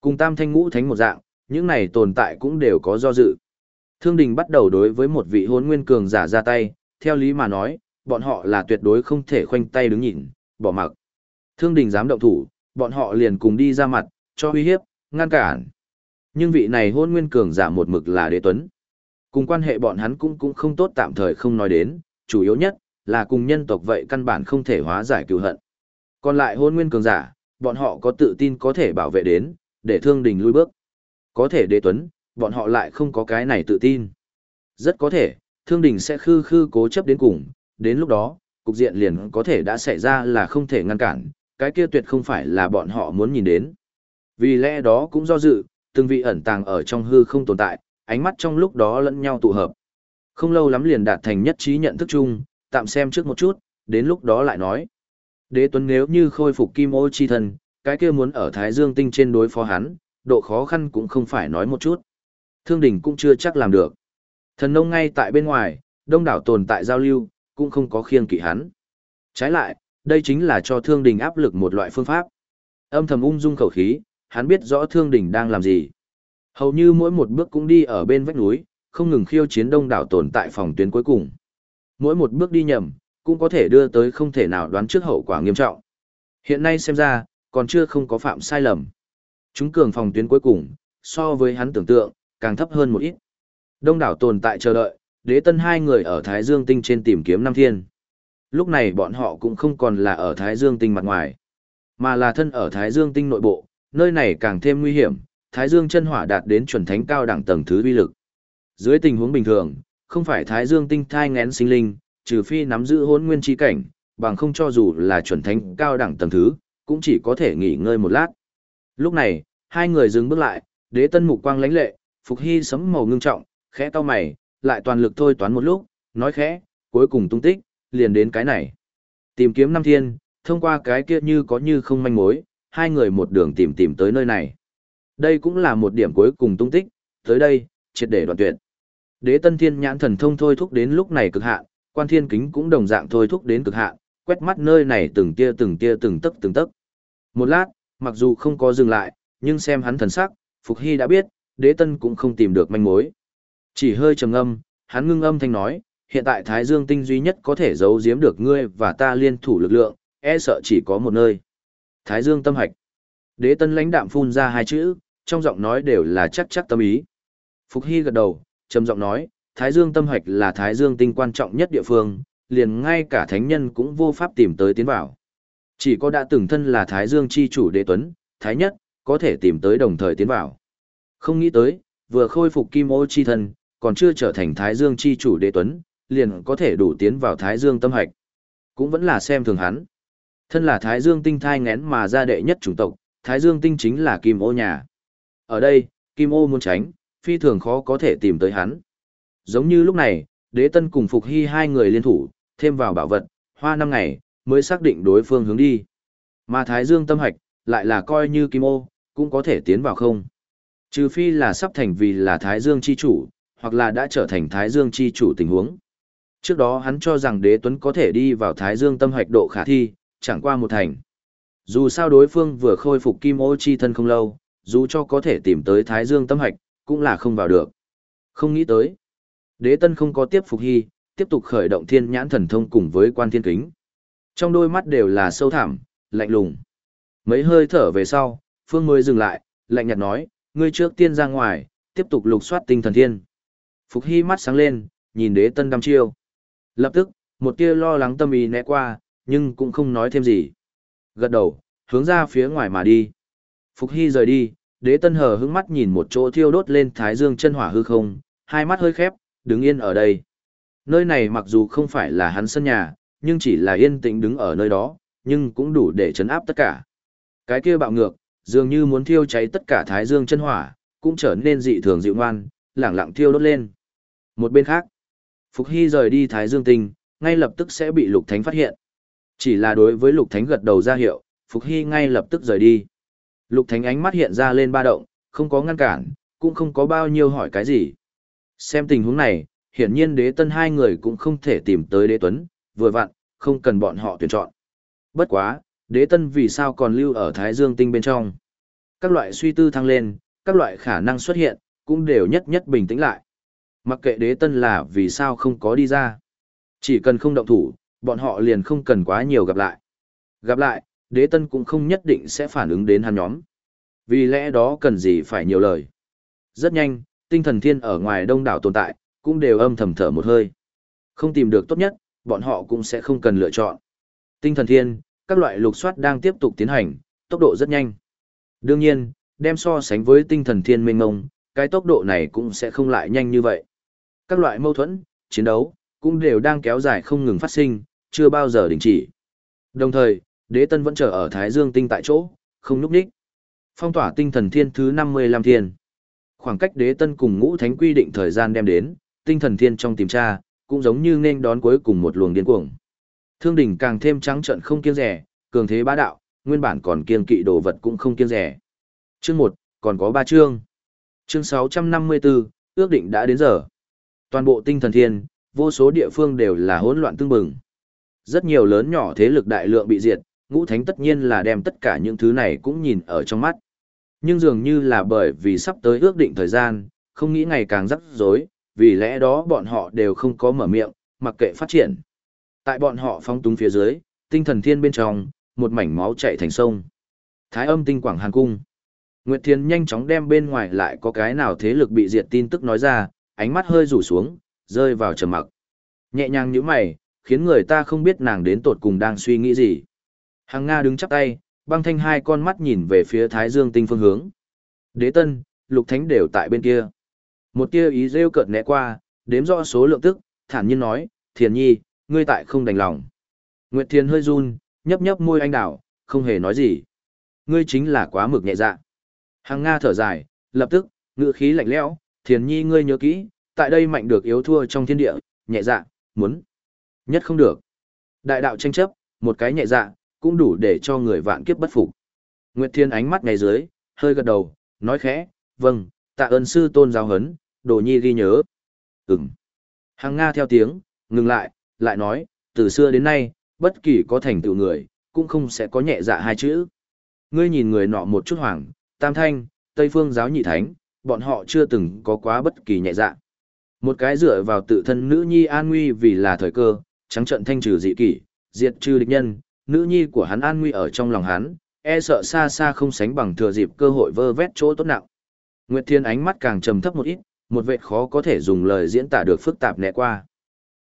Cùng Tam Thanh ngũ thánh một dạng, những này tồn tại cũng đều có do dự. Thương đình bắt đầu đối với một vị hôn nguyên cường giả ra tay, theo lý mà nói, bọn họ là tuyệt đối không thể khoanh tay đứng nhìn, bỏ mặc. Thương đình dám động thủ, bọn họ liền cùng đi ra mặt, cho uy hiếp, ngăn cản. Nhưng vị này hôn nguyên cường giả một mực là đế tuấn. Cùng quan hệ bọn hắn cũng cũng không tốt tạm thời không nói đến, chủ yếu nhất là cùng nhân tộc vậy căn bản không thể hóa giải cựu hận. Còn lại hôn nguyên cường giả, bọn họ có tự tin có thể bảo vệ đến, để thương đình lui bước. Có thể đế tuấn, bọn họ lại không có cái này tự tin. Rất có thể, thương đình sẽ khư khư cố chấp đến cùng, đến lúc đó, cục diện liền có thể đã xảy ra là không thể ngăn cản, cái kia tuyệt không phải là bọn họ muốn nhìn đến. Vì lẽ đó cũng do dự, từng vị ẩn tàng ở trong hư không tồn tại, ánh mắt trong lúc đó lẫn nhau tụ hợp. Không lâu lắm liền đạt thành nhất trí nhận thức chung, tạm xem trước một chút, đến lúc đó lại nói. Đế Tuấn nếu như khôi phục kim ô chi thân, cái kia muốn ở Thái Dương tinh trên đối phó hắn, độ khó khăn cũng không phải nói một chút. Thương đỉnh cũng chưa chắc làm được. Thần nông ngay tại bên ngoài, đông đảo tồn tại giao lưu, cũng không có khiêng kỵ hắn. Trái lại, đây chính là cho thương đình áp lực một loại phương pháp. Âm thầm ung dung khẩu khí, hắn biết rõ thương đình đang làm gì. Hầu như mỗi một bước cũng đi ở bên vách núi, không ngừng khiêu chiến đông đảo tồn tại phòng tuyến cuối cùng. Mỗi một bước đi nhầm, cũng có thể đưa tới không thể nào đoán trước hậu quả nghiêm trọng. Hiện nay xem ra, còn chưa không có phạm sai lầm. Chúng cường phòng tuyến cuối cùng, so với hắn tưởng tượng, càng thấp hơn một ít. Đông đảo tồn tại chờ đợi, đế tân hai người ở Thái Dương Tinh trên tìm kiếm Nam Thiên. Lúc này bọn họ cũng không còn là ở Thái Dương Tinh mặt ngoài, mà là thân ở Thái Dương Tinh nội bộ, nơi này càng thêm nguy hiểm, Thái Dương chân hỏa đạt đến chuẩn thánh cao đẳng tầng thứ uy lực. Dưới tình huống bình thường, không phải Thái Dương Tinh thai ngén sinh linh, trừ phi nắm giữ hỗn nguyên chi cảnh, bằng không cho dù là chuẩn thánh cao đẳng tầng thứ, cũng chỉ có thể nghỉ ngơi một lát. Lúc này, hai người dừng bước lại, đế tân mục quang lãnh lệ, Phục Hy sấm màu ngưng trọng, khẽ to mày, lại toàn lực thôi toán một lúc, nói khẽ, cuối cùng tung tích, liền đến cái này. Tìm kiếm năm thiên, thông qua cái kia như có như không manh mối, hai người một đường tìm tìm tới nơi này. Đây cũng là một điểm cuối cùng tung tích, tới đây, triệt để đoạn tuyệt. Đế Tân Thiên nhãn thần thông thôi thúc đến lúc này cực hạn, quan thiên kính cũng đồng dạng thôi thúc đến cực hạn, quét mắt nơi này từng tia từng tia từng tấc từng tấc. Một lát, mặc dù không có dừng lại, nhưng xem hắn thần sắc, Phục Hy đã biết, Đế Tân cũng không tìm được manh mối. Chỉ hơi trầm ngâm, hắn ngưng âm thanh nói, hiện tại Thái Dương tinh duy nhất có thể giấu giếm được ngươi và ta liên thủ lực lượng, e sợ chỉ có một nơi. Thái Dương tâm hạch. Đế Tân lãnh đạm phun ra hai chữ, trong giọng nói đều là chắc chắc tâm ý. Phục Hy gật đầu, trầm giọng nói, Thái Dương tâm hạch là Thái Dương tinh quan trọng nhất địa phương, liền ngay cả thánh nhân cũng vô pháp tìm tới tiến vào. Chỉ có đã từng thân là Thái Dương chi chủ đế tuấn, Thái nhất, có thể tìm tới đồng thời tiến vào. Không nghĩ tới, vừa khôi phục kim ô chi thân, còn chưa trở thành Thái Dương chi chủ đế tuấn, liền có thể đủ tiến vào Thái Dương tâm hạch. Cũng vẫn là xem thường hắn. Thân là Thái Dương tinh thai ngén mà ra đệ nhất chủng tộc, Thái Dương tinh chính là kim ô nhà. Ở đây, kim ô muốn tránh, phi thường khó có thể tìm tới hắn. Giống như lúc này, đế tân cùng Phục Hy hai người liên thủ, thêm vào bảo vật, hoa năm ngày, mới xác định đối phương hướng đi. Mà Thái Dương tâm hạch, lại là coi như kim ô, cũng có thể tiến vào không. Trừ phi là sắp thành vì là Thái Dương chi chủ, hoặc là đã trở thành Thái Dương chi chủ tình huống. Trước đó hắn cho rằng đế tuấn có thể đi vào Thái Dương tâm Hạch độ khả thi, chẳng qua một thành. Dù sao đối phương vừa khôi phục kim ô chi thân không lâu, dù cho có thể tìm tới Thái Dương tâm Hạch cũng là không vào được. Không nghĩ tới. Đế tân không có tiếp phục hy, tiếp tục khởi động thiên nhãn thần thông cùng với quan thiên kính. Trong đôi mắt đều là sâu thẳm, lạnh lùng. Mấy hơi thở về sau, Phương mới dừng lại, lạnh nhạt nói, ngươi trước tiên ra ngoài, tiếp tục lục soát tinh thần thiên. Phục Hy mắt sáng lên, nhìn đế tân đăm chiêu. Lập tức, một tia lo lắng tâm ý né qua, nhưng cũng không nói thêm gì. Gật đầu, hướng ra phía ngoài mà đi. Phục Hy rời đi, đế tân hờ hững mắt nhìn một chỗ thiêu đốt lên thái dương chân hỏa hư không, hai mắt hơi khép, đứng yên ở đây. Nơi này mặc dù không phải là hắn sân nhà, nhưng chỉ là yên tĩnh đứng ở nơi đó, nhưng cũng đủ để chấn áp tất cả. Cái kia bạo ngược, dường như muốn thiêu cháy tất cả thái dương chân hỏa, cũng trở nên dị thường dịu ngoan, lẳng lặng thiêu đốt lên. Một bên khác, Phục Hy rời đi Thái Dương Tinh, ngay lập tức sẽ bị Lục Thánh phát hiện. Chỉ là đối với Lục Thánh gật đầu ra hiệu, Phục Hy ngay lập tức rời đi. Lục Thánh ánh mắt hiện ra lên ba động, không có ngăn cản, cũng không có bao nhiêu hỏi cái gì. Xem tình huống này, hiển nhiên đế tân hai người cũng không thể tìm tới đế tuấn, vừa vặn, không cần bọn họ tuyển chọn. Bất quá, đế tân vì sao còn lưu ở Thái Dương Tinh bên trong. Các loại suy tư thăng lên, các loại khả năng xuất hiện, cũng đều nhất nhất bình tĩnh lại. Mặc kệ đế tân là vì sao không có đi ra. Chỉ cần không động thủ, bọn họ liền không cần quá nhiều gặp lại. Gặp lại, đế tân cũng không nhất định sẽ phản ứng đến hắn nhóm. Vì lẽ đó cần gì phải nhiều lời. Rất nhanh, tinh thần thiên ở ngoài đông đảo tồn tại, cũng đều âm thầm thở một hơi. Không tìm được tốt nhất, bọn họ cũng sẽ không cần lựa chọn. Tinh thần thiên, các loại lục soát đang tiếp tục tiến hành, tốc độ rất nhanh. Đương nhiên, đem so sánh với tinh thần thiên mênh mông, cái tốc độ này cũng sẽ không lại nhanh như vậy. Các loại mâu thuẫn, chiến đấu, cũng đều đang kéo dài không ngừng phát sinh, chưa bao giờ đình chỉ. Đồng thời, đế tân vẫn chờ ở Thái Dương tinh tại chỗ, không núp đích. Phong tỏa tinh thần thiên thứ 55 thiên. Khoảng cách đế tân cùng ngũ thánh quy định thời gian đem đến, tinh thần thiên trong tìm tra, cũng giống như nên đón cuối cùng một luồng điên cuồng. Thương đỉnh càng thêm trắng trợn không kiêng rẻ, cường thế bá đạo, nguyên bản còn kiêng kỵ đồ vật cũng không kiêng rẻ. Chương 1, còn có 3 chương. Chương 654, ước định đã đến giờ. Toàn bộ tinh thần thiên, vô số địa phương đều là hỗn loạn tương bừng. Rất nhiều lớn nhỏ thế lực đại lượng bị diệt, ngũ thánh tất nhiên là đem tất cả những thứ này cũng nhìn ở trong mắt. Nhưng dường như là bởi vì sắp tới ước định thời gian, không nghĩ ngày càng rắc rối, vì lẽ đó bọn họ đều không có mở miệng, mặc kệ phát triển. Tại bọn họ phong túng phía dưới, tinh thần thiên bên trong, một mảnh máu chảy thành sông. Thái âm tinh quảng hàn cung. Nguyệt Thiên nhanh chóng đem bên ngoài lại có cái nào thế lực bị diệt tin tức nói ra, ánh mắt hơi rủ xuống, rơi vào trầm mặc. Nhẹ nhàng như mày, khiến người ta không biết nàng đến tột cùng đang suy nghĩ gì. Hàng Nga đứng chắp tay, băng thanh hai con mắt nhìn về phía Thái Dương tinh phương hướng. Đế Tân, Lục Thánh đều tại bên kia. Một tia ý rêu cợt né qua, đếm rõ số lượng tức, thản nhiên nói, Thiền Nhi, ngươi tại không đành lòng. Nguyệt Thiền hơi run, nhấp nhấp môi anh đảo, không hề nói gì. Ngươi chính là quá mực nhẹ dạ. Hàng Nga thở dài, lập tức, ngữ khí lạnh lẽo, Thiền Nhi ngươi nhớ kỹ, tại đây mạnh được yếu thua trong thiên địa, nhẹ dạ, muốn. Nhất không được. Đại đạo tranh chấp, một cái nhẹ dạ, cũng đủ để cho người vạn kiếp bất phục. Nguyệt Thiên ánh mắt ngay dưới, hơi gật đầu, nói khẽ, vâng, tạ ơn sư tôn giáo hấn, đồ nhi ghi nhớ. Ừm. Hàng Nga theo tiếng, ngừng lại, lại nói, từ xưa đến nay, bất kỳ có thành tựu người, cũng không sẽ có nhẹ dạ hai chữ. Ngươi nhìn người nọ một chút hoàng, tam thanh, tây phương giáo nhị thánh, bọn họ chưa từng có quá bất kỳ nhẹ dạ. Một cái dựa vào tự thân nữ nhi an nguy vì là thời cơ, trắng trận thanh trừ dị kỷ, diệt trừ địch nhân, nữ nhi của hắn an nguy ở trong lòng hắn, e sợ xa xa không sánh bằng thừa dịp cơ hội vơ vét chỗ tốt nặng. Nguyệt Thiên ánh mắt càng trầm thấp một ít, một vệ khó có thể dùng lời diễn tả được phức tạp nẹ qua.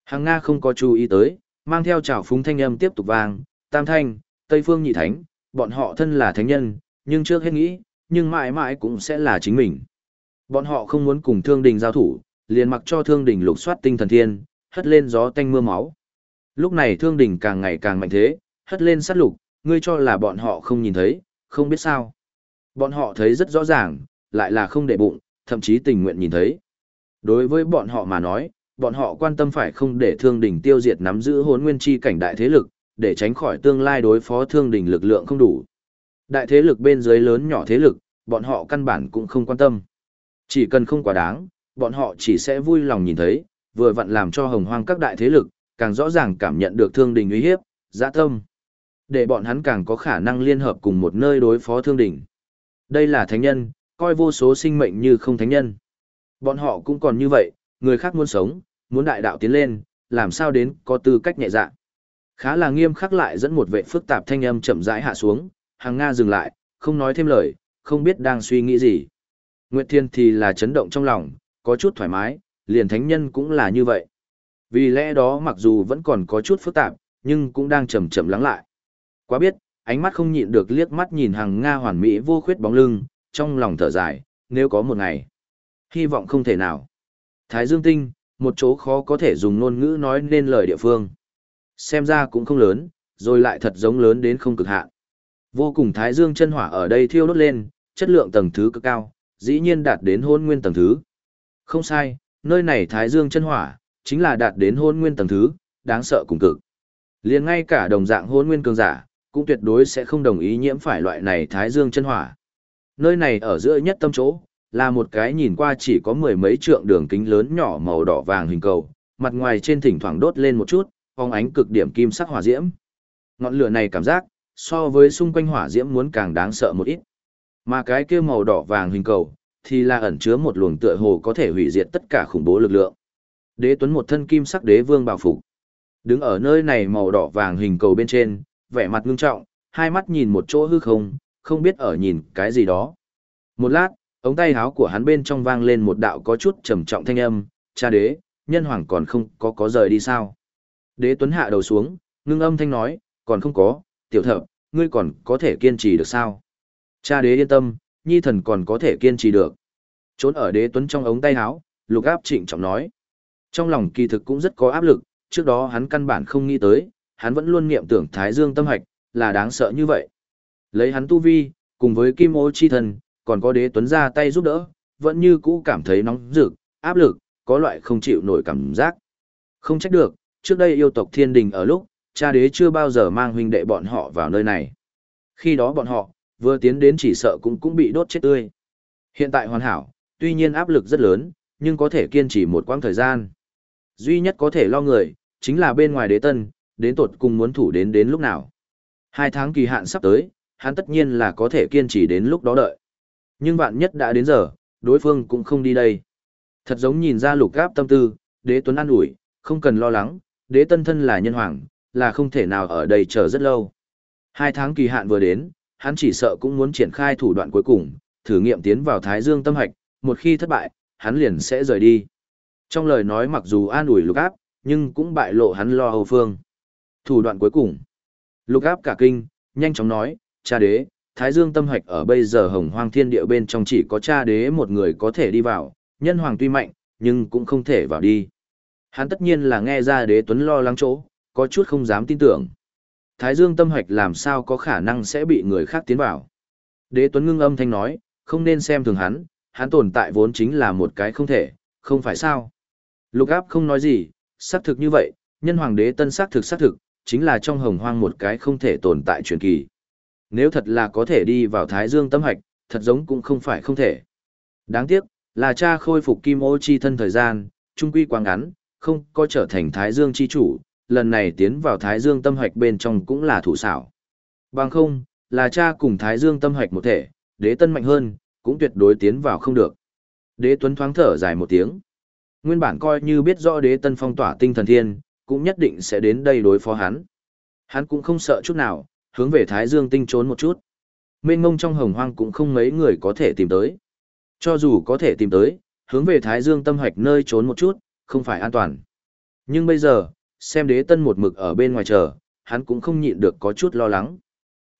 Hàng Nga không có chú ý tới, mang theo trào phúng thanh âm tiếp tục vang, tam thanh, tây phương nhị thánh, bọn họ thân là thánh nhân, nhưng trước hết nghĩ, nhưng mãi mãi cũng sẽ là chính mình. Bọn họ không muốn cùng thương đình giao thủ, liền mặc cho thương đình lục soát tinh thần thiên, hất lên gió tanh mưa máu. Lúc này thương đình càng ngày càng mạnh thế, hất lên sát lục, ngươi cho là bọn họ không nhìn thấy, không biết sao. Bọn họ thấy rất rõ ràng, lại là không để bụng, thậm chí tình nguyện nhìn thấy. Đối với bọn họ mà nói, bọn họ quan tâm phải không để thương đình tiêu diệt nắm giữ hốn nguyên chi cảnh đại thế lực, để tránh khỏi tương lai đối phó thương đình lực lượng không đủ. Đại thế lực bên dưới lớn nhỏ thế lực, bọn họ căn bản cũng không quan tâm. Chỉ cần không quá đáng, bọn họ chỉ sẽ vui lòng nhìn thấy, vừa vặn làm cho hồng hoang các đại thế lực, càng rõ ràng cảm nhận được thương đình uy hiếp, dã tâm. Để bọn hắn càng có khả năng liên hợp cùng một nơi đối phó thương đình. Đây là thánh nhân, coi vô số sinh mệnh như không thánh nhân. Bọn họ cũng còn như vậy, người khác muốn sống, muốn đại đạo tiến lên, làm sao đến có tư cách nhẹ dạ. Khá là nghiêm khắc lại dẫn một vệ phức tạp thanh âm chậm rãi hạ xuống, hàng Nga dừng lại, không nói thêm lời, không biết đang suy nghĩ gì. Nguyệt Thiên thì là chấn động trong lòng, có chút thoải mái, liền thánh nhân cũng là như vậy. Vì lẽ đó mặc dù vẫn còn có chút phức tạp, nhưng cũng đang chậm chậm lắng lại. Quá biết, ánh mắt không nhịn được liếc mắt nhìn hàng Nga hoàn mỹ vô khuyết bóng lưng, trong lòng thở dài, nếu có một ngày. Hy vọng không thể nào. Thái Dương Tinh, một chỗ khó có thể dùng ngôn ngữ nói nên lời địa phương. Xem ra cũng không lớn, rồi lại thật giống lớn đến không cực hạn. Vô cùng Thái Dương chân hỏa ở đây thiêu đốt lên, chất lượng tầng thứ cực cao, dĩ nhiên đạt đến hôn nguyên tầng thứ. Không sai, nơi này Thái Dương chân hỏa, chính là đạt đến hôn nguyên tầng thứ, đáng sợ cùng cực. liền ngay cả đồng dạng hôn nguyên cường giả, cũng tuyệt đối sẽ không đồng ý nhiễm phải loại này Thái Dương chân hỏa. Nơi này ở giữa nhất tâm chỗ, là một cái nhìn qua chỉ có mười mấy trượng đường kính lớn nhỏ màu đỏ vàng hình cầu, mặt ngoài trên thỉnh thoảng đốt lên một chút, phóng ánh cực điểm kim sắc hỏa diễm. Ngọn lửa này cảm giác, so với xung quanh hỏa diễm muốn càng đáng sợ một ít. Mà cái kia màu đỏ vàng hình cầu, thì là ẩn chứa một luồng tựa hồ có thể hủy diệt tất cả khủng bố lực lượng. Đế Tuấn một thân kim sắc đế vương bảo phục. Đứng ở nơi này màu đỏ vàng hình cầu bên trên, vẻ mặt ngưng trọng, hai mắt nhìn một chỗ hư không, không biết ở nhìn cái gì đó. Một lát, ống tay áo của hắn bên trong vang lên một đạo có chút trầm trọng thanh âm, cha đế, nhân hoàng còn không có có rời đi sao. Đế tuấn hạ đầu xuống, ngưng âm thanh nói, còn không có, tiểu thập, ngươi còn có thể kiên trì được sao? Cha đế yên tâm, nhi thần còn có thể kiên trì được. Trốn ở đế tuấn trong ống tay áo, lục áp trịnh trọng nói. Trong lòng kỳ thực cũng rất có áp lực, trước đó hắn căn bản không nghĩ tới, hắn vẫn luôn niệm tưởng Thái Dương tâm hạch, là đáng sợ như vậy. Lấy hắn tu vi, cùng với kim ô chi thần, còn có đế tuấn ra tay giúp đỡ, vẫn như cũ cảm thấy nóng rực, áp lực, có loại không chịu nổi cảm giác. Không trách được, trước đây yêu tộc thiên đình ở lúc, cha đế chưa bao giờ mang huynh đệ bọn họ vào nơi này. Khi đó bọn họ, vừa tiến đến chỉ sợ cũng cũng bị đốt chết tươi. Hiện tại hoàn hảo, tuy nhiên áp lực rất lớn, nhưng có thể kiên trì một quãng thời gian. Duy nhất có thể lo người, chính là bên ngoài đế tân, đến tột cùng muốn thủ đến đến lúc nào. Hai tháng kỳ hạn sắp tới, hắn tất nhiên là có thể kiên trì đến lúc đó đợi. Nhưng vạn nhất đã đến giờ, đối phương cũng không đi đây. Thật giống nhìn ra lục gáp tâm tư, đế tuấn an ủi, không cần lo lắng, đế tân thân là nhân hoàng, là không thể nào ở đây chờ rất lâu. Hai tháng kỳ hạn vừa đến, hắn chỉ sợ cũng muốn triển khai thủ đoạn cuối cùng, thử nghiệm tiến vào Thái Dương tâm hạch, một khi thất bại, hắn liền sẽ rời đi. Trong lời nói mặc dù an ủi lục áp, nhưng cũng bại lộ hắn lo hầu phương. Thủ đoạn cuối cùng. Lục áp cả kinh, nhanh chóng nói, cha đế, Thái Dương tâm hạch ở bây giờ hồng hoang thiên địa bên trong chỉ có cha đế một người có thể đi vào, nhân hoàng tuy mạnh, nhưng cũng không thể vào đi. Hắn tất nhiên là nghe ra đế tuấn lo lắng chỗ, có chút không dám tin tưởng. Thái Dương tâm hạch làm sao có khả năng sẽ bị người khác tiến vào. Đế tuấn ngưng âm thanh nói, không nên xem thường hắn, hắn tồn tại vốn chính là một cái không thể, không phải sao. Lục áp không nói gì, xác thực như vậy, nhân hoàng đế tân xác thực xác thực, chính là trong hồng hoang một cái không thể tồn tại truyền kỳ. Nếu thật là có thể đi vào Thái Dương tâm hạch, thật giống cũng không phải không thể. Đáng tiếc, là cha khôi phục kim ô chi thân thời gian, trung quy quá ngắn, không có trở thành Thái Dương chi chủ, lần này tiến vào Thái Dương tâm hạch bên trong cũng là thủ xảo. Bằng không, là cha cùng Thái Dương tâm hạch một thể, đế tân mạnh hơn, cũng tuyệt đối tiến vào không được. Đế tuấn thoáng thở dài một tiếng. Nguyên bản coi như biết rõ đế tân phong tỏa tinh thần thiên, cũng nhất định sẽ đến đây đối phó hắn. Hắn cũng không sợ chút nào, hướng về Thái Dương tinh trốn một chút. Mênh mông trong hồng hoang cũng không mấy người có thể tìm tới. Cho dù có thể tìm tới, hướng về Thái Dương tâm hoạch nơi trốn một chút, không phải an toàn. Nhưng bây giờ, xem đế tân một mực ở bên ngoài chờ, hắn cũng không nhịn được có chút lo lắng.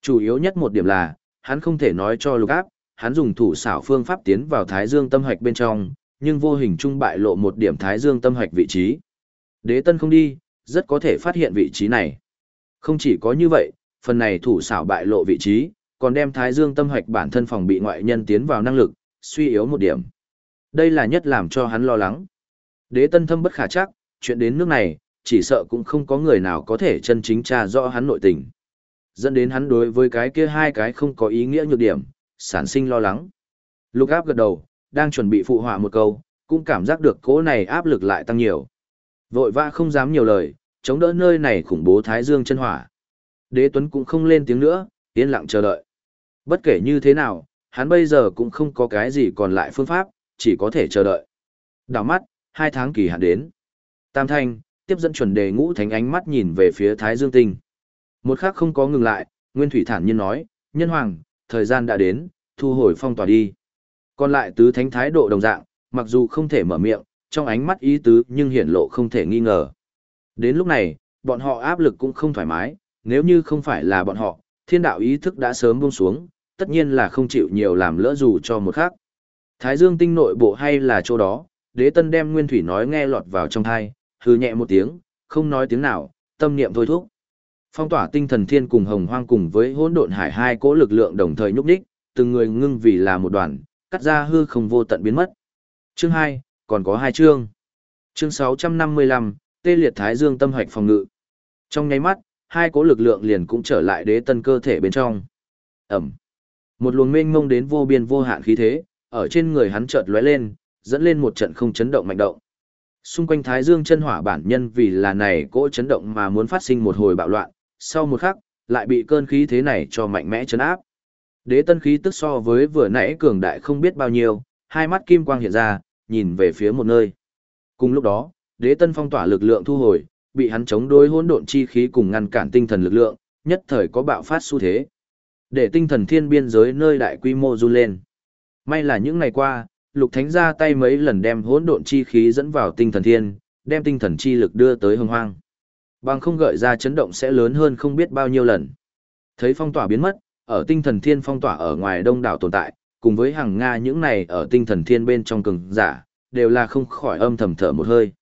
Chủ yếu nhất một điểm là, hắn không thể nói cho lục áp, hắn dùng thủ xảo phương pháp tiến vào Thái Dương tâm hoạch bên trong, nhưng vô hình trung bại lộ một điểm Thái Dương tâm hoạch vị trí. Đế tân không đi, rất có thể phát hiện vị trí này. Không chỉ có như vậy, phần này thủ xảo bại lộ vị trí, còn đem Thái Dương tâm hoạch bản thân phòng bị ngoại nhân tiến vào năng lực, suy yếu một điểm. Đây là nhất làm cho hắn lo lắng. Đế tân thâm bất khả chắc, chuyện đến nước này, chỉ sợ cũng không có người nào có thể chân chính tra rõ hắn nội tình. Dẫn đến hắn đối với cái kia hai cái không có ý nghĩa nhược điểm, sản sinh lo lắng. Lục áp gật đầu, đang chuẩn bị phụ họa một câu, cũng cảm giác được cố này áp lực lại tăng nhiều. Vội vã không dám nhiều lời, chống đỡ nơi này khủng bố thái dương chân hỏa. Đế Tuấn cũng không lên tiếng nữa, yên lặng chờ đợi. Bất kể như thế nào, hắn bây giờ cũng không có cái gì còn lại phương pháp, chỉ có thể chờ đợi. Đảo mắt, hai tháng kỳ hạn đến. Tam thanh, tiếp dẫn chuẩn đề ngũ thánh ánh mắt nhìn về phía Thái Dương Tinh. Một khắc không có ngừng lại, Nguyên Thủy thản nhiên nói, nhân hoàng, thời gian đã đến, thu hồi phong tỏa đi. Còn lại tứ thánh thái độ đồng dạng, mặc dù không thể mở miệng, trong ánh mắt ý tứ nhưng hiển lộ không thể nghi ngờ. Đến lúc này, bọn họ áp lực cũng không thoải mái, nếu như không phải là bọn họ, thiên đạo ý thức đã sớm buông xuống, tất nhiên là không chịu nhiều làm lỡ dù cho một khắc. Thái Dương tinh nội bộ hay là chỗ đó, đế tân đem nguyên thủy nói nghe lọt vào trong thai, hừ nhẹ một tiếng, không nói tiếng nào, tâm niệm thôi thúc. Phong tỏa tinh thần thiên cùng hồng hoang cùng với hỗn độn hải hai cỗ lực lượng đồng thời nhúc đích, từng người ngưng vì là một đoàn, cắt ra hư không vô tận biến mất. Chương 2, còn có hai chương. Chương 655, tê liệt thái dương tâm hoạch phòng ngự. Trong nháy mắt, hai cỗ lực lượng liền cũng trở lại đế tân cơ thể bên trong. Ẩm. Một luồng mênh mông đến vô biên vô hạn khí thế, ở trên người hắn chợt lóe lên, dẫn lên một trận không chấn động mạnh động. Xung quanh Thái Dương chân hỏa bản nhân vì là này cỗ chấn động mà muốn phát sinh một hồi bạo loạn, sau một khắc, lại bị cơn khí thế này cho mạnh mẽ chấn áp. Đế tân khí tức so với vừa nãy cường đại không biết bao nhiêu, hai mắt kim quang hiện ra, nhìn về phía một nơi. Cùng lúc đó, đế tân phong tỏa lực lượng thu hồi, bị hắn chống đối hỗn độn chi khí cùng ngăn cản tinh thần lực lượng, nhất thời có bạo phát xu thế. Để tinh thần thiên biên giới nơi đại quy mô run lên. May là những ngày qua, Lục Thánh ra tay mấy lần đem hỗn độn chi khí dẫn vào tinh thần thiên, đem tinh thần chi lực đưa tới hồng hoang. Bằng không gợi ra chấn động sẽ lớn hơn không biết bao nhiêu lần. Thấy phong tỏa biến mất, ở tinh thần thiên phong tỏa ở ngoài đông đảo tồn tại, cùng với hàng Nga những này ở tinh thần thiên bên trong cường giả, đều là không khỏi âm thầm thở một hơi.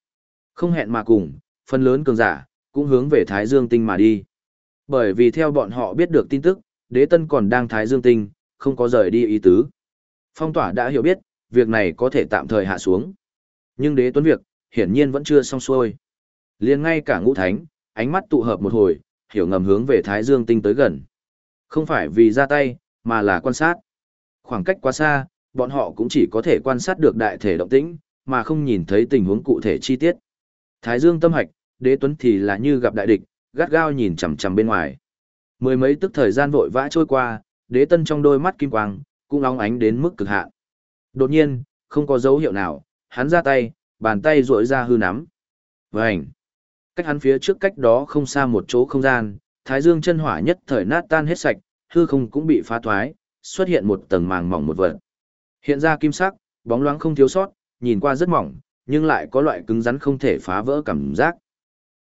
Không hẹn mà cùng, phần lớn cường giả, cũng hướng về Thái Dương tinh mà đi. Bởi vì theo bọn họ biết được tin tức, đế tân còn đang Thái Dương tinh, không có rời đi ý tứ. Phong tỏa đã hiểu biết, việc này có thể tạm thời hạ xuống. Nhưng đế tuấn việc, hiển nhiên vẫn chưa xong xuôi. liền ngay cả ngũ thánh, ánh mắt tụ hợp một hồi, hiểu ngầm hướng về Thái Dương tinh tới gần. Không phải vì ra tay, mà là quan sát. Khoảng cách quá xa, bọn họ cũng chỉ có thể quan sát được đại thể động tĩnh, mà không nhìn thấy tình huống cụ thể chi tiết. Thái Dương tâm hạch, đế tuấn thì là như gặp đại địch, gắt gao nhìn chằm chằm bên ngoài. Mười mấy tức thời gian vội vã trôi qua, đế tân trong đôi mắt kim quang, cũng óng ánh đến mức cực hạn. Đột nhiên, không có dấu hiệu nào, hắn ra tay, bàn tay rỗi ra hư nắm. Vành! Cách hắn phía trước cách đó không xa một chỗ không gian, thái dương chân hỏa nhất thời nát tan hết sạch, hư không cũng bị phá thoái, xuất hiện một tầng màng mỏng một vật. Hiện ra kim sắc, bóng loáng không thiếu sót, nhìn qua rất mỏng, nhưng lại có loại cứng rắn không thể phá vỡ cảm giác.